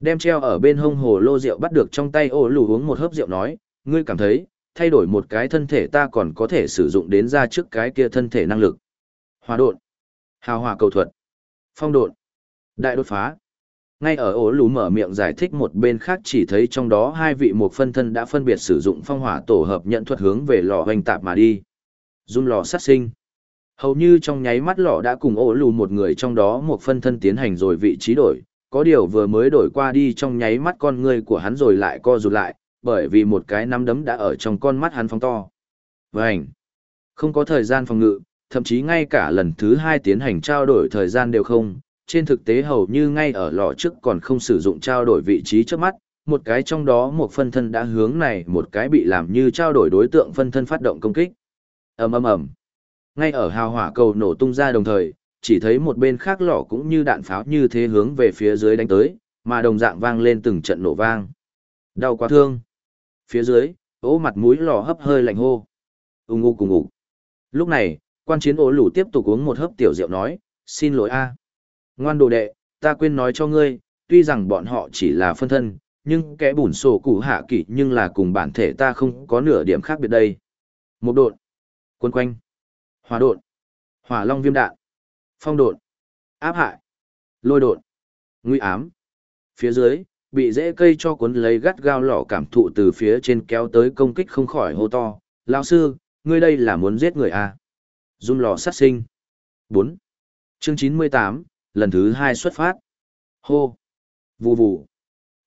A: Đem treo ở bên hông hồ lô rượu bắt được trong tay ố lù uống một hớp rượu nói, ngươi cảm thấy, thay đổi một cái thân thể ta còn có thể sử dụng đến ra trước cái kia thân thể năng lực. Hòa độn. Hào hòa cầu thuật. Phong độn. Đại đột phá. Ngay ở ổ lù mở miệng giải thích một bên khác chỉ thấy trong đó hai vị một phân thân đã phân biệt sử dụng phong hỏa tổ hợp nhận thuật hướng về lò hoành tạp mà đi. Dung lò sát sinh. Hầu như trong nháy mắt lò đã cùng ổ lù một người trong đó một phân thân tiến hành rồi vị trí đổi, có điều vừa mới đổi qua đi trong nháy mắt con người của hắn rồi lại co rụt lại, bởi vì một cái nắm đấm đã ở trong con mắt hắn phóng to. Vânh! Không có thời gian phòng ngự, thậm chí ngay cả lần thứ hai tiến hành trao đổi thời gian đều không, trên thực tế hầu như ngay ở lò trước còn không sử dụng trao đổi vị trí trước mắt, một cái trong đó một phân thân đã hướng này một cái bị làm như trao đổi đối tượng phân thân phát động công kích. ầm ầm ầm Ngay ở hào hỏa cầu nổ tung ra đồng thời, chỉ thấy một bên khác lò cũng như đạn pháo như thế hướng về phía dưới đánh tới, mà đồng dạng vang lên từng trận nổ vang. Đau quá thương. Phía dưới, ố mặt mũi lò hấp hơi lạnh hô. Ung ngu cùng ngủ. Lúc này, Quan chiến ố lủ tiếp tục uống một hớp tiểu rượu nói, xin lỗi a Ngoan đồ đệ, ta quên nói cho ngươi, tuy rằng bọn họ chỉ là phân thân, nhưng kẻ bùn sổ củ hạ kỷ nhưng là cùng bản thể ta không có nửa điểm khác biệt đây. Một độn, quân quanh, hỏa độn, hỏa long viêm đạn, phong độn, áp hại, lôi độn, nguy ám. Phía dưới, bị dễ cây cho cuốn lấy gắt gao lỏ cảm thụ từ phía trên kéo tới công kích không khỏi hô to. Lão sư, ngươi đây là muốn giết người à? Dung lò sát sinh. 4. Chương 98, lần thứ 2 xuất phát. Hô. Vù vù.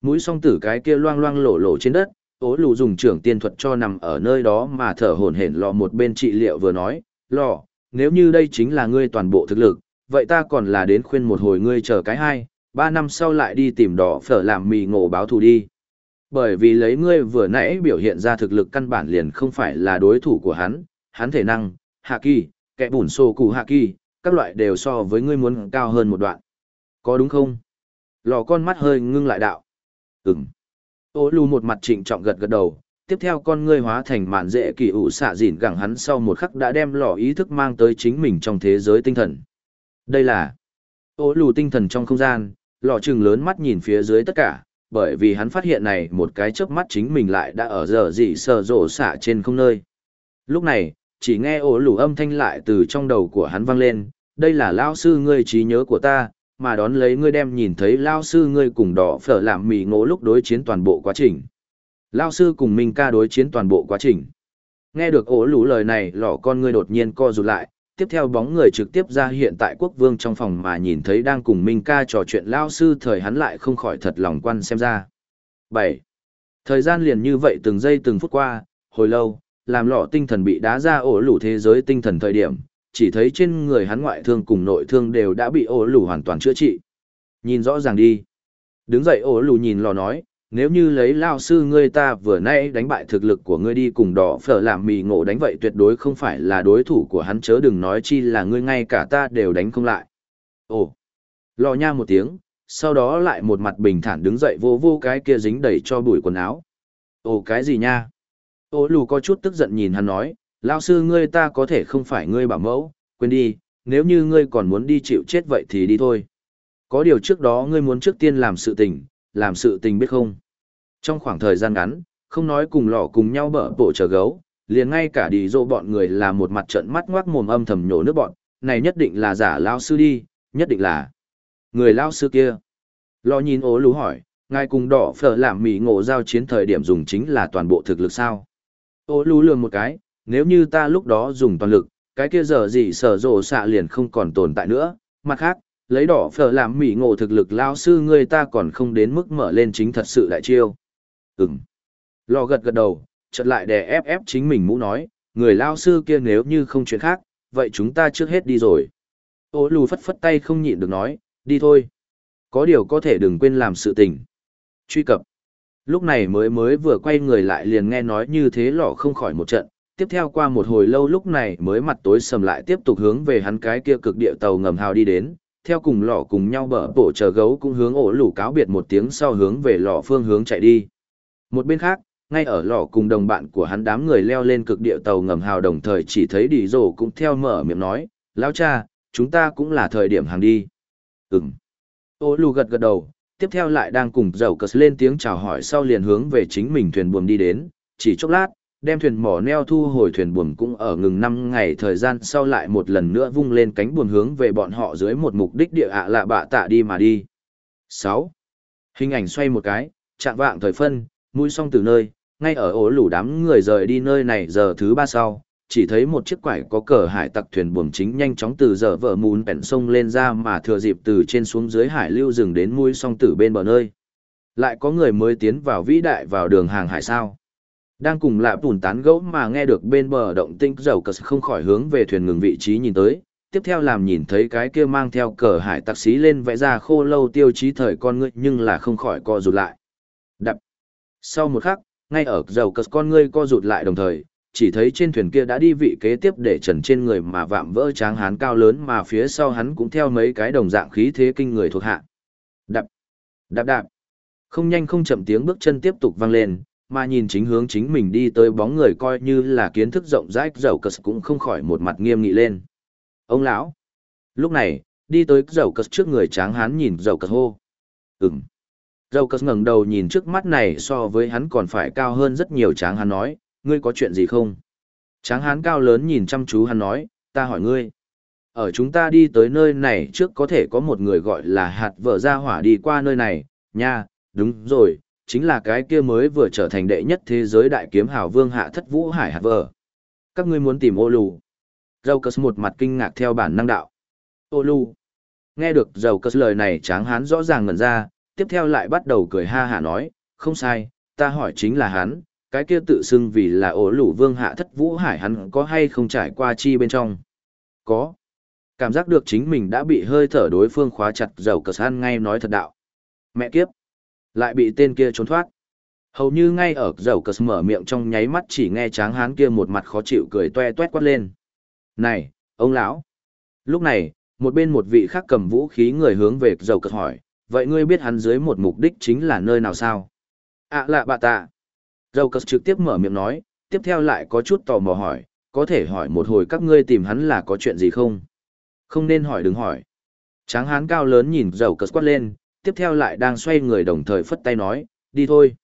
A: Mũi song tử cái kia loang loang lổ lổ trên đất, ố lù dùng trưởng tiên thuật cho nằm ở nơi đó mà thở hổn hển lò một bên trị liệu vừa nói, lò, nếu như đây chính là ngươi toàn bộ thực lực, vậy ta còn là đến khuyên một hồi ngươi chờ cái hai, ba năm sau lại đi tìm đỏ phở làm mì ngộ báo thù đi. Bởi vì lấy ngươi vừa nãy biểu hiện ra thực lực căn bản liền không phải là đối thủ của hắn, hắn thể năng, hạ kỳ, kẻ bùn sổ cụ hạ kỳ, các loại đều so với ngươi muốn cao hơn một đoạn. Có đúng không? Lò con mắt hơi ngưng lại đạo. Ừm. Ô lù một mặt trịnh trọng gật gật đầu, tiếp theo con ngươi hóa thành màn dễ kỳ ủ xạ dịn gẳng hắn sau một khắc đã đem lò ý thức mang tới chính mình trong thế giới tinh thần. Đây là ô lù tinh thần trong không gian, lò trừng lớn mắt nhìn phía dưới tất cả, bởi vì hắn phát hiện này một cái chớp mắt chính mình lại đã ở giờ dị sờ rổ xạ trên không nơi. Lúc này, chỉ nghe ổ lủ âm thanh lại từ trong đầu của hắn vang lên, đây là lao sư ngươi trí nhớ của ta, mà đón lấy ngươi đem nhìn thấy lao sư ngươi cùng đỏ phở làm mì ngỗ lúc đối chiến toàn bộ quá trình. Lao sư cùng Minh ca đối chiến toàn bộ quá trình. Nghe được ổ lủ lời này lỏ con ngươi đột nhiên co rụt lại, tiếp theo bóng người trực tiếp ra hiện tại quốc vương trong phòng mà nhìn thấy đang cùng Minh ca trò chuyện lao sư thời hắn lại không khỏi thật lòng quan xem ra. 7. Thời gian liền như vậy từng giây từng phút qua, hồi lâu, làm lọ tinh thần bị đá ra ổ lủ thế giới tinh thần thời điểm, chỉ thấy trên người hắn ngoại thương cùng nội thương đều đã bị ổ lủ hoàn toàn chữa trị. Nhìn rõ ràng đi. Đứng dậy ổ lủ nhìn lò nói, nếu như lấy lao sư ngươi ta vừa nay đánh bại thực lực của ngươi đi cùng đỏ phở làm mì ngộ đánh vậy tuyệt đối không phải là đối thủ của hắn chớ đừng nói chi là ngươi ngay cả ta đều đánh không lại. Ồ, lò nha một tiếng, sau đó lại một mặt bình thản đứng dậy vô vô cái kia dính đầy cho bụi quần áo. Ồ cái gì nha? Ô lù có chút tức giận nhìn hắn nói, lao sư ngươi ta có thể không phải ngươi bảo mẫu, quên đi, nếu như ngươi còn muốn đi chịu chết vậy thì đi thôi. Có điều trước đó ngươi muốn trước tiên làm sự tình, làm sự tình biết không? Trong khoảng thời gian ngắn, không nói cùng lọ cùng nhau bở bộ chờ gấu, liền ngay cả đi dỗ bọn người là một mặt trận mắt ngoác mồm âm thầm nhổ nước bọn, này nhất định là giả lao sư đi, nhất định là người lao sư kia. Lọ nhìn ố lú hỏi, ngài cùng đỏ phở làm mỉ ngộ giao chiến thời điểm dùng chính là toàn bộ thực lực sao? Ô lù lường một cái, nếu như ta lúc đó dùng toàn lực, cái kia giờ gì sở rộ xạ liền không còn tồn tại nữa. Mặt khác, lấy đỏ phở làm mỉ ngộ thực lực lao sư người ta còn không đến mức mở lên chính thật sự đại chiêu. Ừm. Lò gật gật đầu, chợt lại đè ép ép chính mình mũ nói, người lao sư kia nếu như không chuyện khác, vậy chúng ta trước hết đi rồi. Ô lù phất phất tay không nhịn được nói, đi thôi. Có điều có thể đừng quên làm sự tình. Truy cập. Lúc này mới mới vừa quay người lại liền nghe nói như thế lọ không khỏi một trận, tiếp theo qua một hồi lâu lúc này mới mặt tối sầm lại tiếp tục hướng về hắn cái kia cực địa tàu ngầm hào đi đến, theo cùng lọ cùng nhau bở bộ chờ gấu cũng hướng ổ lủ cáo biệt một tiếng sau hướng về lọ phương hướng chạy đi. Một bên khác, ngay ở lọ cùng đồng bạn của hắn đám người leo lên cực địa tàu ngầm hào đồng thời chỉ thấy đi rồ cũng theo mở miệng nói, lão cha, chúng ta cũng là thời điểm hàng đi. Ừm. Ô lù gật gật đầu, tiếp theo lại đang cùng dầu cờ lên tiếng chào hỏi sau liền hướng về chính mình thuyền buồm đi đến, chỉ chốc lát, đem thuyền mỏ neo thu hồi thuyền buồm cũng ở ngừng năm ngày thời gian sau lại một lần nữa vung lên cánh buồm hướng về bọn họ dưới một mục đích địa ạ lạ bạ tạ đi mà đi. Sáu, Hình ảnh xoay một cái, chạm vạng thời phân, mũi xong từ nơi, ngay ở ổ lủ đám người rời đi nơi này giờ thứ ba sau, chỉ thấy một chiếc quải có cờ hải tặc thuyền buồm chính nhanh chóng từ giờ vợ mùn bèn sông lên ra mà thừa dịp từ trên xuống dưới hải lưu rừng đến mũi song tử bên bờ nơi. Lại có người mới tiến vào vĩ đại vào đường hàng hải sao. Đang cùng lạ bùn tán gẫu mà nghe được bên bờ động tinh dầu cờ không khỏi hướng về thuyền ngừng vị trí nhìn tới, tiếp theo làm nhìn thấy cái kia mang theo cờ hải tặc xí lên vẽ ra khô lâu tiêu chí thời con ngươi nhưng là không khỏi co rụt lại. Đập. Sau một khắc, ngay ở dầu cờ con ngươi co rụt lại đồng thời, chỉ thấy trên thuyền kia đã đi vị kế tiếp để trần trên người mà vạm vỡ tráng hán cao lớn mà phía sau hắn cũng theo mấy cái đồng dạng khí thế kinh người thuộc hạ. Đạp, Đạp đạp. Không nhanh không chậm tiếng bước chân tiếp tục vang lên, mà nhìn chính hướng chính mình đi tới bóng người coi như là kiến thức rộng rãi dầu cật cũng không khỏi một mặt nghiêm nghị lên. Ông lão. Lúc này, đi tới dầu cật trước người tráng hán nhìn dầu cật hô. Ừm. Dầu cật ngẩng đầu nhìn trước mắt này so với hắn còn phải cao hơn rất nhiều tráng hán nói, ngươi có chuyện gì không? Tráng hán cao lớn nhìn chăm chú hắn nói, ta hỏi ngươi. Ở chúng ta đi tới nơi này trước có thể có một người gọi là hạt vợ ra hỏa đi qua nơi này, nha, đúng rồi, chính là cái kia mới vừa trở thành đệ nhất thế giới đại kiếm hào vương hạ thất vũ hải hạt vợ. Các ngươi muốn tìm ô lù. Dâu cất một mặt kinh ngạc theo bản năng đạo. Ô lù. Nghe được dầu cất lời này tráng hán rõ ràng ngẩn ra, tiếp theo lại bắt đầu cười ha hả nói, không sai, ta hỏi chính là hắn, cái kia tự xưng vì là ổ lũ vương hạ thất vũ hải hắn có hay không trải qua chi bên trong. Có. Cảm giác được chính mình đã bị hơi thở đối phương khóa chặt dầu cờ san ngay nói thật đạo. Mẹ kiếp. Lại bị tên kia trốn thoát. Hầu như ngay ở dầu cờ mở miệng trong nháy mắt chỉ nghe tráng hán kia một mặt khó chịu cười toe toét quát lên. Này, ông lão. Lúc này, một bên một vị khác cầm vũ khí người hướng về dầu cờ hỏi, vậy ngươi biết hắn dưới một mục đích chính là nơi nào sao? À lạ bà tạ. Râu cất trực tiếp mở miệng nói, tiếp theo lại có chút tò mò hỏi, có thể hỏi một hồi các ngươi tìm hắn là có chuyện gì không? Không nên hỏi đừng hỏi. Tráng hán cao lớn nhìn râu cất quát lên, tiếp theo lại đang xoay người đồng thời phất tay nói, đi thôi.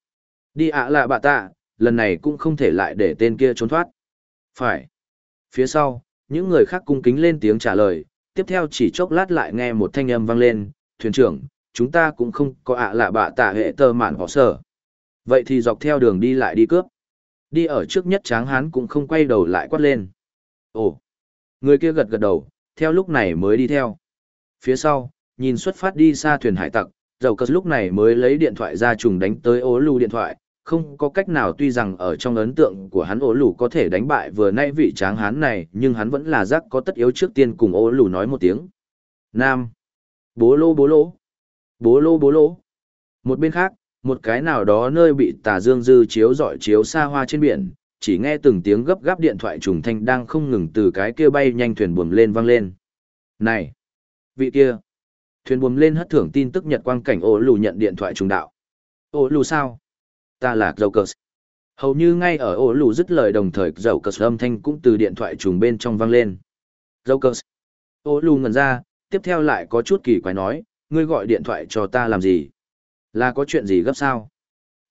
A: Đi ạ à lạ bà tạ, lần này cũng không thể lại để tên kia trốn thoát. Phải. Phía sau, những người khác cung kính lên tiếng trả lời, tiếp theo chỉ chốc lát lại nghe một thanh âm vang lên, thuyền trưởng, chúng ta cũng không có ạ à lạ bạ tạ hệ tơ mạn họ sở. Vậy thì dọc theo đường đi lại đi cướp. Đi ở trước nhất tráng hán cũng không quay đầu lại quát lên. Ồ! Người kia gật gật đầu, theo lúc này mới đi theo. Phía sau, nhìn xuất phát đi xa thuyền hải tặc, dầu cất lúc này mới lấy điện thoại ra trùng đánh tới ố lù điện thoại. Không có cách nào tuy rằng ở trong ấn tượng của hắn ố lù có thể đánh bại vừa nay vị tráng hán này, nhưng hắn vẫn là giác có tất yếu trước tiên cùng ố lù nói một tiếng. Nam! Bố lô bố lô! Bố lô bố lô! Một bên khác, một cái nào đó nơi bị tà dương dư chiếu dọi chiếu xa hoa trên biển, chỉ nghe từng tiếng gấp gáp điện thoại trùng thanh đang không ngừng từ cái kia bay nhanh thuyền buồm lên vang lên. Này! Vị kia! Thuyền buồm lên hất thưởng tin tức nhật quang cảnh ô lù nhận điện thoại trùng đạo. Ô lù sao? Ta là Jokers. Hầu như ngay ở ô lù dứt lời đồng thời dầu cờ âm thanh cũng từ điện thoại trùng bên trong vang lên. Jokers. Ô lù ngần ra, tiếp theo lại có chút kỳ quái nói, ngươi gọi điện thoại cho ta làm gì? Là có chuyện gì gấp sao?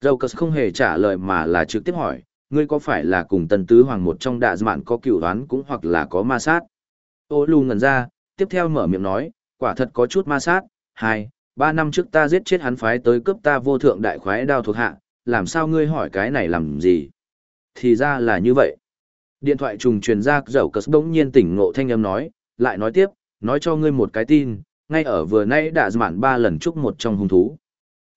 A: Jokers không hề trả lời mà là trực tiếp hỏi, ngươi có phải là cùng tân tứ hoàng một trong đạ mạn có cựu đoán cũng hoặc là có ma sát? Ô lù ngần ra, tiếp theo mở miệng nói, quả thật có chút ma sát, hai, ba năm trước ta giết chết hắn phái tới cướp ta vô thượng đại khoái đao thuộc hạ, làm sao ngươi hỏi cái này làm gì? Thì ra là như vậy. Điện thoại trùng truyền ra dầu cất bỗng nhiên tỉnh ngộ thanh âm nói, lại nói tiếp, nói cho ngươi một cái tin, ngay ở vừa nãy đã mạn ba lần chúc một trong hung thú.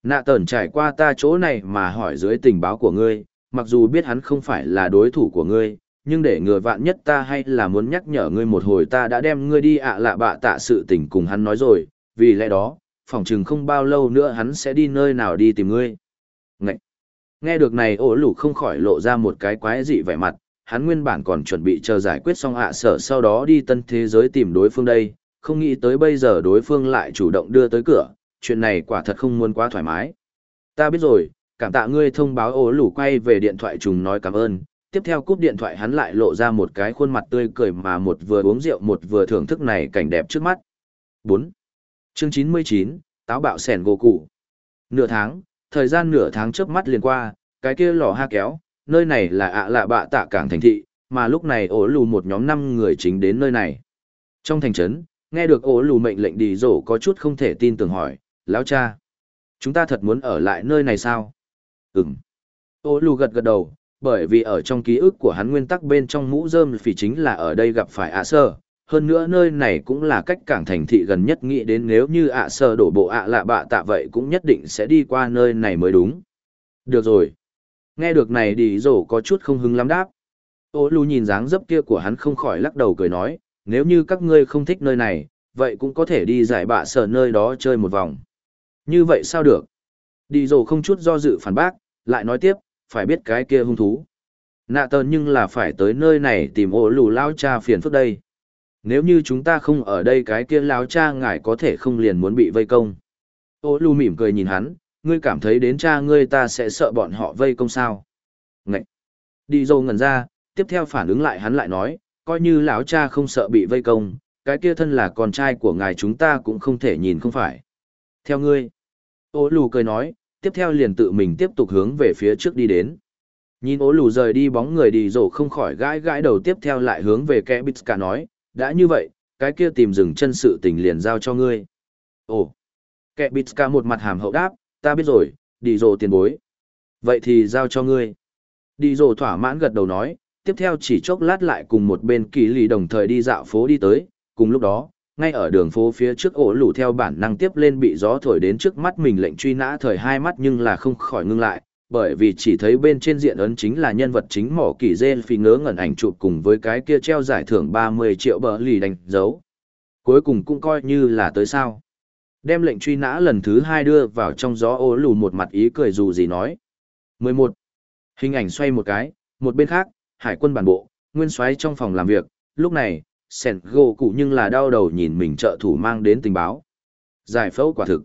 A: Nạ tờn trải qua ta chỗ này mà hỏi dưới tình báo của ngươi, mặc dù biết hắn không phải là đối thủ của ngươi, nhưng để ngừa vạn nhất ta hay là muốn nhắc nhở ngươi một hồi ta đã đem ngươi đi ạ à lạ bạ tạ sự tình cùng hắn nói rồi, vì lẽ đó, phỏng chừng không bao lâu nữa hắn sẽ đi nơi nào đi tìm ngươi. Ngậy! Nghe được này ổ lủ không khỏi lộ ra một cái quái dị vẻ mặt, hắn nguyên bản còn chuẩn bị chờ giải quyết xong ạ sở sau đó đi tân thế giới tìm đối phương đây, không nghĩ tới bây giờ đối phương lại chủ động đưa tới cửa, chuyện này quả thật không muốn quá thoải mái. Ta biết rồi, cảm tạ ngươi thông báo ố lủ quay về điện thoại trùng nói cảm ơn, tiếp theo cúp điện thoại hắn lại lộ ra một cái khuôn mặt tươi cười mà một vừa uống rượu một vừa thưởng thức này cảnh đẹp trước mắt. 4. Chương 99, táo bạo sẻn gỗ củ Nửa tháng, thời gian nửa tháng trước mắt liền qua, cái kia lò ha kéo, nơi này là ạ lạ bạ tạ cảng thành thị, mà lúc này ổ lù một nhóm năm người chính đến nơi này. Trong thành trấn, nghe được ổ lù mệnh lệnh đi rổ có chút không thể tin tưởng hỏi, lão cha, chúng ta thật muốn ở lại nơi này sao? Ừm. Ô lù gật gật đầu, bởi vì ở trong ký ức của hắn nguyên tắc bên trong mũ rơm phỉ chính là ở đây gặp phải ạ sơ, hơn nữa nơi này cũng là cách cảng thành thị gần nhất nghĩ đến nếu như ạ sơ đổ bộ ạ lạ bạ tạ vậy cũng nhất định sẽ đi qua nơi này mới đúng. Được rồi. Nghe được này đi rổ có chút không hứng lắm đáp. Ô lù nhìn dáng dấp kia của hắn không khỏi lắc đầu cười nói, nếu như các ngươi không thích nơi này, vậy cũng có thể đi giải bạ sở nơi đó chơi một vòng. Như vậy sao được? Đi dồ không chút do dự phản bác, lại nói tiếp, phải biết cái kia hung thú. Nạ tờn nhưng là phải tới nơi này tìm ổ lù lao cha phiền phức đây. Nếu như chúng ta không ở đây cái kia lao cha ngài có thể không liền muốn bị vây công. Ô lù mỉm cười nhìn hắn, ngươi cảm thấy đến cha ngươi ta sẽ sợ bọn họ vây công sao. Ngậy! Đi dâu ngẩn ra, tiếp theo phản ứng lại hắn lại nói, coi như lão cha không sợ bị vây công, cái kia thân là con trai của ngài chúng ta cũng không thể nhìn không phải. Theo ngươi, ô lù cười nói, tiếp theo liền tự mình tiếp tục hướng về phía trước đi đến. Nhìn ố lù rời đi bóng người đi rổ không khỏi gãi gãi đầu tiếp theo lại hướng về kẻ bít cả nói, đã như vậy, cái kia tìm dừng chân sự tình liền giao cho ngươi. Ồ, kẻ bít cả một mặt hàm hậu đáp, ta biết rồi, đi rổ tiền bối. Vậy thì giao cho ngươi. Đi rổ thỏa mãn gật đầu nói, tiếp theo chỉ chốc lát lại cùng một bên kỳ lì đồng thời đi dạo phố đi tới, cùng lúc đó, ngay ở đường phố phía trước ổ lủ theo bản năng tiếp lên bị gió thổi đến trước mắt mình lệnh truy nã thời hai mắt nhưng là không khỏi ngưng lại, bởi vì chỉ thấy bên trên diện ấn chính là nhân vật chính mỏ kỳ dê phi ngớ ngẩn ảnh chụp cùng với cái kia treo giải thưởng 30 triệu bờ lì đánh dấu. Cuối cùng cũng coi như là tới sao. Đem lệnh truy nã lần thứ hai đưa vào trong gió ố lù một mặt ý cười dù gì nói. 11. Hình ảnh xoay một cái, một bên khác, hải quân bản bộ, nguyên soái trong phòng làm việc, lúc này, sẻn gỗ cụ nhưng là đau đầu nhìn mình trợ thủ mang đến tình báo. Giải phẫu quả thực.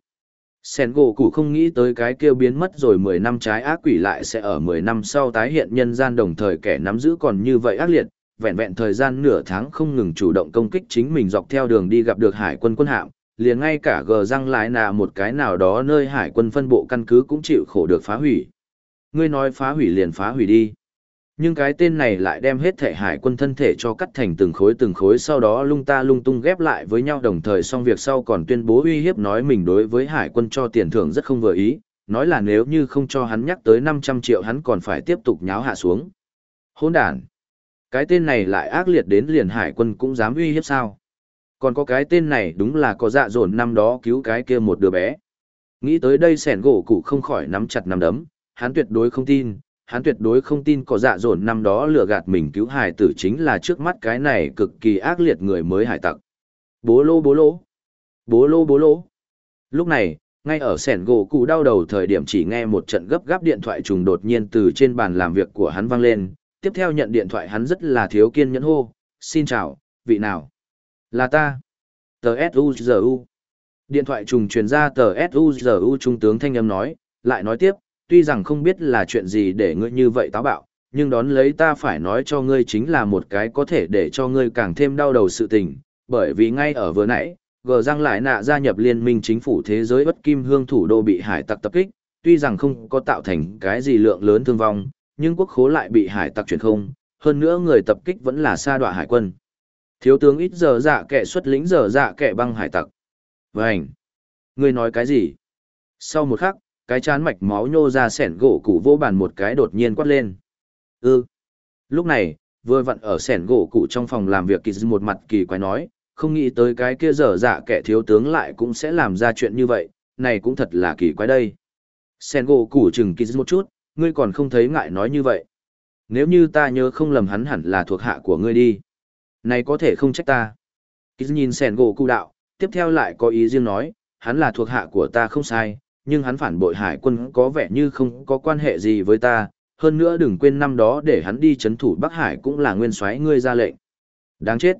A: Sẻn gỗ cụ không nghĩ tới cái kêu biến mất rồi 10 năm trái ác quỷ lại sẽ ở 10 năm sau tái hiện nhân gian đồng thời kẻ nắm giữ còn như vậy ác liệt, vẹn vẹn thời gian nửa tháng không ngừng chủ động công kích chính mình dọc theo đường đi gặp được hải quân quân hạm, liền ngay cả gờ răng lái nà một cái nào đó nơi hải quân phân bộ căn cứ cũng chịu khổ được phá hủy. Ngươi nói phá hủy liền phá hủy đi. Nhưng cái tên này lại đem hết thể hải quân thân thể cho cắt thành từng khối từng khối sau đó lung ta lung tung ghép lại với nhau đồng thời xong việc sau còn tuyên bố uy hiếp nói mình đối với hải quân cho tiền thưởng rất không vừa ý, nói là nếu như không cho hắn nhắc tới 500 triệu hắn còn phải tiếp tục nháo hạ xuống. Hôn đàn! Cái tên này lại ác liệt đến liền hải quân cũng dám uy hiếp sao? Còn có cái tên này đúng là có dạ dồn năm đó cứu cái kia một đứa bé. Nghĩ tới đây sẻn gỗ cụ không khỏi nắm chặt nắm đấm, hắn tuyệt đối không tin, hắn tuyệt đối không tin có dạ dồn năm đó lừa gạt mình cứu hải tử chính là trước mắt cái này cực kỳ ác liệt người mới hải tặc. Bố lô bố lô. Bố lô bố lô. Lúc này, Ngay ở sẻn gỗ cụ đau đầu thời điểm chỉ nghe một trận gấp gáp điện thoại trùng đột nhiên từ trên bàn làm việc của hắn vang lên, tiếp theo nhận điện thoại hắn rất là thiếu kiên nhẫn hô, xin chào, vị nào? Là ta. Tờ S.U.G.U. Điện thoại trùng truyền ra tờ S.U.G.U. Trung tướng Thanh Âm nói, lại nói tiếp, tuy rằng không biết là chuyện gì để ngươi như vậy táo bạo, nhưng đón lấy ta phải nói cho ngươi chính là một cái có thể để cho ngươi càng thêm đau đầu sự tình, bởi vì ngay ở vừa nãy, gờ răng lại nạ gia nhập liên minh chính phủ thế giới bất kim hương thủ đô bị hải tặc tập kích, tuy rằng không có tạo thành cái gì lượng lớn thương vong, nhưng quốc khố lại bị hải tặc chuyển không, hơn nữa người tập kích vẫn là sa đọa hải quân. Thiếu tướng ít giờ dạ kẻ xuất lĩnh giờ dạ kẻ băng hải tặc. Vânh! Ngươi nói cái gì? Sau một khắc, cái chán mạch máu nhô ra sẻn gỗ cụ vô bàn một cái đột nhiên quát lên. Ư! Lúc này, vừa vặn ở sẻn gỗ cụ trong phòng làm việc kỳ một mặt kỳ quái nói, không nghĩ tới cái kia dở dạ kẻ thiếu tướng lại cũng sẽ làm ra chuyện như vậy, này cũng thật là kỳ quái đây. Sẻn gỗ củ chừng kỳ một chút, ngươi còn không thấy ngại nói như vậy. Nếu như ta nhớ không lầm hắn hẳn là thuộc hạ của ngươi đi. Này có thể không trách ta. Kỳ nhìn sẻn gỗ cụ đạo, tiếp theo lại có ý riêng nói, hắn là thuộc hạ của ta không sai, nhưng hắn phản bội hải quân có vẻ như không có quan hệ gì với ta. Hơn nữa đừng quên năm đó để hắn đi chấn thủ Bắc Hải cũng là nguyên soái ngươi ra lệnh. Đáng chết.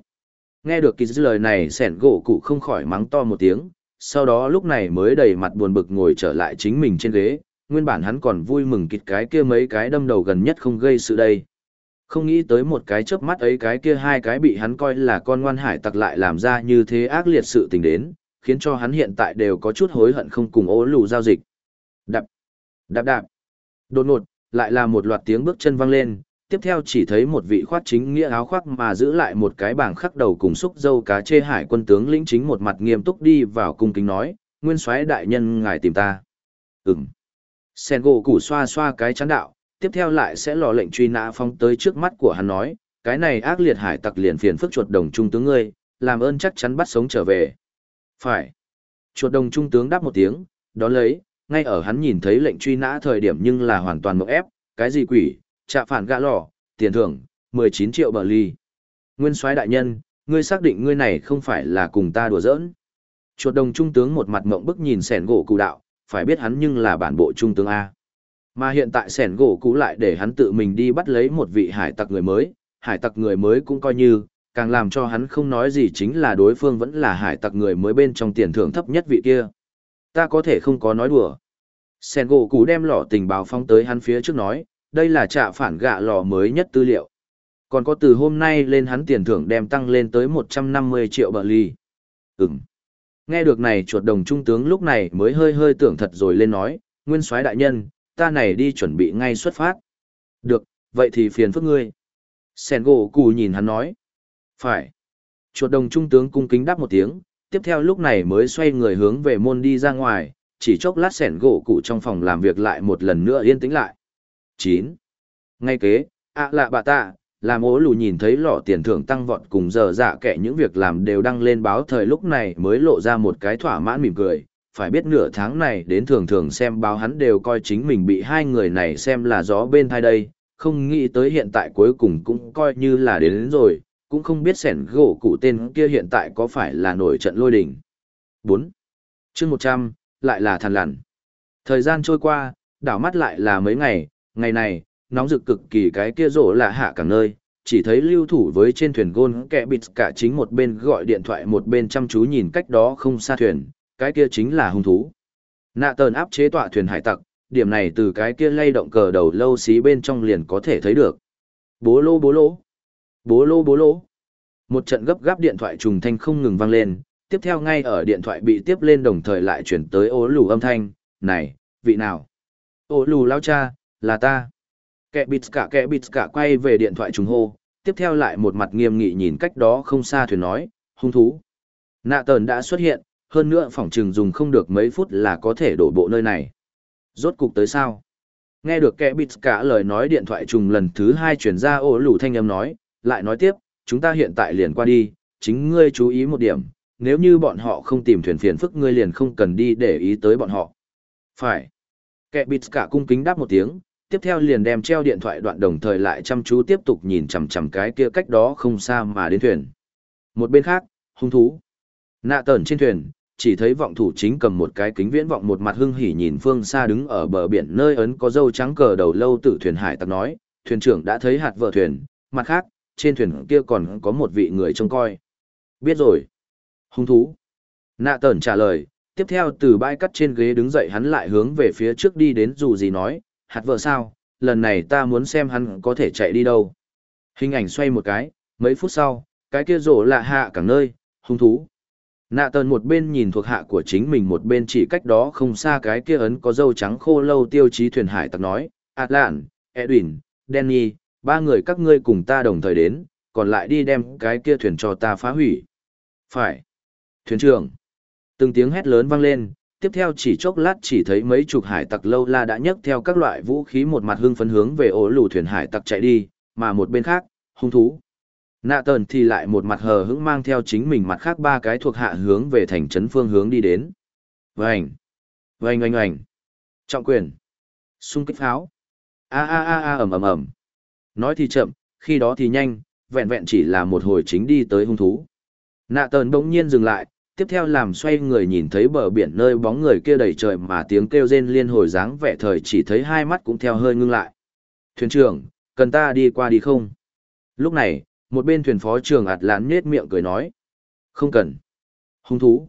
A: Nghe được kỳ lời này sẻn gỗ cụ không khỏi mắng to một tiếng, sau đó lúc này mới đầy mặt buồn bực ngồi trở lại chính mình trên ghế, nguyên bản hắn còn vui mừng kịt cái kia mấy cái đâm đầu gần nhất không gây sự đây. Không nghĩ tới một cái chớp mắt ấy cái kia hai cái bị hắn coi là con ngoan hải tặc lại làm ra như thế ác liệt sự tình đến, khiến cho hắn hiện tại đều có chút hối hận không cùng ố lù giao dịch. Đạp, đạp đạp, đột ngột, lại là một loạt tiếng bước chân vang lên, tiếp theo chỉ thấy một vị khoát chính nghĩa áo khoác mà giữ lại một cái bảng khắc đầu cùng xúc dâu cá chê hải quân tướng lĩnh chính một mặt nghiêm túc đi vào cung kính nói, nguyên soái đại nhân ngài tìm ta. Ừm. Sen gỗ củ xoa xoa cái chán đạo, tiếp theo lại sẽ lò lệnh truy nã phong tới trước mắt của hắn nói, cái này ác liệt hải tặc liền phiền phức chuột đồng trung tướng ngươi, làm ơn chắc chắn bắt sống trở về. Phải. Chuột đồng trung tướng đáp một tiếng, đón lấy, ngay ở hắn nhìn thấy lệnh truy nã thời điểm nhưng là hoàn toàn mộng ép, cái gì quỷ, trạ phản gã lò, tiền thưởng, 19 triệu bờ ly. Nguyên soái đại nhân, ngươi xác định ngươi này không phải là cùng ta đùa giỡn. Chuột đồng trung tướng một mặt mộng bức nhìn sẻn gỗ cụ đạo, phải biết hắn nhưng là bản bộ trung tướng A. Mà hiện tại sẻn gỗ cụ lại để hắn tự mình đi bắt lấy một vị hải tặc người mới, hải tặc người mới cũng coi như, càng làm cho hắn không nói gì chính là đối phương vẫn là hải tặc người mới bên trong tiền thưởng thấp nhất vị kia. Ta có thể không có nói đùa. Sen gỗ cú đem lọ tình báo phong tới hắn phía trước nói, đây là trạ phản gạ lò mới nhất tư liệu. Còn có từ hôm nay lên hắn tiền thưởng đem tăng lên tới 150 triệu bờ ly. Ừm. Nghe được này chuột đồng trung tướng lúc này mới hơi hơi tưởng thật rồi lên nói, nguyên soái đại nhân, ta này đi chuẩn bị ngay xuất phát. Được, vậy thì phiền phức ngươi. Sen gỗ cù nhìn hắn nói. Phải. Chuột đồng trung tướng cung kính đáp một tiếng, tiếp theo lúc này mới xoay người hướng về môn đi ra ngoài, chỉ chốc lát sẻn gỗ cụ trong phòng làm việc lại một lần nữa yên tĩnh lại. Chín. Ngay kế ạ lạ bà tạ làm ố lù nhìn thấy lọ tiền thưởng tăng vọt cùng giờ dạ kẻ những việc làm đều đăng lên báo thời lúc này mới lộ ra một cái thỏa mãn mỉm cười. Phải biết nửa tháng này đến thường thường xem báo hắn đều coi chính mình bị hai người này xem là gió bên thai đây không nghĩ tới hiện tại cuối cùng cũng coi như là đến, đến rồi cũng không biết sẻn gỗ cụ tên kia hiện tại có phải là nổi trận lôi đình bốn chương một trăm lại là thằn lằn thời gian trôi qua đảo mắt lại là mấy ngày Ngày này, nóng rực cực kỳ cái kia rổ là hạ cả nơi, chỉ thấy lưu thủ với trên thuyền gôn kẹ bịt cả chính một bên gọi điện thoại một bên chăm chú nhìn cách đó không xa thuyền, cái kia chính là hung thú. Nạ tờn áp chế tọa thuyền hải tặc, điểm này từ cái kia lay động cờ đầu lâu xí bên trong liền có thể thấy được. Bố lô bố lô, bố lô bố lô. Một trận gấp gáp điện thoại trùng thanh không ngừng vang lên, tiếp theo ngay ở điện thoại bị tiếp lên đồng thời lại chuyển tới ố lù âm thanh, này, vị nào? Ô lù lao cha, là ta. Kẻ bịt cả kẻ bịt cả quay về điện thoại trùng hô, tiếp theo lại một mặt nghiêm nghị nhìn cách đó không xa thuyền nói, hung thú. Nạ tờn đã xuất hiện, hơn nữa phỏng trừng dùng không được mấy phút là có thể đổ bộ nơi này. Rốt cục tới sao? Nghe được kẻ bịt cả lời nói điện thoại trùng lần thứ hai chuyển ra ô lù thanh âm nói, lại nói tiếp, chúng ta hiện tại liền qua đi, chính ngươi chú ý một điểm, nếu như bọn họ không tìm thuyền phiền phức ngươi liền không cần đi để ý tới bọn họ. Phải. Kẻ bịt cả cung kính đáp một tiếng, tiếp theo liền đem treo điện thoại đoạn đồng thời lại chăm chú tiếp tục nhìn chằm chằm cái kia cách đó không xa mà đến thuyền. Một bên khác, hung thú. Nạ tẩn trên thuyền, chỉ thấy vọng thủ chính cầm một cái kính viễn vọng một mặt hưng hỉ nhìn phương xa đứng ở bờ biển nơi ấn có dâu trắng cờ đầu lâu tử thuyền hải tặc nói, thuyền trưởng đã thấy hạt vợ thuyền, mặt khác, trên thuyền kia còn có một vị người trông coi. Biết rồi. Hung thú. Nạ tờn trả lời, tiếp theo từ bãi cắt trên ghế đứng dậy hắn lại hướng về phía trước đi đến dù gì nói, hạt vợ sao, lần này ta muốn xem hắn có thể chạy đi đâu. Hình ảnh xoay một cái, mấy phút sau, cái kia rổ lạ hạ cả nơi, hung thú. Nạ tờn một bên nhìn thuộc hạ của chính mình một bên chỉ cách đó không xa cái kia ấn có dâu trắng khô lâu tiêu chí thuyền hải tặc nói, Atlan, Edwin, Danny, ba người các ngươi cùng ta đồng thời đến, còn lại đi đem cái kia thuyền cho ta phá hủy. Phải. Thuyền trưởng. Từng tiếng hét lớn vang lên, tiếp theo chỉ chốc lát chỉ thấy mấy chục hải tặc lâu la đã nhấc theo các loại vũ khí một mặt hưng phấn hướng về ổ lù thuyền hải tặc chạy đi, mà một bên khác, hung thú. Nạ tờn thì lại một mặt hờ hững mang theo chính mình mặt khác ba cái thuộc hạ hướng về thành trấn phương hướng đi đến. Vành! Vành oanh oanh! Trọng quyền! Xung kích pháo! A a a a ầm ầm ầm! Nói thì chậm, khi đó thì nhanh, vẹn vẹn chỉ là một hồi chính đi tới hung thú. Nạ tờn bỗng nhiên dừng lại, tiếp theo làm xoay người nhìn thấy bờ biển nơi bóng người kia đầy trời mà tiếng kêu rên liên hồi dáng vẻ thời chỉ thấy hai mắt cũng theo hơi ngưng lại. Thuyền trưởng, cần ta đi qua đi không? Lúc này, một bên thuyền phó trường ạt lán nết miệng cười nói. Không cần. Hung thú.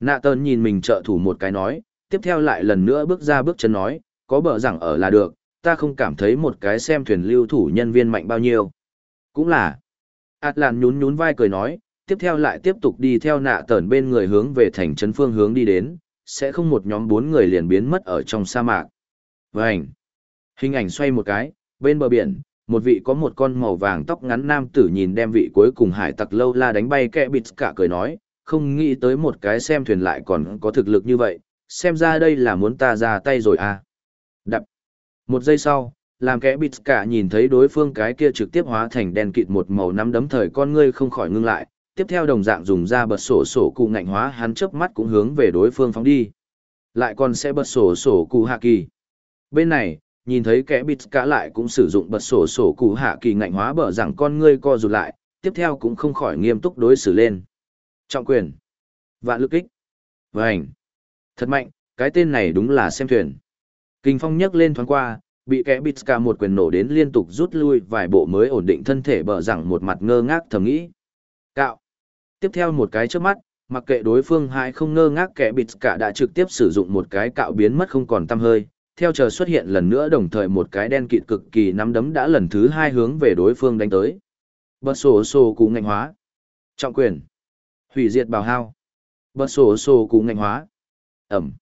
A: Nạ tờn nhìn mình trợ thủ một cái nói, tiếp theo lại lần nữa bước ra bước chân nói, có bờ rằng ở là được, ta không cảm thấy một cái xem thuyền lưu thủ nhân viên mạnh bao nhiêu. Cũng là. ạt lán nhún nhún vai cười nói, tiếp theo lại tiếp tục đi theo nạ tờn bên người hướng về thành trấn phương hướng đi đến, sẽ không một nhóm bốn người liền biến mất ở trong sa mạc. Vânh! Hình ảnh xoay một cái, bên bờ biển, một vị có một con màu vàng tóc ngắn nam tử nhìn đem vị cuối cùng hải tặc lâu la đánh bay kẹ bịt cả cười nói, không nghĩ tới một cái xem thuyền lại còn có thực lực như vậy, xem ra đây là muốn ta ra tay rồi à. Đập! Một giây sau, làm kẻ bịt cả nhìn thấy đối phương cái kia trực tiếp hóa thành đen kịt một màu nắm đấm thời con ngươi không khỏi ngưng lại, tiếp theo đồng dạng dùng ra bật sổ sổ cụ ngạnh hóa hắn chớp mắt cũng hướng về đối phương phóng đi. Lại còn sẽ bật sổ sổ cụ hạ kỳ. Bên này, nhìn thấy kẻ bịt cả lại cũng sử dụng bật sổ sổ cụ hạ kỳ ngạnh hóa bở rằng con ngươi co rụt lại, tiếp theo cũng không khỏi nghiêm túc đối xử lên. Trọng quyền. Vạn lực kích. Vành. Thật mạnh, cái tên này đúng là xem thuyền. Kinh phong nhấc lên thoáng qua, bị kẻ bịt cả một quyền nổ đến liên tục rút lui vài bộ mới ổn định thân thể bờ rằng một mặt ngơ ngác thầm nghĩ. Cạo. Tiếp theo một cái trước mắt, mặc kệ đối phương hai không ngơ ngác kẻ bịt cả đã trực tiếp sử dụng một cái cạo biến mất không còn tăm hơi, theo chờ xuất hiện lần nữa đồng thời một cái đen kịt cực kỳ nắm đấm đã lần thứ hai hướng về đối phương đánh tới. Bật sổ sổ cú ngạnh hóa. Trọng quyền. Hủy diệt bào hao. Bật sổ sổ cú ngạnh hóa. Ẩm.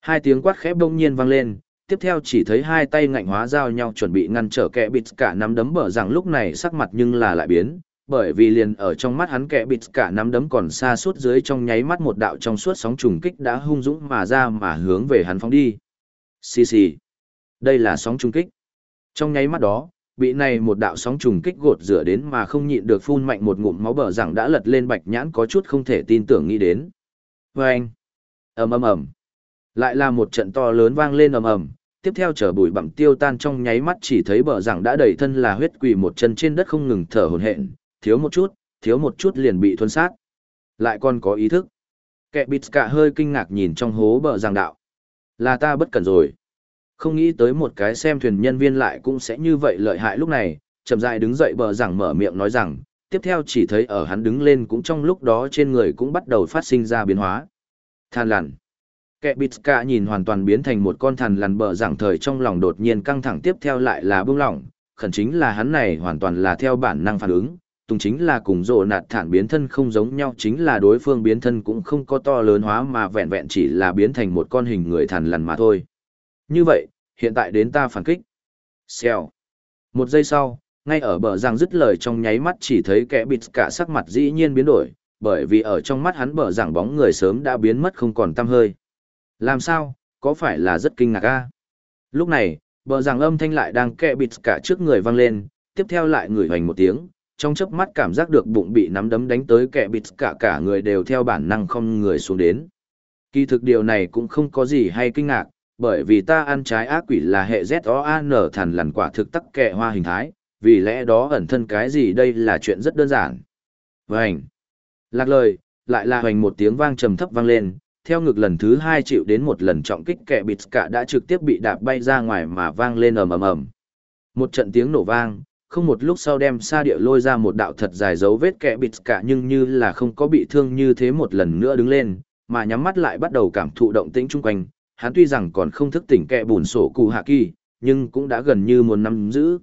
A: Hai tiếng quát khẽ bỗng nhiên vang lên, tiếp theo chỉ thấy hai tay ngạnh hóa giao nhau chuẩn bị ngăn trở kẻ bịt cả nắm đấm bở rằng lúc này sắc mặt nhưng là lại biến, bởi vì liền ở trong mắt hắn kẻ bịt cả nắm đấm còn xa suốt dưới trong nháy mắt một đạo trong suốt sóng trùng kích đã hung dũng mà ra mà hướng về hắn phóng đi. Xì xì. Đây là sóng trùng kích. Trong nháy mắt đó, bị này một đạo sóng trùng kích gột rửa đến mà không nhịn được phun mạnh một ngụm máu bờ rằng đã lật lên bạch nhãn có chút không thể tin tưởng nghĩ đến. Vâng! ầm ầm ầm Lại là một trận to lớn vang lên ầm ầm tiếp theo chở bụi bặm tiêu tan trong nháy mắt chỉ thấy bờ rằng đã đầy thân là huyết quỳ một chân trên đất không ngừng thở hổn hển thiếu một chút, thiếu một chút liền bị thuần sát. Lại còn có ý thức. Kẻ bịt cả hơi kinh ngạc nhìn trong hố bờ rằng đạo. Là ta bất cẩn rồi. Không nghĩ tới một cái xem thuyền nhân viên lại cũng sẽ như vậy lợi hại lúc này, chậm rãi đứng dậy bờ giảng mở miệng nói rằng, tiếp theo chỉ thấy ở hắn đứng lên cũng trong lúc đó trên người cũng bắt đầu phát sinh ra biến hóa. Than lằn. Kẻ bịt cả nhìn hoàn toàn biến thành một con thằn lằn bờ giảng thời trong lòng đột nhiên căng thẳng tiếp theo lại là bông lỏng, khẩn chính là hắn này hoàn toàn là theo bản năng phản ứng, tùng chính là cùng rộ nạt thản biến thân không giống nhau chính là đối phương biến thân cũng không có to lớn hóa mà vẹn vẹn chỉ là biến thành một con hình người thằn lằn mà thôi. Như vậy, hiện tại đến ta phản kích. Xèo. Một giây sau, ngay ở bờ rằng dứt lời trong nháy mắt chỉ thấy kẻ bịt cả sắc mặt dĩ nhiên biến đổi, bởi vì ở trong mắt hắn bờ rằng bóng người sớm đã biến mất không còn tăm hơi. Làm sao, có phải là rất kinh ngạc a? Lúc này, bờ rằng âm thanh lại đang kẹ bịt cả trước người vang lên, tiếp theo lại ngửi hoành một tiếng, trong chớp mắt cảm giác được bụng bị nắm đấm đánh tới kẹ bịt cả cả người đều theo bản năng không người xuống đến. Kỳ thực điều này cũng không có gì hay kinh ngạc, bởi vì ta ăn trái ác quỷ là hệ Z-O-A-N thằn lằn quả thực tắc kẹ hoa hình thái, vì lẽ đó ẩn thân cái gì đây là chuyện rất đơn giản. Vânh! Lạc lời, lại là hoành một tiếng vang trầm thấp vang lên, theo ngực lần thứ hai chịu đến một lần trọng kích kẻ bịt cả đã trực tiếp bị đạp bay ra ngoài mà vang lên ầm ầm ầm. Một trận tiếng nổ vang, không một lúc sau đem xa địa lôi ra một đạo thật dài dấu vết kẻ bịt cả nhưng như là không có bị thương như thế một lần nữa đứng lên, mà nhắm mắt lại bắt đầu cảm thụ động tĩnh chung quanh. Hắn tuy rằng còn không thức tỉnh kẻ bùn sổ cụ hạ kỳ, nhưng cũng đã gần như muốn nắm giữ,